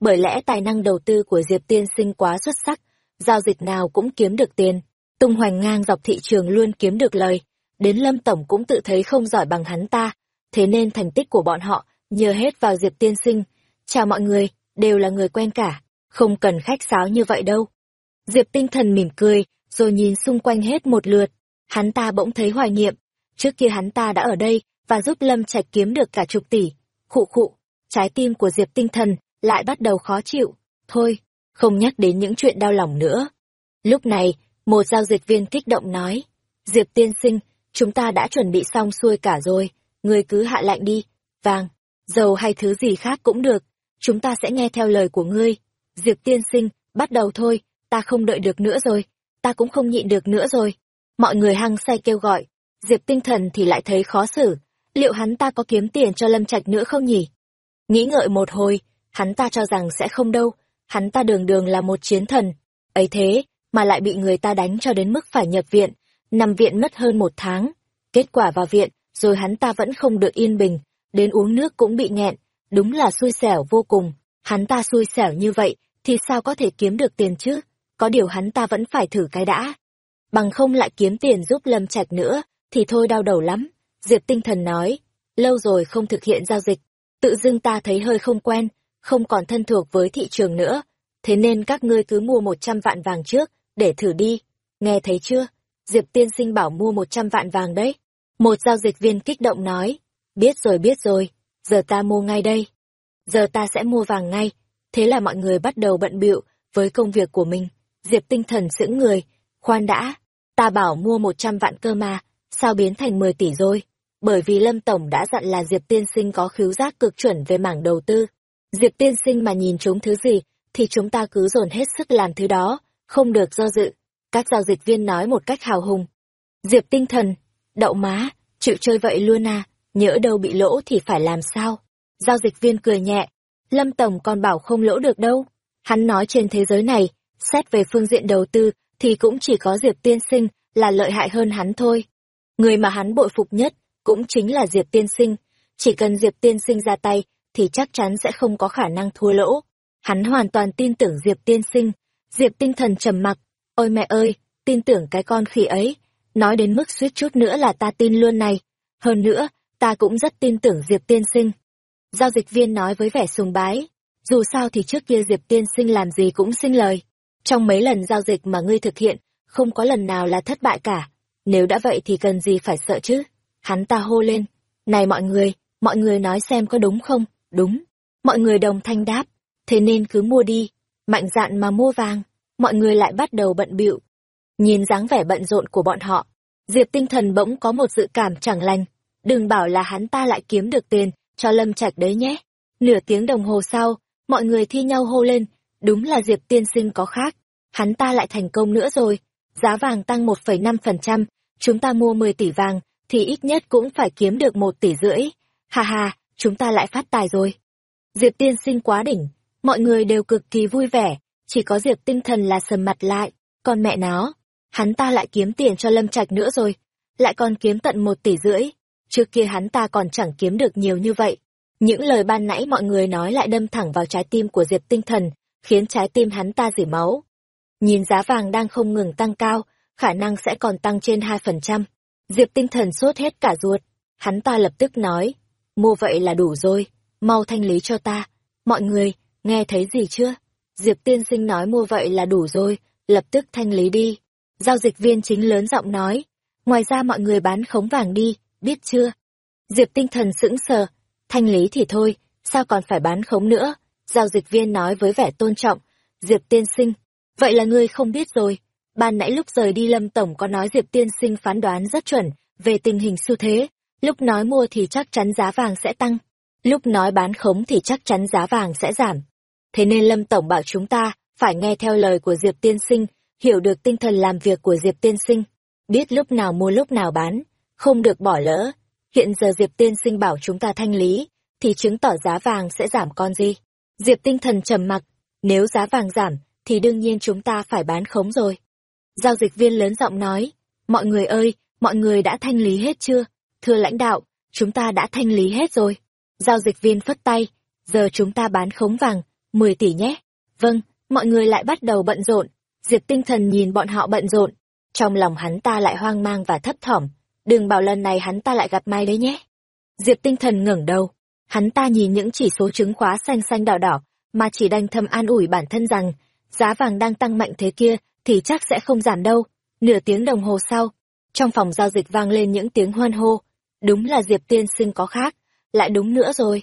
Speaker 1: Bởi lẽ tài năng đầu tư của Diệp tiên sinh quá xuất sắc, giao dịch nào cũng kiếm được tiền, tung hoành ngang dọc thị trường luôn kiếm được lời. Đến Lâm Tổng cũng tự thấy không giỏi bằng hắn ta, thế nên thành tích của bọn họ nhờ hết vào Diệp tiên sinh. Chào mọi người, đều là người quen cả, không cần khách sáo như vậy đâu. Diệp tinh thần mỉm cười, rồi nhìn xung quanh hết một lượt. Hắn ta bỗng thấy hoài niệm. Trước kia hắn ta đã ở đây, và giúp Lâm Trạch kiếm được cả chục tỷ. Khụ khụ, trái tim của Diệp tinh thần lại bắt đầu khó chịu. Thôi, không nhắc đến những chuyện đau lòng nữa. Lúc này, một giao dịch viên kích động nói. Diệp tiên sinh, chúng ta đã chuẩn bị xong xuôi cả rồi, người cứ hạ lạnh đi. Vàng, dầu hay thứ gì khác cũng được, chúng ta sẽ nghe theo lời của ngươi. Diệp tiên sinh, bắt đầu thôi, ta không đợi được nữa rồi, ta cũng không nhịn được nữa rồi. Mọi người hăng say kêu gọi, Diệp tinh thần thì lại thấy khó xử, liệu hắn ta có kiếm tiền cho Lâm Trạch nữa không nhỉ? Nghĩ ngợi một hồi, hắn ta cho rằng sẽ không đâu, hắn ta đường đường là một chiến thần, ấy thế, mà lại bị người ta đánh cho đến mức phải nhập viện, nằm viện mất hơn một tháng. Kết quả vào viện, rồi hắn ta vẫn không được yên bình, đến uống nước cũng bị nghẹn, đúng là xui xẻo vô cùng. Hắn ta xui xẻo như vậy, thì sao có thể kiếm được tiền chứ? Có điều hắn ta vẫn phải thử cái đã. Bằng không lại kiếm tiền giúp Lâm Trạch nữa, thì thôi đau đầu lắm. Diệp tinh thần nói, lâu rồi không thực hiện giao dịch, tự dưng ta thấy hơi không quen, không còn thân thuộc với thị trường nữa, thế nên các ngươi cứ mua một trăm vạn vàng trước, để thử đi. Nghe thấy chưa? Diệp tiên sinh bảo mua một trăm vạn vàng đấy. Một giao dịch viên kích động nói, biết rồi biết rồi, giờ ta mua ngay đây. Giờ ta sẽ mua vàng ngay. Thế là mọi người bắt đầu bận bịu với công việc của mình. Diệp tinh thần sững người, khoan đã, ta bảo mua một trăm vạn cơ mà, sao biến thành mười tỷ rồi? Bởi vì Lâm Tổng đã dặn là Diệp tiên sinh có khứu giác cực chuẩn về mảng đầu tư. Diệp tiên sinh mà nhìn chúng thứ gì, thì chúng ta cứ dồn hết sức làm thứ đó, không được do dự. Các giao dịch viên nói một cách hào hùng. Diệp tinh thần, đậu má, chịu chơi vậy luôn à, nhỡ đâu bị lỗ thì phải làm sao? Giao dịch viên cười nhẹ, Lâm Tổng còn bảo không lỗ được đâu. Hắn nói trên thế giới này, xét về phương diện đầu tư thì cũng chỉ có Diệp Tiên Sinh là lợi hại hơn hắn thôi. Người mà hắn bội phục nhất cũng chính là Diệp Tiên Sinh. Chỉ cần Diệp Tiên Sinh ra tay thì chắc chắn sẽ không có khả năng thua lỗ. Hắn hoàn toàn tin tưởng Diệp Tiên Sinh. Diệp tinh thần trầm mặc. Ôi mẹ ơi, tin tưởng cái con khỉ ấy. Nói đến mức suýt chút nữa là ta tin luôn này. Hơn nữa, ta cũng rất tin tưởng Diệp Tiên Sinh. Giao dịch viên nói với vẻ sùng bái. Dù sao thì trước kia Diệp Tiên Sinh làm gì cũng sinh lời. Trong mấy lần giao dịch mà ngươi thực hiện, không có lần nào là thất bại cả. Nếu đã vậy thì cần gì phải sợ chứ? Hắn ta hô lên. Này mọi người, mọi người nói xem có đúng không? Đúng. Mọi người đồng thanh đáp. Thế nên cứ mua đi. Mạnh dạn mà mua vàng. Mọi người lại bắt đầu bận bịu. Nhìn dáng vẻ bận rộn của bọn họ. Diệp tinh thần bỗng có một dự cảm chẳng lành. Đừng bảo là hắn ta lại kiếm được tiền cho Lâm Trạch đấy nhé. Nửa tiếng đồng hồ sau, mọi người thi nhau hô lên. Đúng là Diệp tiên sinh có khác. Hắn ta lại thành công nữa rồi. Giá vàng tăng 1,5%. Chúng ta mua 10 tỷ vàng thì ít nhất cũng phải kiếm được một tỷ rưỡi. Hà hà, chúng ta lại phát tài rồi. Diệp tiên sinh quá đỉnh, mọi người đều cực kỳ vui vẻ, chỉ có Diệp tinh thần là sầm mặt lại, còn mẹ nó, hắn ta lại kiếm tiền cho Lâm Trạch nữa rồi, lại còn kiếm tận một tỷ rưỡi, trước kia hắn ta còn chẳng kiếm được nhiều như vậy. Những lời ban nãy mọi người nói lại đâm thẳng vào trái tim của Diệp tinh thần, khiến trái tim hắn ta dỉ máu. Nhìn giá vàng đang không ngừng tăng cao, khả năng sẽ còn tăng trên 2%. Diệp tinh thần sốt hết cả ruột. Hắn ta lập tức nói, mua vậy là đủ rồi, mau thanh lý cho ta. Mọi người, nghe thấy gì chưa? Diệp tiên sinh nói mua vậy là đủ rồi, lập tức thanh lý đi. Giao dịch viên chính lớn giọng nói, ngoài ra mọi người bán khống vàng đi, biết chưa? Diệp tinh thần sững sờ, thanh lý thì thôi, sao còn phải bán khống nữa? Giao dịch viên nói với vẻ tôn trọng, Diệp tiên sinh, vậy là ngươi không biết rồi, Ban nãy lúc rời đi Lâm Tổng có nói Diệp Tiên Sinh phán đoán rất chuẩn về tình hình xu thế, lúc nói mua thì chắc chắn giá vàng sẽ tăng, lúc nói bán khống thì chắc chắn giá vàng sẽ giảm. Thế nên Lâm Tổng bảo chúng ta phải nghe theo lời của Diệp Tiên Sinh, hiểu được tinh thần làm việc của Diệp Tiên Sinh, biết lúc nào mua lúc nào bán, không được bỏ lỡ. Hiện giờ Diệp Tiên Sinh bảo chúng ta thanh lý, thì chứng tỏ giá vàng sẽ giảm con gì. Diệp tinh thần trầm mặc, nếu giá vàng giảm, thì đương nhiên chúng ta phải bán khống rồi. Giao dịch viên lớn giọng nói, mọi người ơi, mọi người đã thanh lý hết chưa? Thưa lãnh đạo, chúng ta đã thanh lý hết rồi. Giao dịch viên phất tay, giờ chúng ta bán khống vàng, 10 tỷ nhé. Vâng, mọi người lại bắt đầu bận rộn. Diệp tinh thần nhìn bọn họ bận rộn. Trong lòng hắn ta lại hoang mang và thấp thỏm. Đừng bảo lần này hắn ta lại gặp may đấy nhé. Diệp tinh thần ngẩng đầu. Hắn ta nhìn những chỉ số chứng khóa xanh xanh đỏ đỏ, mà chỉ đành thầm an ủi bản thân rằng, giá vàng đang tăng mạnh thế kia, thì chắc sẽ không giảm đâu. Nửa tiếng đồng hồ sau, trong phòng giao dịch vang lên những tiếng hoan hô. Đúng là Diệp tiên sinh có khác, lại đúng nữa rồi.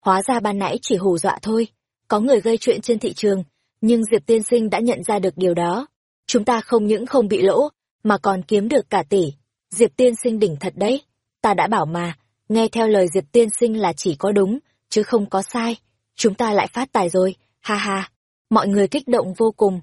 Speaker 1: Hóa ra ban nãy chỉ hù dọa thôi, có người gây chuyện trên thị trường, nhưng Diệp tiên sinh đã nhận ra được điều đó. Chúng ta không những không bị lỗ, mà còn kiếm được cả tỷ. Diệp tiên sinh đỉnh thật đấy, ta đã bảo mà, nghe theo lời Diệp tiên sinh là chỉ có đúng, chứ không có sai. Chúng ta lại phát tài rồi, ha ha. Mọi người kích động vô cùng,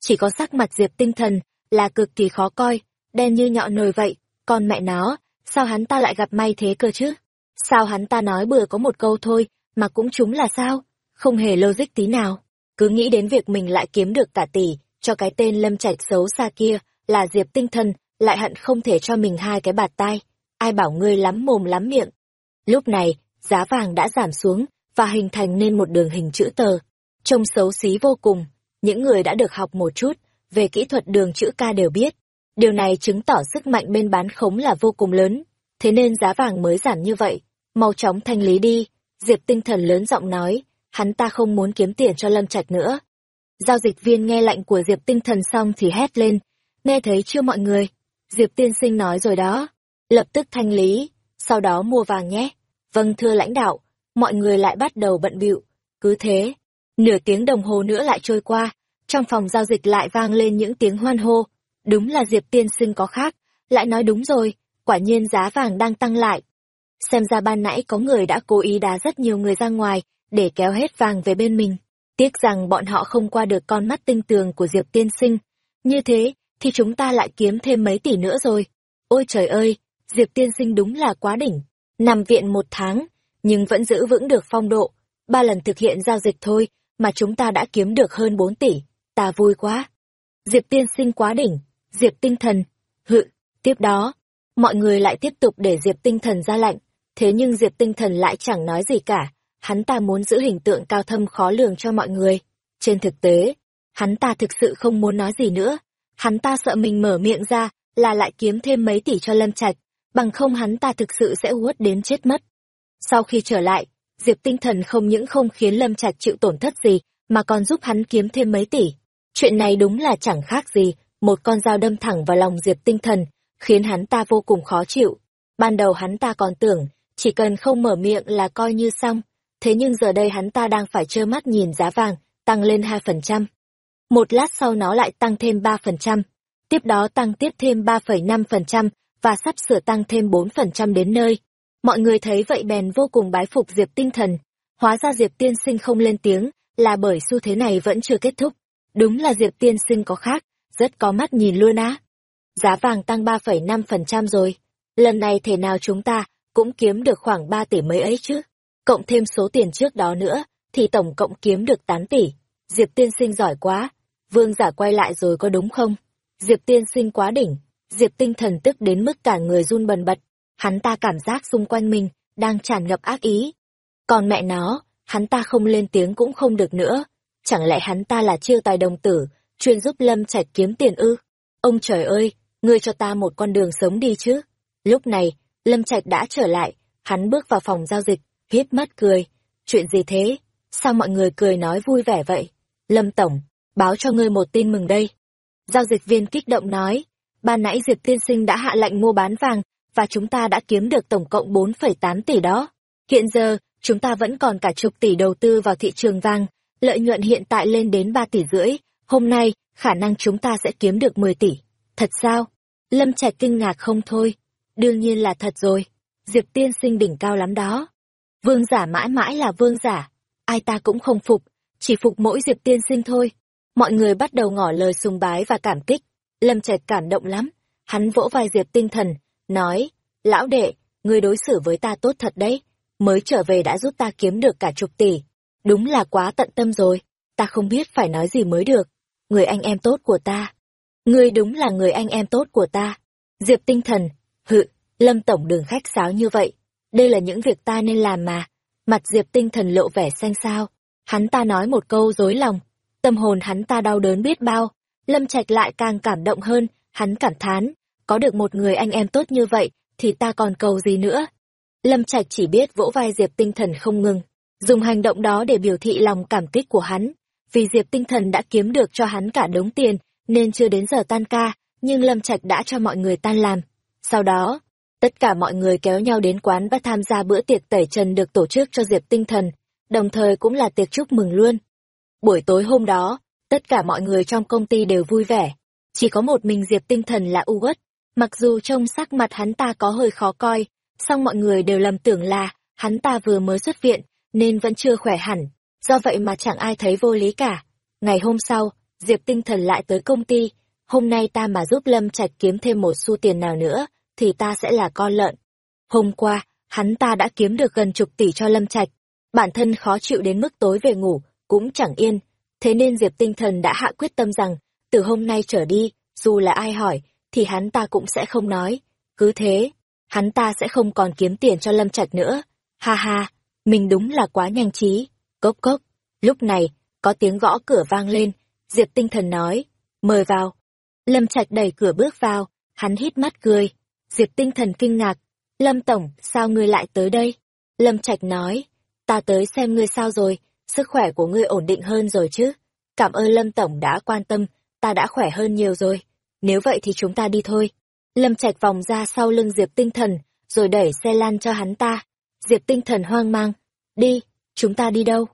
Speaker 1: chỉ có sắc mặt Diệp tinh thần là cực kỳ khó coi, đen như nhọ nồi vậy, còn mẹ nó, sao hắn ta lại gặp may thế cơ chứ? Sao hắn ta nói bừa có một câu thôi, mà cũng chúng là sao? Không hề logic tí nào. Cứ nghĩ đến việc mình lại kiếm được cả tỷ, cho cái tên lâm trạch xấu xa kia, là Diệp tinh thần, lại hận không thể cho mình hai cái bạt tai. Ai bảo ngươi lắm mồm lắm miệng. Lúc này, giá vàng đã giảm xuống, và hình thành nên một đường hình chữ tờ. Trông xấu xí vô cùng, những người đã được học một chút về kỹ thuật đường chữ ca đều biết. Điều này chứng tỏ sức mạnh bên bán khống là vô cùng lớn, thế nên giá vàng mới giảm như vậy. Mau chóng thanh lý đi, Diệp tinh thần lớn giọng nói, hắn ta không muốn kiếm tiền cho Lâm Trạch nữa. Giao dịch viên nghe lệnh của Diệp tinh thần xong thì hét lên, nghe thấy chưa mọi người? Diệp tiên sinh nói rồi đó, lập tức thanh lý, sau đó mua vàng nhé. Vâng thưa lãnh đạo, mọi người lại bắt đầu bận bịu cứ thế, Nửa tiếng đồng hồ nữa lại trôi qua, trong phòng giao dịch lại vang lên những tiếng hoan hô. Đúng là Diệp tiên sinh có khác, lại nói đúng rồi, quả nhiên giá vàng đang tăng lại. Xem ra ban nãy có người đã cố ý đá rất nhiều người ra ngoài, để kéo hết vàng về bên mình. Tiếc rằng bọn họ không qua được con mắt tinh tường của Diệp tiên sinh. Như thế, thì chúng ta lại kiếm thêm mấy tỷ nữa rồi. Ôi trời ơi, Diệp tiên sinh đúng là quá đỉnh. Nằm viện một tháng, nhưng vẫn giữ vững được phong độ. Ba lần thực hiện giao dịch thôi, mà chúng ta đã kiếm được hơn 4 tỷ. Ta vui quá. Diệp tiên sinh quá đỉnh. Diệp tinh thần. Hự. Tiếp đó, mọi người lại tiếp tục để Diệp tinh thần ra lạnh. Thế nhưng Diệp tinh thần lại chẳng nói gì cả. Hắn ta muốn giữ hình tượng cao thâm khó lường cho mọi người. Trên thực tế, hắn ta thực sự không muốn nói gì nữa. Hắn ta sợ mình mở miệng ra là lại kiếm thêm mấy tỷ cho Lâm Trạch, bằng không hắn ta thực sự sẽ uất đến chết mất. Sau khi trở lại, Diệp tinh thần không những không khiến Lâm Trạch chịu tổn thất gì, mà còn giúp hắn kiếm thêm mấy tỷ. Chuyện này đúng là chẳng khác gì, một con dao đâm thẳng vào lòng Diệp tinh thần, khiến hắn ta vô cùng khó chịu. Ban đầu hắn ta còn tưởng, chỉ cần không mở miệng là coi như xong, thế nhưng giờ đây hắn ta đang phải trơ mắt nhìn giá vàng tăng lên 2%. Một lát sau nó lại tăng thêm 3%, tiếp đó tăng tiếp thêm 3,5% và sắp sửa tăng thêm 4% đến nơi. Mọi người thấy vậy bèn vô cùng bái phục Diệp tinh thần. Hóa ra Diệp tiên sinh không lên tiếng, là bởi xu thế này vẫn chưa kết thúc. Đúng là Diệp tiên sinh có khác, rất có mắt nhìn luôn á. Giá vàng tăng 3,5% rồi. Lần này thể nào chúng ta cũng kiếm được khoảng 3 tỷ mấy ấy chứ. Cộng thêm số tiền trước đó nữa, thì tổng cộng kiếm được 8 tỷ. Diệp tiên sinh giỏi quá. Vương giả quay lại rồi có đúng không? Diệp tiên sinh quá đỉnh. Diệp tinh thần tức đến mức cả người run bần bật. Hắn ta cảm giác xung quanh mình đang tràn ngập ác ý. Còn mẹ nó, hắn ta không lên tiếng cũng không được nữa. Chẳng lẽ hắn ta là chiêu tài đồng tử, chuyên giúp Lâm Trạch kiếm tiền ư? Ông trời ơi, ngươi cho ta một con đường sống đi chứ. Lúc này, Lâm Trạch đã trở lại, hắn bước vào phòng giao dịch, hiếp mắt cười. Chuyện gì thế? Sao mọi người cười nói vui vẻ vậy? Lâm Tổng, báo cho ngươi một tin mừng đây. Giao dịch viên kích động nói, ban nãy Diệp Tiên Sinh đã hạ lệnh mua bán vàng, và chúng ta đã kiếm được tổng cộng 4,8 tỷ đó. Hiện giờ, chúng ta vẫn còn cả chục tỷ đầu tư vào thị trường vàng, lợi nhuận hiện tại lên đến 3 tỷ rưỡi, hôm nay, khả năng chúng ta sẽ kiếm được 10 tỷ. Thật sao? Lâm Trạch kinh ngạc không thôi. Đương nhiên là thật rồi. Diệp tiên sinh đỉnh cao lắm đó. Vương giả mãi mãi là vương giả. Ai ta cũng không phục, chỉ phục mỗi Diệp tiên sinh thôi. Mọi người bắt đầu ngỏ lời sùng bái và cảm kích. Lâm Trạch cảm động lắm. Hắn vỗ vai Diệp tinh thần, nói, lão đệ, ngươi đối xử với ta tốt thật đấy. Mới trở về đã giúp ta kiếm được cả chục tỷ. Đúng là quá tận tâm rồi. Ta không biết phải nói gì mới được. Người anh em tốt của ta. Ngươi đúng là người anh em tốt của ta. Diệp tinh thần, hự, Lâm Tổng đừng khách sáo như vậy. Đây là những việc ta nên làm mà. Mặt Diệp tinh thần lộ vẻ xanh xao. Hắn ta nói một câu dối lòng. Tâm hồn hắn ta đau đớn biết bao. Lâm Trạch lại càng cảm động hơn, hắn cảm thán. Có được một người anh em tốt như vậy, thì ta còn cầu gì nữa. Lâm Trạch chỉ biết vỗ vai Diệp tinh thần không ngừng. Dùng hành động đó để biểu thị lòng cảm kích của hắn. Vì Diệp tinh thần đã kiếm được cho hắn cả đống tiền, nên chưa đến giờ tan ca, nhưng Lâm Trạch đã cho mọi người tan làm. Sau đó, tất cả mọi người kéo nhau đến quán và tham gia bữa tiệc tẩy trần được tổ chức cho Diệp Tinh Thần, đồng thời cũng là tiệc chúc mừng luôn. Buổi tối hôm đó, tất cả mọi người trong công ty đều vui vẻ. Chỉ có một mình Diệp Tinh Thần là u uất, mặc dù trông sắc mặt hắn ta có hơi khó coi, song mọi người đều lầm tưởng là hắn ta vừa mới xuất viện, nên vẫn chưa khỏe hẳn, do vậy mà chẳng ai thấy vô lý cả. Ngày hôm sau, Diệp tinh thần lại tới công ty, hôm nay ta mà giúp Lâm Trạch kiếm thêm một xu tiền nào nữa, thì ta sẽ là con lợn. Hôm qua, hắn ta đã kiếm được gần chục tỷ cho Lâm Trạch, bản thân khó chịu đến mức tối về ngủ, cũng chẳng yên, thế nên Diệp tinh thần đã hạ quyết tâm rằng, từ hôm nay trở đi, dù là ai hỏi, thì hắn ta cũng sẽ không nói, cứ thế, hắn ta sẽ không còn kiếm tiền cho Lâm Trạch nữa, ha ha, mình đúng là quá nhanh trí, cốc cốc, lúc này, có tiếng gõ cửa vang lên, Diệp tinh thần nói, mời vào. Lâm Trạch đẩy cửa bước vào, hắn hít mắt cười. Diệp tinh thần kinh ngạc, Lâm Tổng, sao ngươi lại tới đây? Lâm Trạch nói, ta tới xem ngươi sao rồi, sức khỏe của ngươi ổn định hơn rồi chứ. Cảm ơn Lâm Tổng đã quan tâm, ta đã khỏe hơn nhiều rồi. Nếu vậy thì chúng ta đi thôi. Lâm Trạch vòng ra sau lưng Diệp tinh thần, rồi đẩy xe lan cho hắn ta. Diệp tinh thần hoang mang, đi, chúng ta đi đâu?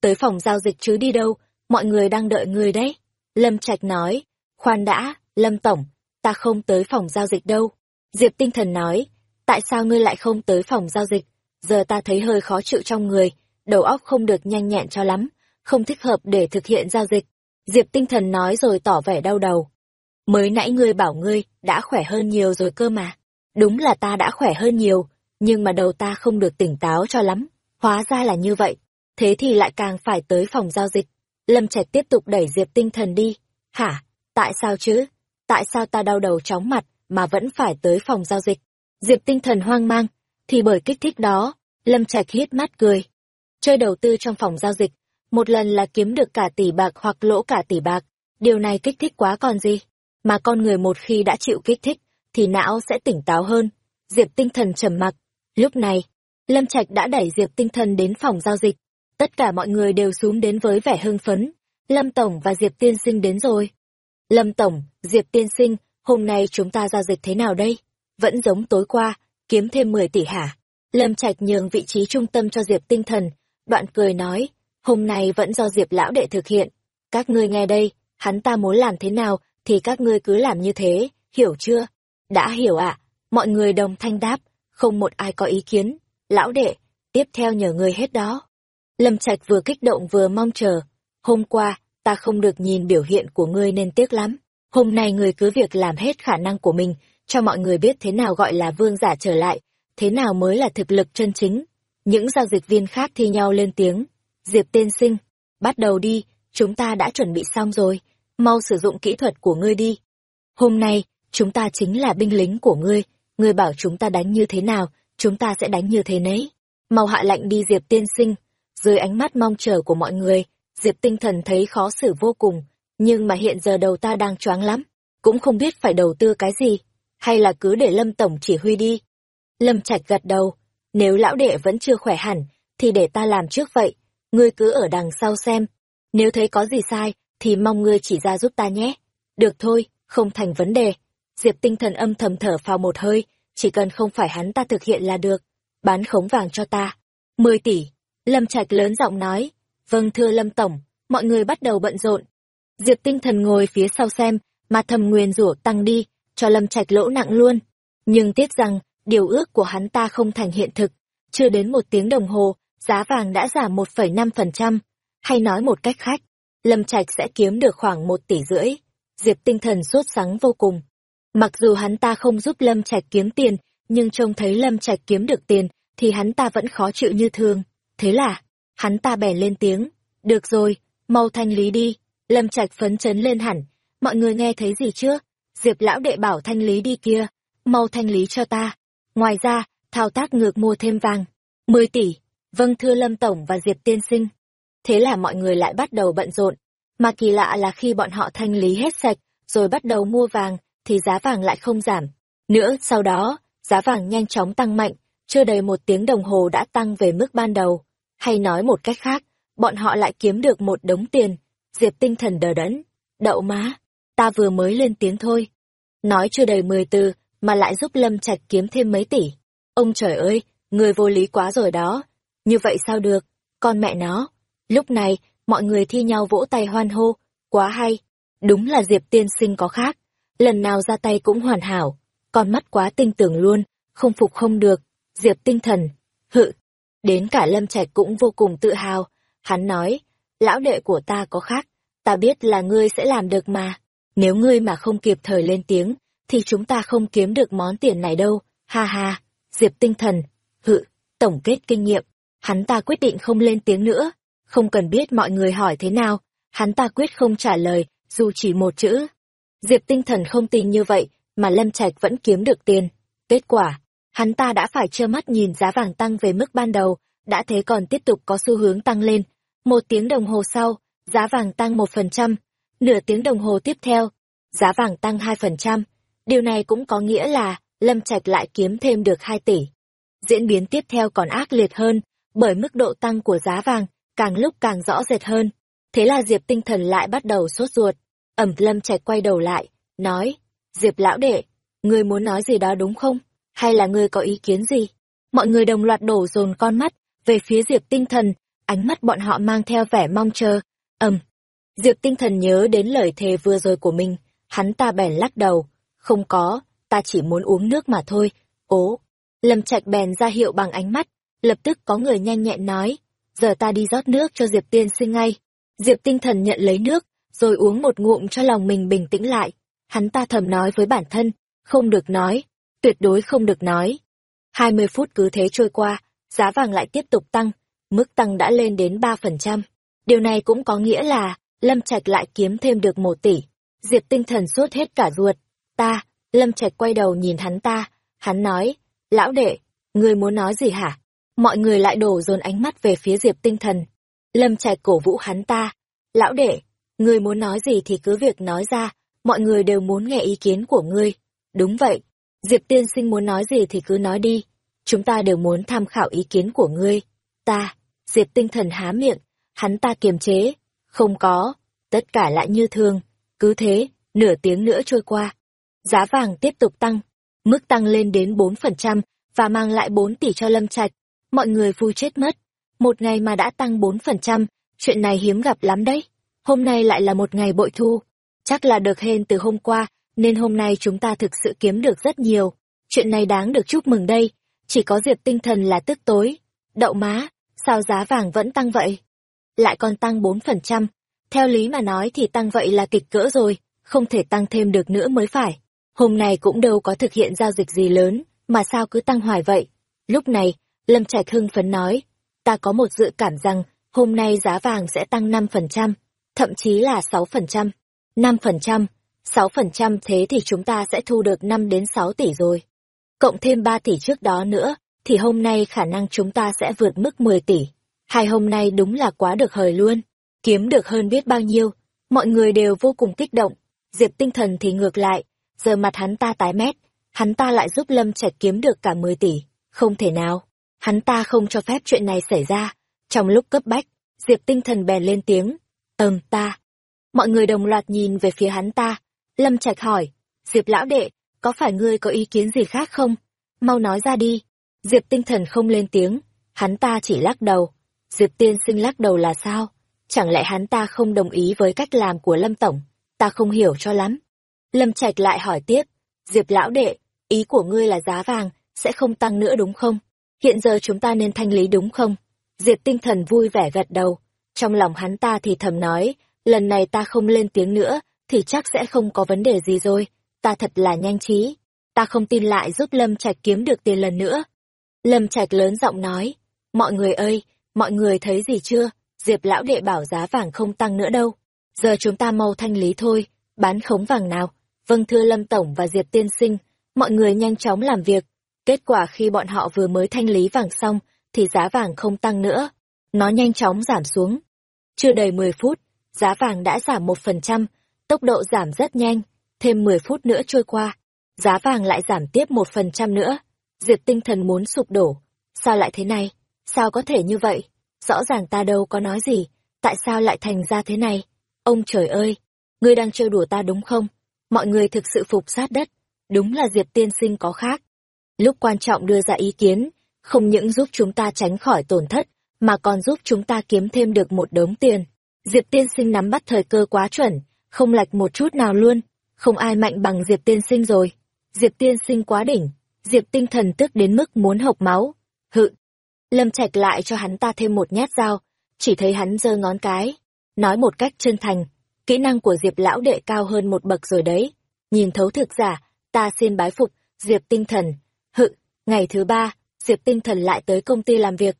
Speaker 1: Tới phòng giao dịch chứ đi đâu, mọi người đang đợi người đấy. Lâm Trạch nói, khoan đã, Lâm Tổng, ta không tới phòng giao dịch đâu. Diệp Tinh Thần nói, tại sao ngươi lại không tới phòng giao dịch? Giờ ta thấy hơi khó chịu trong người, đầu óc không được nhanh nhẹn cho lắm, không thích hợp để thực hiện giao dịch. Diệp tinh thần nói rồi tỏ vẻ đau đầu. Mới nãy ngươi bảo ngươi đã khỏe hơn nhiều rồi cơ mà. Đúng là ta đã khỏe hơn nhiều, nhưng mà đầu ta không được tỉnh táo cho lắm. Hóa ra là như vậy. Thế thì lại càng phải tới phòng giao dịch. Lâm Trạch tiếp tục đẩy Diệp tinh thần đi. Hả? Tại sao chứ? Tại sao ta đau đầu chóng mặt mà vẫn phải tới phòng giao dịch? Diệp tinh thần hoang mang. Thì bởi kích thích đó, Lâm Trạch hít mắt cười. Chơi đầu tư trong phòng giao dịch, một lần là kiếm được cả tỷ bạc hoặc lỗ cả tỷ bạc. Điều này kích thích quá còn gì? Mà con người một khi đã chịu kích thích, thì não sẽ tỉnh táo hơn. Diệp tinh thần trầm mặc. Lúc này, Lâm Trạch đã đẩy Diệp tinh thần đến phòng giao dịch. Tất cả mọi người đều xuống đến với vẻ hưng phấn. Lâm Tổng và Diệp Tiên Sinh đến rồi. Lâm Tổng, Diệp Tiên Sinh, hôm nay chúng ta giao dịch thế nào đây? Vẫn giống tối qua, kiếm thêm 10 tỷ hả? Lâm Trạch nhường vị trí trung tâm cho Diệp tinh thần, đoạn cười nói, hôm nay vẫn do Diệp lão đệ thực hiện. Các ngươi nghe đây, hắn ta muốn làm thế nào thì các ngươi cứ làm như thế, hiểu chưa? Đã hiểu ạ, mọi người đồng thanh đáp, không một ai có ý kiến. Lão đệ, tiếp theo nhờ ngươi hết đó. Lâm Trạch vừa kích động vừa mong chờ. Hôm qua, ta không được nhìn biểu hiện của ngươi nên tiếc lắm. Hôm nay ngươi cứ việc làm hết khả năng của mình, cho mọi người biết thế nào gọi là vương giả trở lại, thế nào mới là thực lực chân chính. Những giao dịch viên khác thi nhau lên tiếng. Diệp tiên sinh, bắt đầu đi, chúng ta đã chuẩn bị xong rồi, mau sử dụng kỹ thuật của ngươi đi. Hôm nay, chúng ta chính là binh lính của ngươi, ngươi bảo chúng ta đánh như thế nào, chúng ta sẽ đánh như thế nấy. Mau hạ lệnh đi Diệp tiên sinh, dưới ánh mắt mong chờ của mọi người, Diệp tinh thần thấy khó xử vô cùng, nhưng mà hiện giờ đầu ta đang choáng lắm, cũng không biết phải đầu tư cái gì, hay là cứ để Lâm Tổng chỉ huy đi. Lâm Trạch gật đầu, nếu lão đệ vẫn chưa khỏe hẳn, thì để ta làm trước vậy, ngươi cứ ở đằng sau xem. Nếu thấy có gì sai, thì mong ngươi chỉ ra giúp ta nhé. Được thôi, không thành vấn đề. Diệp tinh thần âm thầm thở phào một hơi, chỉ cần không phải hắn ta thực hiện là được. Bán khống vàng cho ta. Mười tỷ. Lâm Trạch lớn giọng nói. Vâng thưa Lâm Tổng, mọi người bắt đầu bận rộn. Diệp tinh thần ngồi phía sau xem, mà thầm nguyền rủa tăng đi, cho Lâm Trạch lỗ nặng luôn. Nhưng tiếc rằng, điều ước của hắn ta không thành hiện thực. Chưa đến một tiếng đồng hồ, giá vàng đã giảm 1,5%. Hay nói một cách khác, Lâm Trạch sẽ kiếm được khoảng một tỷ rưỡi. Diệp tinh thần sốt sắng vô cùng. Mặc dù hắn ta không giúp Lâm Trạch kiếm tiền, nhưng trông thấy Lâm Trạch kiếm được tiền, thì hắn ta vẫn khó chịu như thường. Thế là, hắn ta bèn lên tiếng. Được rồi, mau thanh lý đi. Lâm Trạch phấn chấn lên hẳn. Mọi người nghe thấy gì chưa? Diệp lão đệ bảo thanh lý đi kia. Mau thanh lý cho ta. Ngoài ra, thao tác ngược mua thêm vàng. 10 tỷ. Vâng thưa Lâm Tổng và Diệp Tiên Sinh. Thế là mọi người lại bắt đầu bận rộn. Mà kỳ lạ là khi bọn họ thanh lý hết sạch, rồi bắt đầu mua vàng, thì giá vàng lại không giảm. Nữa, sau đó, giá vàng nhanh chóng tăng mạnh, chưa đầy một tiếng đồng hồ đã tăng về mức ban đầu. Hay nói một cách khác, bọn họ lại kiếm được một đống tiền. Diệp tinh thần đờ đẫn. Đậu má, ta vừa mới lên tiếng thôi. Nói chưa đầy mười từ, mà lại giúp Lâm Trạch kiếm thêm mấy tỷ. Ông trời ơi, người vô lý quá rồi đó. Như vậy sao được? Con mẹ nó. Lúc này, mọi người thi nhau vỗ tay hoan hô. Quá hay. Đúng là Diệp tiên sinh có khác. Lần nào ra tay cũng hoàn hảo. Con mắt quá tinh tưởng luôn, không phục không được. Diệp tinh thần. Hự. Đến cả Lâm Trạch cũng vô cùng tự hào. Hắn nói, lão đệ của ta có khác. Ta biết là ngươi sẽ làm được mà. Nếu ngươi mà không kịp thời lên tiếng, thì chúng ta không kiếm được món tiền này đâu. Ha ha. Diệp tinh thần. Hự. Tổng kết kinh nghiệm. Hắn ta quyết định không lên tiếng nữa. Không cần biết mọi người hỏi thế nào. Hắn ta quyết không trả lời, dù chỉ một chữ. Diệp tinh thần không tin như vậy, mà Lâm Trạch vẫn kiếm được tiền. Kết quả, hắn ta đã phải trơ mắt nhìn giá vàng tăng về mức ban đầu, đã thế còn tiếp tục có xu hướng tăng lên. Một tiếng đồng hồ sau, giá vàng tăng một phần trăm. Nửa tiếng đồng hồ tiếp theo, giá vàng tăng hai phần trăm. Điều này cũng có nghĩa là Lâm Trạch lại kiếm thêm được hai tỷ. Diễn biến tiếp theo còn ác liệt hơn, bởi mức độ tăng của giá vàng càng lúc càng rõ rệt hơn. Thế là Diệp tinh thần lại bắt đầu sốt ruột. Ẩm Lâm Trạch quay đầu lại, nói, Diệp lão đệ, ngươi muốn nói gì đó đúng không? Hay là ngươi có ý kiến gì? Mọi người đồng loạt đổ dồn con mắt về phía Diệp tinh thần, ánh mắt bọn họ mang theo vẻ mong chờ. Ẩm, Diệp tinh thần nhớ đến lời thề vừa rồi của mình, hắn ta bèn lắc đầu. Không có, ta chỉ muốn uống nước mà thôi. Ố, Lâm Trạch bèn ra hiệu bằng ánh mắt, lập tức có người nhanh nhẹn nói, giờ ta đi rót nước cho Diệp tiên sinh ngay. Diệp tinh thần nhận lấy nước, rồi uống một ngụm cho lòng mình bình tĩnh lại. Hắn ta thầm nói với bản thân, không được nói, tuyệt đối không được nói. 20 phút cứ thế trôi qua, giá vàng lại tiếp tục tăng, mức tăng đã lên đến 3%. Điều này cũng có nghĩa là, Lâm Trạch lại kiếm thêm được 1 tỷ. Diệp tinh thần sốt hết cả ruột. Ta, Lâm Trạch quay đầu nhìn hắn ta, hắn nói, lão đệ, ngươi muốn nói gì hả? Mọi người lại đổ dồn ánh mắt về phía Diệp tinh thần. Lâm Trạch cổ vũ hắn ta, lão đệ, ngươi muốn nói gì thì cứ việc nói ra, mọi người đều muốn nghe ý kiến của ngươi. Đúng vậy, Diệp tiên sinh muốn nói gì thì cứ nói đi, chúng ta đều muốn tham khảo ý kiến của ngươi. Ta, Diệp tinh thần há miệng, hắn ta kiềm chế, không có, tất cả lại như thường, cứ thế, nửa tiếng nữa trôi qua. Giá vàng tiếp tục tăng, mức tăng lên đến 4% và mang lại 4 tỷ cho Lâm Trạch. Mọi người vui chết mất. Một ngày mà đã tăng 4%, chuyện này hiếm gặp lắm đấy. Hôm nay lại là một ngày bội thu. Chắc là được hên từ hôm qua, nên hôm nay chúng ta thực sự kiếm được rất nhiều. Chuyện này đáng được chúc mừng đây. Chỉ có Diệp tinh thần là tức tối. Đậu má, sao giá vàng vẫn tăng vậy? Lại còn tăng 4%. Theo lý mà nói thì tăng vậy là kịch cỡ rồi, không thể tăng thêm được nữa mới phải. Hôm nay cũng đâu có thực hiện giao dịch gì lớn, mà sao cứ tăng hoài vậy? Lúc này, Lâm Trạch hưng phấn nói, ta có một dự cảm rằng hôm nay giá vàng sẽ tăng 5%, thậm chí là 6%. 5%, 6% thế thì chúng ta sẽ thu được 5 đến 6 tỷ rồi. Cộng thêm 3 tỷ trước đó nữa, thì hôm nay khả năng chúng ta sẽ vượt mức 10 tỷ. Hai hôm nay đúng là quá được hời luôn, kiếm được hơn biết bao nhiêu. Mọi người đều vô cùng kích động, Diệp tinh thần thì ngược lại, giờ mặt hắn ta tái mét, hắn ta lại giúp Lâm Trạch kiếm được cả 10 tỷ, không thể nào. Hắn ta không cho phép chuyện này xảy ra. Trong lúc cấp bách, Diệp tinh thần bèn lên tiếng, ừm ta. Mọi người đồng loạt nhìn về phía hắn ta. Lâm Trạch hỏi, Diệp lão đệ, có phải ngươi có ý kiến gì khác không? Mau nói ra đi. Diệp tinh thần không lên tiếng, hắn ta chỉ lắc đầu. Diệp tiên sinh lắc đầu là sao? Chẳng lẽ hắn ta không đồng ý với cách làm của Lâm Tổng? Ta không hiểu cho lắm. Lâm Trạch lại hỏi tiếp, Diệp lão đệ, ý của ngươi là giá vàng sẽ không tăng nữa đúng không? Hiện giờ chúng ta nên thanh lý đúng không? Diệp tinh thần vui vẻ gật đầu, trong lòng hắn ta thì thầm nói, lần này ta không lên tiếng nữa, thì chắc sẽ không có vấn đề gì rồi, ta thật là nhanh trí, ta không tin lại giúp Lâm Trạch kiếm được tiền lần nữa. Lâm Trạch lớn giọng nói, mọi người ơi, mọi người thấy gì chưa, Diệp lão đệ bảo giá vàng không tăng nữa đâu, giờ chúng ta mau thanh lý thôi, bán khống vàng nào. Vâng thưa Lâm Tổng và Diệp Tiên Sinh, mọi người nhanh chóng làm việc. Kết quả khi bọn họ vừa mới thanh lý vàng xong, thì giá vàng không tăng nữa. Nó nhanh chóng giảm xuống. Chưa đầy 10 phút, giá vàng đã giảm 1%, tốc độ giảm rất nhanh. Thêm 10 phút nữa trôi qua, giá vàng lại giảm tiếp 1% nữa. Diệp tinh thần muốn sụp đổ. Sao lại thế này? Sao có thể như vậy? Rõ ràng ta đâu có nói gì. Tại sao lại thành ra thế này? Ông trời ơi! Ngươi đang trêu đùa ta đúng không? Mọi người thực sự phục sát đất. Đúng là Diệp tiên sinh có khác. Lúc quan trọng đưa ra ý kiến, không những giúp chúng ta tránh khỏi tổn thất, mà còn giúp chúng ta kiếm thêm được một đống tiền. Diệp tiên sinh nắm bắt thời cơ quá chuẩn, không lạch một chút nào luôn, không ai mạnh bằng Diệp tiên sinh rồi. Diệp tiên sinh quá đỉnh, Diệp tinh thần tức đến mức muốn hộc máu. Hự! Lâm Trạch lại cho hắn ta thêm một nhát dao, chỉ thấy hắn giơ ngón cái, nói một cách chân thành, kỹ năng của Diệp lão đệ cao hơn một bậc rồi đấy. Nhìn thấu thực giả, ta xin bái phục, Diệp tinh thần. Hự, ngày thứ ba, Diệp tinh thần lại tới công ty làm việc.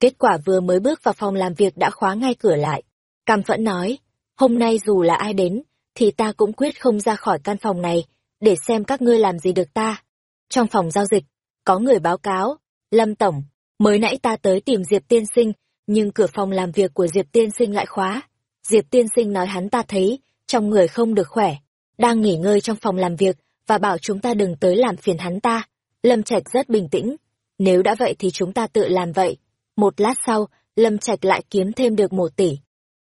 Speaker 1: Kết quả vừa mới bước vào phòng làm việc đã khóa ngay cửa lại. Cam phẫn nói, hôm nay dù là ai đến, thì ta cũng quyết không ra khỏi căn phòng này, để xem các ngươi làm gì được ta. Trong phòng giao dịch, có người báo cáo, Lâm Tổng, mới nãy ta tới tìm Diệp Tiên Sinh, nhưng cửa phòng làm việc của Diệp Tiên Sinh lại khóa. Diệp Tiên Sinh nói hắn ta thấy, trong người không được khỏe, đang nghỉ ngơi trong phòng làm việc, và bảo chúng ta đừng tới làm phiền hắn ta. Lâm Trạch rất bình tĩnh, nếu đã vậy thì chúng ta tự làm vậy. Một lát sau, Lâm Trạch lại kiếm thêm được một tỷ.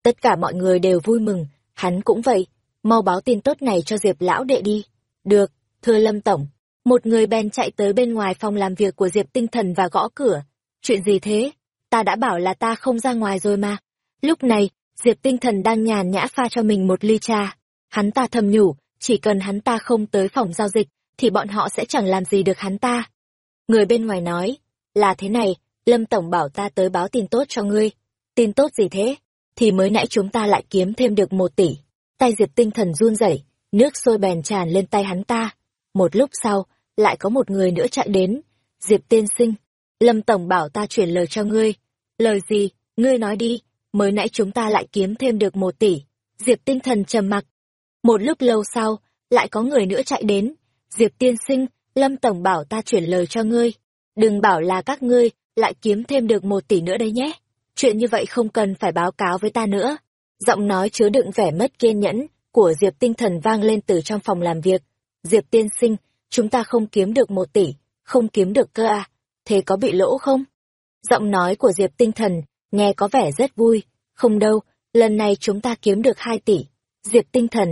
Speaker 1: Tất cả mọi người đều vui mừng, hắn cũng vậy, mau báo tin tốt này cho Diệp lão đệ đi. Được, thưa Lâm Tổng. Một người bèn chạy tới bên ngoài phòng làm việc của Diệp Tinh Thần và gõ cửa. Chuyện gì thế? Ta đã bảo là ta không ra ngoài rồi mà. Lúc này, Diệp tinh thần đang nhàn nhã pha cho mình một ly trà. Hắn ta thầm nhủ, chỉ cần hắn ta không tới phòng giao dịch, thì bọn họ sẽ chẳng làm gì được hắn ta. Người bên ngoài nói, là thế này, Lâm Tổng bảo ta tới báo tin tốt cho ngươi. Tin tốt gì thế? thì mới nãy chúng ta lại kiếm thêm được một tỷ. Tay Diệp tinh thần run rẩy, nước sôi bèn tràn lên tay hắn ta. Một lúc sau, lại có một người nữa chạy đến. Diệp tiên sinh, Lâm Tổng bảo ta chuyển lời cho ngươi. Lời gì, ngươi nói đi, mới nãy chúng ta lại kiếm thêm được một tỷ. Diệp tinh thần trầm mặc. Một lúc lâu sau, lại có người nữa chạy đến. Diệp tiên sinh, Lâm Tổng bảo ta chuyển lời cho ngươi. Đừng bảo là các ngươi lại kiếm thêm được một tỷ nữa đấy nhé. Chuyện như vậy không cần phải báo cáo với ta nữa. Giọng nói chứa đựng vẻ mất kiên nhẫn của Diệp tinh thần vang lên từ trong phòng làm việc. Diệp tiên sinh, chúng ta không kiếm được một tỷ, không kiếm được cơ à, thế có bị lỗ không? Giọng nói của Diệp tinh thần, nghe có vẻ rất vui. Không đâu, lần này chúng ta kiếm được hai tỷ. Diệp tinh thần,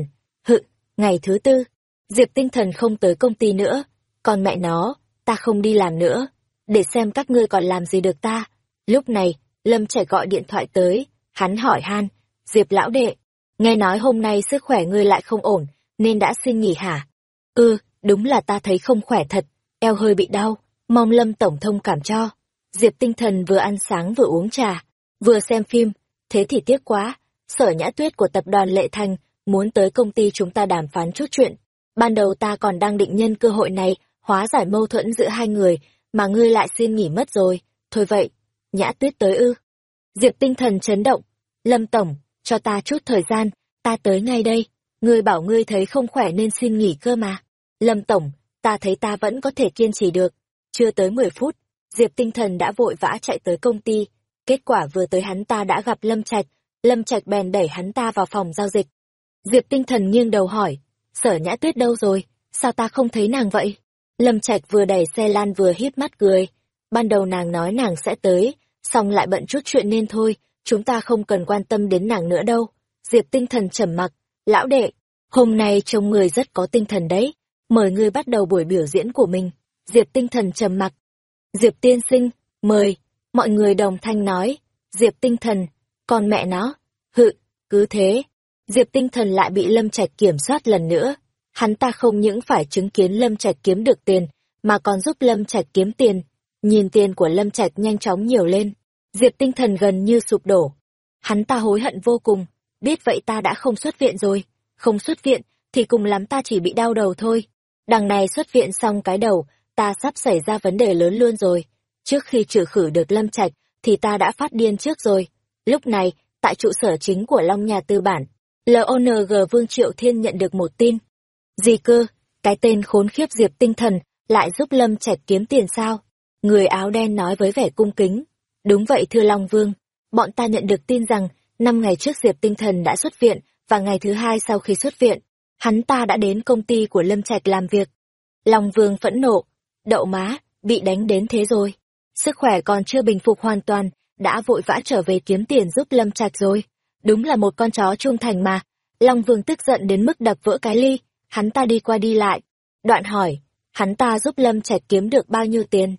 Speaker 1: hự, ngày thứ tư, Diệp tinh thần không tới công ty nữa, còn mẹ nó, ta không đi làm nữa, để xem các ngươi còn làm gì được ta. Lúc này, Lâm trẻ gọi điện thoại tới, hắn hỏi han, Diệp lão đệ, nghe nói hôm nay sức khỏe ngươi lại không ổn, nên đã xin nghỉ hả? Ừ, đúng là ta thấy không khỏe thật, eo hơi bị đau, mong Lâm Tổng thông cảm cho. Diệp tinh thần vừa ăn sáng vừa uống trà, vừa xem phim, thế thì tiếc quá, sở nhã tuyết của tập đoàn Lệ Thành muốn tới công ty chúng ta đàm phán chút chuyện. Ban đầu ta còn đang định nhân cơ hội này hóa giải mâu thuẫn giữa hai người, mà ngươi lại xin nghỉ mất rồi. Thôi vậy, nhã tuyết tới ư. Diệp tinh thần chấn động. Lâm Tổng, cho ta chút thời gian, ta tới ngay đây. Ngươi bảo ngươi thấy không khỏe nên xin nghỉ cơ mà. Lâm Tổng, ta thấy ta vẫn có thể kiên trì được. Chưa tới 10 phút, Diệp tinh thần đã vội vã chạy tới công ty. Kết quả vừa tới hắn ta đã gặp Lâm Trạch, Lâm Trạch bèn đẩy hắn ta vào phòng giao dịch. Diệp tinh thần nghiêng đầu hỏi, sở nhã tuyết đâu rồi, sao ta không thấy nàng vậy? Lâm Trạch vừa đẩy xe lan vừa híp mắt cười. Ban đầu nàng nói nàng sẽ tới, xong lại bận chút chuyện nên thôi, chúng ta không cần quan tâm đến nàng nữa đâu. Diệp tinh thần trầm mặc, lão đệ, hôm nay trông người rất có tinh thần đấy, mời ngươi bắt đầu buổi biểu diễn của mình. Diệp tinh thần trầm mặc. Diệp tiên sinh, mời, mọi người đồng thanh nói, Diệp tinh thần, còn mẹ nó, hự, cứ thế. Diệp tinh thần lại bị Lâm Trạch kiểm soát lần nữa, hắn ta không những phải chứng kiến Lâm Trạch kiếm được tiền, mà còn giúp Lâm Trạch kiếm tiền. Nhìn tiền của Lâm Trạch nhanh chóng nhiều lên, Diệp tinh thần gần như sụp đổ. Hắn ta hối hận vô cùng, biết vậy ta đã không xuất viện rồi, không xuất viện thì cùng lắm ta chỉ bị đau đầu thôi. Đằng này xuất viện xong cái đầu, ta sắp xảy ra vấn đề lớn luôn rồi. Trước khi trừ khử được Lâm Trạch thì ta đã phát điên trước rồi. Lúc này, tại trụ sở chính của Long Nhà Tư Bản, lng Vương Triệu Thiên nhận được một tin. Gì cơ, cái tên khốn khiếp Diệp tinh thần lại giúp Lâm Trạch kiếm tiền sao? Người áo đen nói với vẻ cung kính. Đúng vậy thưa Long Vương, bọn ta nhận được tin rằng năm ngày trước Diệp tinh thần đã xuất viện và ngày thứ hai sau khi xuất viện, hắn ta đã đến công ty của Lâm Trạch làm việc. Long Vương phẫn nộ, đậu má, bị đánh đến thế rồi. Sức khỏe còn chưa bình phục hoàn toàn, đã vội vã trở về kiếm tiền giúp Lâm Trạch rồi. Đúng là một con chó trung thành mà. Long Vương tức giận đến mức đập vỡ cái ly, hắn ta đi qua đi lại. Đoạn hỏi, hắn ta giúp Lâm Trạch kiếm được bao nhiêu tiền?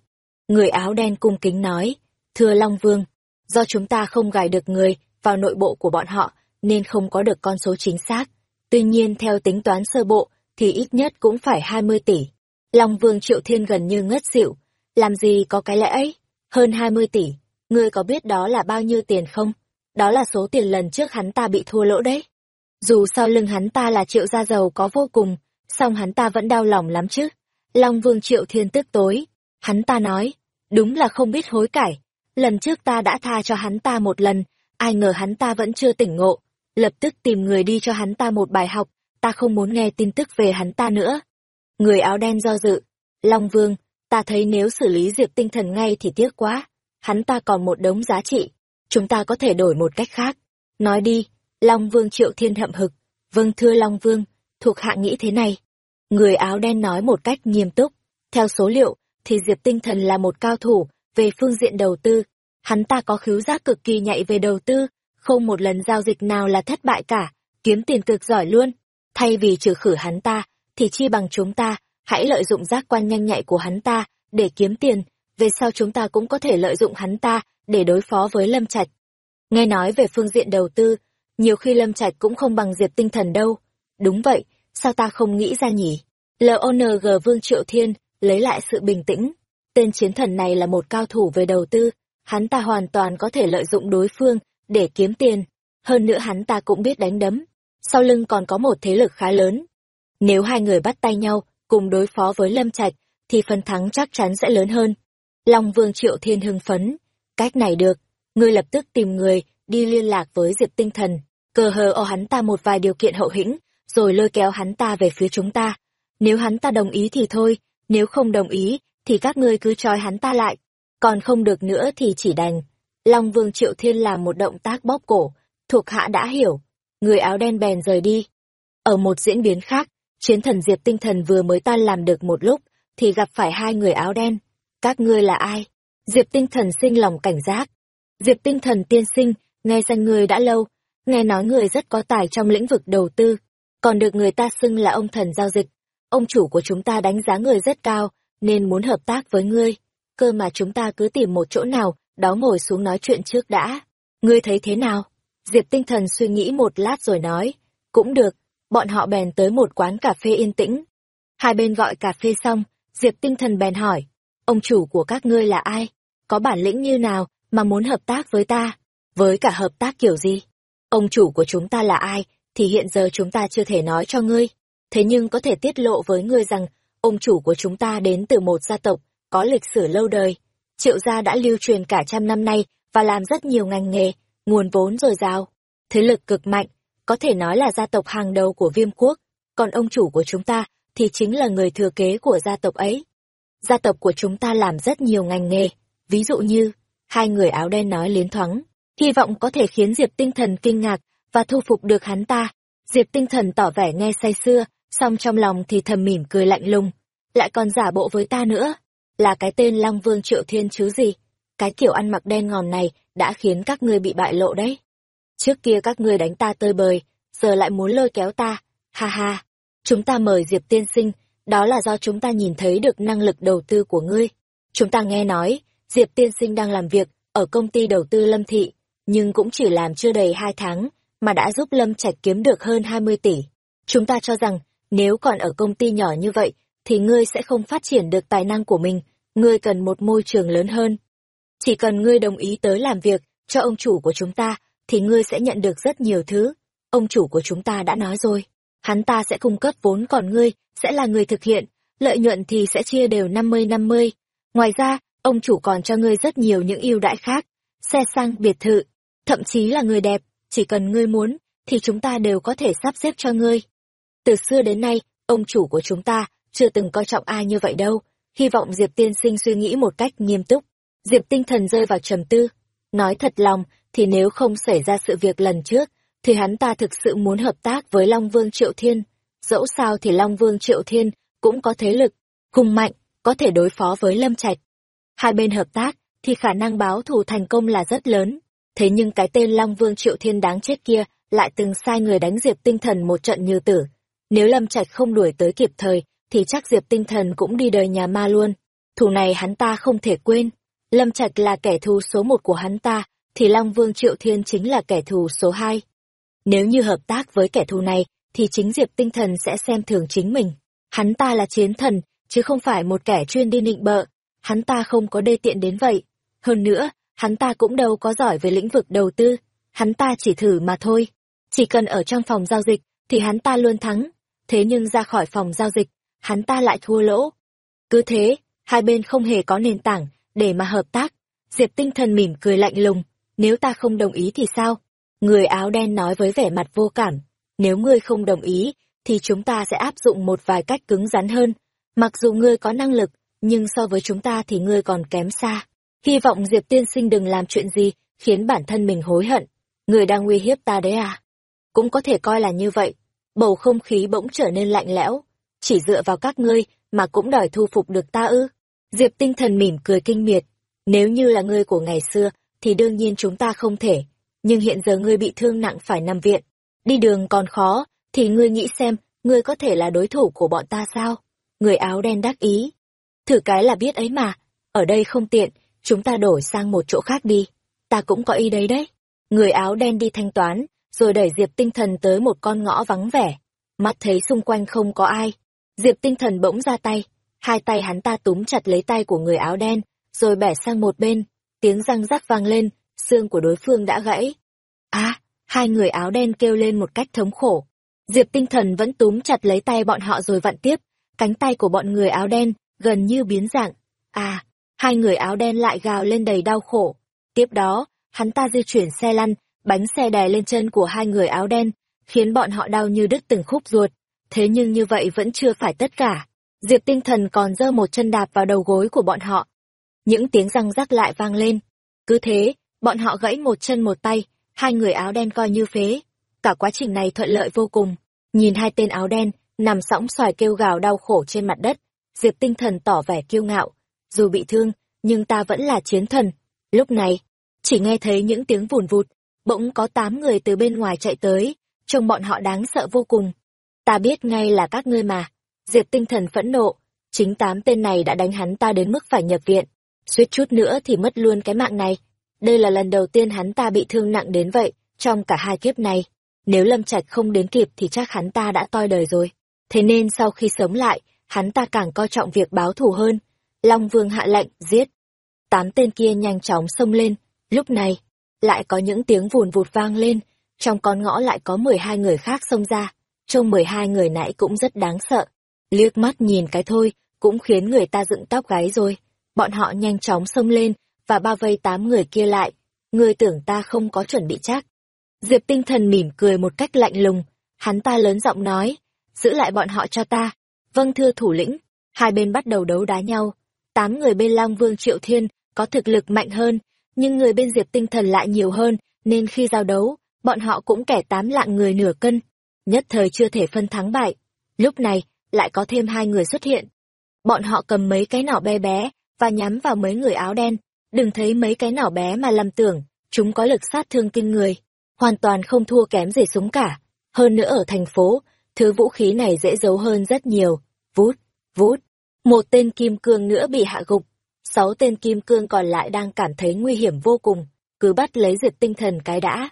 Speaker 1: Người áo đen cung kính nói, thưa Long Vương, do chúng ta không gài được người vào nội bộ của bọn họ, nên không có được con số chính xác. Tuy nhiên theo tính toán sơ bộ, thì ít nhất cũng phải 20 tỷ. Long Vương Triệu Thiên gần như ngất xỉu. Làm gì có cái lẽ ấy? Hơn 20 tỷ. Ngươi có biết đó là bao nhiêu tiền không? Đó là số tiền lần trước hắn ta bị thua lỗ đấy. Dù sau lưng hắn ta là triệu gia giàu có vô cùng, song hắn ta vẫn đau lòng lắm chứ. Long Vương Triệu Thiên tức tối. Hắn ta nói, đúng là không biết hối cải. Lần trước ta đã tha cho hắn ta một lần, ai ngờ hắn ta vẫn chưa tỉnh ngộ. Lập tức tìm người đi cho hắn ta một bài học, ta không muốn nghe tin tức về hắn ta nữa. Người áo đen do dự. Long Vương, ta thấy nếu xử lý Diệp tinh thần ngay thì tiếc quá. Hắn ta còn một đống giá trị. Chúng ta có thể đổi một cách khác. Nói đi, Long Vương Triệu Thiên hậm hực. Vâng thưa Long Vương, thuộc hạ nghĩ thế này. Người áo đen nói một cách nghiêm túc. Theo số liệu, thì Diệp Tinh Thần là một cao thủ về phương diện đầu tư. Hắn ta có khứu giác cực kỳ nhạy về đầu tư, không một lần giao dịch nào là thất bại cả, kiếm tiền cực giỏi luôn. Thay vì trừ khử hắn ta, thì chi bằng chúng ta, hãy lợi dụng giác quan nhanh nhạy của hắn ta để kiếm tiền, về sau chúng ta cũng có thể lợi dụng hắn ta để đối phó với Lâm Trạch. Nghe nói về phương diện đầu tư, nhiều khi Lâm Trạch cũng không bằng Diệp Tinh Thần đâu. Đúng vậy, sao ta không nghĩ ra nhỉ? lng Vương Triệu Thiên lấy lại sự bình tĩnh. Tên chiến thần này là một cao thủ về đầu tư, hắn ta hoàn toàn có thể lợi dụng đối phương để kiếm tiền. hơn nữa hắn ta cũng biết đánh đấm. Sau lưng còn có một thế lực khá lớn. Nếu hai người bắt tay nhau, cùng đối phó với Lâm Trạch, thì phần thắng chắc chắn sẽ lớn hơn. Long Vương Triệu Thiên hưng phấn. Cách này được, ngươi lập tức tìm người, đi liên lạc với Diệp Tinh Thần, cờ hờ ô hắn ta một vài điều kiện hậu hĩnh, rồi lôi kéo hắn ta về phía chúng ta. Nếu hắn ta đồng ý thì thôi, nếu không đồng ý, thì các ngươi cứ trói hắn ta lại. Còn không được nữa thì chỉ đành. Long Vương Triệu Thiên làm một động tác bóp cổ, thuộc hạ đã hiểu. Người áo đen bèn rời đi. Ở một diễn biến khác, chiến thần Diệp Tinh Thần vừa mới tan làm được một lúc, thì gặp phải hai người áo đen. Các ngươi là ai? Diệp Tinh Thần sinh lòng cảnh giác. Diệp Tinh Thần tiên sinh, nghe danh người đã lâu, nghe nói người rất có tài trong lĩnh vực đầu tư, còn được người ta xưng là ông thần giao dịch. Ông chủ của chúng ta đánh giá người rất cao, nên muốn hợp tác với ngươi. Cơ mà chúng ta cứ tìm một chỗ nào, đó ngồi xuống nói chuyện trước đã. Ngươi thấy thế nào? Diệp tinh thần suy nghĩ một lát rồi nói. Cũng được, bọn họ bèn tới một quán cà phê yên tĩnh. Hai bên gọi cà phê xong, Diệp tinh thần bèn hỏi. Ông chủ của các ngươi là ai? Có bản lĩnh như nào mà muốn hợp tác với ta? Với cả hợp tác kiểu gì? Ông chủ của chúng ta là ai, thì hiện giờ chúng ta chưa thể nói cho ngươi. Thế nhưng có thể tiết lộ với ngươi rằng, ông chủ của chúng ta đến từ một gia tộc, có lịch sử lâu đời. Triệu gia đã lưu truyền cả trăm năm nay và làm rất nhiều ngành nghề, nguồn vốn dồi dào. Thế lực cực mạnh, có thể nói là gia tộc hàng đầu của viêm quốc. Còn ông chủ của chúng ta thì chính là người thừa kế của gia tộc ấy. Gia tộc của chúng ta làm rất nhiều ngành nghề, ví dụ như, hai người áo đen nói liến thoáng, hy vọng có thể khiến Diệp tinh thần kinh ngạc và thu phục được hắn ta. Diệp tinh thần tỏ vẻ nghe say xưa, song trong lòng thì thầm mỉm cười lạnh lùng, lại còn giả bộ với ta nữa. Là cái tên Long Vương Triệu Thiên chứ gì? Cái kiểu ăn mặc đen ngòm này đã khiến các ngươi bị bại lộ đấy. Trước kia các ngươi đánh ta tơi bời, giờ lại muốn lôi kéo ta. Ha ha, chúng ta mời Diệp tiên sinh, đó là do chúng ta nhìn thấy được năng lực đầu tư của ngươi. Chúng ta nghe nói, Diệp tiên sinh đang làm việc ở công ty đầu tư Lâm Thị, nhưng cũng chỉ làm chưa đầy hai tháng, mà đã giúp Lâm Trạch kiếm được hơn 20 tỷ. Chúng ta cho rằng, nếu còn ở công ty nhỏ như vậy, thì ngươi sẽ không phát triển được tài năng của mình, ngươi cần một môi trường lớn hơn. Chỉ cần ngươi đồng ý tới làm việc cho ông chủ của chúng ta, thì ngươi sẽ nhận được rất nhiều thứ. Ông chủ của chúng ta đã nói rồi, hắn ta sẽ cung cấp vốn còn ngươi sẽ là người thực hiện, lợi nhuận thì sẽ chia đều 50-50. Ngoài ra, ông chủ còn cho ngươi rất nhiều những ưu đãi khác, xe sang biệt thự, thậm chí là người đẹp, chỉ cần ngươi muốn, thì chúng ta đều có thể sắp xếp cho ngươi. Từ xưa đến nay, ông chủ của chúng ta chưa từng coi trọng ai như vậy đâu. Hy vọng Diệp tiên sinh suy nghĩ một cách nghiêm túc. Diệp tinh thần rơi vào trầm tư. Nói thật lòng, thì nếu không xảy ra sự việc lần trước, thì hắn ta thực sự muốn hợp tác với Long Vương Triệu Thiên. Dẫu sao thì Long Vương Triệu Thiên cũng có thế lực, hùng mạnh, có thể đối phó với Lâm Trạch. Hai bên hợp tác, thì khả năng báo thù thành công là rất lớn. Thế nhưng cái tên Long Vương Triệu Thiên đáng chết kia lại từng sai người đánh Diệp tinh thần một trận như tử. Nếu Lâm Trạch không đuổi tới kịp thời, thì chắc Diệp tinh thần cũng đi đời nhà ma luôn. Thù này hắn ta không thể quên. Lâm Trạch là kẻ thù số một của hắn ta, thì Long Vương Triệu Thiên chính là kẻ thù số hai. Nếu như hợp tác với kẻ thù này, thì chính Diệp tinh thần sẽ xem thường chính mình. Hắn ta là chiến thần, chứ không phải một kẻ chuyên đi nịnh bợ. Hắn ta không có đê tiện đến vậy. Hơn nữa, hắn ta cũng đâu có giỏi về lĩnh vực đầu tư. Hắn ta chỉ thử mà thôi. Chỉ cần ở trong phòng giao dịch, thì hắn ta luôn thắng. Thế nhưng ra khỏi phòng giao dịch, hắn ta lại thua lỗ. Cứ thế, hai bên không hề có nền tảng để mà hợp tác. Diệp tinh thần mỉm cười lạnh lùng, nếu ta không đồng ý thì sao? Người áo đen nói với vẻ mặt vô cảm, nếu ngươi không đồng ý, thì chúng ta sẽ áp dụng một vài cách cứng rắn hơn. Mặc dù ngươi có năng lực, nhưng so với chúng ta thì ngươi còn kém xa. Hy vọng Diệp tiên sinh đừng làm chuyện gì, khiến bản thân mình hối hận. Người đang uy hiếp ta đấy à? Cũng có thể coi là như vậy. Bầu không khí bỗng trở nên lạnh lẽo, chỉ dựa vào các ngươi mà cũng đòi thu phục được ta ư. Diệp tinh thần mỉm cười kinh miệt. Nếu như là ngươi của ngày xưa, thì đương nhiên chúng ta không thể. Nhưng hiện giờ ngươi bị thương nặng phải nằm viện. Đi đường còn khó, thì ngươi nghĩ xem, ngươi có thể là đối thủ của bọn ta sao? Người áo đen đắc ý. Thử cái là biết ấy mà, ở đây không tiện, chúng ta đổi sang một chỗ khác đi. Ta cũng có ý đấy đấy. Người áo đen đi thanh toán, rồi đẩy Diệp tinh thần tới một con ngõ vắng vẻ. Mắt thấy xung quanh không có ai, Diệp tinh thần bỗng ra tay, hai tay hắn ta túm chặt lấy tay của người áo đen, rồi bẻ sang một bên, tiếng răng rắc vang lên, xương của đối phương đã gãy. À, Hai người áo đen kêu lên một cách thống khổ. Diệp tinh thần vẫn túm chặt lấy tay bọn họ rồi vặn tiếp, cánh tay của bọn người áo đen gần như biến dạng. À, hai người áo đen lại gào lên đầy đau khổ. Tiếp đó, hắn ta di chuyển xe lăn, bánh xe đè lên chân của hai người áo đen, khiến bọn họ đau như đứt từng khúc ruột. Thế nhưng như vậy vẫn chưa phải tất cả. Diệp tinh thần còn giơ một chân đạp vào đầu gối của bọn họ. Những tiếng răng rắc lại vang lên. Cứ thế, bọn họ gãy một chân một tay, hai người áo đen coi như phế. Cả quá trình này thuận lợi vô cùng. Nhìn hai tên áo đen, nằm sõng xoài kêu gào đau khổ trên mặt đất. Diệp tinh thần tỏ vẻ kiêu ngạo. Dù bị thương, nhưng ta vẫn là chiến thần. Lúc này, chỉ nghe thấy những tiếng vùn vụt, bỗng có tám người từ bên ngoài chạy tới, trông bọn họ đáng sợ vô cùng. Ta biết ngay là các ngươi mà. Diệp tinh thần phẫn nộ, chính tám tên này đã đánh hắn ta đến mức phải nhập viện. Suýt chút nữa thì mất luôn cái mạng này. Đây là lần đầu tiên hắn ta bị thương nặng đến vậy, trong cả hai kiếp này. Nếu Lâm Trạch không đến kịp thì chắc hắn ta đã toi đời rồi. Thế nên sau khi sống lại, hắn ta càng coi trọng việc báo thù hơn. Long Vương hạ lệnh, giết. Tám tên kia nhanh chóng xông lên. Lúc này, lại có những tiếng vùn vụt vang lên. Trong con ngõ lại có mười hai người khác xông ra. Trông mười hai người nãy cũng rất đáng sợ. Liếc mắt nhìn cái thôi, cũng khiến người ta dựng tóc gáy rồi. Bọn họ nhanh chóng xông lên, và bao vây tám người kia lại. Người tưởng ta không có chuẩn bị chắc. Diệp tinh thần mỉm cười một cách lạnh lùng. Hắn ta lớn giọng nói, giữ lại bọn họ cho ta. Vâng thưa thủ lĩnh, hai bên bắt đầu đấu đá nhau. Tám người bên Long Vương Triệu Thiên có thực lực mạnh hơn, nhưng người bên Diệp tinh thần lại nhiều hơn, nên khi giao đấu, bọn họ cũng kẻ tám lạng người nửa cân. Nhất thời chưa thể phân thắng bại. Lúc này, lại có thêm hai người xuất hiện. Bọn họ cầm mấy cái nỏ bé bé, và nhắm vào mấy người áo đen. Đừng thấy mấy cái nỏ bé mà lầm tưởng, chúng có lực sát thương kinh người. Hoàn toàn không thua kém gì súng cả. Hơn nữa ở thành phố, thứ vũ khí này dễ giấu hơn rất nhiều. Vút, vút. Một tên kim cương nữa bị hạ gục. Sáu tên kim cương còn lại đang cảm thấy nguy hiểm vô cùng. Cứ bắt lấy diệp tinh thần cái đã.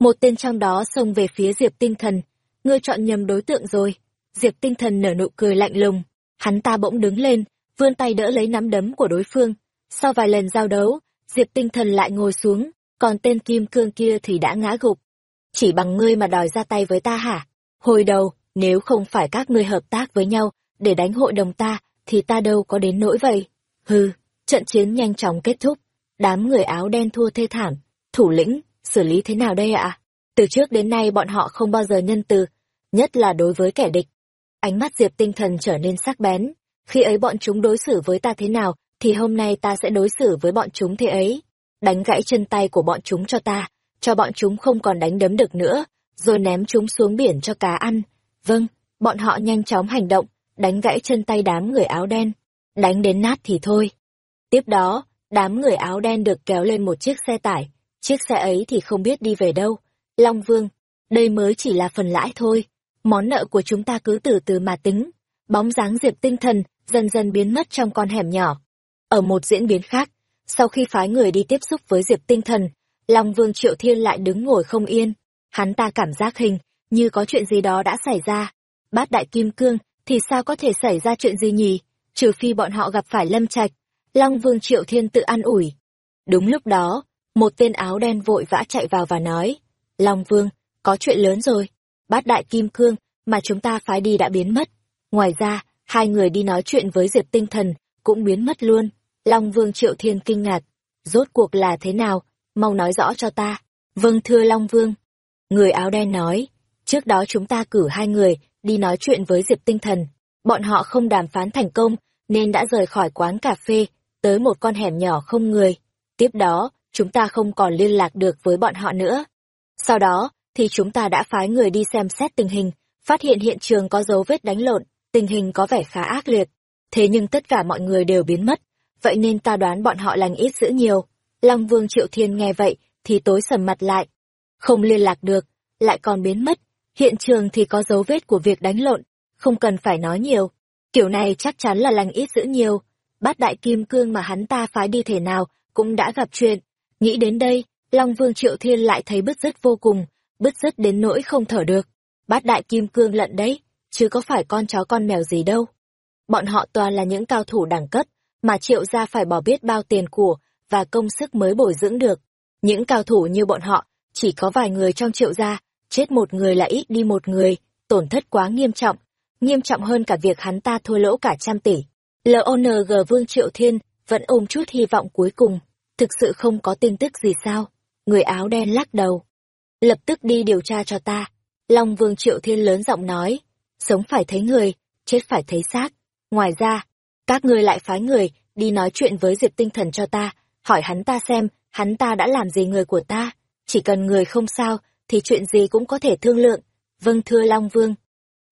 Speaker 1: Một tên trong đó xông về phía diệp tinh thần. Ngươi chọn nhầm đối tượng rồi. Diệp tinh thần nở nụ cười lạnh lùng. Hắn ta bỗng đứng lên, vươn tay đỡ lấy nắm đấm của đối phương. Sau vài lần giao đấu, Diệp tinh thần lại ngồi xuống, còn tên kim cương kia thì đã ngã gục. Chỉ bằng ngươi mà đòi ra tay với ta hả? Hồi đầu, nếu không phải các ngươi hợp tác với nhau để đánh hội đồng ta, thì ta đâu có đến nỗi vậy. Hừ, trận chiến nhanh chóng kết thúc. Đám người áo đen thua thê thảm. Thủ lĩnh, xử lý thế nào đây ạ? Từ trước đến nay bọn họ không bao giờ nhân từ, nhất là đối với kẻ địch. Ánh mắt Diệp tinh thần trở nên sắc bén. Khi ấy bọn chúng đối xử với ta thế nào, thì hôm nay ta sẽ đối xử với bọn chúng thế ấy. Đánh gãy chân tay của bọn chúng cho ta, cho bọn chúng không còn đánh đấm được nữa, rồi ném chúng xuống biển cho cá ăn. Vâng, bọn họ nhanh chóng hành động, đánh gãy chân tay đám người áo đen. Đánh đến nát thì thôi. Tiếp đó, đám người áo đen được kéo lên một chiếc xe tải. Chiếc xe ấy thì không biết đi về đâu. Long Vương, đây mới chỉ là phần lãi thôi. Món nợ của chúng ta cứ từ từ mà tính. Bóng dáng diệp tinh thần dần dần biến mất trong con hẻm nhỏ. Ở một diễn biến khác, sau khi phái người đi tiếp xúc với diệp tinh thần, Long Vương Triệu Thiên lại đứng ngồi không yên. Hắn ta cảm giác hình, như có chuyện gì đó đã xảy ra. Bát đại kim cương, thì sao có thể xảy ra chuyện gì nhỉ? Trừ phi bọn họ gặp phải lâm trạch. Long Vương Triệu Thiên tự an ủi. Đúng lúc đó, một tên áo đen vội vã chạy vào và nói. Long Vương, có chuyện lớn rồi. Bát đại kim cương, mà chúng ta phái đi đã biến mất. Ngoài ra, hai người đi nói chuyện với Diệp Tinh Thần, cũng biến mất luôn. Long Vương Triệu Thiên kinh ngạc. Rốt cuộc là thế nào? Mau nói rõ cho ta. Vâng thưa Long Vương. Người áo đen nói, trước đó chúng ta cử hai người đi nói chuyện với Diệp Tinh Thần. Bọn họ không đàm phán thành công, nên đã rời khỏi quán cà phê, tới một con hẻm nhỏ không người. Tiếp đó, chúng ta không còn liên lạc được với bọn họ nữa. Sau đó, thì chúng ta đã phái người đi xem xét tình hình, phát hiện hiện trường có dấu vết đánh lộn, tình hình có vẻ khá ác liệt. Thế nhưng tất cả mọi người đều biến mất, vậy nên ta đoán bọn họ lành ít dữ nhiều. Long Vương Triệu Thiên nghe vậy, thì tối sầm mặt lại. Không liên lạc được, lại còn biến mất. Hiện trường thì có dấu vết của việc đánh lộn, không cần phải nói nhiều. Kiểu này chắc chắn là lành ít dữ nhiều. Bát đại kim cương mà hắn ta phái đi thể nào, cũng đã gặp chuyện. Nghĩ đến đây, Long Vương Triệu Thiên lại thấy bứt rứt vô cùng, bứt rứt đến nỗi không thở được. Bát đại kim cương lận đấy, chứ có phải con chó con mèo gì đâu. Bọn họ toàn là những cao thủ đẳng cấp, mà triệu gia phải bỏ biết bao tiền của và công sức mới bồi dưỡng được. Những cao thủ như bọn họ, chỉ có vài người trong triệu gia, chết một người là ít đi một người, tổn thất quá nghiêm trọng, nghiêm trọng hơn cả việc hắn ta thua lỗ cả trăm tỷ. LONG Vương Triệu Thiên vẫn ôm chút hy vọng cuối cùng, thực sự không có tin tức gì sao? Người áo đen lắc đầu. Lập tức đi điều tra cho ta. Long Vương Triệu Thiên lớn giọng nói, sống phải thấy người, chết phải thấy xác. Ngoài ra, các ngươi lại phái người đi nói chuyện với Diệp Tinh Thần cho ta, hỏi hắn ta xem, hắn ta đã làm gì người của ta. Chỉ cần người không sao, thì chuyện gì cũng có thể thương lượng. Vâng thưa Long Vương.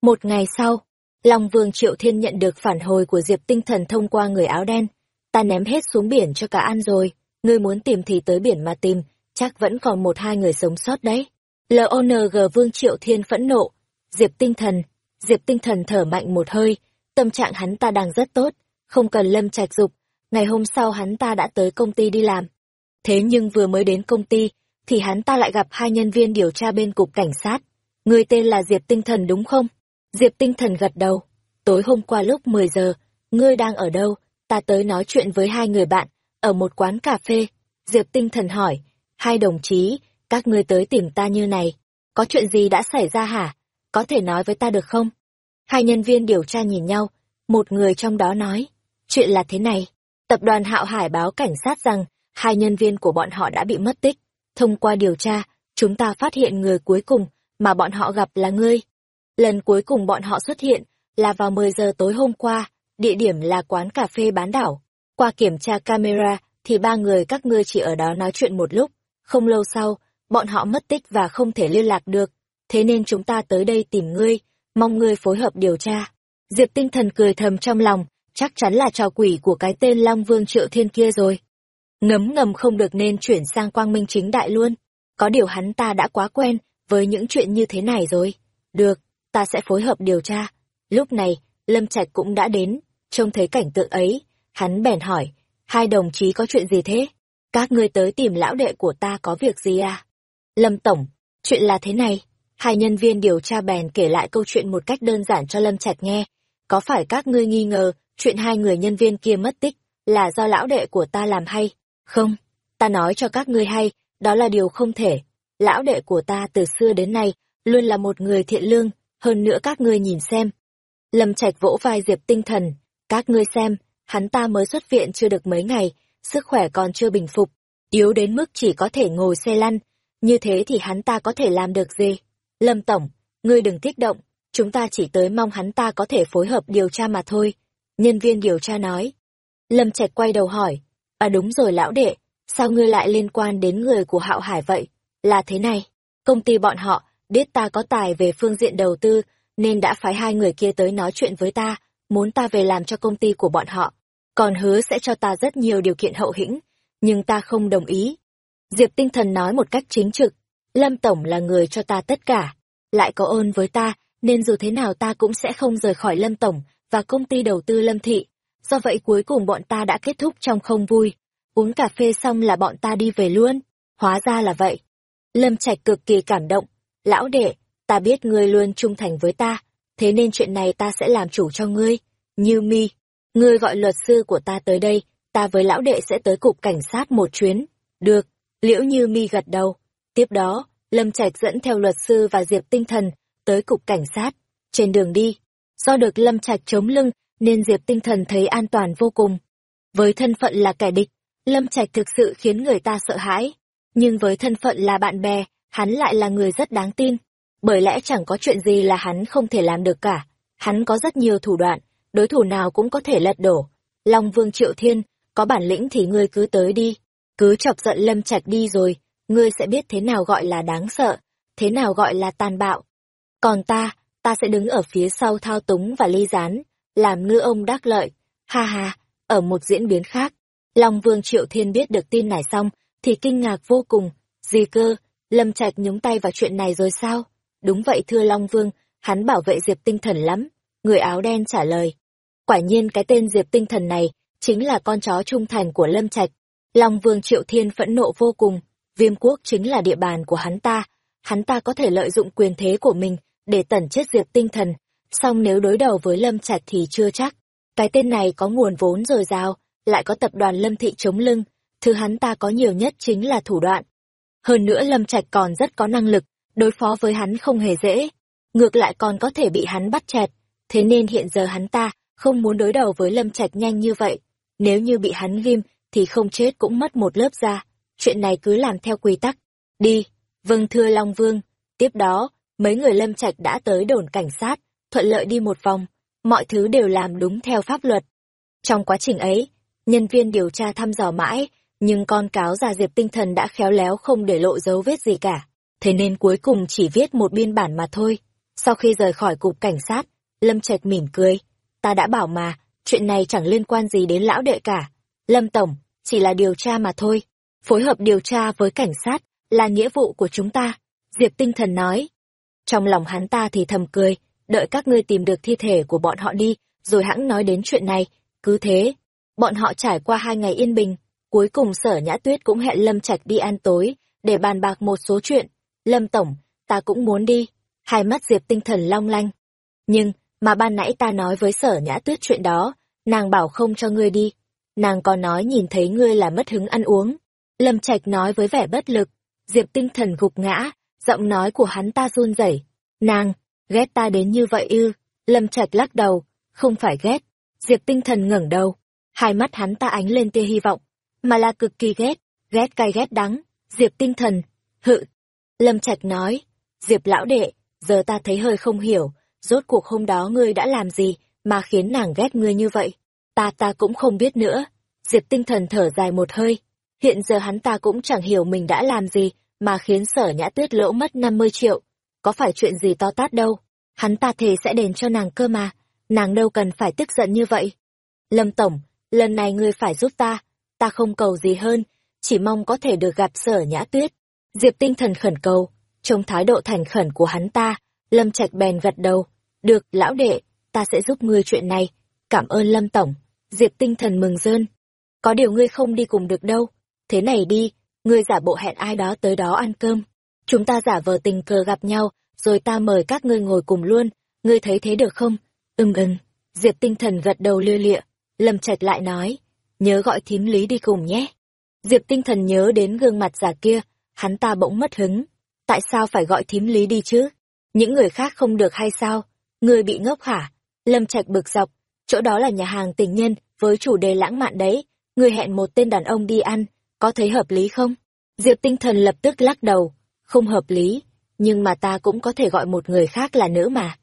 Speaker 1: Một ngày sau, Long Vương Triệu Thiên nhận được phản hồi của Diệp Tinh Thần thông qua người áo đen. Ta ném hết xuống biển cho cả ăn rồi, ngươi muốn tìm thì tới biển mà tìm, chắc vẫn còn một hai người sống sót đấy. LONG Vương Triệu Thiên phẫn nộ. Diệp Tinh Thần, Diệp Tinh Thần thở mạnh một hơi, tâm trạng hắn ta đang rất tốt, không cần lâm trạch dục. Ngày hôm sau hắn ta đã tới công ty đi làm. Thế nhưng vừa mới đến công ty, thì hắn ta lại gặp hai nhân viên điều tra bên cục cảnh sát. Người tên là Diệp Tinh Thần đúng không? Diệp Tinh Thần gật đầu. Tối hôm qua lúc 10 giờ, ngươi đang ở đâu? Ta tới nói chuyện với hai người bạn, ở một quán cà phê. Diệp Tinh Thần hỏi, hai đồng chí, các ngươi tới tìm ta như này, có chuyện gì đã xảy ra hả? Có thể nói với ta được không? Hai nhân viên điều tra nhìn nhau, một người trong đó nói, chuyện là thế này, tập đoàn Hạo Hải báo cảnh sát rằng hai nhân viên của bọn họ đã bị mất tích. Thông qua điều tra, chúng ta phát hiện người cuối cùng mà bọn họ gặp là ngươi. Lần cuối cùng bọn họ xuất hiện là vào 10 giờ tối hôm qua, địa điểm là quán cà phê bán đảo. Qua kiểm tra camera thì ba người các ngươi chỉ ở đó nói chuyện một lúc. Không lâu sau, bọn họ mất tích và không thể liên lạc được. Thế nên chúng ta tới đây tìm ngươi, mong ngươi phối hợp điều tra. Diệp tinh thần cười thầm trong lòng, chắc chắn là trò quỷ của cái tên Long Vương Triệu Thiên kia rồi. Ngấm ngầm không được nên chuyển sang quang minh chính đại luôn. Có điều hắn ta đã quá quen với những chuyện như thế này rồi. Được, ta sẽ phối hợp điều tra. Lúc này, Lâm Trạch cũng đã đến, trông thấy cảnh tượng ấy, hắn bèn hỏi, hai đồng chí có chuyện gì thế? Các ngươi tới tìm lão đệ của ta có việc gì à? Lâm Tổng, chuyện là thế này. Hai nhân viên điều tra bèn kể lại câu chuyện một cách đơn giản cho Lâm Trạch nghe. Có phải các ngươi nghi ngờ chuyện hai người nhân viên kia mất tích là do lão đệ của ta làm hay? Không, ta nói cho các ngươi hay, đó là điều không thể. Lão đệ của ta từ xưa đến nay luôn là một người thiện lương, hơn nữa các ngươi nhìn xem. Lâm Trạch vỗ vai Diệp tinh thần, các ngươi xem, hắn ta mới xuất viện chưa được mấy ngày, sức khỏe còn chưa bình phục, yếu đến mức chỉ có thể ngồi xe lăn, như thế thì hắn ta có thể làm được gì? Lâm Tổng, ngươi đừng kích động, chúng ta chỉ tới mong hắn ta có thể phối hợp điều tra mà thôi. Nhân viên điều tra nói. Lâm Trạch quay đầu hỏi, à đúng rồi lão đệ, sao ngươi lại liên quan đến người của Hạo Hải vậy? Là thế này, công ty bọn họ biết ta có tài về phương diện đầu tư, nên đã phái hai người kia tới nói chuyện với ta, muốn ta về làm cho công ty của bọn họ, còn hứa sẽ cho ta rất nhiều điều kiện hậu hĩnh, nhưng ta không đồng ý. Diệp Tinh Thần nói một cách chính trực, Lâm Tổng là người cho ta tất cả, lại có ơn với ta, nên dù thế nào ta cũng sẽ không rời khỏi Lâm Tổng và công ty đầu tư Lâm Thị. Do vậy cuối cùng bọn ta đã kết thúc trong không vui. Uống cà phê xong là bọn ta đi về luôn. Hóa ra là vậy. Lâm Trạch cực kỳ cảm động. Lão đệ, ta biết ngươi luôn trung thành với ta, thế nên chuyện này ta sẽ làm chủ cho ngươi. Như mi, ngươi gọi luật sư của ta tới đây, ta với lão đệ sẽ tới cục cảnh sát một chuyến. Được, liễu như mi gật đầu. Tiếp đó, Lâm Trạch dẫn theo luật sư và Diệp Tinh Thần tới cục cảnh sát. Trên đường đi, do được Lâm Trạch chống lưng nên Diệp Tinh Thần thấy an toàn vô cùng. Với thân phận là kẻ địch, Lâm Trạch thực sự khiến người ta sợ hãi. Nhưng với thân phận là bạn bè, hắn lại là người rất đáng tin. Bởi lẽ chẳng có chuyện gì là hắn không thể làm được cả. Hắn có rất nhiều thủ đoạn, đối thủ nào cũng có thể lật đổ. Long Vương Triệu Thiên, có bản lĩnh thì ngươi cứ tới đi. Cứ chọc giận Lâm Trạch đi rồi, ngươi sẽ biết thế nào gọi là đáng sợ, thế nào gọi là tàn bạo. Còn ta, ta sẽ đứng ở phía sau thao túng và ly gián, làm ngư ông đắc lợi. Ha ha, ở một diễn biến khác, Long Vương Triệu Thiên biết được tin này xong, thì kinh ngạc vô cùng. Gì cơ, Lâm Trạch nhúng tay vào chuyện này rồi sao? Đúng vậy thưa Long Vương, hắn bảo vệ Diệp tinh thần lắm. Người áo đen trả lời. Quả nhiên cái tên Diệp tinh thần này, chính là con chó trung thành của Lâm Trạch. Long Vương Triệu Thiên phẫn nộ vô cùng, viêm quốc chính là địa bàn của hắn ta, hắn ta có thể lợi dụng quyền thế của mình để tẩn chết Diệp tinh thần, song nếu đối đầu với Lâm Trạch thì chưa chắc. Cái tên này có nguồn vốn dồi dào, lại có tập đoàn Lâm Thị chống lưng, thứ hắn ta có nhiều nhất chính là thủ đoạn. Hơn nữa Lâm Trạch còn rất có năng lực, đối phó với hắn không hề dễ. Ngược lại còn có thể bị hắn bắt chẹt. Thế nên hiện giờ hắn ta không muốn đối đầu với Lâm Trạch nhanh như vậy. Nếu như bị hắn ghim thì không chết cũng mất một lớp da. Chuyện này cứ làm theo quy tắc. Đi. Vâng thưa Long Vương. Tiếp đó, mấy người Lâm Trạch đã tới đồn cảnh sát, thuận lợi đi một vòng. Mọi thứ đều làm đúng theo pháp luật. Trong quá trình ấy, nhân viên điều tra thăm dò mãi, nhưng con cáo già Diệp tinh thần đã khéo léo không để lộ dấu vết gì cả. Thế nên cuối cùng chỉ viết một biên bản mà thôi. Sau khi rời khỏi cục cảnh sát, Lâm Trạch mỉm cười. Ta đã bảo mà, chuyện này chẳng liên quan gì đến lão đệ cả. Lâm Tổng, chỉ là điều tra mà thôi. Phối hợp điều tra với cảnh sát là nghĩa vụ của chúng ta. Diệp tinh thần nói. Trong lòng hắn ta thì thầm cười, đợi các ngươi tìm được thi thể của bọn họ đi, rồi hãng nói đến chuyện này. Cứ thế, bọn họ trải qua hai ngày yên bình, cuối cùng sở nhã tuyết cũng hẹn Lâm Trạch đi ăn tối, để bàn bạc một số chuyện. Lâm Tổng, ta cũng muốn đi. Hai mắt Diệp tinh thần long lanh. Nhưng, mà ban nãy ta nói với sở nhã tuyết chuyện đó, nàng bảo không cho ngươi đi. Nàng còn nói nhìn thấy ngươi là mất hứng ăn uống. Lâm Trạch nói với vẻ bất lực. Diệp tinh thần gục ngã, giọng nói của hắn ta run rẩy. Nàng, ghét ta đến như vậy ư? Lâm Trạch lắc đầu, không phải ghét. Diệp tinh thần ngẩng đầu, hai mắt hắn ta ánh lên tia hy vọng, mà là cực kỳ ghét, ghét cay ghét đắng. Diệp tinh thần, hự. Lâm Trạch nói, Diệp lão đệ, giờ ta thấy hơi không hiểu, rốt cuộc hôm đó ngươi đã làm gì mà khiến nàng ghét ngươi như vậy. Ta ta cũng không biết nữa. Diệp tinh thần thở dài một hơi. Hiện giờ hắn ta cũng chẳng hiểu mình đã làm gì mà khiến sở nhã tuyết lỗ mất 50 triệu. Có phải chuyện gì to tát đâu. Hắn ta thề sẽ đền cho nàng cơ mà. Nàng đâu cần phải tức giận như vậy. Lâm Tổng, lần này ngươi phải giúp ta. Ta không cầu gì hơn, chỉ mong có thể được gặp sở nhã tuyết. Diệp tinh thần khẩn cầu, trong thái độ thành khẩn của hắn ta, Lâm Trạch bèn gật đầu. Được, lão đệ, ta sẽ giúp ngươi chuyện này. Cảm ơn Lâm Tổng. Diệp tinh thần mừng rơn. Có điều ngươi không đi cùng được đâu. Thế này đi, ngươi giả bộ hẹn ai đó tới đó ăn cơm. Chúng ta giả vờ tình cờ gặp nhau, rồi ta mời các ngươi ngồi cùng luôn. Ngươi thấy thế được không? Ừm ừm. Diệp tinh thần gật đầu lưa lịa. Lâm Trạch lại nói. Nhớ gọi thím lý đi cùng nhé. Diệp tinh thần nhớ đến gương mặt giả kia, hắn ta bỗng mất hứng. Tại sao phải gọi thím lý đi chứ? Những người khác không được hay sao? Người bị ngốc hả? Lâm Trạch bực dọc, chỗ đó là nhà hàng tình nhân, với chủ đề lãng mạn đấy. Người hẹn một tên đàn ông đi ăn, có thấy hợp lý không? Diệp tinh thần lập tức lắc đầu, không hợp lý, nhưng mà ta cũng có thể gọi một người khác là nữ mà.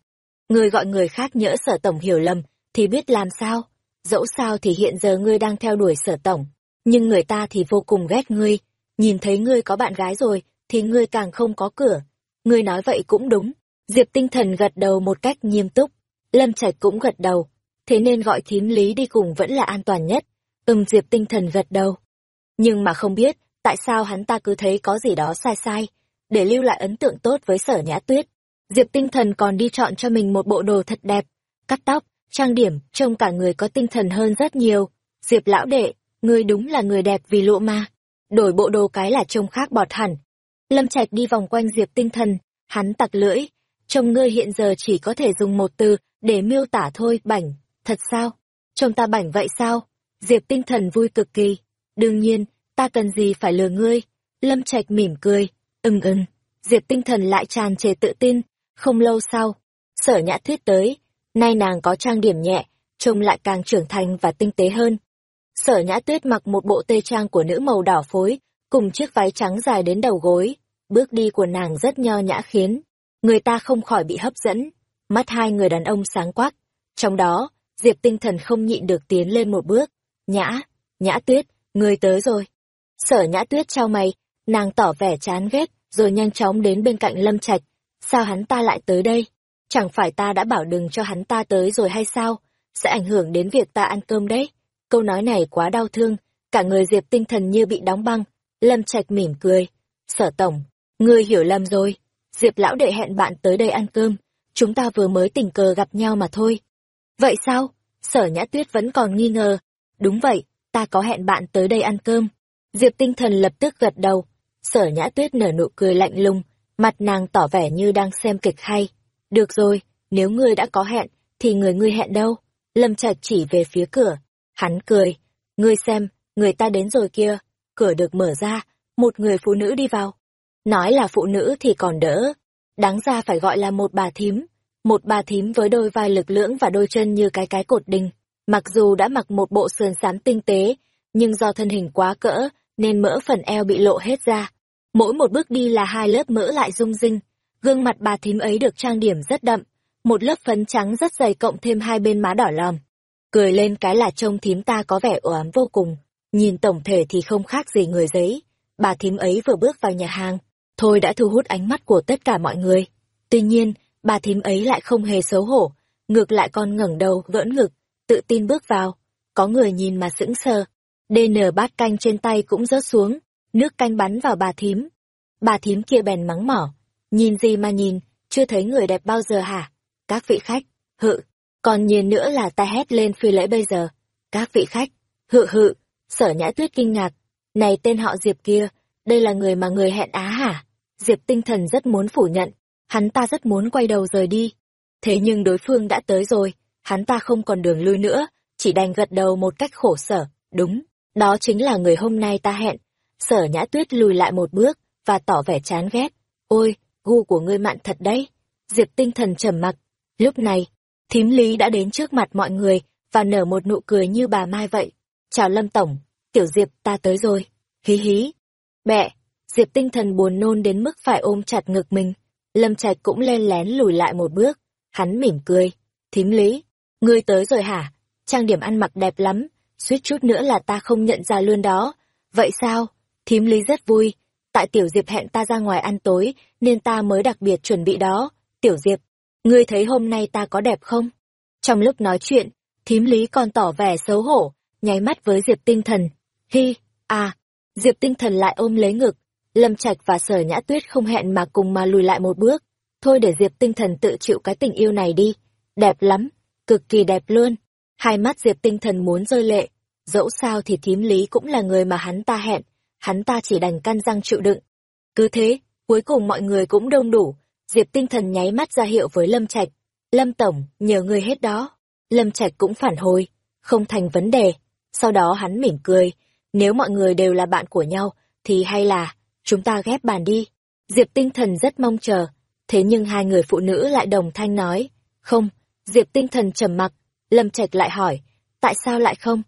Speaker 1: Người gọi người khác nhỡ sở tổng hiểu lầm, thì biết làm sao? Dẫu sao thì hiện giờ ngươi đang theo đuổi sở tổng, nhưng người ta thì vô cùng ghét ngươi, nhìn thấy ngươi có bạn gái rồi, thì ngươi càng không có cửa. Ngươi nói vậy cũng đúng. Diệp tinh thần gật đầu một cách nghiêm túc. Lâm Trạch cũng gật đầu. Thế nên gọi thím lý đi cùng vẫn là an toàn nhất. Ừm Diệp tinh thần gật đầu. Nhưng mà không biết, tại sao hắn ta cứ thấy có gì đó sai sai, để lưu lại ấn tượng tốt với sở nhã tuyết. Diệp tinh thần còn đi chọn cho mình một bộ đồ thật đẹp, cắt tóc, trang điểm, trông cả người có tinh thần hơn rất nhiều. Diệp lão đệ, ngươi đúng là người đẹp vì lụa ma. Đổi bộ đồ cái là trông khác bọt hẳn. Lâm Trạch đi vòng quanh Diệp tinh thần, hắn tặc lưỡi. Trông ngươi hiện giờ chỉ có thể dùng một từ để miêu tả thôi, bảnh. Thật sao? Trông ta bảnh vậy sao? Diệp tinh thần vui cực kỳ. Đương nhiên, ta cần gì phải lừa ngươi? Lâm Trạch mỉm cười. Ưng ưng. Diệp tinh thần lại tràn trề tự tin. Không lâu sau, sở nhã thuyết tới. Nay nàng có trang điểm nhẹ, trông lại càng trưởng thành và tinh tế hơn. Sở nhã tuyết mặc một bộ tê trang của nữ màu đỏ phối, cùng chiếc váy trắng dài đến đầu gối. Bước đi của nàng rất nho nhã khiến người ta không khỏi bị hấp dẫn. Mắt hai người đàn ông sáng quắc. Trong đó, Diệp tinh thần không nhịn được tiến lên một bước. Nhã, nhã tuyết, người tới rồi. Sở nhã tuyết trao mày, nàng tỏ vẻ chán ghét, rồi nhanh chóng đến bên cạnh lâm trạch. Sao hắn ta lại tới đây? Chẳng phải ta đã bảo đừng cho hắn ta tới rồi hay sao? Sẽ ảnh hưởng đến việc ta ăn cơm đấy. Câu nói này quá đau thương, cả người Diệp tinh thần như bị đóng băng. Lâm Trạch mỉm cười. Sở tổng, ngươi hiểu lầm rồi. Diệp lão đệ hẹn bạn tới đây ăn cơm. Chúng ta vừa mới tình cờ gặp nhau mà thôi. Vậy sao? Sở nhã tuyết vẫn còn nghi ngờ. Đúng vậy, ta có hẹn bạn tới đây ăn cơm. Diệp tinh thần lập tức gật đầu. Sở nhã tuyết nở nụ cười lạnh lùng, mặt nàng tỏ vẻ như đang xem kịch hay. Được rồi, nếu ngươi đã có hẹn, thì người ngươi hẹn đâu? Lâm Trạch chỉ về phía cửa. Hắn cười. Ngươi xem, người ta đến rồi kia. Cửa được mở ra, một người phụ nữ đi vào. Nói là phụ nữ thì còn đỡ. Đáng ra phải gọi là một bà thím. Một bà thím với đôi vai lực lưỡng và đôi chân như cái cái cột đình. Mặc dù đã mặc một bộ sườn xám tinh tế, nhưng do thân hình quá cỡ, nên mỡ phần eo bị lộ hết ra. Mỗi một bước đi là hai lớp mỡ lại rung rinh. Gương mặt bà thím ấy được trang điểm rất đậm, một lớp phấn trắng rất dày cộng thêm hai bên má đỏ lòm. Cười lên cái là trông thím ta có vẻ ổ ám vô cùng, nhìn tổng thể thì không khác gì người giấy. Bà thím ấy vừa bước vào nhà hàng, thôi đã thu hút ánh mắt của tất cả mọi người. Tuy nhiên, bà thím ấy lại không hề xấu hổ, ngược lại còn ngẩng đầu, gỡn ngực, tự tin bước vào. Có người nhìn mà sững sờ. DN bát canh trên tay cũng rớt xuống, nước canh bắn vào bà thím. Bà thím kia bèn mắng mỏ. Nhìn gì mà nhìn, chưa thấy người đẹp bao giờ hả? Các vị khách, hự, còn nhìn nữa là ta hét lên phi lễ bây giờ. Các vị khách, hự hự, sở nhã tuyết kinh ngạc. Này tên họ Diệp kia, đây là người mà người hẹn á hả? Diệp tinh thần rất muốn phủ nhận, hắn ta rất muốn quay đầu rời đi. Thế nhưng đối phương đã tới rồi, hắn ta không còn đường lui nữa, chỉ đành gật đầu một cách khổ sở. Đúng, đó chính là người hôm nay ta hẹn. Sở nhã tuyết lùi lại một bước, và tỏ vẻ chán ghét. Ôi, gu của ngươi mạn thật đấy. Diệp tinh thần trầm mặc. Lúc này, thím lý đã đến trước mặt mọi người, và nở một nụ cười như bà Mai vậy. Chào Lâm Tổng, tiểu Diệp ta tới rồi. Hí hí. Mẹ, Diệp tinh thần buồn nôn đến mức phải ôm chặt ngực mình. Lâm Trạch cũng len lén lùi lại một bước. Hắn mỉm cười. Thím lý, ngươi tới rồi hả? Trang điểm ăn mặc đẹp lắm, suýt chút nữa là ta không nhận ra luôn đó. Vậy sao? Thím lý rất vui. Tại Tiểu Diệp hẹn ta ra ngoài ăn tối, nên ta mới đặc biệt chuẩn bị đó. Tiểu Diệp, ngươi thấy hôm nay ta có đẹp không? Trong lúc nói chuyện, thím lý còn tỏ vẻ xấu hổ, nháy mắt với Diệp tinh thần. Hi, à, Diệp tinh thần lại ôm lấy ngực. Lâm Trạch và Sở Nhã Tuyết không hẹn mà cùng mà lùi lại một bước. Thôi để Diệp tinh thần tự chịu cái tình yêu này đi. Đẹp lắm, cực kỳ đẹp luôn. Hai mắt Diệp tinh thần muốn rơi lệ. Dẫu sao thì thím lý cũng là người mà hắn ta hẹn. Hắn ta chỉ đành căn răng chịu đựng. Cứ thế, cuối cùng mọi người cũng đông đủ. Diệp tinh thần nháy mắt ra hiệu với Lâm Trạch. Lâm Tổng, nhờ người hết đó. Lâm Trạch cũng phản hồi. Không thành vấn đề. Sau đó hắn mỉm cười. Nếu mọi người đều là bạn của nhau, thì hay là, chúng ta ghép bàn đi. Diệp tinh thần rất mong chờ. Thế nhưng hai người phụ nữ lại đồng thanh nói. Không, Diệp tinh thần trầm mặc. Lâm Trạch lại hỏi. Tại sao lại không?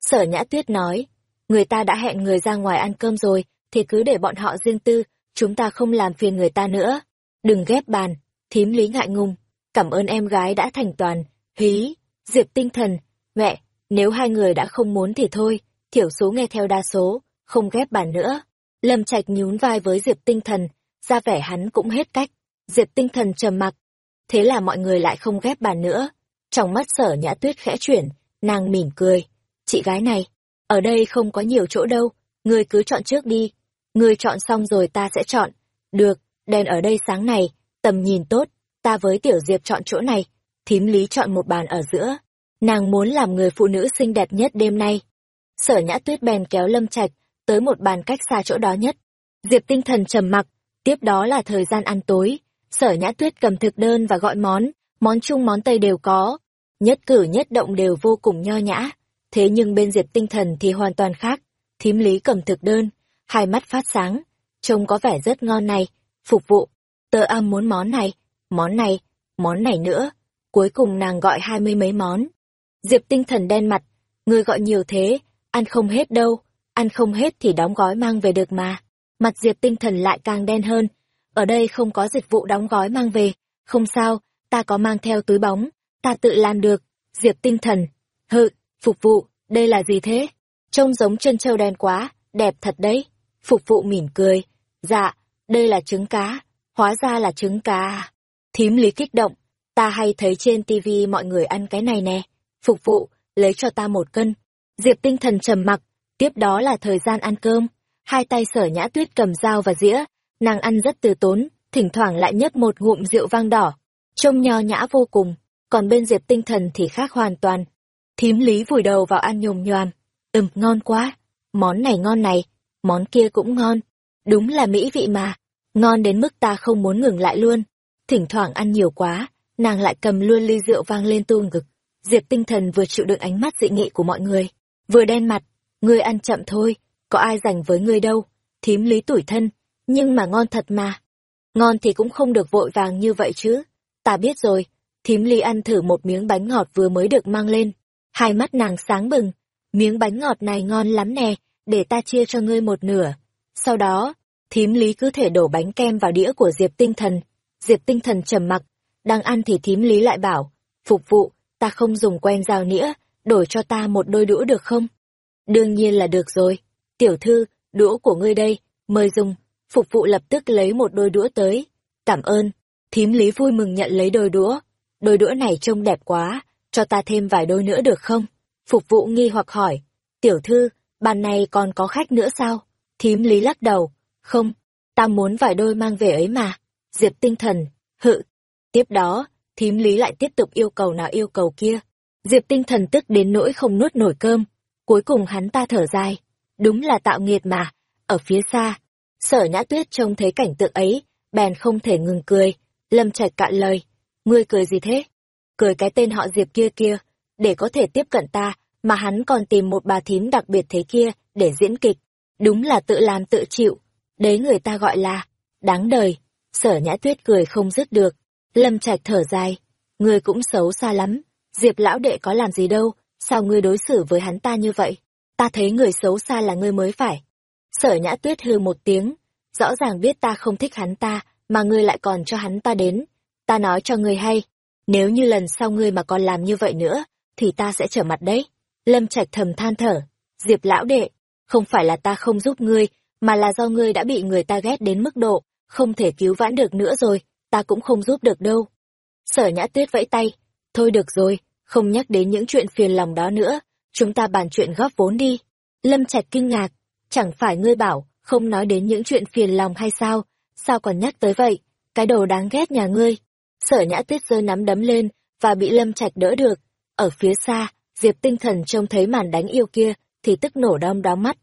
Speaker 1: Sở Nhã Tuyết nói. Người ta đã hẹn người ra ngoài ăn cơm rồi, thì cứ để bọn họ riêng tư, chúng ta không làm phiền người ta nữa. Đừng ghép bàn, thím lý ngại ngùng. Cảm ơn em gái đã thành toàn. Hí, Diệp tinh thần. Mẹ, nếu hai người đã không muốn thì thôi, thiểu số nghe theo đa số, không ghép bàn nữa. Lâm Trạch nhún vai với Diệp tinh thần, ra vẻ hắn cũng hết cách. Diệp tinh thần trầm mặc. Thế là mọi người lại không ghép bàn nữa. Trong mắt sở nhã tuyết khẽ chuyển, nàng mỉm cười. Chị gái này, ở đây không có nhiều chỗ đâu, ngươi cứ chọn trước đi. Ngươi chọn xong rồi ta sẽ chọn. Được, đèn ở đây sáng này, tầm nhìn tốt, ta với Tiểu Diệp chọn chỗ này. Thím Lý chọn một bàn ở giữa. Nàng muốn làm người phụ nữ xinh đẹp nhất đêm nay. Sở nhã tuyết bèn kéo lâm trạch tới một bàn cách xa chỗ đó nhất. Diệp tinh thần trầm mặc, tiếp đó là thời gian ăn tối. Sở nhã tuyết cầm thực đơn và gọi món, món chung món tây đều có. Nhất cử nhất động đều vô cùng nho nhã. Thế nhưng bên Diệp tinh thần thì hoàn toàn khác. Thím lý cầm thực đơn, hai mắt phát sáng. Trông có vẻ rất ngon này. Phục vụ. Tờ âm muốn món này, món này, món này nữa. Cuối cùng nàng gọi hai mươi mấy món. Diệp tinh thần đen mặt. Người gọi nhiều thế, ăn không hết đâu. Ăn không hết thì đóng gói mang về được mà. Mặt Diệp tinh thần lại càng đen hơn. Ở đây không có dịch vụ đóng gói mang về. Không sao, ta có mang theo túi bóng. Ta tự làm được. Diệp tinh thần. Hự, Phục vụ, đây là gì thế? Trông giống chân trâu đen quá, đẹp thật đấy. Phục vụ mỉm cười. Dạ, đây là trứng cá. Hóa ra là trứng cá. À? Thím lý kích động. Ta hay thấy trên tivi mọi người ăn cái này nè. Phục vụ, lấy cho ta một cân. Diệp tinh thần trầm mặc. Tiếp đó là thời gian ăn cơm. Hai tay sở nhã tuyết cầm dao và dĩa. Nàng ăn rất từ tốn, thỉnh thoảng lại nhấp một ngụm rượu vang đỏ. Trông nho nhã vô cùng. Còn bên Diệp tinh thần thì khác hoàn toàn Thím lý vùi đầu vào ăn nhồm nhoàm. Ừm, ngon quá. Món này ngon này, món kia cũng ngon. Đúng là mỹ vị mà. Ngon đến mức ta không muốn ngừng lại luôn. Thỉnh thoảng ăn nhiều quá, nàng lại cầm luôn ly rượu vang lên tuôn ngực. Diệp tinh thần vừa chịu đựng ánh mắt dị nghị của mọi người, vừa đen mặt. Ngươi ăn chậm thôi, có ai rảnh với ngươi đâu. Thím lý tủi thân, nhưng mà ngon thật mà. Ngon thì cũng không được vội vàng như vậy chứ. Ta biết rồi, thím Lý ăn thử một miếng bánh ngọt vừa mới được mang lên. Hai mắt nàng sáng bừng, miếng bánh ngọt này ngon lắm nè, để ta chia cho ngươi một nửa. Sau đó, thím lý cứ thể đổ bánh kem vào đĩa của Diệp Tinh Thần. Diệp Tinh Thần trầm mặc, đang ăn thì thím lý lại bảo, phục vụ, ta không dùng quen dao nĩa, đổi cho ta một đôi đũa được không? Đương nhiên là được rồi. Tiểu thư, đũa của ngươi đây, mời dùng. Phục vụ lập tức lấy một đôi đũa tới. Cảm ơn. Thím lý vui mừng nhận lấy đôi đũa. Đôi đũa này trông đẹp quá, cho ta thêm vài đôi nữa được không? Phục vụ nghi hoặc hỏi. Tiểu thư, bàn này còn có khách nữa sao? Thím lý lắc đầu. Không, ta muốn vài đôi mang về ấy mà. Diệp tinh thần, hự. Tiếp đó, thím lý lại tiếp tục yêu cầu nào yêu cầu kia. Diệp tinh thần tức đến nỗi không nuốt nổi cơm. Cuối cùng hắn ta thở dài. Đúng là tạo nghiệt mà. Ở phía xa, sở nhã tuyết trông thấy cảnh tượng ấy, bèn không thể ngừng cười. Lâm Trạch cạn lời. Ngươi cười gì thế? Cười cái tên họ Diệp kia kia. Để có thể tiếp cận ta, mà hắn còn tìm một bà thím đặc biệt thế kia, để diễn kịch. Đúng là tự làm tự chịu. Đấy người ta gọi là, đáng đời. Sở nhã tuyết cười không dứt được. Lâm Trạch thở dài. Ngươi cũng xấu xa lắm. Diệp lão đệ có làm gì đâu, sao ngươi đối xử với hắn ta như vậy? Ta thấy người xấu xa là ngươi mới phải. Sở nhã tuyết hư một tiếng, rõ ràng biết ta không thích hắn ta, mà ngươi lại còn cho hắn ta đến. Ta nói cho ngươi hay, nếu như lần sau ngươi mà còn làm như vậy nữa, thì ta sẽ trở mặt đấy. Lâm Trạch thầm than thở, Diệp lão đệ, không phải là ta không giúp ngươi, mà là do ngươi đã bị người ta ghét đến mức độ, không thể cứu vãn được nữa rồi, ta cũng không giúp được đâu. Sở nhã tuyết vẫy tay, thôi được rồi, không nhắc đến những chuyện phiền lòng đó nữa, chúng ta bàn chuyện góp vốn đi. Lâm Trạch kinh ngạc, chẳng phải ngươi bảo, không nói đến những chuyện phiền lòng hay sao, sao còn nhắc tới vậy, cái đồ đáng ghét nhà ngươi. Sở nhã tuyết giơ nắm đấm lên, và bị Lâm Trạch đỡ được. Ở phía xa, Diệp tinh thần trông thấy màn đánh yêu kia, thì tức nổ đom đóm mắt.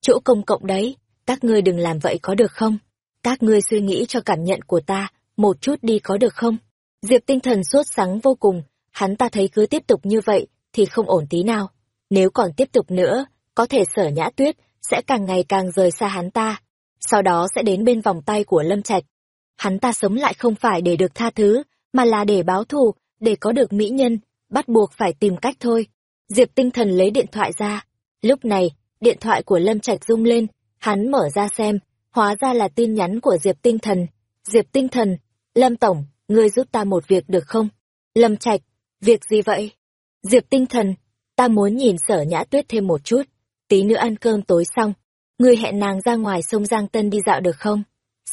Speaker 1: Chỗ công cộng đấy, các ngươi đừng làm vậy có được không? Các ngươi suy nghĩ cho cảm nhận của ta, một chút đi có được không? Diệp tinh thần sốt sắng vô cùng, hắn ta thấy cứ tiếp tục như vậy, thì không ổn tí nào. Nếu còn tiếp tục nữa, có thể sở nhã tuyết, sẽ càng ngày càng rời xa hắn ta. Sau đó sẽ đến bên vòng tay của Lâm Trạch. Hắn ta sống lại không phải để được tha thứ, mà là để báo thù, để có được mỹ nhân, bắt buộc phải tìm cách thôi. Diệp tinh thần lấy điện thoại ra. Lúc này, điện thoại của Lâm Trạch rung lên, hắn mở ra xem, hóa ra là tin nhắn của Diệp tinh thần. Diệp tinh thần, Lâm Tổng, ngươi giúp ta một việc được không? Lâm Trạch, việc gì vậy? Diệp tinh thần, ta muốn nhìn sở nhã tuyết thêm một chút, tí nữa ăn cơm tối xong. Ngươi hẹn nàng ra ngoài sông Giang Tân đi dạo được không?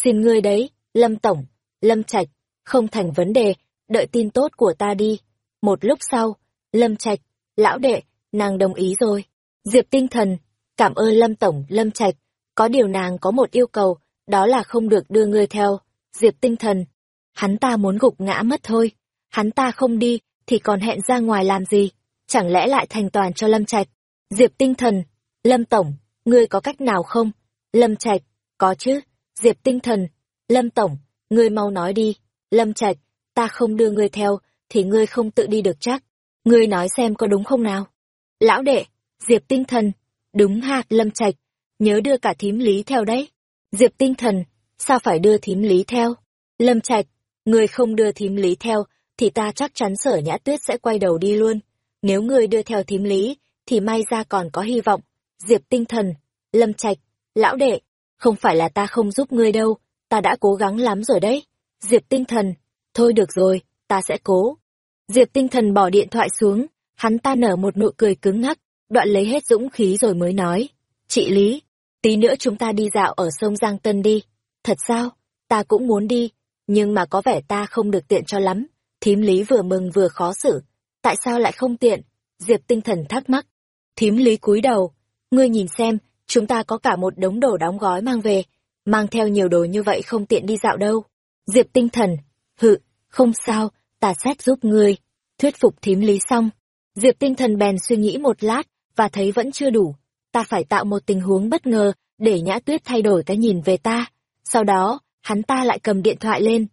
Speaker 1: Xin ngươi đấy, Lâm Tổng, Lâm Trạch, không thành vấn đề, đợi tin tốt của ta đi. Một lúc sau, Lâm Trạch, lão đệ, nàng đồng ý rồi. Diệp tinh thần, cảm ơn Lâm Tổng, Lâm Trạch, có điều nàng có một yêu cầu, đó là không được đưa ngươi theo. Diệp tinh thần, hắn ta muốn gục ngã mất thôi. Hắn ta không đi, thì còn hẹn ra ngoài làm gì? Chẳng lẽ lại thành toàn cho Lâm Trạch? Diệp tinh thần, Lâm Tổng, ngươi có cách nào không? Lâm Trạch, có chứ. Diệp tinh thần, Lâm Tổng, ngươi mau nói đi. Lâm Trạch, ta không đưa ngươi theo, thì ngươi không tự đi được chắc. Ngươi nói xem có đúng không nào? Lão đệ, Diệp tinh thần, đúng ha, Lâm Trạch, nhớ đưa cả thím lý theo đấy. Diệp tinh thần, sao phải đưa thím lý theo? Lâm Trạch, ngươi không đưa thím lý theo, thì ta chắc chắn sở nhã tuyết sẽ quay đầu đi luôn. Nếu ngươi đưa theo thím lý, thì may ra còn có hy vọng. Diệp tinh thần, Lâm Trạch, lão đệ, không phải là ta không giúp ngươi đâu, ta đã cố gắng lắm rồi đấy. Diệp tinh thần, thôi được rồi, ta sẽ cố. Diệp tinh thần bỏ điện thoại xuống, hắn ta nở một nụ cười cứng ngắc, đoạn lấy hết dũng khí rồi mới nói. Chị Lý, tí nữa chúng ta đi dạo ở sông Giang Tân đi. Thật sao? Ta cũng muốn đi, nhưng mà có vẻ ta không được tiện cho lắm. Thím Lý vừa mừng vừa khó xử. Tại sao lại không tiện? Diệp tinh thần thắc mắc. Thím Lý cúi đầu. Ngươi nhìn xem, chúng ta có cả một đống đồ đóng gói mang về. Mang theo nhiều đồ như vậy không tiện đi dạo đâu. Diệp tinh thần. Hự, không sao, ta xét giúp ngươi. Thuyết phục thím Lý xong. Diệp tinh thần bèn suy nghĩ một lát, và thấy vẫn chưa đủ. Ta phải tạo một tình huống bất ngờ, để nhã tuyết thay đổi cái nhìn về ta. Sau đó, hắn ta lại cầm điện thoại lên.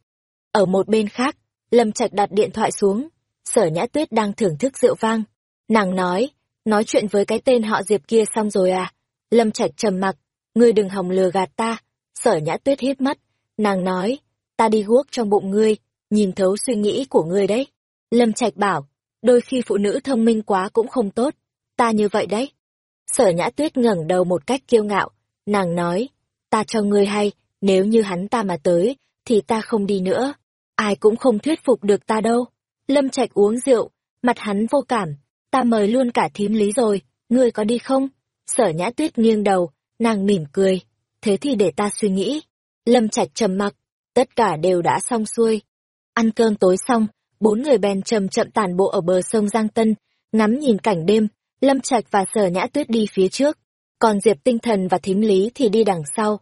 Speaker 1: Ở một bên khác, Lâm Trạch đặt điện thoại xuống, sở nhã tuyết đang thưởng thức rượu vang. Nàng nói, nói chuyện với cái tên họ Diệp kia xong rồi à? Lâm Trạch trầm mặc, ngươi đừng hòng lừa gạt ta, Sở nhã tuyết hít mắt, nàng nói, ta đi guốc trong bụng ngươi, nhìn thấu suy nghĩ của ngươi đấy. Lâm Trạch bảo, đôi khi phụ nữ thông minh quá cũng không tốt, ta như vậy đấy. Sở nhã tuyết ngẩng đầu một cách kiêu ngạo, nàng nói, ta cho ngươi hay, nếu như hắn ta mà tới, thì ta không đi nữa. Ai cũng không thuyết phục được ta đâu. Lâm Trạch uống rượu, mặt hắn vô cảm, ta mời luôn cả thím lý rồi, ngươi có đi không? Sở nhã tuyết nghiêng đầu, nàng mỉm cười, thế thì để ta suy nghĩ. Lâm Trạch trầm mặc, tất cả đều đã xong xuôi. Ăn cơm tối xong, bốn người bèn chậm chậm tản bộ ở bờ sông Giang Tân, ngắm nhìn cảnh đêm, Lâm Trạch và Sở Nhã Tuyết đi phía trước, còn Diệp Tinh Thần và Thím Lý thì đi đằng sau.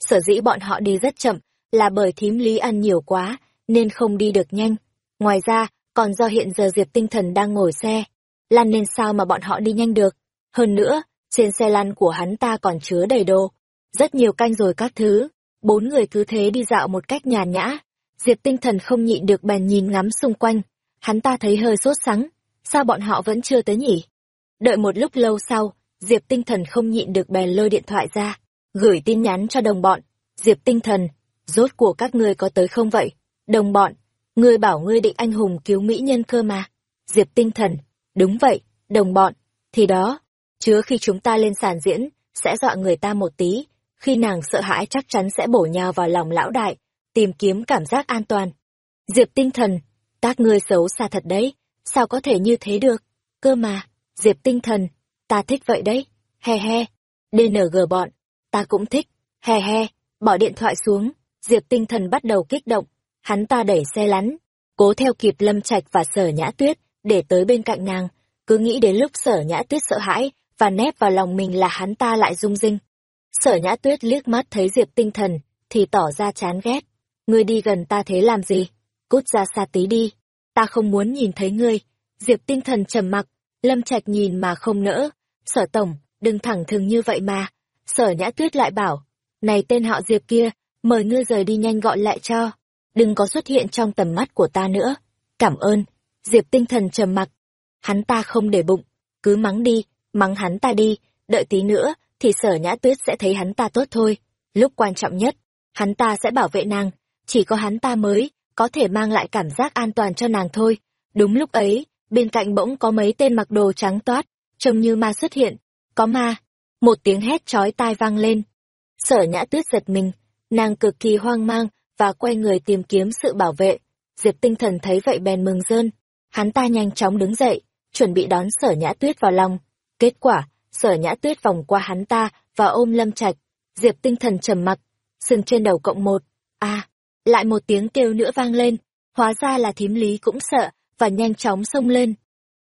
Speaker 1: Sở dĩ bọn họ đi rất chậm, là bởi Thím Lý ăn nhiều quá, nên không đi được nhanh. Ngoài ra, còn do hiện giờ Diệp Tinh Thần đang ngồi xe, lăn nên sao mà bọn họ đi nhanh được. Hơn nữa, trên xe lăn của hắn ta còn chứa đầy đồ, rất nhiều canh rồi các thứ. Bốn người cứ thế đi dạo một cách nhàn nhã. Diệp tinh thần không nhịn được bèn nhìn ngắm xung quanh. Hắn ta thấy hơi sốt sắng. Sao bọn họ vẫn chưa tới nhỉ? Đợi một lúc lâu sau, Diệp tinh thần không nhịn được bèn lôi điện thoại ra. Gửi tin nhắn cho đồng bọn. Diệp tinh thần, rốt của các ngươi có tới không vậy? Đồng bọn, ngươi bảo ngươi định anh hùng cứu mỹ nhân cơ mà. Diệp tinh thần, đúng vậy, đồng bọn, thì đó, chứa khi chúng ta lên sàn diễn, sẽ dọa người ta một tí, khi nàng sợ hãi chắc chắn sẽ bổ nhào vào lòng lão đại, tìm kiếm cảm giác an toàn. Diệp tinh thần, các ngươi xấu xa thật đấy, sao có thể như thế được? Cơ mà, Diệp tinh thần, ta thích vậy đấy, he he, DNG bọn, ta cũng thích, he he, bỏ điện thoại xuống, Diệp tinh thần bắt đầu kích động, hắn ta đẩy xe lắn, cố theo kịp lâm trạch và sở nhã tuyết, để tới bên cạnh nàng, cứ nghĩ đến lúc sở nhã tuyết sợ hãi, và nép vào lòng mình là hắn ta lại rung rinh. Sở nhã tuyết liếc mắt thấy Diệp tinh thần, thì tỏ ra chán ghét. Ngươi đi gần ta thế làm gì? Cút ra xa tí đi. Ta không muốn nhìn thấy ngươi. Diệp tinh thần trầm mặc, lâm trạch nhìn mà không nỡ. Sở tổng, đừng thẳng thừng như vậy mà. Sở nhã tuyết lại bảo, này tên họ Diệp kia, mời ngươi rời đi nhanh gọi lại cho. Đừng có xuất hiện trong tầm mắt của ta nữa. Cảm ơn. Diệp tinh thần trầm mặc. Hắn ta không để bụng, cứ mắng đi, mắng hắn ta đi, đợi tí nữa, thì sở nhã tuyết sẽ thấy hắn ta tốt thôi. Lúc quan trọng nhất, hắn ta sẽ bảo vệ nàng, chỉ có hắn ta mới, có thể mang lại cảm giác an toàn cho nàng thôi. Đúng lúc ấy, bên cạnh bỗng có mấy tên mặc đồ trắng toát, trông như ma xuất hiện. Có ma. Một tiếng hét chói tai vang lên. Sở nhã tuyết giật mình, nàng cực kỳ hoang mang và quay người tìm kiếm sự bảo vệ. Diệp tinh thần thấy vậy bèn mừng rơn. Hắn ta nhanh chóng đứng dậy, chuẩn bị đón sở nhã tuyết vào lòng. Kết quả, sở nhã tuyết vòng qua hắn ta và ôm lâm trạch. Diệp tinh thần trầm mặc sừng trên đầu cộng một. A lại một tiếng kêu nữa vang lên. Hóa ra là thím lý cũng sợ và nhanh chóng xông lên.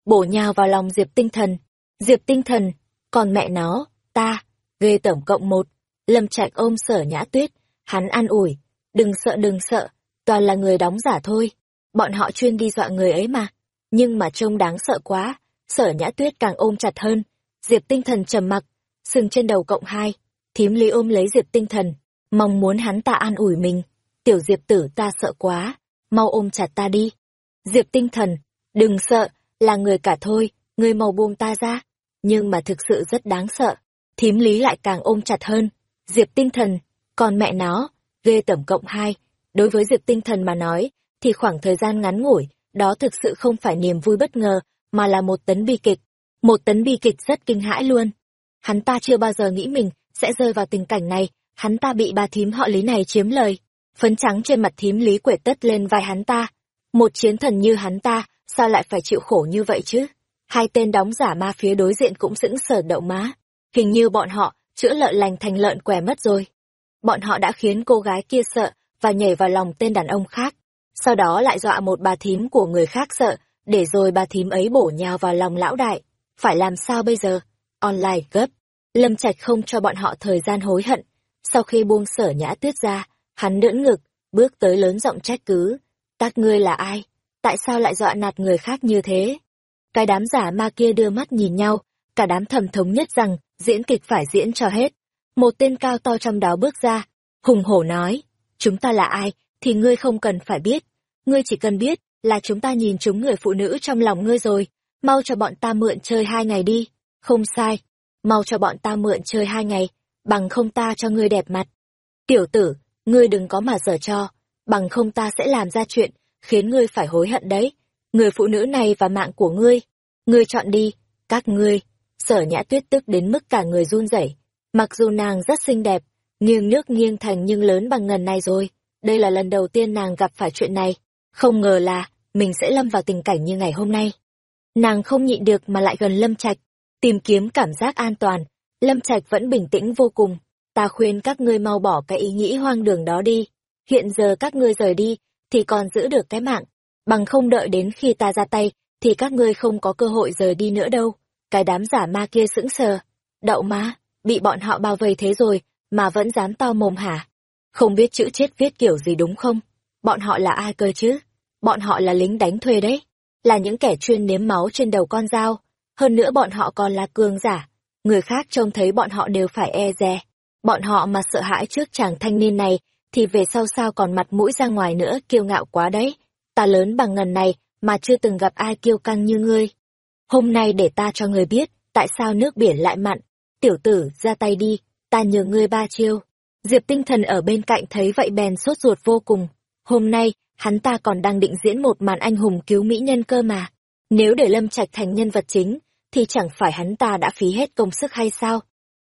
Speaker 1: Bổ nhào vào lòng diệp tinh thần. Diệp tinh thần còn mẹ nó ta ghê tổng cộng một. Lâm trạch ôm sở nhã tuyết hắn an ủi đừng sợ đừng sợ, toàn là người đóng giả thôi. Bọn họ chuyên đi dọa người ấy mà. Nhưng mà trông đáng sợ quá, sở nhã tuyết càng ôm chặt hơn. Diệp tinh thần trầm mặc, sừng trên đầu cộng hai. Thím lý ôm lấy diệp tinh thần, mong muốn hắn ta an ủi mình. Tiểu diệp tử ta sợ quá, mau ôm chặt ta đi. Diệp tinh thần, đừng sợ, là người cả thôi, người mau buông ta ra. Nhưng mà thực sự rất đáng sợ, thím lý lại càng ôm chặt hơn. Diệp tinh thần, còn mẹ nó ghê tổng cộng hai đối với diệp tinh thần mà nói thì khoảng thời gian ngắn ngủi đó thực sự không phải niềm vui bất ngờ mà là một tấn bi kịch một tấn bi kịch rất kinh hãi luôn. Hắn ta chưa bao giờ nghĩ mình sẽ rơi vào tình cảnh này, hắn ta bị bà thím họ lý này chiếm lời. Phấn trắng trên mặt thím lý quể tất lên vai hắn ta. Một chiến thần như hắn ta, sao lại phải chịu khổ như vậy chứ? Hai tên đóng giả ma phía đối diện cũng sững sờ đậu má. Hình như bọn họ chữa lợn lành thành lợn què mất rồi. Bọn họ đã khiến cô gái kia sợ và nhảy vào lòng tên đàn ông khác. Sau đó lại dọa một bà thím của người khác sợ, để rồi bà thím ấy bổ nhào vào lòng lão đại phải làm sao bây giờ? Online gấp. Lâm Trạch không cho bọn họ thời gian hối hận. Sau khi buông sở nhã tuyết ra, hắn đưỡng ngực, bước tới lớn giọng trách cứ. Các ngươi là ai? Tại sao lại dọa nạt người khác như thế? Cái đám giả ma kia đưa mắt nhìn nhau, cả đám thầm thống nhất rằng diễn kịch phải diễn cho hết. Một tên cao to trong đó bước ra, hùng hổ nói, chúng ta là ai, thì ngươi không cần phải biết. Ngươi chỉ cần biết là chúng ta nhìn chúng người phụ nữ trong lòng ngươi rồi mau cho bọn ta mượn chơi hai ngày đi. Không sai, mau cho bọn ta mượn chơi hai ngày, bằng không ta cho ngươi đẹp mặt. Tiểu tử, ngươi đừng có mà dở cho, bằng không ta sẽ làm ra chuyện, khiến ngươi phải hối hận đấy. Người phụ nữ này và mạng của ngươi, ngươi chọn đi, các ngươi. Sở nhã tuyết tức đến mức cả người run rẩy. Mặc dù nàng rất xinh đẹp, nghiêng nước nghiêng thành nhưng lớn bằng ngần này rồi. Đây là lần đầu tiên nàng gặp phải chuyện này. Không ngờ là, mình sẽ lâm vào tình cảnh như ngày hôm nay. Nàng không nhịn được mà lại gần Lâm Trạch, tìm kiếm cảm giác an toàn. Lâm Trạch vẫn bình tĩnh vô cùng. Ta khuyên các ngươi mau bỏ cái ý nghĩ hoang đường đó đi. Hiện giờ các ngươi rời đi, thì còn giữ được cái mạng. Bằng không đợi đến khi ta ra tay, thì các ngươi không có cơ hội rời đi nữa đâu. Cái đám giả ma kia sững sờ. Đậu má, bị bọn họ bao vây thế rồi, mà vẫn dám to mồm hả? Không biết chữ chết viết kiểu gì đúng không? Bọn họ là ai cơ chứ? Bọn họ là lính đánh thuê đấy. Là những kẻ chuyên nếm máu trên đầu con dao. Hơn nữa bọn họ còn là cường giả. Người khác trông thấy bọn họ đều phải e dè. Bọn họ mà sợ hãi trước chàng thanh niên này, thì về sau sao còn mặt mũi ra ngoài nữa kiêu ngạo quá đấy. Ta lớn bằng ngần này, mà chưa từng gặp ai kiêu căng như ngươi. Hôm nay để ta cho ngươi biết, tại sao nước biển lại mặn. Tiểu tử, ra tay đi, ta nhờ ngươi ba chiêu. Diệp tinh thần ở bên cạnh thấy vậy bèn sốt ruột vô cùng. Hôm nay, hắn ta còn đang định diễn một màn anh hùng cứu mỹ nhân cơ mà. Nếu để Lâm Trạch thành nhân vật chính, thì chẳng phải hắn ta đã phí hết công sức hay sao?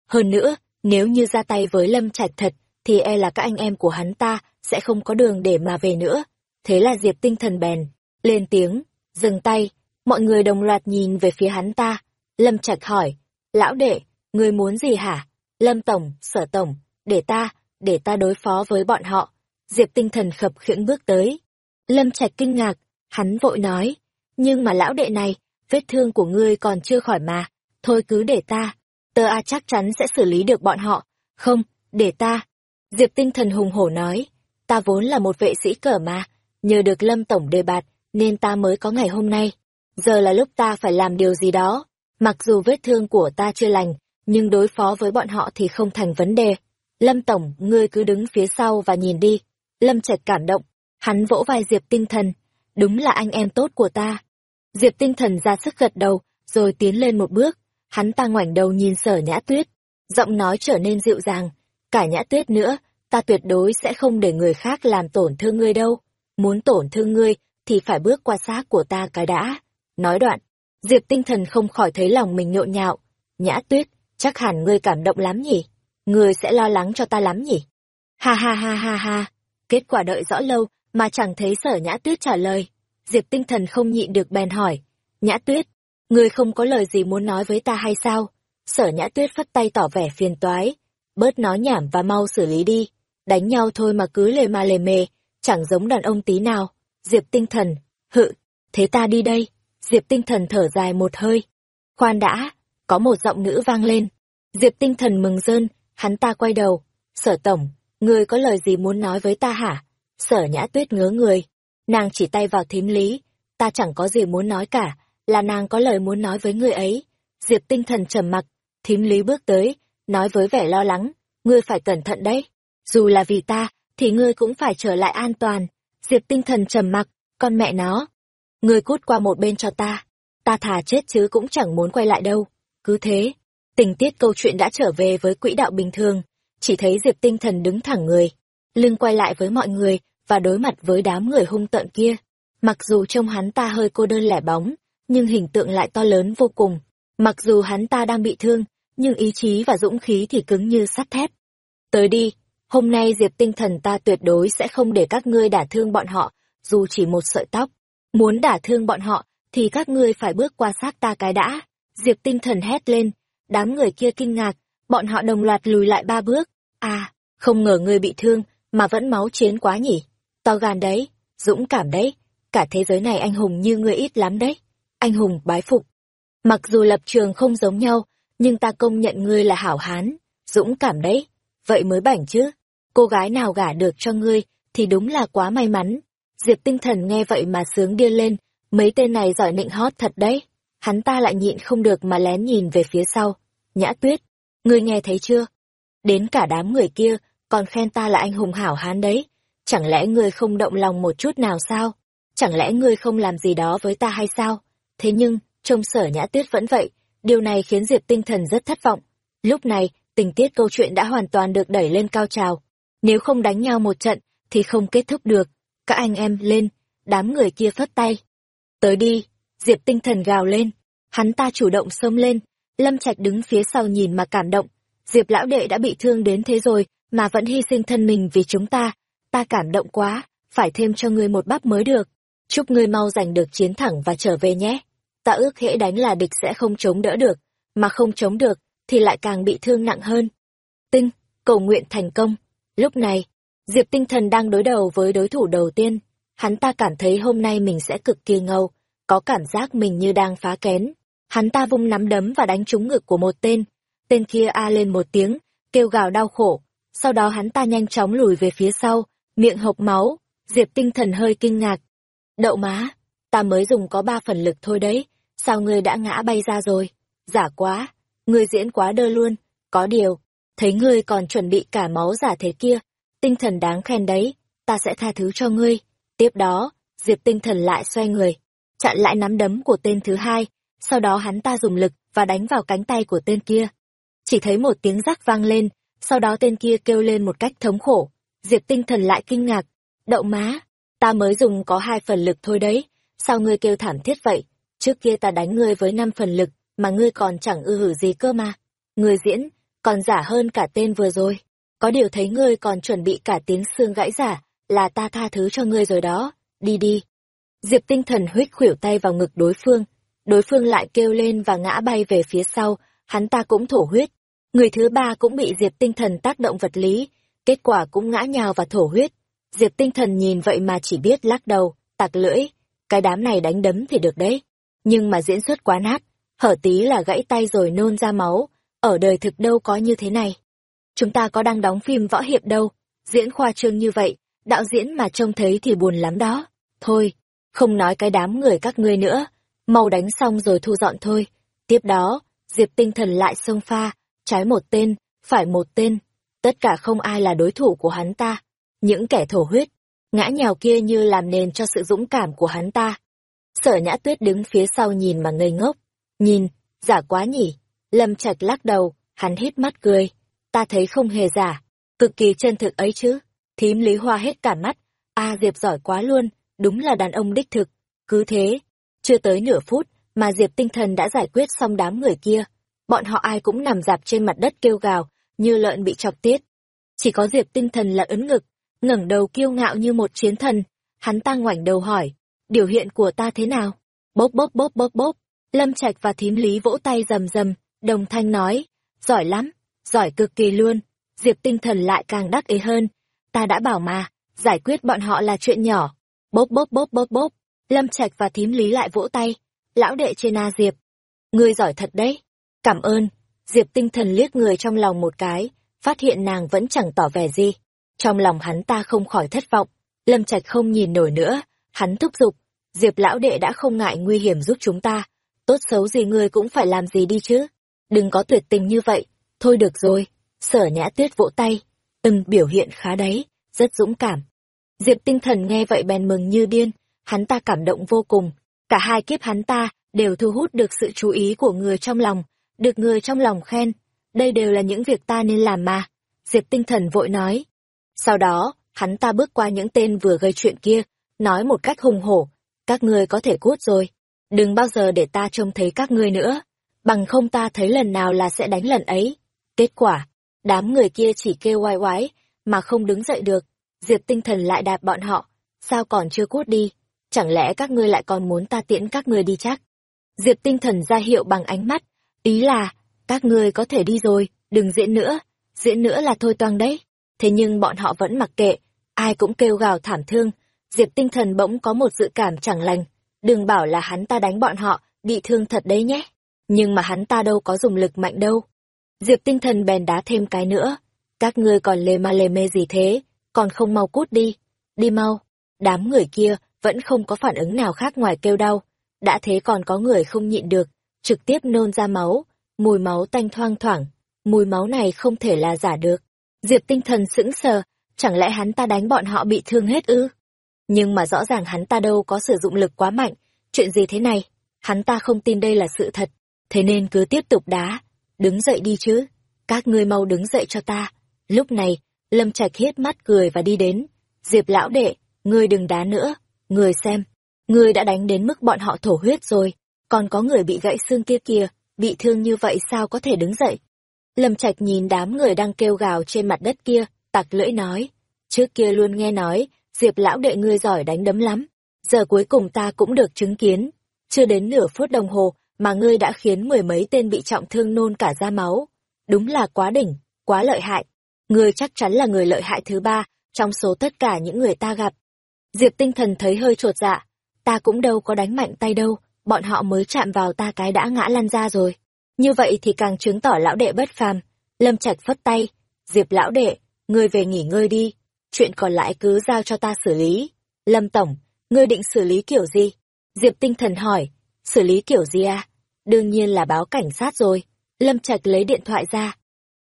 Speaker 1: Hơn nữa, nếu như ra tay với Lâm Trạch thật, thì e là các anh em của hắn ta sẽ không có đường để mà về nữa. Thế là Diệp tinh thần bèn, lên tiếng, dừng tay, mọi người đồng loạt nhìn về phía hắn ta. Lâm Trạch hỏi, lão đệ, người muốn gì hả? Lâm Tổng, Sở Tổng, để ta, để ta đối phó với bọn họ. Diệp tinh thần khập khiễng bước tới. Lâm Trạch kinh ngạc, hắn vội nói, nhưng mà lão đệ này, vết thương của ngươi còn chưa khỏi mà, thôi cứ để ta, tơ A chắc chắn sẽ xử lý được bọn họ, không, để ta. Diệp tinh thần hùng hổ nói, ta vốn là một vệ sĩ cờ mà, nhờ được Lâm Tổng đề bạt, nên ta mới có ngày hôm nay. Giờ là lúc ta phải làm điều gì đó, mặc dù vết thương của ta chưa lành, nhưng đối phó với bọn họ thì không thành vấn đề. Lâm Tổng, ngươi cứ đứng phía sau và nhìn đi. Lâm Trạch cảm động, hắn vỗ vai Diệp Tinh Thần, đúng là anh em tốt của ta. Diệp Tinh Thần ra sức gật đầu, rồi tiến lên một bước, hắn ta ngoảnh đầu nhìn sở nhã tuyết, giọng nói trở nên dịu dàng, cả nhã tuyết nữa, ta tuyệt đối sẽ không để người khác làm tổn thương ngươi đâu. Muốn tổn thương ngươi, thì phải bước qua xác của ta cái đã. Nói đoạn, Diệp tinh thần không khỏi thấy lòng mình nhộn nhạo. Nhã tuyết, chắc hẳn ngươi cảm động lắm nhỉ? Ngươi sẽ lo lắng cho ta lắm nhỉ? Ha ha ha ha ha. Kết quả đợi rõ lâu mà chẳng thấy sở nhã tuyết trả lời. Diệp tinh thần không nhịn được bèn hỏi. Nhã tuyết, ngươi không có lời gì muốn nói với ta hay sao? Sở nhã tuyết phất tay tỏ vẻ phiền toái. Bớt nói nhảm và mau xử lý đi. Đánh nhau thôi mà cứ lề mà lề mề, chẳng giống đàn ông tí nào. Diệp tinh thần, hự, thế ta đi đây. Diệp tinh thần thở dài một hơi. Khoan đã, có một giọng nữ vang lên. Diệp tinh thần mừng rơn, hắn ta quay đầu. Sở tổng, người có lời gì muốn nói với ta hả? Sở nhã tuyết ngớ người. Nàng chỉ tay vào thím lý. Ta chẳng có gì muốn nói cả, là nàng có lời muốn nói với người ấy. Diệp tinh thần trầm mặc, thím lý bước tới, nói với vẻ lo lắng. Ngươi phải cẩn thận đấy. Dù là vì ta, thì ngươi cũng phải trở lại an toàn. Diệp tinh thần trầm mặc, con mẹ nó. Ngươi cút qua một bên cho ta. Ta thà chết chứ cũng chẳng muốn quay lại đâu. Cứ thế, tình tiết câu chuyện đã trở về với quỹ đạo bình thường. Chỉ thấy Diệp tinh thần đứng thẳng người, lưng quay lại với mọi người và đối mặt với đám người hung tợn kia. Mặc dù trông hắn ta hơi cô đơn lẻ bóng, nhưng hình tượng lại to lớn vô cùng. Mặc dù hắn ta đang bị thương, nhưng ý chí và dũng khí thì cứng như sắt thép. Tới đi, hôm nay Diệp tinh thần ta tuyệt đối sẽ không để các ngươi đả thương bọn họ, dù chỉ một sợi tóc. Muốn đả thương bọn họ, thì các ngươi phải bước qua xác ta cái đã. Diệp tinh thần hét lên, đám người kia kinh ngạc, bọn họ đồng loạt lùi lại ba bước. À, không ngờ ngươi bị thương, mà vẫn máu chiến quá nhỉ. To gan đấy, dũng cảm đấy, cả thế giới này anh hùng như ngươi ít lắm đấy. Anh hùng bái phục. Mặc dù lập trường không giống nhau, nhưng ta công nhận ngươi là hảo hán, dũng cảm đấy. Vậy mới bảnh chứ. Cô gái nào gả được cho ngươi, thì đúng là quá may mắn. Diệp tinh thần nghe vậy mà sướng điên lên, mấy tên này giỏi nịnh hót thật đấy. Hắn ta lại nhịn không được mà lén nhìn về phía sau. Nhã tuyết, ngươi nghe thấy chưa? Đến cả đám người kia, còn khen ta là anh hùng hảo hán đấy. Chẳng lẽ ngươi không động lòng một chút nào sao? Chẳng lẽ ngươi không làm gì đó với ta hay sao? Thế nhưng, trông sở nhã tuyết vẫn vậy, điều này khiến Diệp tinh thần rất thất vọng. Lúc này, tình tiết câu chuyện đã hoàn toàn được đẩy lên cao trào. nếu không đánh nhau một trận, thì không kết thúc được. Các anh em lên, đám người kia phất tay. Tới đi, Diệp tinh thần gào lên. Hắn ta chủ động xông lên, Lâm Trạch đứng phía sau nhìn mà cảm động. Diệp lão đệ đã bị thương đến thế rồi, mà vẫn hy sinh thân mình vì chúng ta. Ta cảm động quá, phải thêm cho ngươi một bắp mới được. Chúc ngươi mau giành được chiến thẳng và trở về nhé. Ta ước hễ đánh là địch sẽ không chống đỡ được, mà không chống được, thì lại càng bị thương nặng hơn. Tinh, cầu nguyện thành công. Lúc này, Diệp tinh thần đang đối đầu với đối thủ đầu tiên. Hắn ta cảm thấy hôm nay mình sẽ cực kỳ ngầu, có cảm giác mình như đang phá kén. Hắn ta vung nắm đấm và đánh trúng ngực của một tên. Tên kia a lên một tiếng, kêu gào đau khổ. Sau đó hắn ta nhanh chóng lùi về phía sau, miệng hộc máu. Diệp tinh thần hơi kinh ngạc. Đậu má, ta mới dùng có ba phần lực thôi đấy, sao ngươi đã ngã bay ra rồi? Giả quá, ngươi diễn quá đơ luôn, có điều, thấy ngươi còn chuẩn bị cả máu giả thế kia, tinh thần đáng khen đấy, ta sẽ tha thứ cho ngươi. Tiếp đó, Diệp tinh thần lại xoay người, chặn lại nắm đấm của tên thứ hai, sau đó hắn ta dùng lực và đánh vào cánh tay của tên kia. Chỉ thấy một tiếng rắc vang lên, sau đó tên kia kêu lên một cách thống khổ. Diệp tinh thần lại kinh ngạc. Đậu má, ta mới dùng có hai phần lực thôi đấy, sao ngươi kêu thảm thiết vậy? Trước kia ta đánh ngươi với năm phần lực, mà ngươi còn chẳng ư hử gì cơ mà. Ngươi diễn, còn giả hơn cả tên vừa rồi. Có điều thấy ngươi còn chuẩn bị cả tiếng xương gãy giả, là ta tha thứ cho ngươi rồi đó. Đi đi. Diệp tinh thần huyết khuỷu tay vào ngực đối phương, đối phương lại kêu lên và ngã bay về phía sau, hắn ta cũng thổ huyết. Người thứ ba cũng bị Diệp tinh thần tác động vật lý, kết quả cũng ngã nhào và thổ huyết. Diệp tinh thần nhìn vậy mà chỉ biết lắc đầu, tạc lưỡi, cái đám này đánh đấm thì được đấy. Nhưng mà diễn xuất quá nát, hở tí là gãy tay rồi nôn ra máu, ở đời thực đâu có như thế này. Chúng ta có đang đóng phim võ hiệp đâu, diễn khoa trương như vậy, đạo diễn mà trông thấy thì buồn lắm đó. Thôi, không nói cái đám người các ngươi nữa, mau đánh xong rồi thu dọn thôi. Tiếp đó, Diệp tinh thần lại xông pha, trái một tên, phải một tên, tất cả không ai là đối thủ của hắn ta. Những kẻ thổ huyết, ngã nhào kia như làm nền cho sự dũng cảm của hắn ta. Sở nhã tuyết đứng phía sau nhìn mà ngây ngốc. Nhìn, giả quá nhỉ. Lâm Trạch lắc đầu, hắn hít mắt cười. Ta thấy không hề giả, cực kỳ chân thực ấy chứ. Thím Lý Hoa hết cả mắt. A Diệp giỏi quá luôn, đúng là đàn ông đích thực. Cứ thế, chưa tới nửa phút mà Diệp tinh thần đã giải quyết xong đám người kia. Bọn họ ai cũng nằm dạp trên mặt đất kêu gào, như lợn bị chọc tiết. Chỉ có Diệp tinh thần là ấn ngực, ngẩng đầu kiêu ngạo như một chiến thần. Hắn ta ngoảnh đầu hỏi, biểu hiện của ta thế nào? Bốp bốp bốp bốp bốp. Lâm Trạch và thím lý vỗ tay rầm rầm, đồng thanh nói, giỏi lắm, giỏi cực kỳ luôn. Diệp tinh thần lại càng đắc ý hơn. Ta đã bảo mà, giải quyết bọn họ là chuyện nhỏ. Bốp bốp bốp bốp bốp. Lâm Trạch và thím lý lại vỗ tay. Lão đệ trên A Diệp. Ngươi giỏi thật đấy. Cảm ơn. Diệp tinh thần liếc người trong lòng một cái, phát hiện nàng vẫn chẳng tỏ vẻ gì. Trong lòng hắn ta không khỏi thất vọng. Lâm Trạch không nhìn nổi nữa, hắn thúc giục. Diệp lão đệ đã không ngại nguy hiểm giúp chúng ta. Tốt xấu gì ngươi cũng phải làm gì đi chứ. Đừng có tuyệt tình như vậy. Thôi được rồi. Sở nhã tuyết vỗ tay. Ừm biểu hiện khá đấy, rất dũng cảm. Diệp tinh thần nghe vậy bèn mừng như điên, hắn ta cảm động vô cùng. Cả hai kiếp hắn ta đều thu hút được sự chú ý của người trong lòng, được người trong lòng khen. Đây đều là những việc ta nên làm mà. Diệp tinh thần vội nói. Sau đó, hắn ta bước qua những tên vừa gây chuyện kia, nói một cách hùng hổ. Các ngươi có thể cút rồi. Đừng bao giờ để ta trông thấy các ngươi nữa. Bằng không ta thấy lần nào là sẽ đánh lần ấy. Kết quả, đám người kia chỉ kêu oai oái, mà không đứng dậy được. Diệp tinh thần lại đạp bọn họ. Sao còn chưa cút đi? Chẳng lẽ các ngươi lại còn muốn ta tiễn các ngươi đi chắc? Diệp tinh thần ra hiệu bằng ánh mắt. Ý là, các ngươi có thể đi rồi, đừng diễn nữa. Diễn nữa là thôi toang đấy. Thế nhưng bọn họ vẫn mặc kệ. Ai cũng kêu gào thảm thương. Diệp tinh thần bỗng có một dự cảm chẳng lành. Đừng bảo là hắn ta đánh bọn họ, bị thương thật đấy nhé. Nhưng mà hắn ta đâu có dùng lực mạnh đâu. Diệp tinh thần bèn đá thêm cái nữa. Các ngươi còn lề ma lề mê gì thế, còn không mau cút đi. Đi mau. Đám người kia vẫn không có phản ứng nào khác ngoài kêu đau. Đã thế còn có người không nhịn được, trực tiếp nôn ra máu, mùi máu tanh thoang thoảng. Mùi máu này không thể là giả được. Diệp tinh thần sững sờ, chẳng lẽ hắn ta đánh bọn họ bị thương hết ư? Nhưng mà rõ ràng hắn ta đâu có sử dụng lực quá mạnh, chuyện gì thế này? Hắn ta không tin đây là sự thật, thế nên cứ tiếp tục đá. Đứng dậy đi chứ, các ngươi mau đứng dậy cho ta. Lúc này, Lâm Trạch hiếp mắt cười và đi đến. Diệp lão đệ, ngươi đừng đá nữa, ngươi xem. Ngươi đã đánh đến mức bọn họ thổ huyết rồi, còn có người bị gãy xương kia kìa, bị thương như vậy sao có thể đứng dậy. Lâm Trạch nhìn đám người đang kêu gào trên mặt đất kia, tặc lưỡi nói. Trước kia luôn nghe nói, Diệp lão đệ ngươi giỏi đánh đấm lắm. Giờ cuối cùng ta cũng được chứng kiến. Chưa đến nửa phút đồng hồ mà ngươi đã khiến mười mấy tên bị trọng thương nôn cả da máu. Đúng là quá đỉnh, quá lợi hại. Ngươi chắc chắn là người lợi hại thứ ba trong số tất cả những người ta gặp. Diệp tinh thần thấy hơi trột dạ. Ta cũng đâu có đánh mạnh tay đâu, bọn họ mới chạm vào ta cái đã ngã lăn ra rồi. Như vậy thì càng chứng tỏ lão đệ bất phàm. Lâm Trạch phất tay. Diệp lão đệ, ngươi về nghỉ ngơi đi. Chuyện còn lại cứ giao cho ta xử lý. Lâm Tổng, ngươi định xử lý kiểu gì? Diệp tinh thần hỏi. Xử lý kiểu gì à? Đương nhiên là báo cảnh sát rồi. Lâm Trạch lấy điện thoại ra.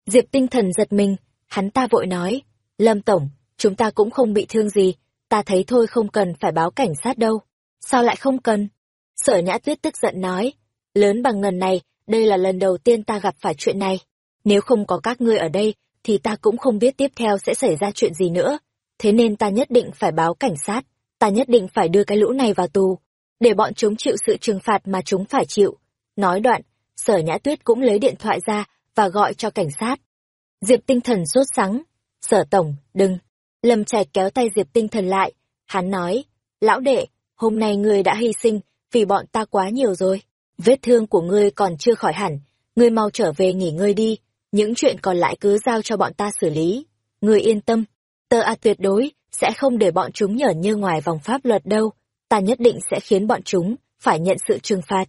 Speaker 1: Diệp tinh thần giật mình, hắn ta vội nói. Lâm Tổng, chúng ta cũng không bị thương gì, ta thấy thôi không cần phải báo cảnh sát đâu. Sao lại không cần? Sở nhã tuyết tức giận nói. Lớn bằng ngần này, đây là lần đầu tiên ta gặp phải chuyện này. Nếu không có các ngươi ở đây, thì ta cũng không biết tiếp theo sẽ xảy ra chuyện gì nữa. Thế nên ta nhất định phải báo cảnh sát, ta nhất định phải đưa cái lũ này vào tù, để bọn chúng chịu sự trừng phạt mà chúng phải chịu. Nói đoạn, sở nhã tuyết cũng lấy điện thoại ra và gọi cho cảnh sát. Diệp tinh thần sốt sắng. Sở tổng, đừng. Lâm Trạch kéo tay Diệp tinh thần lại. Hắn nói, lão đệ, hôm nay ngươi đã hy sinh vì bọn ta quá nhiều rồi. Vết thương của ngươi còn chưa khỏi hẳn. Ngươi mau trở về nghỉ ngơi đi. Những chuyện còn lại cứ giao cho bọn ta xử lý. Ngươi yên tâm. Tơ A tuyệt đối sẽ không để bọn chúng nhởn như ngoài vòng pháp luật đâu. Ta nhất định sẽ khiến bọn chúng phải nhận sự trừng phạt.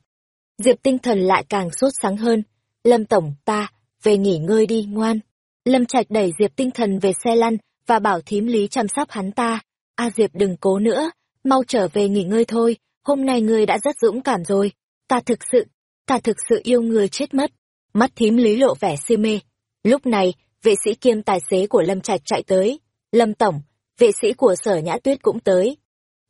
Speaker 1: Diệp tinh thần lại càng sốt sáng hơn. Lâm Tổng, ta, về nghỉ ngơi đi, ngoan. Lâm Trạch đẩy Diệp tinh thần về xe lăn và bảo thím lý chăm sóc hắn ta. A Diệp đừng cố nữa, mau trở về nghỉ ngơi thôi, hôm nay ngươi đã rất dũng cảm rồi. Ta thực sự, ta thực sự yêu người chết mất. Mắt thím lý lộ vẻ si mê. Lúc này, vệ sĩ kiêm tài xế của Lâm Trạch chạy tới. Lâm Tổng, vệ sĩ của sở nhã tuyết cũng tới.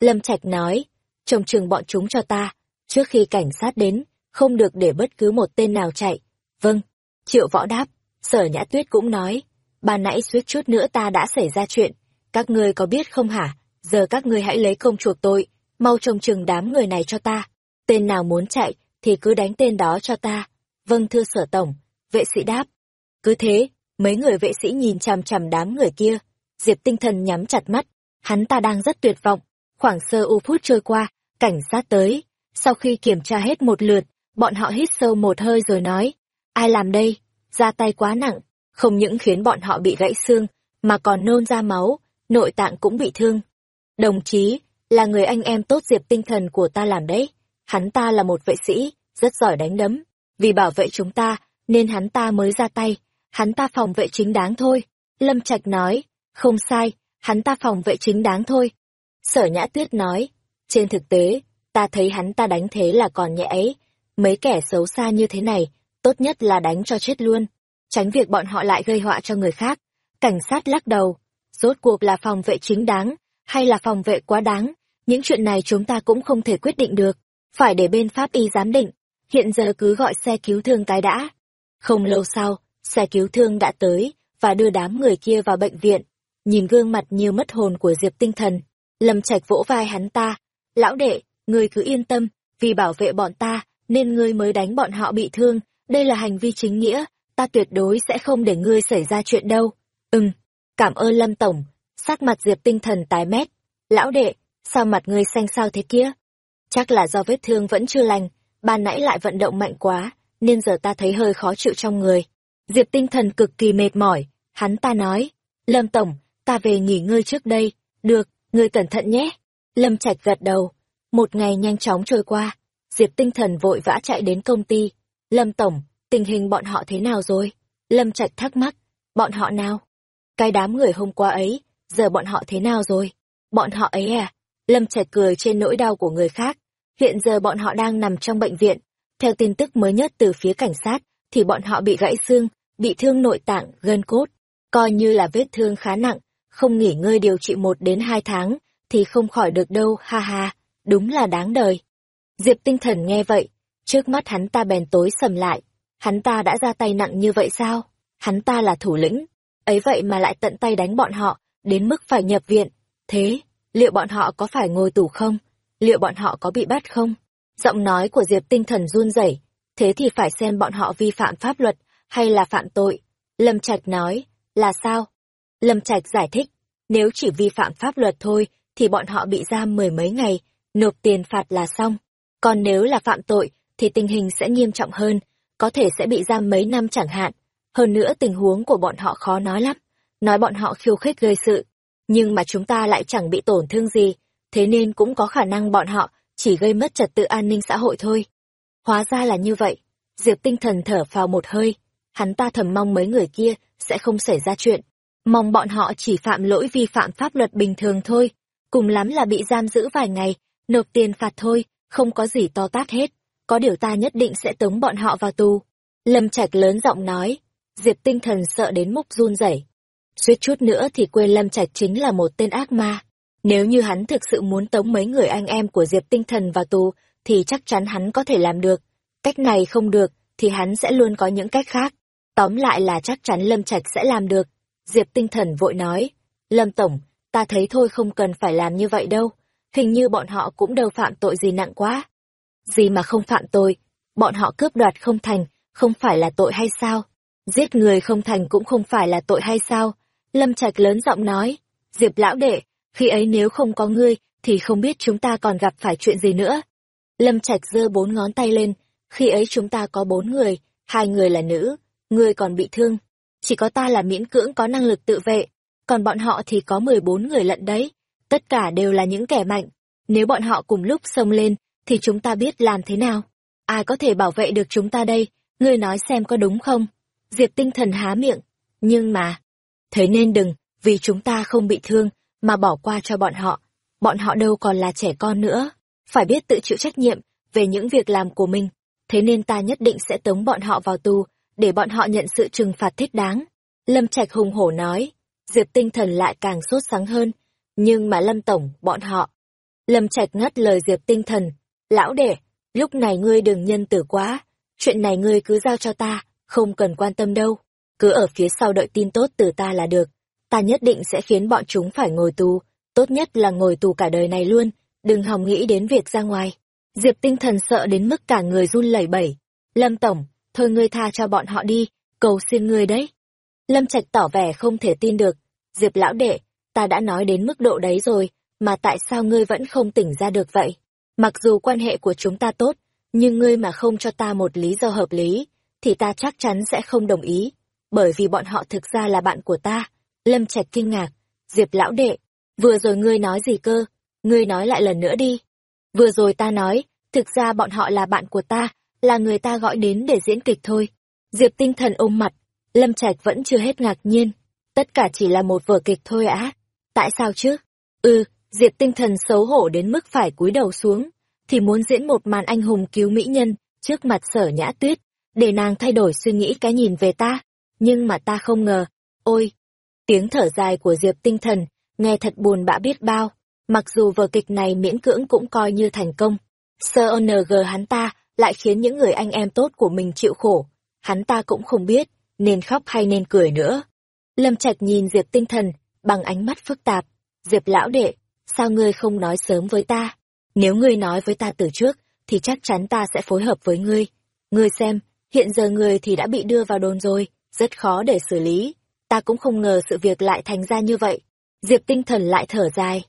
Speaker 1: Lâm Trạch nói, trông trường bọn chúng cho ta, trước khi cảnh sát đến, không được để bất cứ một tên nào chạy. Vâng, triệu võ đáp, sở nhã tuyết cũng nói, bà nãy suýt chút nữa ta đã xảy ra chuyện, các ngươi có biết không hả, giờ các ngươi hãy lấy công chuộc tội, mau trông chừng đám người này cho ta, tên nào muốn chạy thì cứ đánh tên đó cho ta. Vâng thưa sở tổng, vệ sĩ đáp. Cứ thế, mấy người vệ sĩ nhìn chằm chằm đám người kia, Diệp tinh thần nhắm chặt mắt, hắn ta đang rất tuyệt vọng, khoảng sơ u phút trôi qua, cảnh sát tới, sau khi kiểm tra hết một lượt, bọn họ hít sâu một hơi rồi nói, ai làm đây, ra tay quá nặng, không những khiến bọn họ bị gãy xương, mà còn nôn ra máu, nội tạng cũng bị thương. Đồng chí, là người anh em tốt diệp tinh thần của ta làm đấy, hắn ta là một vệ sĩ, rất giỏi đánh đấm, vì bảo vệ chúng ta, nên hắn ta mới ra tay, hắn ta phòng vệ chính đáng thôi. Lâm Trạch nói, không sai, hắn ta phòng vệ chính đáng thôi. Sở Nhã Tuyết nói, trên thực tế, ta thấy hắn ta đánh thế là còn nhẹ ấy, mấy kẻ xấu xa như thế này, tốt nhất là đánh cho chết luôn, tránh việc bọn họ lại gây họa cho người khác. Cảnh sát lắc đầu, rốt cuộc là phòng vệ chính đáng, hay là phòng vệ quá đáng, những chuyện này chúng ta cũng không thể quyết định được, phải để bên pháp y giám định, hiện giờ cứ gọi xe cứu thương cái đã. Không lâu sau, xe cứu thương đã tới, và đưa đám người kia vào bệnh viện, nhìn gương mặt như mất hồn của Diệp tinh thần, Lâm Trạch vỗ vai hắn ta, lão đệ, ngươi cứ yên tâm, vì bảo vệ bọn ta, nên ngươi mới đánh bọn họ bị thương, đây là hành vi chính nghĩa, ta tuyệt đối sẽ không để ngươi xảy ra chuyện đâu. Ừm, cảm ơn Lâm Tổng, sắc mặt Diệp tinh thần tái mét. Lão đệ, sao mặt ngươi xanh sao thế kia? Chắc là do vết thương vẫn chưa lành, ban nãy lại vận động mạnh quá, nên giờ ta thấy hơi khó chịu trong người. Diệp tinh thần cực kỳ mệt mỏi, hắn ta nói, Lâm Tổng, ta về nghỉ ngơi trước đây, được, ngươi cẩn thận nhé. Lâm Trạch gật đầu, một ngày nhanh chóng trôi qua, Diệp tinh thần vội vã chạy đến công ty. Lâm Tổng, tình hình bọn họ thế nào rồi? Lâm Trạch thắc mắc, bọn họ nào? Cái đám người hôm qua ấy, giờ bọn họ thế nào rồi? Bọn họ ấy à? Lâm Trạch cười trên nỗi đau của người khác. Hiện giờ bọn họ đang nằm trong bệnh viện. Theo tin tức mới nhất từ phía cảnh sát, thì bọn họ bị gãy xương, bị thương nội tạng, gân cốt. Coi như là vết thương khá nặng, không nghỉ ngơi điều trị một đến hai tháng, thì không khỏi được đâu, ha ha, đúng là đáng đời. Diệp tinh thần nghe vậy, trước mắt hắn ta bèn tối sầm lại, hắn ta đã ra tay nặng như vậy sao? Hắn ta là thủ lĩnh, ấy vậy mà lại tận tay đánh bọn họ, đến mức phải nhập viện. Thế, liệu bọn họ có phải ngồi tù không? Liệu bọn họ có bị bắt không? Giọng nói của Diệp tinh thần run rẩy, thế thì phải xem bọn họ vi phạm pháp luật hay là phạm tội. Lâm Trạch nói, là sao? Lâm Trạch giải thích, nếu chỉ vi phạm pháp luật thôi thì bọn họ bị giam mười mấy ngày, nộp tiền phạt là xong. Còn nếu là phạm tội thì tình hình sẽ nghiêm trọng hơn, có thể sẽ bị giam mấy năm chẳng hạn. Hơn nữa tình huống của bọn họ khó nói lắm, nói bọn họ khiêu khích gây sự. Nhưng mà chúng ta lại chẳng bị tổn thương gì, thế nên cũng có khả năng bọn họ chỉ gây mất trật tự an ninh xã hội thôi. Hóa ra là như vậy. Diệp tinh thần thở phào một hơi. Hắn ta thầm mong mấy người kia sẽ không xảy ra chuyện. Mong bọn họ chỉ phạm lỗi vi phạm pháp luật bình thường thôi. Cùng lắm là bị giam giữ vài ngày, nộp tiền phạt thôi, không có gì to tát hết. Có điều ta nhất định sẽ tống bọn họ vào tù. Lâm Trạch lớn giọng nói. Diệp tinh thần sợ đến múc run rẩy. Suýt chút nữa thì quên Lâm Trạch chính là một tên ác ma. Nếu như hắn thực sự muốn tống mấy người anh em của Diệp tinh thần vào tù, thì chắc chắn hắn có thể làm được. Cách này không được, thì hắn sẽ luôn có những cách khác. Tóm lại là chắc chắn Lâm Trạch sẽ làm được. Diệp tinh thần vội nói. Lâm Tổng, ta thấy thôi không cần phải làm như vậy đâu. Hình như bọn họ cũng đâu phạm tội gì nặng quá. Gì mà không phạm tội, bọn họ cướp đoạt không thành, không phải là tội hay sao? Giết người không thành cũng không phải là tội hay sao? Lâm Trạch lớn giọng nói. Diệp lão đệ, khi ấy nếu không có ngươi, thì không biết chúng ta còn gặp phải chuyện gì nữa. Lâm Trạch giơ bốn ngón tay lên, khi ấy chúng ta có bốn người, hai người là nữ, ngươi còn bị thương. Chỉ có ta là miễn cưỡng có năng lực tự vệ, còn bọn họ thì có mười bốn người lận đấy. Tất cả đều là những kẻ mạnh. Nếu bọn họ cùng lúc xông lên, thì chúng ta biết làm thế nào? Ai có thể bảo vệ được chúng ta đây? Ngươi nói xem có đúng không? Diệp tinh thần há miệng. Nhưng mà... Thế nên đừng, vì chúng ta không bị thương, mà bỏ qua cho bọn họ. Bọn họ đâu còn là trẻ con nữa. Phải biết tự chịu trách nhiệm về những việc làm của mình. Thế nên ta nhất định sẽ tống bọn họ vào tù, để bọn họ nhận sự trừng phạt thích đáng. Lâm Trạch hùng hổ nói. Diệp tinh thần lại càng sốt sáng hơn. Nhưng mà Lâm Tổng, bọn họ... Lâm Trạch ngắt lời Diệp tinh thần. Lão đệ, lúc này ngươi đừng nhân tử quá. Chuyện này ngươi cứ giao cho ta, không cần quan tâm đâu. Cứ ở phía sau đợi tin tốt từ ta là được ta nhất định sẽ khiến bọn chúng phải ngồi tù, tốt nhất là ngồi tù cả đời này luôn, đừng hòng nghĩ đến việc ra ngoài. Diệp tinh thần sợ đến mức cả người run lẩy bẩy. Lâm Tổng, thôi ngươi tha cho bọn họ đi, cầu xin ngươi đấy. Lâm Trạch tỏ vẻ không thể tin được. Diệp lão đệ, ta đã nói đến mức độ đấy rồi, mà tại sao ngươi vẫn không tỉnh ra được vậy? Mặc dù quan hệ của chúng ta tốt, nhưng ngươi mà không cho ta một lý do hợp lý, thì ta chắc chắn sẽ không đồng ý, bởi vì bọn họ thực ra là bạn của ta. Lâm Trạch kinh ngạc, Diệp lão đệ, vừa rồi ngươi nói gì cơ, ngươi nói lại lần nữa đi. Vừa rồi ta nói, thực ra bọn họ là bạn của ta, là người ta gọi đến để diễn kịch thôi. Diệp tinh thần ôm mặt, Lâm Trạch vẫn chưa hết ngạc nhiên, tất cả chỉ là một vở kịch thôi á. Tại sao chứ? Ừ, Diệp tinh thần xấu hổ đến mức phải cúi đầu xuống, thì muốn diễn một màn anh hùng cứu mỹ nhân trước mặt sở nhã tuyết, để nàng thay đổi suy nghĩ cái nhìn về ta. Nhưng mà ta không ngờ, ôi, Tiếng thở dài của Diệp tinh thần, nghe thật buồn bã biết bao, mặc dù vở kịch này miễn cưỡng cũng coi như thành công. Sơ ONG hắn ta lại khiến những người anh em tốt của mình chịu khổ, hắn ta cũng không biết, nên khóc hay nên cười nữa. Lâm Trạch nhìn Diệp tinh thần, bằng ánh mắt phức tạp. Diệp lão đệ, sao ngươi không nói sớm với ta? Nếu ngươi nói với ta từ trước, thì chắc chắn ta sẽ phối hợp với ngươi. Ngươi xem, hiện giờ ngươi thì đã bị đưa vào đồn rồi, rất khó để xử lý ta cũng không ngờ sự việc lại thành ra như vậy. Diệp tinh thần lại thở dài.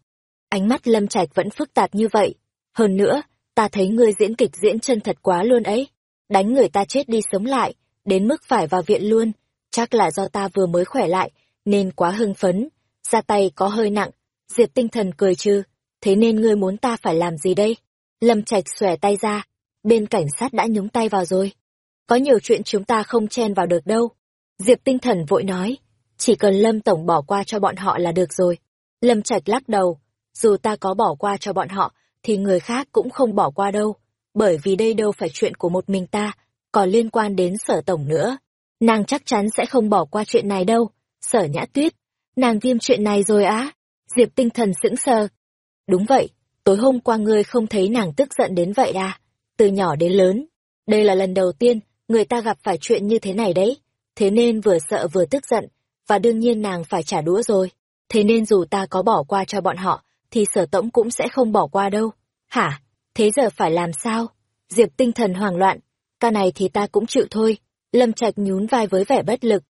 Speaker 1: Ánh mắt lâm trạch vẫn phức tạp như vậy. Hơn nữa, ta thấy ngươi diễn kịch diễn chân thật quá luôn ấy. Đánh người ta chết đi sống lại, đến mức phải vào viện luôn. Chắc là do ta vừa mới khỏe lại, nên quá hưng phấn. Ra tay có hơi nặng. Diệp tinh thần cười trừ. Thế nên ngươi muốn ta phải làm gì đây? Lâm Trạch xòe tay ra. Bên cảnh sát đã nhúng tay vào rồi. Có nhiều chuyện chúng ta không chen vào được đâu. Diệp tinh thần vội nói. Chỉ cần Lâm Tổng bỏ qua cho bọn họ là được rồi. Lâm Trạch lắc đầu, dù ta có bỏ qua cho bọn họ, thì người khác cũng không bỏ qua đâu, bởi vì đây đâu phải chuyện của một mình ta, còn liên quan đến sở tổng nữa. Nàng chắc chắn sẽ không bỏ qua chuyện này đâu, sở nhã tuyết. Nàng viêm chuyện này rồi á. Diệp tinh thần sững sờ. Đúng vậy, tối hôm qua ngươi không thấy nàng tức giận đến vậy à? Từ nhỏ đến lớn. Đây là lần đầu tiên người ta gặp phải chuyện như thế này đấy. Thế nên vừa sợ vừa tức giận, và đương nhiên nàng phải trả đũa rồi. Thế nên dù ta có bỏ qua cho bọn họ, thì sở tổng cũng sẽ không bỏ qua đâu. Hả? Thế giờ phải làm sao? Diệp tinh thần hoảng loạn. Ca này thì ta cũng chịu thôi. Lâm Trạch nhún vai với vẻ bất lực.